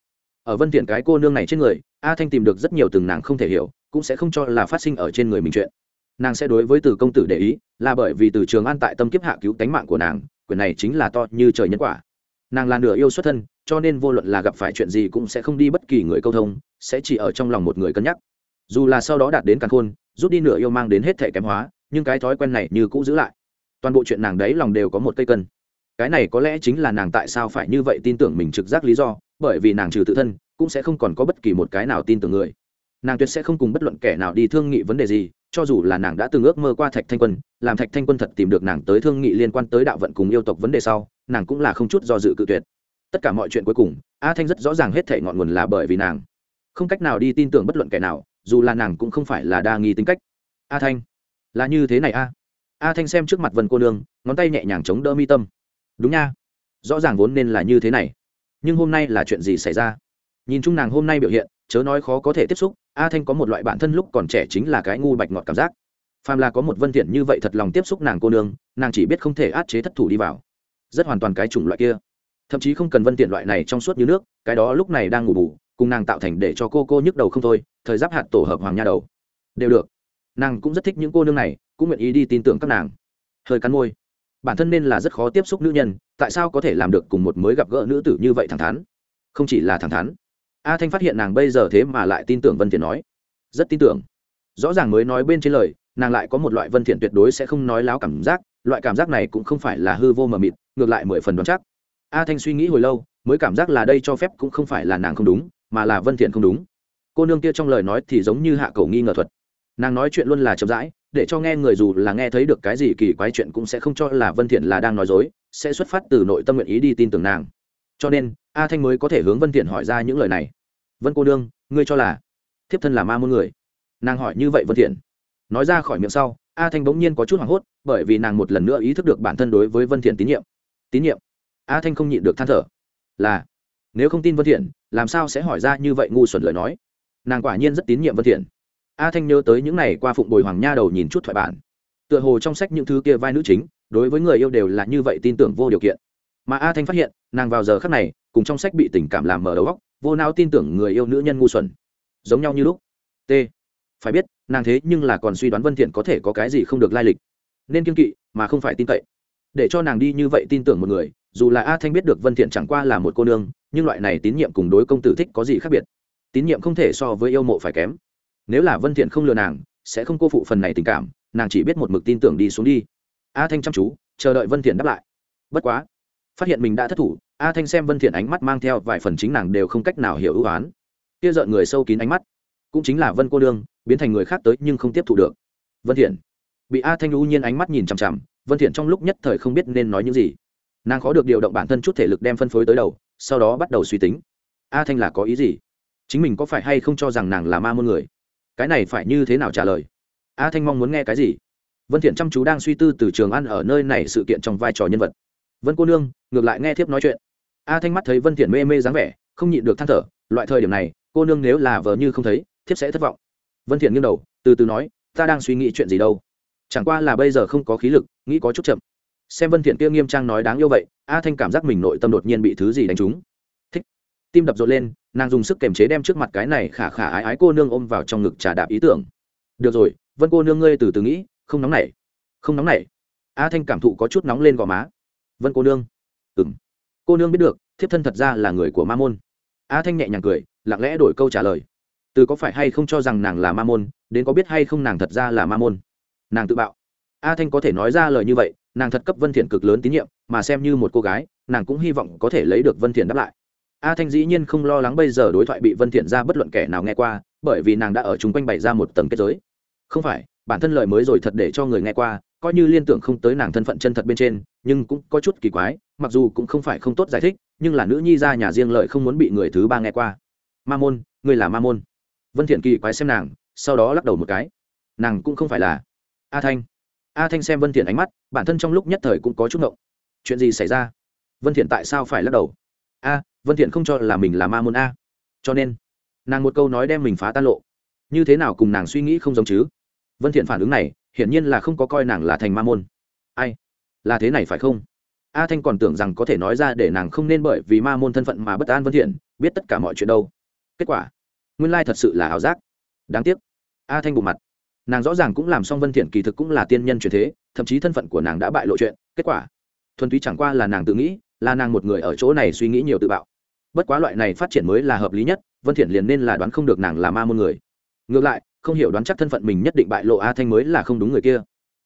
Ở vân thiện cái cô nương này trên người a thanh tìm được rất nhiều từng nàng không thể hiểu cũng sẽ không cho là phát sinh ở trên người mình chuyện. Nàng sẽ đối với từ công tử để ý là bởi vì từ trường an tại tâm kiếp hạ cứu tánh mạng của nàng quyền này chính là to như trời nhân quả. Nàng là nửa yêu xuất thân cho nên vô luận là gặp phải chuyện gì cũng sẽ không đi bất kỳ người câu thông sẽ chỉ ở trong lòng một người cân nhắc. Dù là sau đó đạt đến càn khôn rút đi nửa yêu mang đến hết thể kém hóa nhưng cái thói quen này như cũ giữ lại toàn bộ chuyện nàng đấy lòng đều có một cây cân. Cái này có lẽ chính là nàng tại sao phải như vậy tin tưởng mình trực giác lý do, bởi vì nàng trừ tự thân, cũng sẽ không còn có bất kỳ một cái nào tin tưởng người. Nàng tuyệt sẽ không cùng bất luận kẻ nào đi thương nghị vấn đề gì, cho dù là nàng đã từng ước mơ qua thạch thanh quân, làm thạch thanh quân thật tìm được nàng tới thương nghị liên quan tới đạo vận cùng yêu tộc vấn đề sau, nàng cũng là không chút do dự cự tuyệt. Tất cả mọi chuyện cuối cùng, a thanh rất rõ ràng hết thể ngọn nguồn là bởi vì nàng. Không cách nào đi tin tưởng bất luận kẻ nào, dù là nàng cũng không phải là đa nghi tính cách. A thanh, là như thế này a? A thanh xem trước mặt vân cô nương, ngón tay nhẹ nhàng chống đỡ mi tâm. Đúng nha. Rõ ràng vốn nên là như thế này. Nhưng hôm nay là chuyện gì xảy ra? Nhìn chung nàng hôm nay biểu hiện, chớ nói khó có thể tiếp xúc, a thanh có một loại bản thân lúc còn trẻ chính là cái ngu bạch ngọt cảm giác. Phàm là có một vân thiện như vậy thật lòng tiếp xúc nàng cô nương, nàng chỉ biết không thể át chế thất thủ đi vào. Rất hoàn toàn cái chủng loại kia. Thậm chí không cần vân tiện loại này trong suốt như nước, cái đó lúc này đang ngủ bù, cùng nàng tạo thành để cho cô cô nhức đầu không thôi, thời giáp hạt tổ hợp hoàng nha đầu. Đều được nàng cũng rất thích những cô nương này, cũng nguyện ý đi tin tưởng các nàng. Hơi cắn môi. Bản thân nên là rất khó tiếp xúc nữ nhân, tại sao có thể làm được cùng một mới gặp gỡ nữ tử như vậy thẳng thắn? Không chỉ là thẳng thắn. A thanh phát hiện nàng bây giờ thế mà lại tin tưởng vân thiện nói. Rất tin tưởng. Rõ ràng mới nói bên trên lời, nàng lại có một loại vân thiện tuyệt đối sẽ không nói láo cảm giác, loại cảm giác này cũng không phải là hư vô mờ mịt, ngược lại mười phần đoán chắc. A thanh suy nghĩ hồi lâu, mới cảm giác là đây cho phép cũng không phải là nàng không đúng, mà là vân thiện không đúng. Cô nương kia trong lời nói thì giống như hạ cầu nghi ngờ thuật nàng nói chuyện luôn là chậm rãi để cho nghe người dù là nghe thấy được cái gì kỳ quái chuyện cũng sẽ không cho là vân thiện là đang nói dối sẽ xuất phát từ nội tâm nguyện ý đi tin tưởng nàng. Cho nên a thanh mới có thể hướng vân thiện hỏi ra những lời này. Vân cô đương, ngươi cho là thiếp thân là ma môn người? Nàng hỏi như vậy vân thiện. Nói ra khỏi miệng sau a thanh bỗng nhiên có chút hoảng hốt bởi vì nàng một lần nữa ý thức được bản thân đối với vân thiện tín nhiệm. Tín nhiệm? A thanh không nhịn được than thở. Là nếu không tin vân thiện làm sao sẽ hỏi ra như vậy ngu xuẩn lời nói? Nàng quả nhiên rất tín nhiệm vân thiện a thanh nhớ tới những ngày qua phụng bồi hoàng nha đầu nhìn chút thoại bản. Tựa hồ trong sách những thứ kia vai nữ chính, đối với người yêu đều là như vậy tin tưởng vô điều kiện. Mà a thanh phát hiện, nàng vào giờ khắc này, cùng trong sách bị tình cảm làm mở đầu góc vô não tin tưởng người yêu nữ nhân ngu xuẩn. Giống nhau như lúc. T. Phải biết, nàng thế nhưng là còn suy đoán vân thiện có thể có cái gì không được lai lịch. Nên kiên kỵ, mà không phải tin cậy. Để cho nàng đi như vậy tin tưởng một người, dù là a thanh biết được vân thiện chẳng qua là một cô nương, nhưng loại này tín nhiệm cùng đối công tử thích có gì khác biệt? Tín nhiệm không thể so với yêu mộ phải kém nếu là vân thiện không lừa nàng, sẽ không cô phụ phần này tình cảm, nàng chỉ biết một mực tin tưởng đi xuống đi. A thanh chăm chú, chờ đợi vân thiện đáp lại. Bất quá, phát hiện mình đã thất thủ, a thanh xem vân thiện ánh mắt mang theo vài phần chính nàng đều không cách nào hiểu ưu ái. Kia dợn người sâu kín ánh mắt, cũng chính là vân cô đương biến thành người khác tới nhưng không tiếp thụ được. Vân thiện, bị a thanh u nhiên ánh mắt nhìn chằm chằm, vân thiện trong lúc nhất thời không biết nên nói những gì. Nàng khó được điều động bản thân chút thể lực đem phân phối tới đầu, sau đó bắt đầu suy tính. A thanh là có ý gì? Chính mình có phải hay không cho rằng nàng là ma môn người? Cái này phải như thế nào trả lời? A thanh mong muốn nghe cái gì? Vân thiện chăm chú đang suy tư từ trường ăn ở nơi này sự kiện trong vai trò nhân vật. Vân cô nương, ngược lại nghe thiếp nói chuyện. A thanh mắt thấy vân thiện mê mê dáng vẻ, không nhịn được than thở, loại thời điểm này, cô nương nếu là vờ như không thấy, thiếp sẽ thất vọng. Vân thiện nghiêng đầu, từ từ nói, ta đang suy nghĩ chuyện gì đâu? Chẳng qua là bây giờ không có khí lực, nghĩ có chút chậm. Xem vân thiện kia nghiêm trang nói đáng yêu vậy, a thanh cảm giác mình nội tâm đột nhiên bị thứ gì đánh trúng tim đập rộn lên, nàng dùng sức kềm chế đem trước mặt cái này khả khả ái ái cô nương ôm vào trong ngực trà đạp ý tưởng. Được rồi, vân cô nương ngươi từ từ nghĩ, không nóng nảy, không nóng nảy. A thanh cảm thụ có chút nóng lên gò má. Vân cô nương. Ừm. Cô nương biết được, thiếp thân thật ra là người của ma môn. A thanh nhẹ nhàng cười, lặng lẽ đổi câu trả lời. Từ có phải hay không cho rằng nàng là ma môn, đến có biết hay không nàng thật ra là ma môn? Nàng tự bạo. A thanh có thể nói ra lời như vậy, nàng thật cấp vân thiện cực lớn tín nhiệm, mà xem như một cô gái, nàng cũng hy vọng có thể lấy được vân thiện đáp lại a thanh dĩ nhiên không lo lắng bây giờ đối thoại bị vân thiện ra bất luận kẻ nào nghe qua, bởi vì nàng đã ở chung quanh bày ra một tầng kết giới. Không phải, bản thân lời mới rồi thật để cho người nghe qua, coi như liên tưởng không tới nàng thân phận chân thật bên trên, nhưng cũng có chút kỳ quái, mặc dù cũng không phải không tốt giải thích, nhưng là nữ nhi ra nhà riêng lợi không muốn bị người thứ ba nghe qua. Ma môn, người là ma môn. Vân thiện kỳ quái xem nàng, sau đó lắc đầu một cái. Nàng cũng không phải là a thanh. A thanh xem vân thiện ánh mắt, bản thân trong lúc nhất thời cũng có chút ngộng. Chuyện gì xảy ra? Vân thiện tại sao phải lắc đầu? A vân thiện không cho là mình là ma môn a. Cho nên, nàng một câu nói đem mình phá tan lộ. Như thế nào cùng nàng suy nghĩ không giống chứ? Vân thiện phản ứng này, hiển nhiên là không có coi nàng là thành ma môn. Ai? Là thế này phải không? A thanh còn tưởng rằng có thể nói ra để nàng không nên bởi vì ma môn thân phận mà bất an vân thiện, biết tất cả mọi chuyện đâu. Kết quả, nguyên lai thật sự là ảo giác. Đáng tiếc, a thanh bụng mặt. Nàng rõ ràng cũng làm xong vân thiện kỳ thực cũng là tiên nhân truyền thế, thậm chí thân phận của nàng đã bại lộ chuyện. Kết quả, thuần túy chẳng qua là nàng tự nghĩ, là nàng một người ở chỗ này suy nghĩ nhiều tự bạo bất quá loại này phát triển mới là hợp lý nhất, vân thiện liền nên là đoán không được nàng là ma môn người. Ngược lại, không hiểu đoán chắc thân phận mình nhất định bại lộ a thanh mới là không đúng người kia.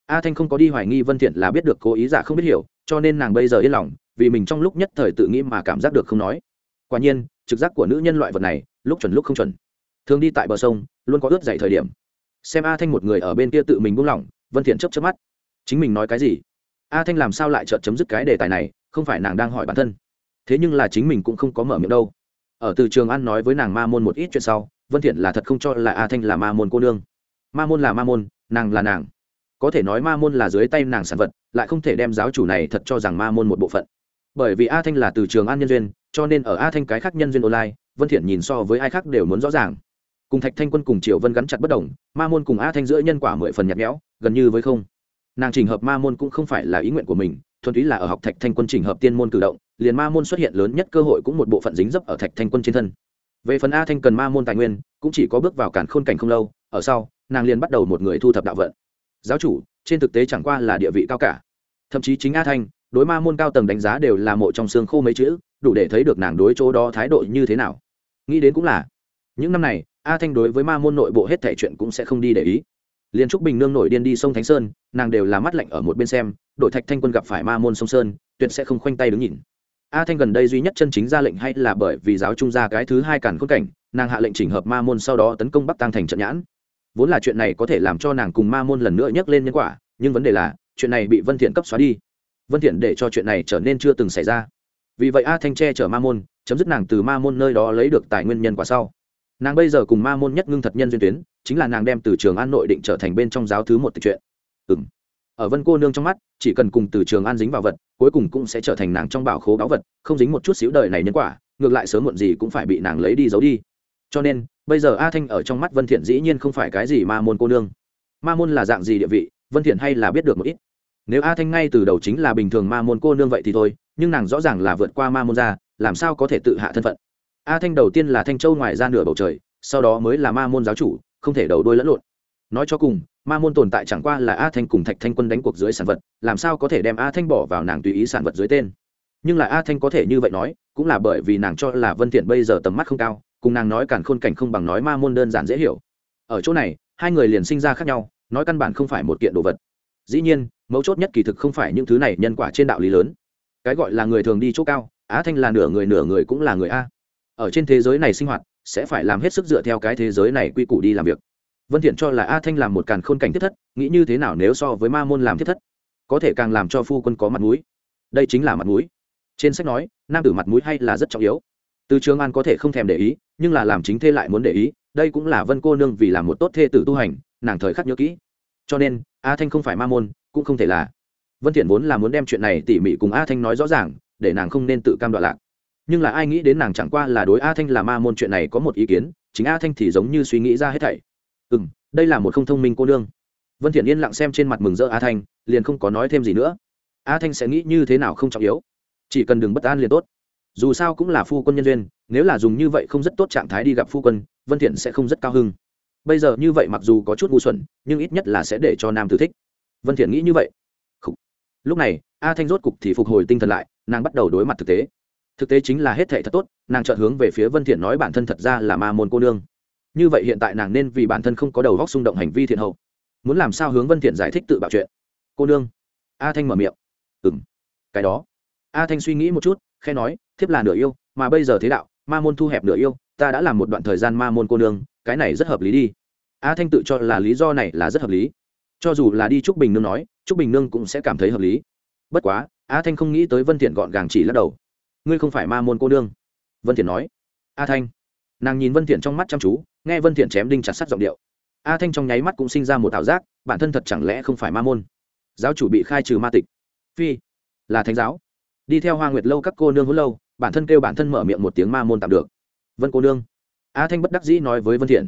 A thanh không có đi hoài nghi vân thiện là biết được cố ý giả không biết hiểu, cho nên nàng bây giờ yên lòng, vì mình trong lúc nhất thời tự nghĩ mà cảm giác được không nói. Quả nhiên, trực giác của nữ nhân loại vật này, lúc chuẩn lúc không chuẩn. Thường đi tại bờ sông, luôn có ướt dày thời điểm. Xem a thanh một người ở bên kia tự mình buông lỏng, vân thiện chớp chớp mắt. Chính mình nói cái gì? A thanh làm sao lại chợt chấm dứt cái đề tài này, không phải nàng đang hỏi bản thân thế nhưng là chính mình cũng không có mở miệng đâu. Ở từ trường an nói với nàng ma môn một ít chuyện sau, vân thiện là thật không cho là a thanh là ma môn cô nương. Ma môn là ma môn, nàng là nàng. Có thể nói ma môn là dưới tay nàng sản vật, lại không thể đem giáo chủ này thật cho rằng ma môn một bộ phận. Bởi vì a thanh là từ trường an nhân duyên, cho nên ở a thanh cái khác nhân duyên online, vân thiện nhìn so với ai khác đều muốn rõ ràng. Cùng thạch thanh quân cùng triều vân gắn chặt bất đồng, ma môn cùng a thanh giữa nhân quả mười phần nhạt nhẽo, gần như với không. Nàng trình hợp ma môn cũng không phải là ý nguyện của mình thuần túy là ở học thạch thanh quân trình hợp tiên môn cử động, liền ma môn xuất hiện lớn nhất cơ hội cũng một bộ phận dính dấp ở thạch thanh quân trên thân. Về phần a thanh cần ma môn tài nguyên, cũng chỉ có bước vào cản khôn cảnh không lâu, ở sau, nàng liền bắt đầu một người thu thập đạo vận. Giáo chủ, trên thực tế chẳng qua là địa vị cao cả. Thậm chí chính a thanh, đối ma môn cao tầng đánh giá đều là mộ trong xương khô mấy chữ, đủ để thấy được nàng đối chỗ đó thái độ như thế nào. Nghĩ đến cũng là, những năm này, a thanh đối với ma môn nội bộ hết thể chuyện cũng sẽ không đi để ý liền trúc bình nương nổi điên đi sông thánh sơn, nàng đều là mắt lạnh ở một bên xem đội thạch thanh quân gặp phải ma môn sông sơn, tuyệt sẽ không khoanh tay đứng nhìn. A thanh gần đây duy nhất chân chính ra lệnh hay là bởi vì giáo trung ra cái thứ hai cản khôn cảnh, nàng hạ lệnh chỉnh hợp ma môn sau đó tấn công bắc tăng thành trận nhãn. Vốn là chuyện này có thể làm cho nàng cùng ma môn lần nữa nhắc lên nhân quả, nhưng vấn đề là, chuyện này bị vân thiện cấp xóa đi. Vân thiện để cho chuyện này trở nên chưa từng xảy ra. Vì vậy a thanh che chở ma môn, chấm dứt nàng từ ma môn nơi đó lấy được tài nguyên nhân quả sau nàng bây giờ cùng ma môn nhất ngưng thật nhân duyên tuyến, chính là nàng đem từ trường an nội định trở thành bên trong giáo thứ một chuyện ừ m ở vân cô nương trong mắt, chỉ cần cùng từ trường an dính vào vật, cuối cùng cũng sẽ trở thành nàng trong bảo khố báu vật, không dính một chút xíu đời này nhân quả, ngược lại sớm muộn gì cũng phải bị nàng lấy đi giấu đi. Cho nên, bây giờ a thanh ở trong mắt vân thiện dĩ nhiên không phải cái gì ma môn cô nương. Ma môn là dạng gì địa vị, vân thiện hay là biết được một ít. Nếu a thanh ngay từ đầu chính là bình thường ma môn cô nương vậy thì thôi, nhưng nàng rõ ràng là vượt qua ma môn ra, làm sao có thể tự hạ thân phận? A thanh đầu tiên là thanh châu ngoài ra nửa bầu trời, sau đó mới là ma môn giáo chủ, không thể đầu đôi lẫn lộn. Nói cho cùng, ma môn tồn tại chẳng qua là a thanh cùng thạch thanh quân đánh cuộc dưới sản vật, làm sao có thể đem a thanh bỏ vào nàng tùy ý sản vật dưới tên? Nhưng là a thanh có thể như vậy nói, cũng là bởi vì nàng cho là vân thiện bây giờ tầm mắt không cao, cùng nàng nói cản khôn cảnh không bằng nói ma môn đơn giản dễ hiểu. Ở chỗ này, hai người liền sinh ra khác nhau, nói căn bản không phải một kiện đồ vật. Dĩ nhiên, mấu chốt nhất kỳ thực không phải những thứ này nhân quả trên đạo lý lớn. Cái gọi là người thường đi chỗ cao á thanh là nửa người nửa người cũng là người a ở trên thế giới này sinh hoạt, sẽ phải làm hết sức dựa theo cái thế giới này quy củ đi làm việc. Vân thiện cho là a thanh làm một càn khôn cảnh thiết thất, nghĩ như thế nào nếu so với ma môn làm thiết thất? Có thể càng làm cho phu quân có mặt mũi. Đây chính là mặt mũi. Trên sách nói, nam tử mặt mũi hay là rất trọng yếu. Từ trường an có thể không thèm để ý, nhưng là làm chính thê lại muốn để ý, đây cũng là vân cô nương vì làm một tốt thê tử tu hành, nàng thời khắc nhớ kỹ. Cho nên, a thanh không phải ma môn, cũng không thể là. Vân thiện vốn là muốn đem chuyện này tỉ mỉ cùng a thanh nói rõ ràng, để nàng không nên tự cam đoạn lạc nhưng là ai nghĩ đến nàng chẳng qua là đối a thanh là ma môn chuyện này có một ý kiến, chính a thanh thì giống như suy nghĩ ra hết thảy. Ừ m đây là một không thông minh cô nương. Vân thiện yên lặng xem trên mặt mừng rỡ a thanh, liền không có nói thêm gì nữa. A thanh sẽ nghĩ như thế nào không trọng yếu, chỉ cần đừng bất an liền tốt. Dù sao cũng là phu quân nhân duyên, nếu là dùng như vậy không rất tốt trạng thái đi gặp phu quân, vân thiện sẽ không rất cao hưng bây giờ như vậy mặc dù có chút ngu xuẩn, nhưng ít nhất là sẽ để cho nam tử thích. Vân thiện nghĩ như vậy. Lúc này, a thanh rốt cục thì phục hồi tinh thần lại, nàng bắt đầu đối mặt thực tế thực tế chính là hết thệ thật tốt, nàng chợt hướng về phía vân thiện nói bản thân thật ra là ma môn cô nương. Như vậy hiện tại nàng nên vì bản thân không có đầu góc xung động hành vi thiện hậu. Muốn làm sao hướng vân thiện giải thích tự bạo chuyện? Cô nương. A thanh mở miệng. Ừm. Cái đó. A thanh suy nghĩ một chút khe nói, thiếp là nửa yêu, mà bây giờ thế đạo, ma môn thu hẹp nửa yêu, ta đã làm một đoạn thời gian ma môn cô nương, cái này rất hợp lý đi. A thanh tự cho là lý do này là rất hợp lý. Cho dù là đi trúc bình nương nói, trúc bình nương cũng sẽ cảm thấy hợp lý. Bất quá, a thanh không nghĩ tới vân thiện gọn gàng chỉ lắc đầu ngươi không phải ma môn cô nương. Vân thiện nói. A thanh. Nàng nhìn vân thiện trong mắt chăm chú, nghe vân thiện chém đinh chặt sắt giọng điệu. A thanh trong nháy mắt cũng sinh ra một ảo giác, bản thân thật chẳng lẽ không phải ma môn? Giáo chủ bị khai trừ ma tịch. Phi. Là thánh giáo. Đi theo hoa nguyệt lâu các cô nương hôn lâu, bản thân kêu bản thân mở miệng một tiếng ma môn tạm được. Vân cô nương. A thanh bất đắc dĩ nói với vân thiện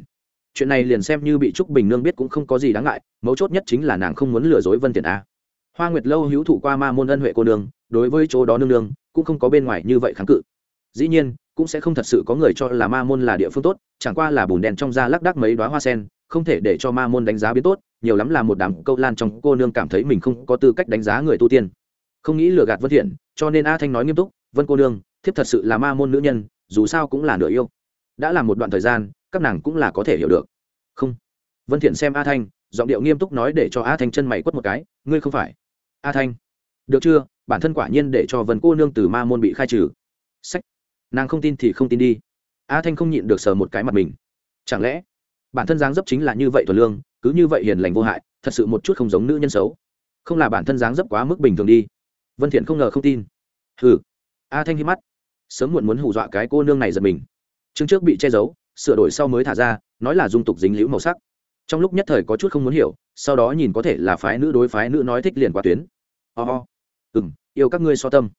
chuyện này liền xem như bị trúc bình nương biết cũng không có gì đáng ngại, mấu chốt nhất chính là nàng không muốn lừa dối vân thiện a hoa nguyệt lâu hữu thụ qua ma môn ân huệ cô nương, đối với chỗ đó nương nương, cũng không có bên ngoài như vậy kháng cự. Dĩ nhiên, cũng sẽ không thật sự có người cho là ma môn là địa phương tốt, chẳng qua là bùn đèn trong da lắc đắc mấy đoá hoa sen, không thể để cho ma môn đánh giá biến tốt, nhiều lắm là một đám câu lan trong cô nương cảm thấy mình không có tư cách đánh giá người tu tiên. Không nghĩ lừa gạt vân thiện, cho nên a thanh nói nghiêm túc, vân cô nương, thiếp thật sự là ma môn nữ nhân, dù sao cũng là nửa yêu. Đã là một đoạn thời gian, các nàng cũng là có thể hiểu được. Không. Vân thiện xem a thanh, giọng điệu nghiêm túc nói để cho a thanh chân mày quất một cái, ngươi không phải a thanh. Được chưa? Bản thân quả nhiên để cho vân cô nương từ ma môn bị khai trừ. Sách. Nàng không tin thì không tin đi. A thanh không nhịn được sờ một cái mặt mình. Chẳng lẽ bản thân dáng dấp chính là như vậy thuần lương, cứ như vậy hiền lành vô hại, thật sự một chút không giống nữ nhân xấu? Không là bản thân dáng dấp quá mức bình thường đi. Vân thiện không ngờ không tin. Hừ. A thanh hi mắt. Sớm muộn muốn hù dọa cái cô nương này giật mình. Chương trước bị che giấu, sửa đổi sau mới thả ra, nói là dung tục dính liễu màu sắc trong lúc nhất thời có chút không muốn hiểu, sau đó nhìn có thể là phái nữ đối phái nữ nói thích liền qua tuyến ho、oh. ừ yêu các ngươi so tâm